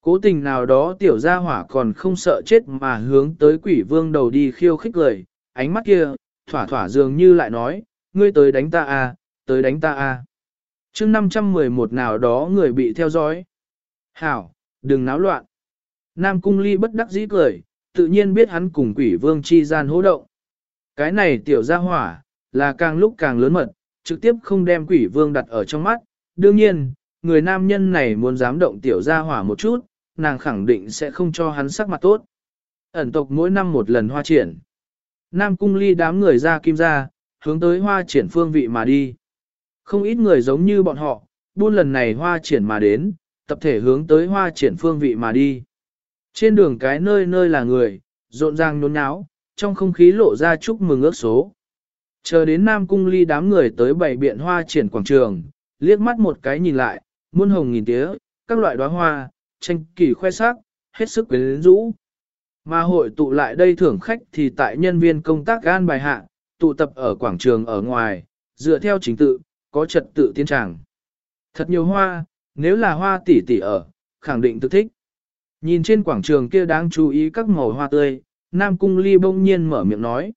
Cố tình nào đó tiểu gia hỏa còn không sợ chết mà hướng tới quỷ vương đầu đi khiêu khích lời, ánh mắt kia, thỏa thỏa dường như lại nói, ngươi tới đánh ta à, tới đánh ta à. chương 511 nào đó người bị theo dõi. Hảo, đừng náo loạn. Nam cung ly bất đắc dĩ cười, tự nhiên biết hắn cùng quỷ vương chi gian hỗ động. Cái này tiểu gia hỏa, là càng lúc càng lớn mật, trực tiếp không đem quỷ vương đặt ở trong mắt. Đương nhiên, người nam nhân này muốn dám động tiểu gia hỏa một chút, nàng khẳng định sẽ không cho hắn sắc mặt tốt. Ẩn tộc mỗi năm một lần hoa triển. Nam cung ly đám người ra kim ra, hướng tới hoa triển phương vị mà đi. Không ít người giống như bọn họ, buôn lần này hoa triển mà đến, tập thể hướng tới hoa triển phương vị mà đi. Trên đường cái nơi nơi là người, rộn ràng nhốn nháo, trong không khí lộ ra chúc mừng ước số. Chờ đến Nam Cung ly đám người tới bảy biện hoa triển quảng trường, liếc mắt một cái nhìn lại, muôn hồng nghìn tía, các loại đóa hoa, tranh kỳ khoe sắc, hết sức quyến rũ. Mà hội tụ lại đây thưởng khách thì tại nhân viên công tác gan bài hạ, tụ tập ở quảng trường ở ngoài, dựa theo chính tự, có trật tự tiến tràng. Thật nhiều hoa, nếu là hoa tỷ tỷ ở, khẳng định tự thích. Nhìn trên quảng trường kia đáng chú ý các màu hoa tươi, Nam Cung Ly bỗng nhiên mở miệng nói.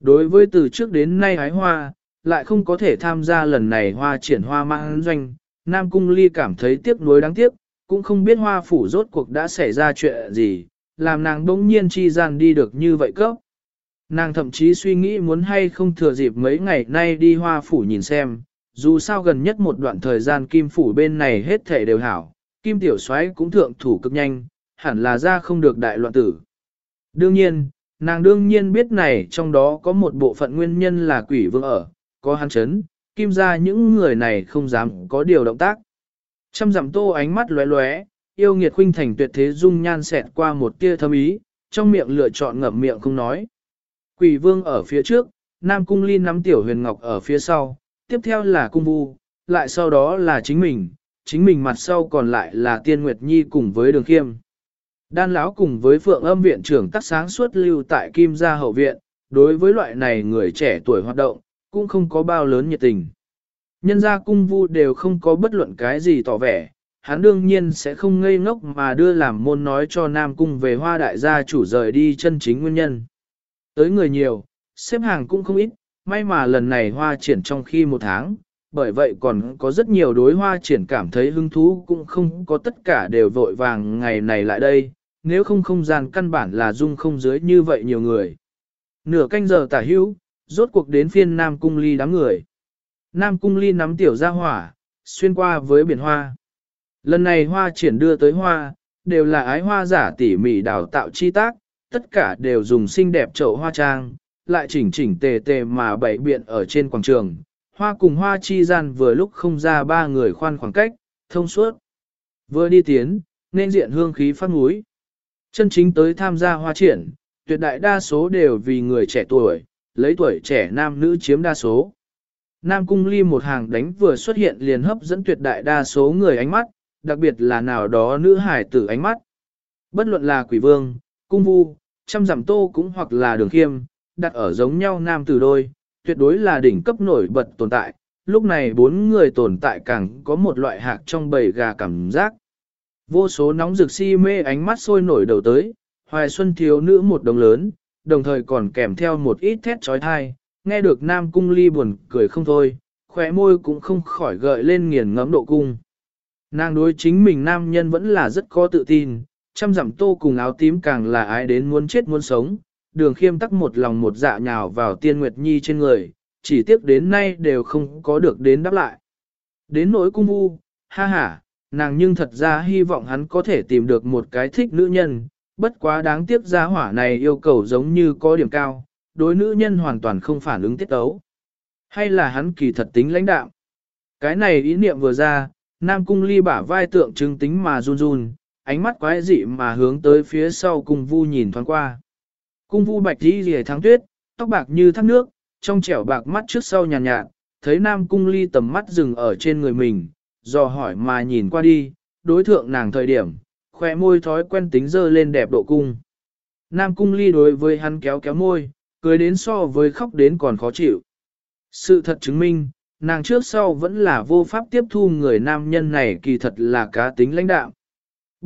Đối với từ trước đến nay hái hoa, lại không có thể tham gia lần này hoa triển hoa mang doanh, Nam Cung Ly cảm thấy tiếc nuối đáng tiếc, cũng không biết hoa phủ rốt cuộc đã xảy ra chuyện gì, làm nàng bỗng nhiên chi gian đi được như vậy cấp. Nàng thậm chí suy nghĩ muốn hay không thừa dịp mấy ngày nay đi hoa phủ nhìn xem, dù sao gần nhất một đoạn thời gian kim phủ bên này hết thể đều hảo, kim tiểu soái cũng thượng thủ cực nhanh, hẳn là ra không được đại loạn tử. Đương nhiên, nàng đương nhiên biết này trong đó có một bộ phận nguyên nhân là quỷ vương ở, có hắn chấn, kim ra những người này không dám có điều động tác. Trăm dặm tô ánh mắt lóe lóe, yêu nghiệt khuynh thành tuyệt thế dung nhan xẹt qua một tia thâm ý, trong miệng lựa chọn ngậm miệng không nói. Quỷ vương ở phía trước, Nam Cung Ly nắm tiểu huyền ngọc ở phía sau, tiếp theo là cung vu, lại sau đó là chính mình, chính mình mặt sau còn lại là tiên nguyệt nhi cùng với đường khiêm. Đan lão cùng với phượng âm viện trưởng Tác sáng suốt lưu tại kim gia hậu viện, đối với loại này người trẻ tuổi hoạt động, cũng không có bao lớn nhiệt tình. Nhân gia cung vu đều không có bất luận cái gì tỏ vẻ, hắn đương nhiên sẽ không ngây ngốc mà đưa làm môn nói cho Nam Cung về hoa đại gia chủ rời đi chân chính nguyên nhân. Tới người nhiều, xếp hàng cũng không ít, may mà lần này hoa triển trong khi một tháng, bởi vậy còn có rất nhiều đối hoa triển cảm thấy hứng thú cũng không có tất cả đều vội vàng ngày này lại đây, nếu không không gian căn bản là dung không dưới như vậy nhiều người. Nửa canh giờ tả hữu, rốt cuộc đến phiên Nam Cung Ly đám người. Nam Cung Ly nắm tiểu ra hỏa, xuyên qua với biển hoa. Lần này hoa triển đưa tới hoa, đều là ái hoa giả tỉ mỉ đào tạo chi tác, tất cả đều dùng xinh đẹp chậu hoa trang, lại chỉnh chỉnh tề tề mà bày biện ở trên quảng trường. Hoa cùng hoa chi gian vừa lúc không ra ba người khoan khoảng cách, thông suốt. Vừa đi tiến, nên diện hương khí phát núi. Chân chính tới tham gia hoa triển, tuyệt đại đa số đều vì người trẻ tuổi, lấy tuổi trẻ nam nữ chiếm đa số. Nam cung ly một hàng đánh vừa xuất hiện liền hấp dẫn tuyệt đại đa số người ánh mắt, đặc biệt là nào đó nữ hải tử ánh mắt. Bất luận là quỷ vương, cung vu, trăm giảm tô cũng hoặc là đường khiêm, đặt ở giống nhau nam tử đôi, tuyệt đối là đỉnh cấp nổi bật tồn tại. Lúc này bốn người tồn tại càng có một loại hạc trong bầy gà cảm giác. Vô số nóng rực si mê ánh mắt sôi nổi đầu tới, hoài xuân thiếu nữ một đồng lớn, đồng thời còn kèm theo một ít thét trói thai, nghe được nam cung ly buồn cười không thôi, khỏe môi cũng không khỏi gợi lên nghiền ngẫm độ cung. Nàng đối chính mình nam nhân vẫn là rất có tự tin, trăm dặm tô cùng áo tím càng là ai đến muốn chết muốn sống, đường khiêm tắc một lòng một dạ nhào vào tiên nguyệt nhi trên người, chỉ tiếc đến nay đều không có được đến đáp lại. Đến nỗi cung vu, ha ha, nàng nhưng thật ra hy vọng hắn có thể tìm được một cái thích nữ nhân, bất quá đáng tiếc gia hỏa này yêu cầu giống như có điểm cao, đối nữ nhân hoàn toàn không phản ứng tiết tấu. Hay là hắn kỳ thật tính lãnh đạo? Cái này ý niệm vừa ra, Nam Cung Ly bả vai tượng trưng tính mà run run, ánh mắt quái dị mà hướng tới phía sau cung vu nhìn thoáng qua. Cung vu bạch đi rìa tháng tuyết, tóc bạc như thác nước, trong trẻo bạc mắt trước sau nhàn nhạt, nhạt, thấy Nam Cung Ly tầm mắt dừng ở trên người mình, dò hỏi mà nhìn qua đi, đối thượng nàng thời điểm, khỏe môi thói quen tính dơ lên đẹp độ cung. Nam Cung Ly đối với hắn kéo kéo môi, cười đến so với khóc đến còn khó chịu. Sự thật chứng minh, nàng trước sau vẫn là vô pháp tiếp thu người nam nhân này kỳ thật là cá tính lãnh đạo.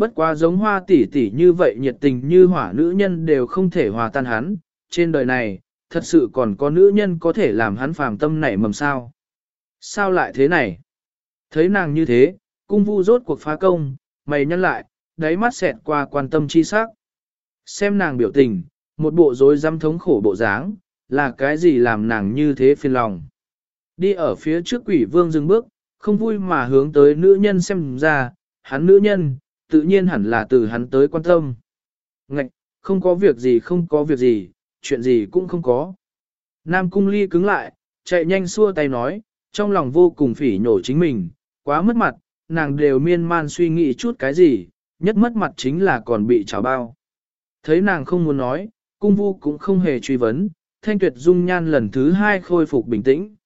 Bất quá giống hoa tỷ tỷ như vậy nhiệt tình như hỏa nữ nhân đều không thể hòa tan hắn, trên đời này, thật sự còn có nữ nhân có thể làm hắn phàm tâm nảy mầm sao. Sao lại thế này? Thấy nàng như thế, cung vu rốt cuộc phá công, mày nhăn lại, đáy mắt xẹt qua quan tâm chi sắc. Xem nàng biểu tình, một bộ rối rắm thống khổ bộ dáng, là cái gì làm nàng như thế phiền lòng. Đi ở phía trước quỷ vương dừng bước, không vui mà hướng tới nữ nhân xem ra, hắn nữ nhân, tự nhiên hẳn là từ hắn tới quan tâm. Ngạch, không có việc gì không có việc gì, chuyện gì cũng không có. Nam cung ly cứng lại, chạy nhanh xua tay nói, trong lòng vô cùng phỉ nhổ chính mình, quá mất mặt, nàng đều miên man suy nghĩ chút cái gì, nhất mất mặt chính là còn bị trào bao. Thấy nàng không muốn nói, cung vu cũng không hề truy vấn, thanh tuyệt dung nhan lần thứ hai khôi phục bình tĩnh.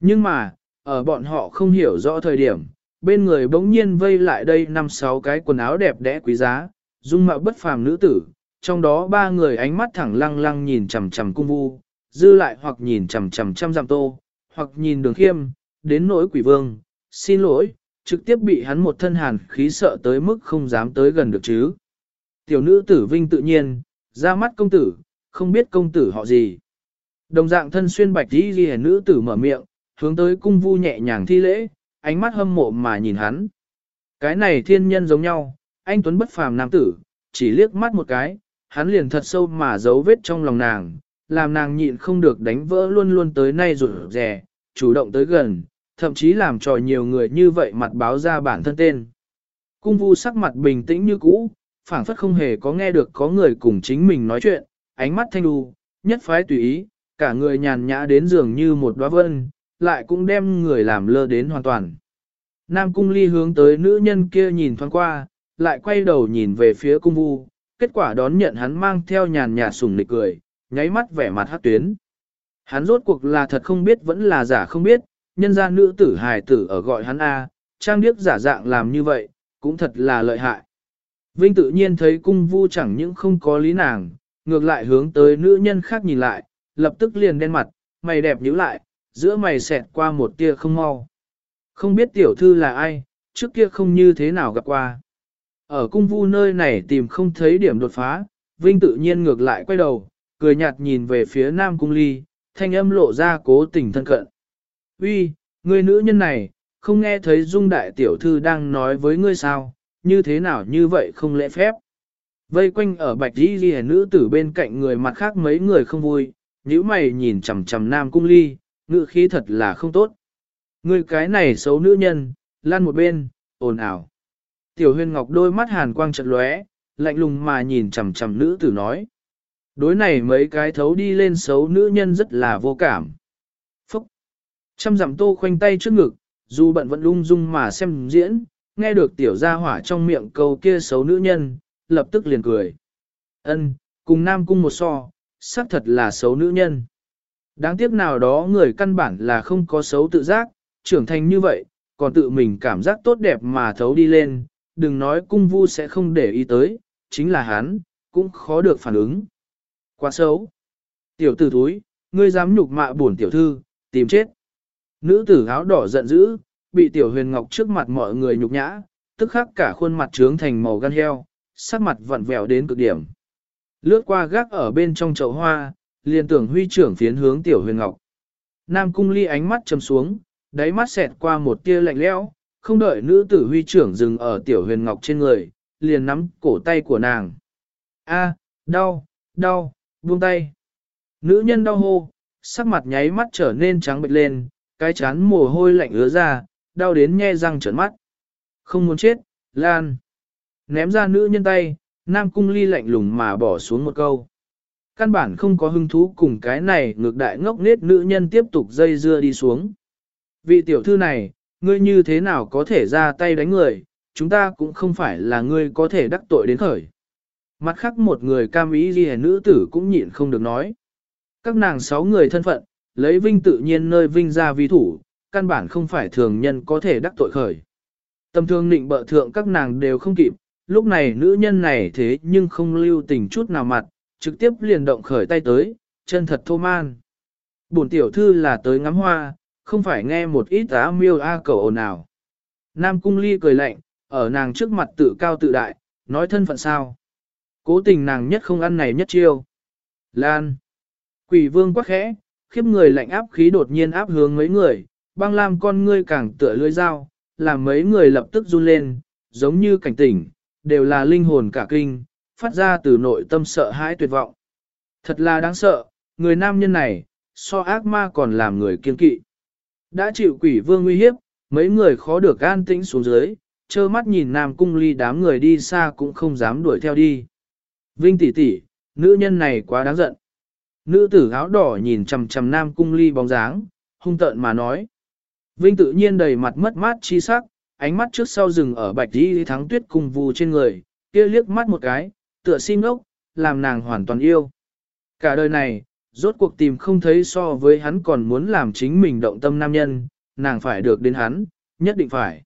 Nhưng mà, ở bọn họ không hiểu rõ thời điểm, bên người bỗng nhiên vây lại đây năm sáu cái quần áo đẹp đẽ quý giá, dung mạo bất phàm nữ tử, trong đó ba người ánh mắt thẳng lăng lăng nhìn chằm chằm cung vu, dư lại hoặc nhìn chằm chằm trăm dặm tô, hoặc nhìn đường khiêm, đến nỗi quỷ vương, xin lỗi, trực tiếp bị hắn một thân hàn khí sợ tới mức không dám tới gần được chứ. Tiểu nữ tử vinh tự nhiên, ra mắt công tử, không biết công tử họ gì. Đồng dạng thân xuyên bạch đi ghi nữ tử mở miệng, hướng tới cung vu nhẹ nhàng thi lễ, ánh mắt hâm mộ mà nhìn hắn. Cái này thiên nhân giống nhau, anh Tuấn bất phàm nam tử, chỉ liếc mắt một cái, hắn liền thật sâu mà giấu vết trong lòng nàng, làm nàng nhịn không được đánh vỡ luôn luôn tới nay rụt rè, chủ động tới gần, thậm chí làm trò nhiều người như vậy mặt báo ra bản thân tên. Cung vu sắc mặt bình tĩnh như cũ, phảng phất không hề có nghe được có người cùng chính mình nói chuyện, ánh mắt thanh đu, nhất phái tùy ý, cả người nhàn nhã đến dường như một đóa vân, lại cũng đem người làm lơ đến hoàn toàn. Nam cung ly hướng tới nữ nhân kia nhìn thoáng qua, lại quay đầu nhìn về phía cung vu, kết quả đón nhận hắn mang theo nhàn nhạt sùng nịch cười, nháy mắt vẻ mặt hát tuyến. Hắn rốt cuộc là thật không biết vẫn là giả không biết, nhân ra nữ tử hài tử ở gọi hắn A, trang điếc giả dạng làm như vậy, cũng thật là lợi hại. Vinh tự nhiên thấy cung vu chẳng những không có lý nàng, ngược lại hướng tới nữ nhân khác nhìn lại, lập tức liền đen mặt, mày đẹp nhíu lại, giữa mày xẹt qua một tia không mau. Không biết tiểu thư là ai, trước kia không như thế nào gặp qua. Ở cung vu nơi này tìm không thấy điểm đột phá, Vinh tự nhiên ngược lại quay đầu, cười nhạt nhìn về phía Nam Cung Ly, thanh âm lộ ra cố tình thân cận. Uy, người nữ nhân này, không nghe thấy Dung Đại Tiểu Thư đang nói với ngươi sao, như thế nào như vậy không lễ phép. Vây quanh ở bạch đi ghi nữ tử bên cạnh người mặt khác mấy người không vui, nhíu mày nhìn chằm chằm Nam Cung Ly, ngự khí thật là không tốt. Người cái này xấu nữ nhân, lan một bên, ồn ào. Tiểu Huyên ngọc đôi mắt hàn quang chật lóe, lạnh lùng mà nhìn chằm chằm nữ tử nói. Đối này mấy cái thấu đi lên xấu nữ nhân rất là vô cảm. Phúc! Trăm dặm tô khoanh tay trước ngực, dù bận vẫn lung dung mà xem diễn, nghe được tiểu gia hỏa trong miệng câu kia xấu nữ nhân, lập tức liền cười. Ân, cùng nam cung một so, xác thật là xấu nữ nhân. Đáng tiếc nào đó người căn bản là không có xấu tự giác, trưởng thành như vậy, còn tự mình cảm giác tốt đẹp mà thấu đi lên, đừng nói cung vu sẽ không để ý tới, chính là hắn, cũng khó được phản ứng. Quá xấu. Tiểu tử thúi, ngươi dám nhục mạ bổn tiểu thư, tìm chết. Nữ tử áo đỏ giận dữ, bị tiểu huyền ngọc trước mặt mọi người nhục nhã, tức khắc cả khuôn mặt trướng thành màu gan heo, sắc mặt vặn vẹo đến cực điểm. Lướt qua gác ở bên trong chậu hoa, liền tưởng huy trưởng phiến hướng tiểu huyền ngọc. Nam cung ly ánh mắt chầm xuống, đáy mắt xẹt qua một tia lạnh lẽo, không đợi nữ tử huy trưởng dừng ở tiểu huyền ngọc trên người, liền nắm cổ tay của nàng. A, đau, đau, buông tay. Nữ nhân đau hô, sắc mặt nháy mắt trở nên trắng bệch lên, cái chán mồ hôi lạnh ứa ra, đau đến nhe răng trợn mắt. Không muốn chết, Lan. Ném ra nữ nhân tay, Nam Cung Ly lạnh lùng mà bỏ xuống một câu. Căn bản không có hứng thú cùng cái này ngược đại ngốc nết nữ nhân tiếp tục dây dưa đi xuống. Vị tiểu thư này, ngươi như thế nào có thể ra tay đánh người, chúng ta cũng không phải là ngươi có thể đắc tội đến khởi. Mặt khác một người cam ý ghi nữ tử cũng nhịn không được nói. Các nàng sáu người thân phận, lấy vinh tự nhiên nơi vinh ra vi thủ, căn bản không phải thường nhân có thể đắc tội khởi. Tâm thương nịnh bợ thượng các nàng đều không kịp, lúc này nữ nhân này thế nhưng không lưu tình chút nào mặt, trực tiếp liền động khởi tay tới, chân thật thô man. Bổn tiểu thư là tới ngắm hoa, không phải nghe một ít á miêu a cầu ồn nào. Nam cung ly cười lạnh, ở nàng trước mặt tự cao tự đại, nói thân phận sao. Cố tình nàng nhất không ăn này nhất chiêu. Lan. Quỷ vương quắc khẽ, khiếp người lạnh áp khí đột nhiên áp hướng mấy người, băng lam con ngươi càng tựa lưỡi dao, làm mấy người lập tức run lên, giống như cảnh tỉnh, đều là linh hồn cả kinh, phát ra từ nội tâm sợ hãi tuyệt vọng. Thật là đáng sợ, người nam nhân này, so ác ma còn làm người kiên kỵ. Đã chịu quỷ vương nguy hiếp, mấy người khó được an tĩnh xuống dưới, trơ mắt nhìn nam cung ly đám người đi xa cũng không dám đuổi theo đi. Vinh tỷ tỷ, nữ nhân này quá đáng giận. Nữ tử áo đỏ nhìn chầm chầm nam cung ly bóng dáng, hung tợn mà nói. Vinh tự nhiên đầy mặt mất mát chi sắc, ánh mắt trước sau rừng ở bạch đi thắng tuyết cùng vù trên người, kia liếc mắt một cái, tựa xin ngốc, làm nàng hoàn toàn yêu. Cả đời này, rốt cuộc tìm không thấy so với hắn còn muốn làm chính mình động tâm nam nhân, nàng phải được đến hắn, nhất định phải.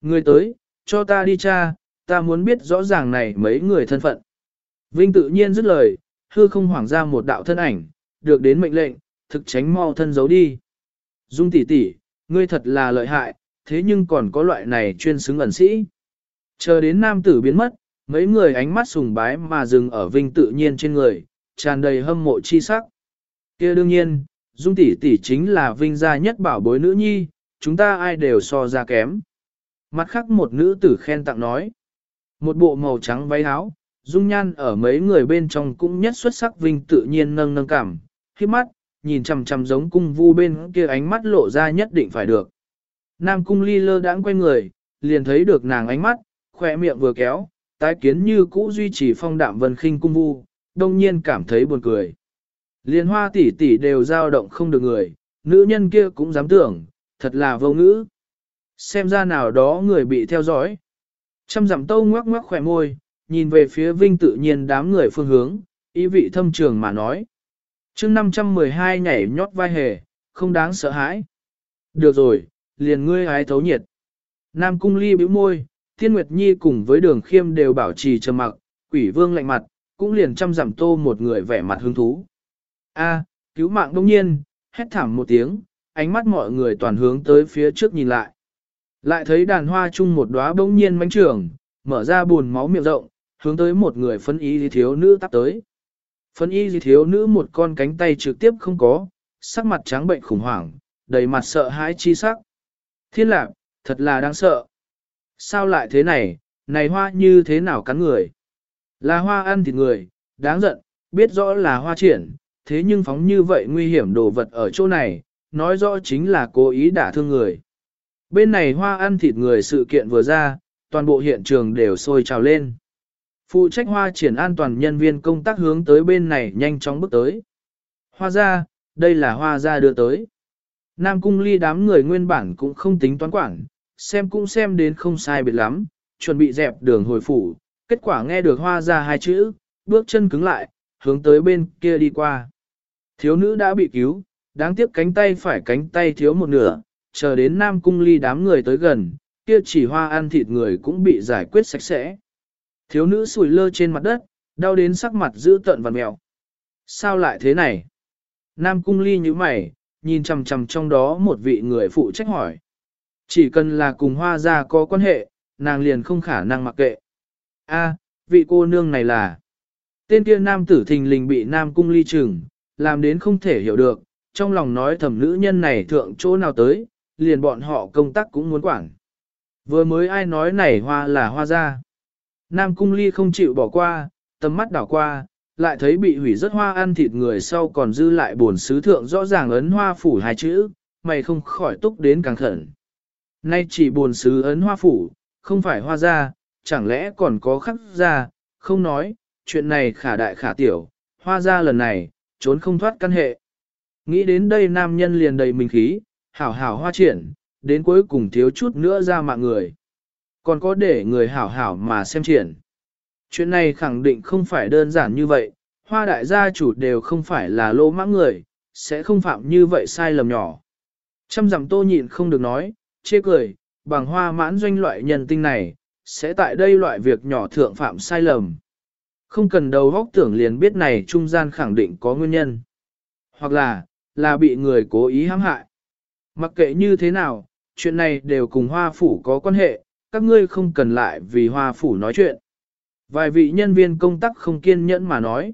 Người tới, cho ta đi cha, ta muốn biết rõ ràng này mấy người thân phận. Vinh tự nhiên dứt lời, hư không hoảng ra một đạo thân ảnh, được đến mệnh lệnh, thực tránh mau thân giấu đi. Dung tỷ tỷ, ngươi thật là lợi hại, thế nhưng còn có loại này chuyên xứng ẩn sĩ. Chờ đến nam tử biến mất, mấy người ánh mắt sùng bái mà dừng ở vinh tự nhiên trên người, tràn đầy hâm mộ chi sắc. kia đương nhiên, Dung tỷ tỷ chính là vinh gia nhất bảo bối nữ nhi, chúng ta ai đều so ra kém. Mặt khác một nữ tử khen tặng nói. Một bộ màu trắng váy áo, Dung nhan ở mấy người bên trong cũng nhất xuất sắc vinh tự nhiên nâng nâng cảm, khi mắt, nhìn chằm chằm giống cung vu bên kia ánh mắt lộ ra nhất định phải được. Nam cung ly lơ đãng quay người, liền thấy được nàng ánh mắt, khỏe miệng vừa kéo, tái kiến như cũ duy trì phong đạm vân khinh cung vu, đông nhiên cảm thấy buồn cười. Liên hoa tỷ tỷ đều dao động không được người, nữ nhân kia cũng dám tưởng, thật là vô ngữ. Xem ra nào đó người bị theo dõi. Trăm dặm tâu ngoắc ngoắc khỏe môi, nhìn về phía vinh tự nhiên đám người phương hướng, ý vị thâm trường mà nói. chương 512 nhảy nhót vai hề, không đáng sợ hãi. Được rồi, liền ngươi hái thấu nhiệt. Nam cung ly bĩu môi, thiên nguyệt nhi cùng với đường khiêm đều bảo trì trầm mặc, quỷ vương lạnh mặt, cũng liền chăm dặm tô một người vẻ mặt hứng thú. A, cứu mạng đông nhiên, hét thảm một tiếng, ánh mắt mọi người toàn hướng tới phía trước nhìn lại. Lại thấy đàn hoa chung một đóa bỗng nhiên mánh trưởng, mở ra buồn máu miệng rộng, hướng tới một người phân y thiếu nữ tắp tới. Phân y thiếu nữ một con cánh tay trực tiếp không có, sắc mặt trắng bệnh khủng hoảng, đầy mặt sợ hãi chi sắc. Thiên lạc, thật là đáng sợ. Sao lại thế này, này hoa như thế nào cắn người? Là hoa ăn thịt người, đáng giận, biết rõ là hoa triển, thế nhưng phóng như vậy nguy hiểm đồ vật ở chỗ này, nói rõ chính là cố ý đả thương người. Bên này hoa ăn thịt người sự kiện vừa ra, toàn bộ hiện trường đều sôi trào lên. Phụ trách hoa triển an toàn nhân viên công tác hướng tới bên này nhanh chóng bước tới. Hoa ra, đây là hoa ra đưa tới. Nam cung ly đám người nguyên bản cũng không tính toán quản, xem cũng xem đến không sai biệt lắm, chuẩn bị dẹp đường hồi phủ, kết quả nghe được hoa ra hai chữ, bước chân cứng lại, hướng tới bên kia đi qua. Thiếu nữ đã bị cứu, đáng tiếc cánh tay phải cánh tay thiếu một nửa, chờ đến Nam cung ly đám người tới gần, kia chỉ hoa ăn thịt người cũng bị giải quyết sạch sẽ. Thiếu nữ sủi lơ trên mặt đất, đau đến sắc mặt giữ tận và mèo. Sao lại thế này? Nam cung ly như mày, nhìn chằm chằm trong đó một vị người phụ trách hỏi. Chỉ cần là cùng hoa gia có quan hệ, nàng liền không khả năng mặc kệ. A, vị cô nương này là... Tên kia nam tử thình lình bị nam cung ly trừng, làm đến không thể hiểu được, trong lòng nói thầm nữ nhân này thượng chỗ nào tới, liền bọn họ công tác cũng muốn quản. Vừa mới ai nói này hoa là hoa gia. Nam cung ly không chịu bỏ qua, tầm mắt đảo qua, lại thấy bị hủy rất hoa ăn thịt người sau còn dư lại buồn sứ thượng rõ ràng ấn hoa phủ hai chữ, mày không khỏi túc đến càng khẩn. Nay chỉ buồn sứ ấn hoa phủ, không phải hoa gia, chẳng lẽ còn có khắc gia, không nói, chuyện này khả đại khả tiểu, hoa gia lần này, trốn không thoát căn hệ. Nghĩ đến đây nam nhân liền đầy mình khí, hảo hảo hoa triển, đến cuối cùng thiếu chút nữa ra mạng người. Còn có để người hảo hảo mà xem triển. Chuyện này khẳng định không phải đơn giản như vậy, hoa đại gia chủ đều không phải là lô mãng người, sẽ không phạm như vậy sai lầm nhỏ. Trăm dặm tô nhịn không được nói, chê cười, bằng hoa mãn doanh loại nhân tinh này, sẽ tại đây loại việc nhỏ thượng phạm sai lầm. Không cần đầu góc tưởng liền biết này trung gian khẳng định có nguyên nhân. Hoặc là, là bị người cố ý hãm hại. Mặc kệ như thế nào, chuyện này đều cùng hoa phủ có quan hệ, các ngươi không cần lại vì hoa phủ nói chuyện. Vài vị nhân viên công tác không kiên nhẫn mà nói.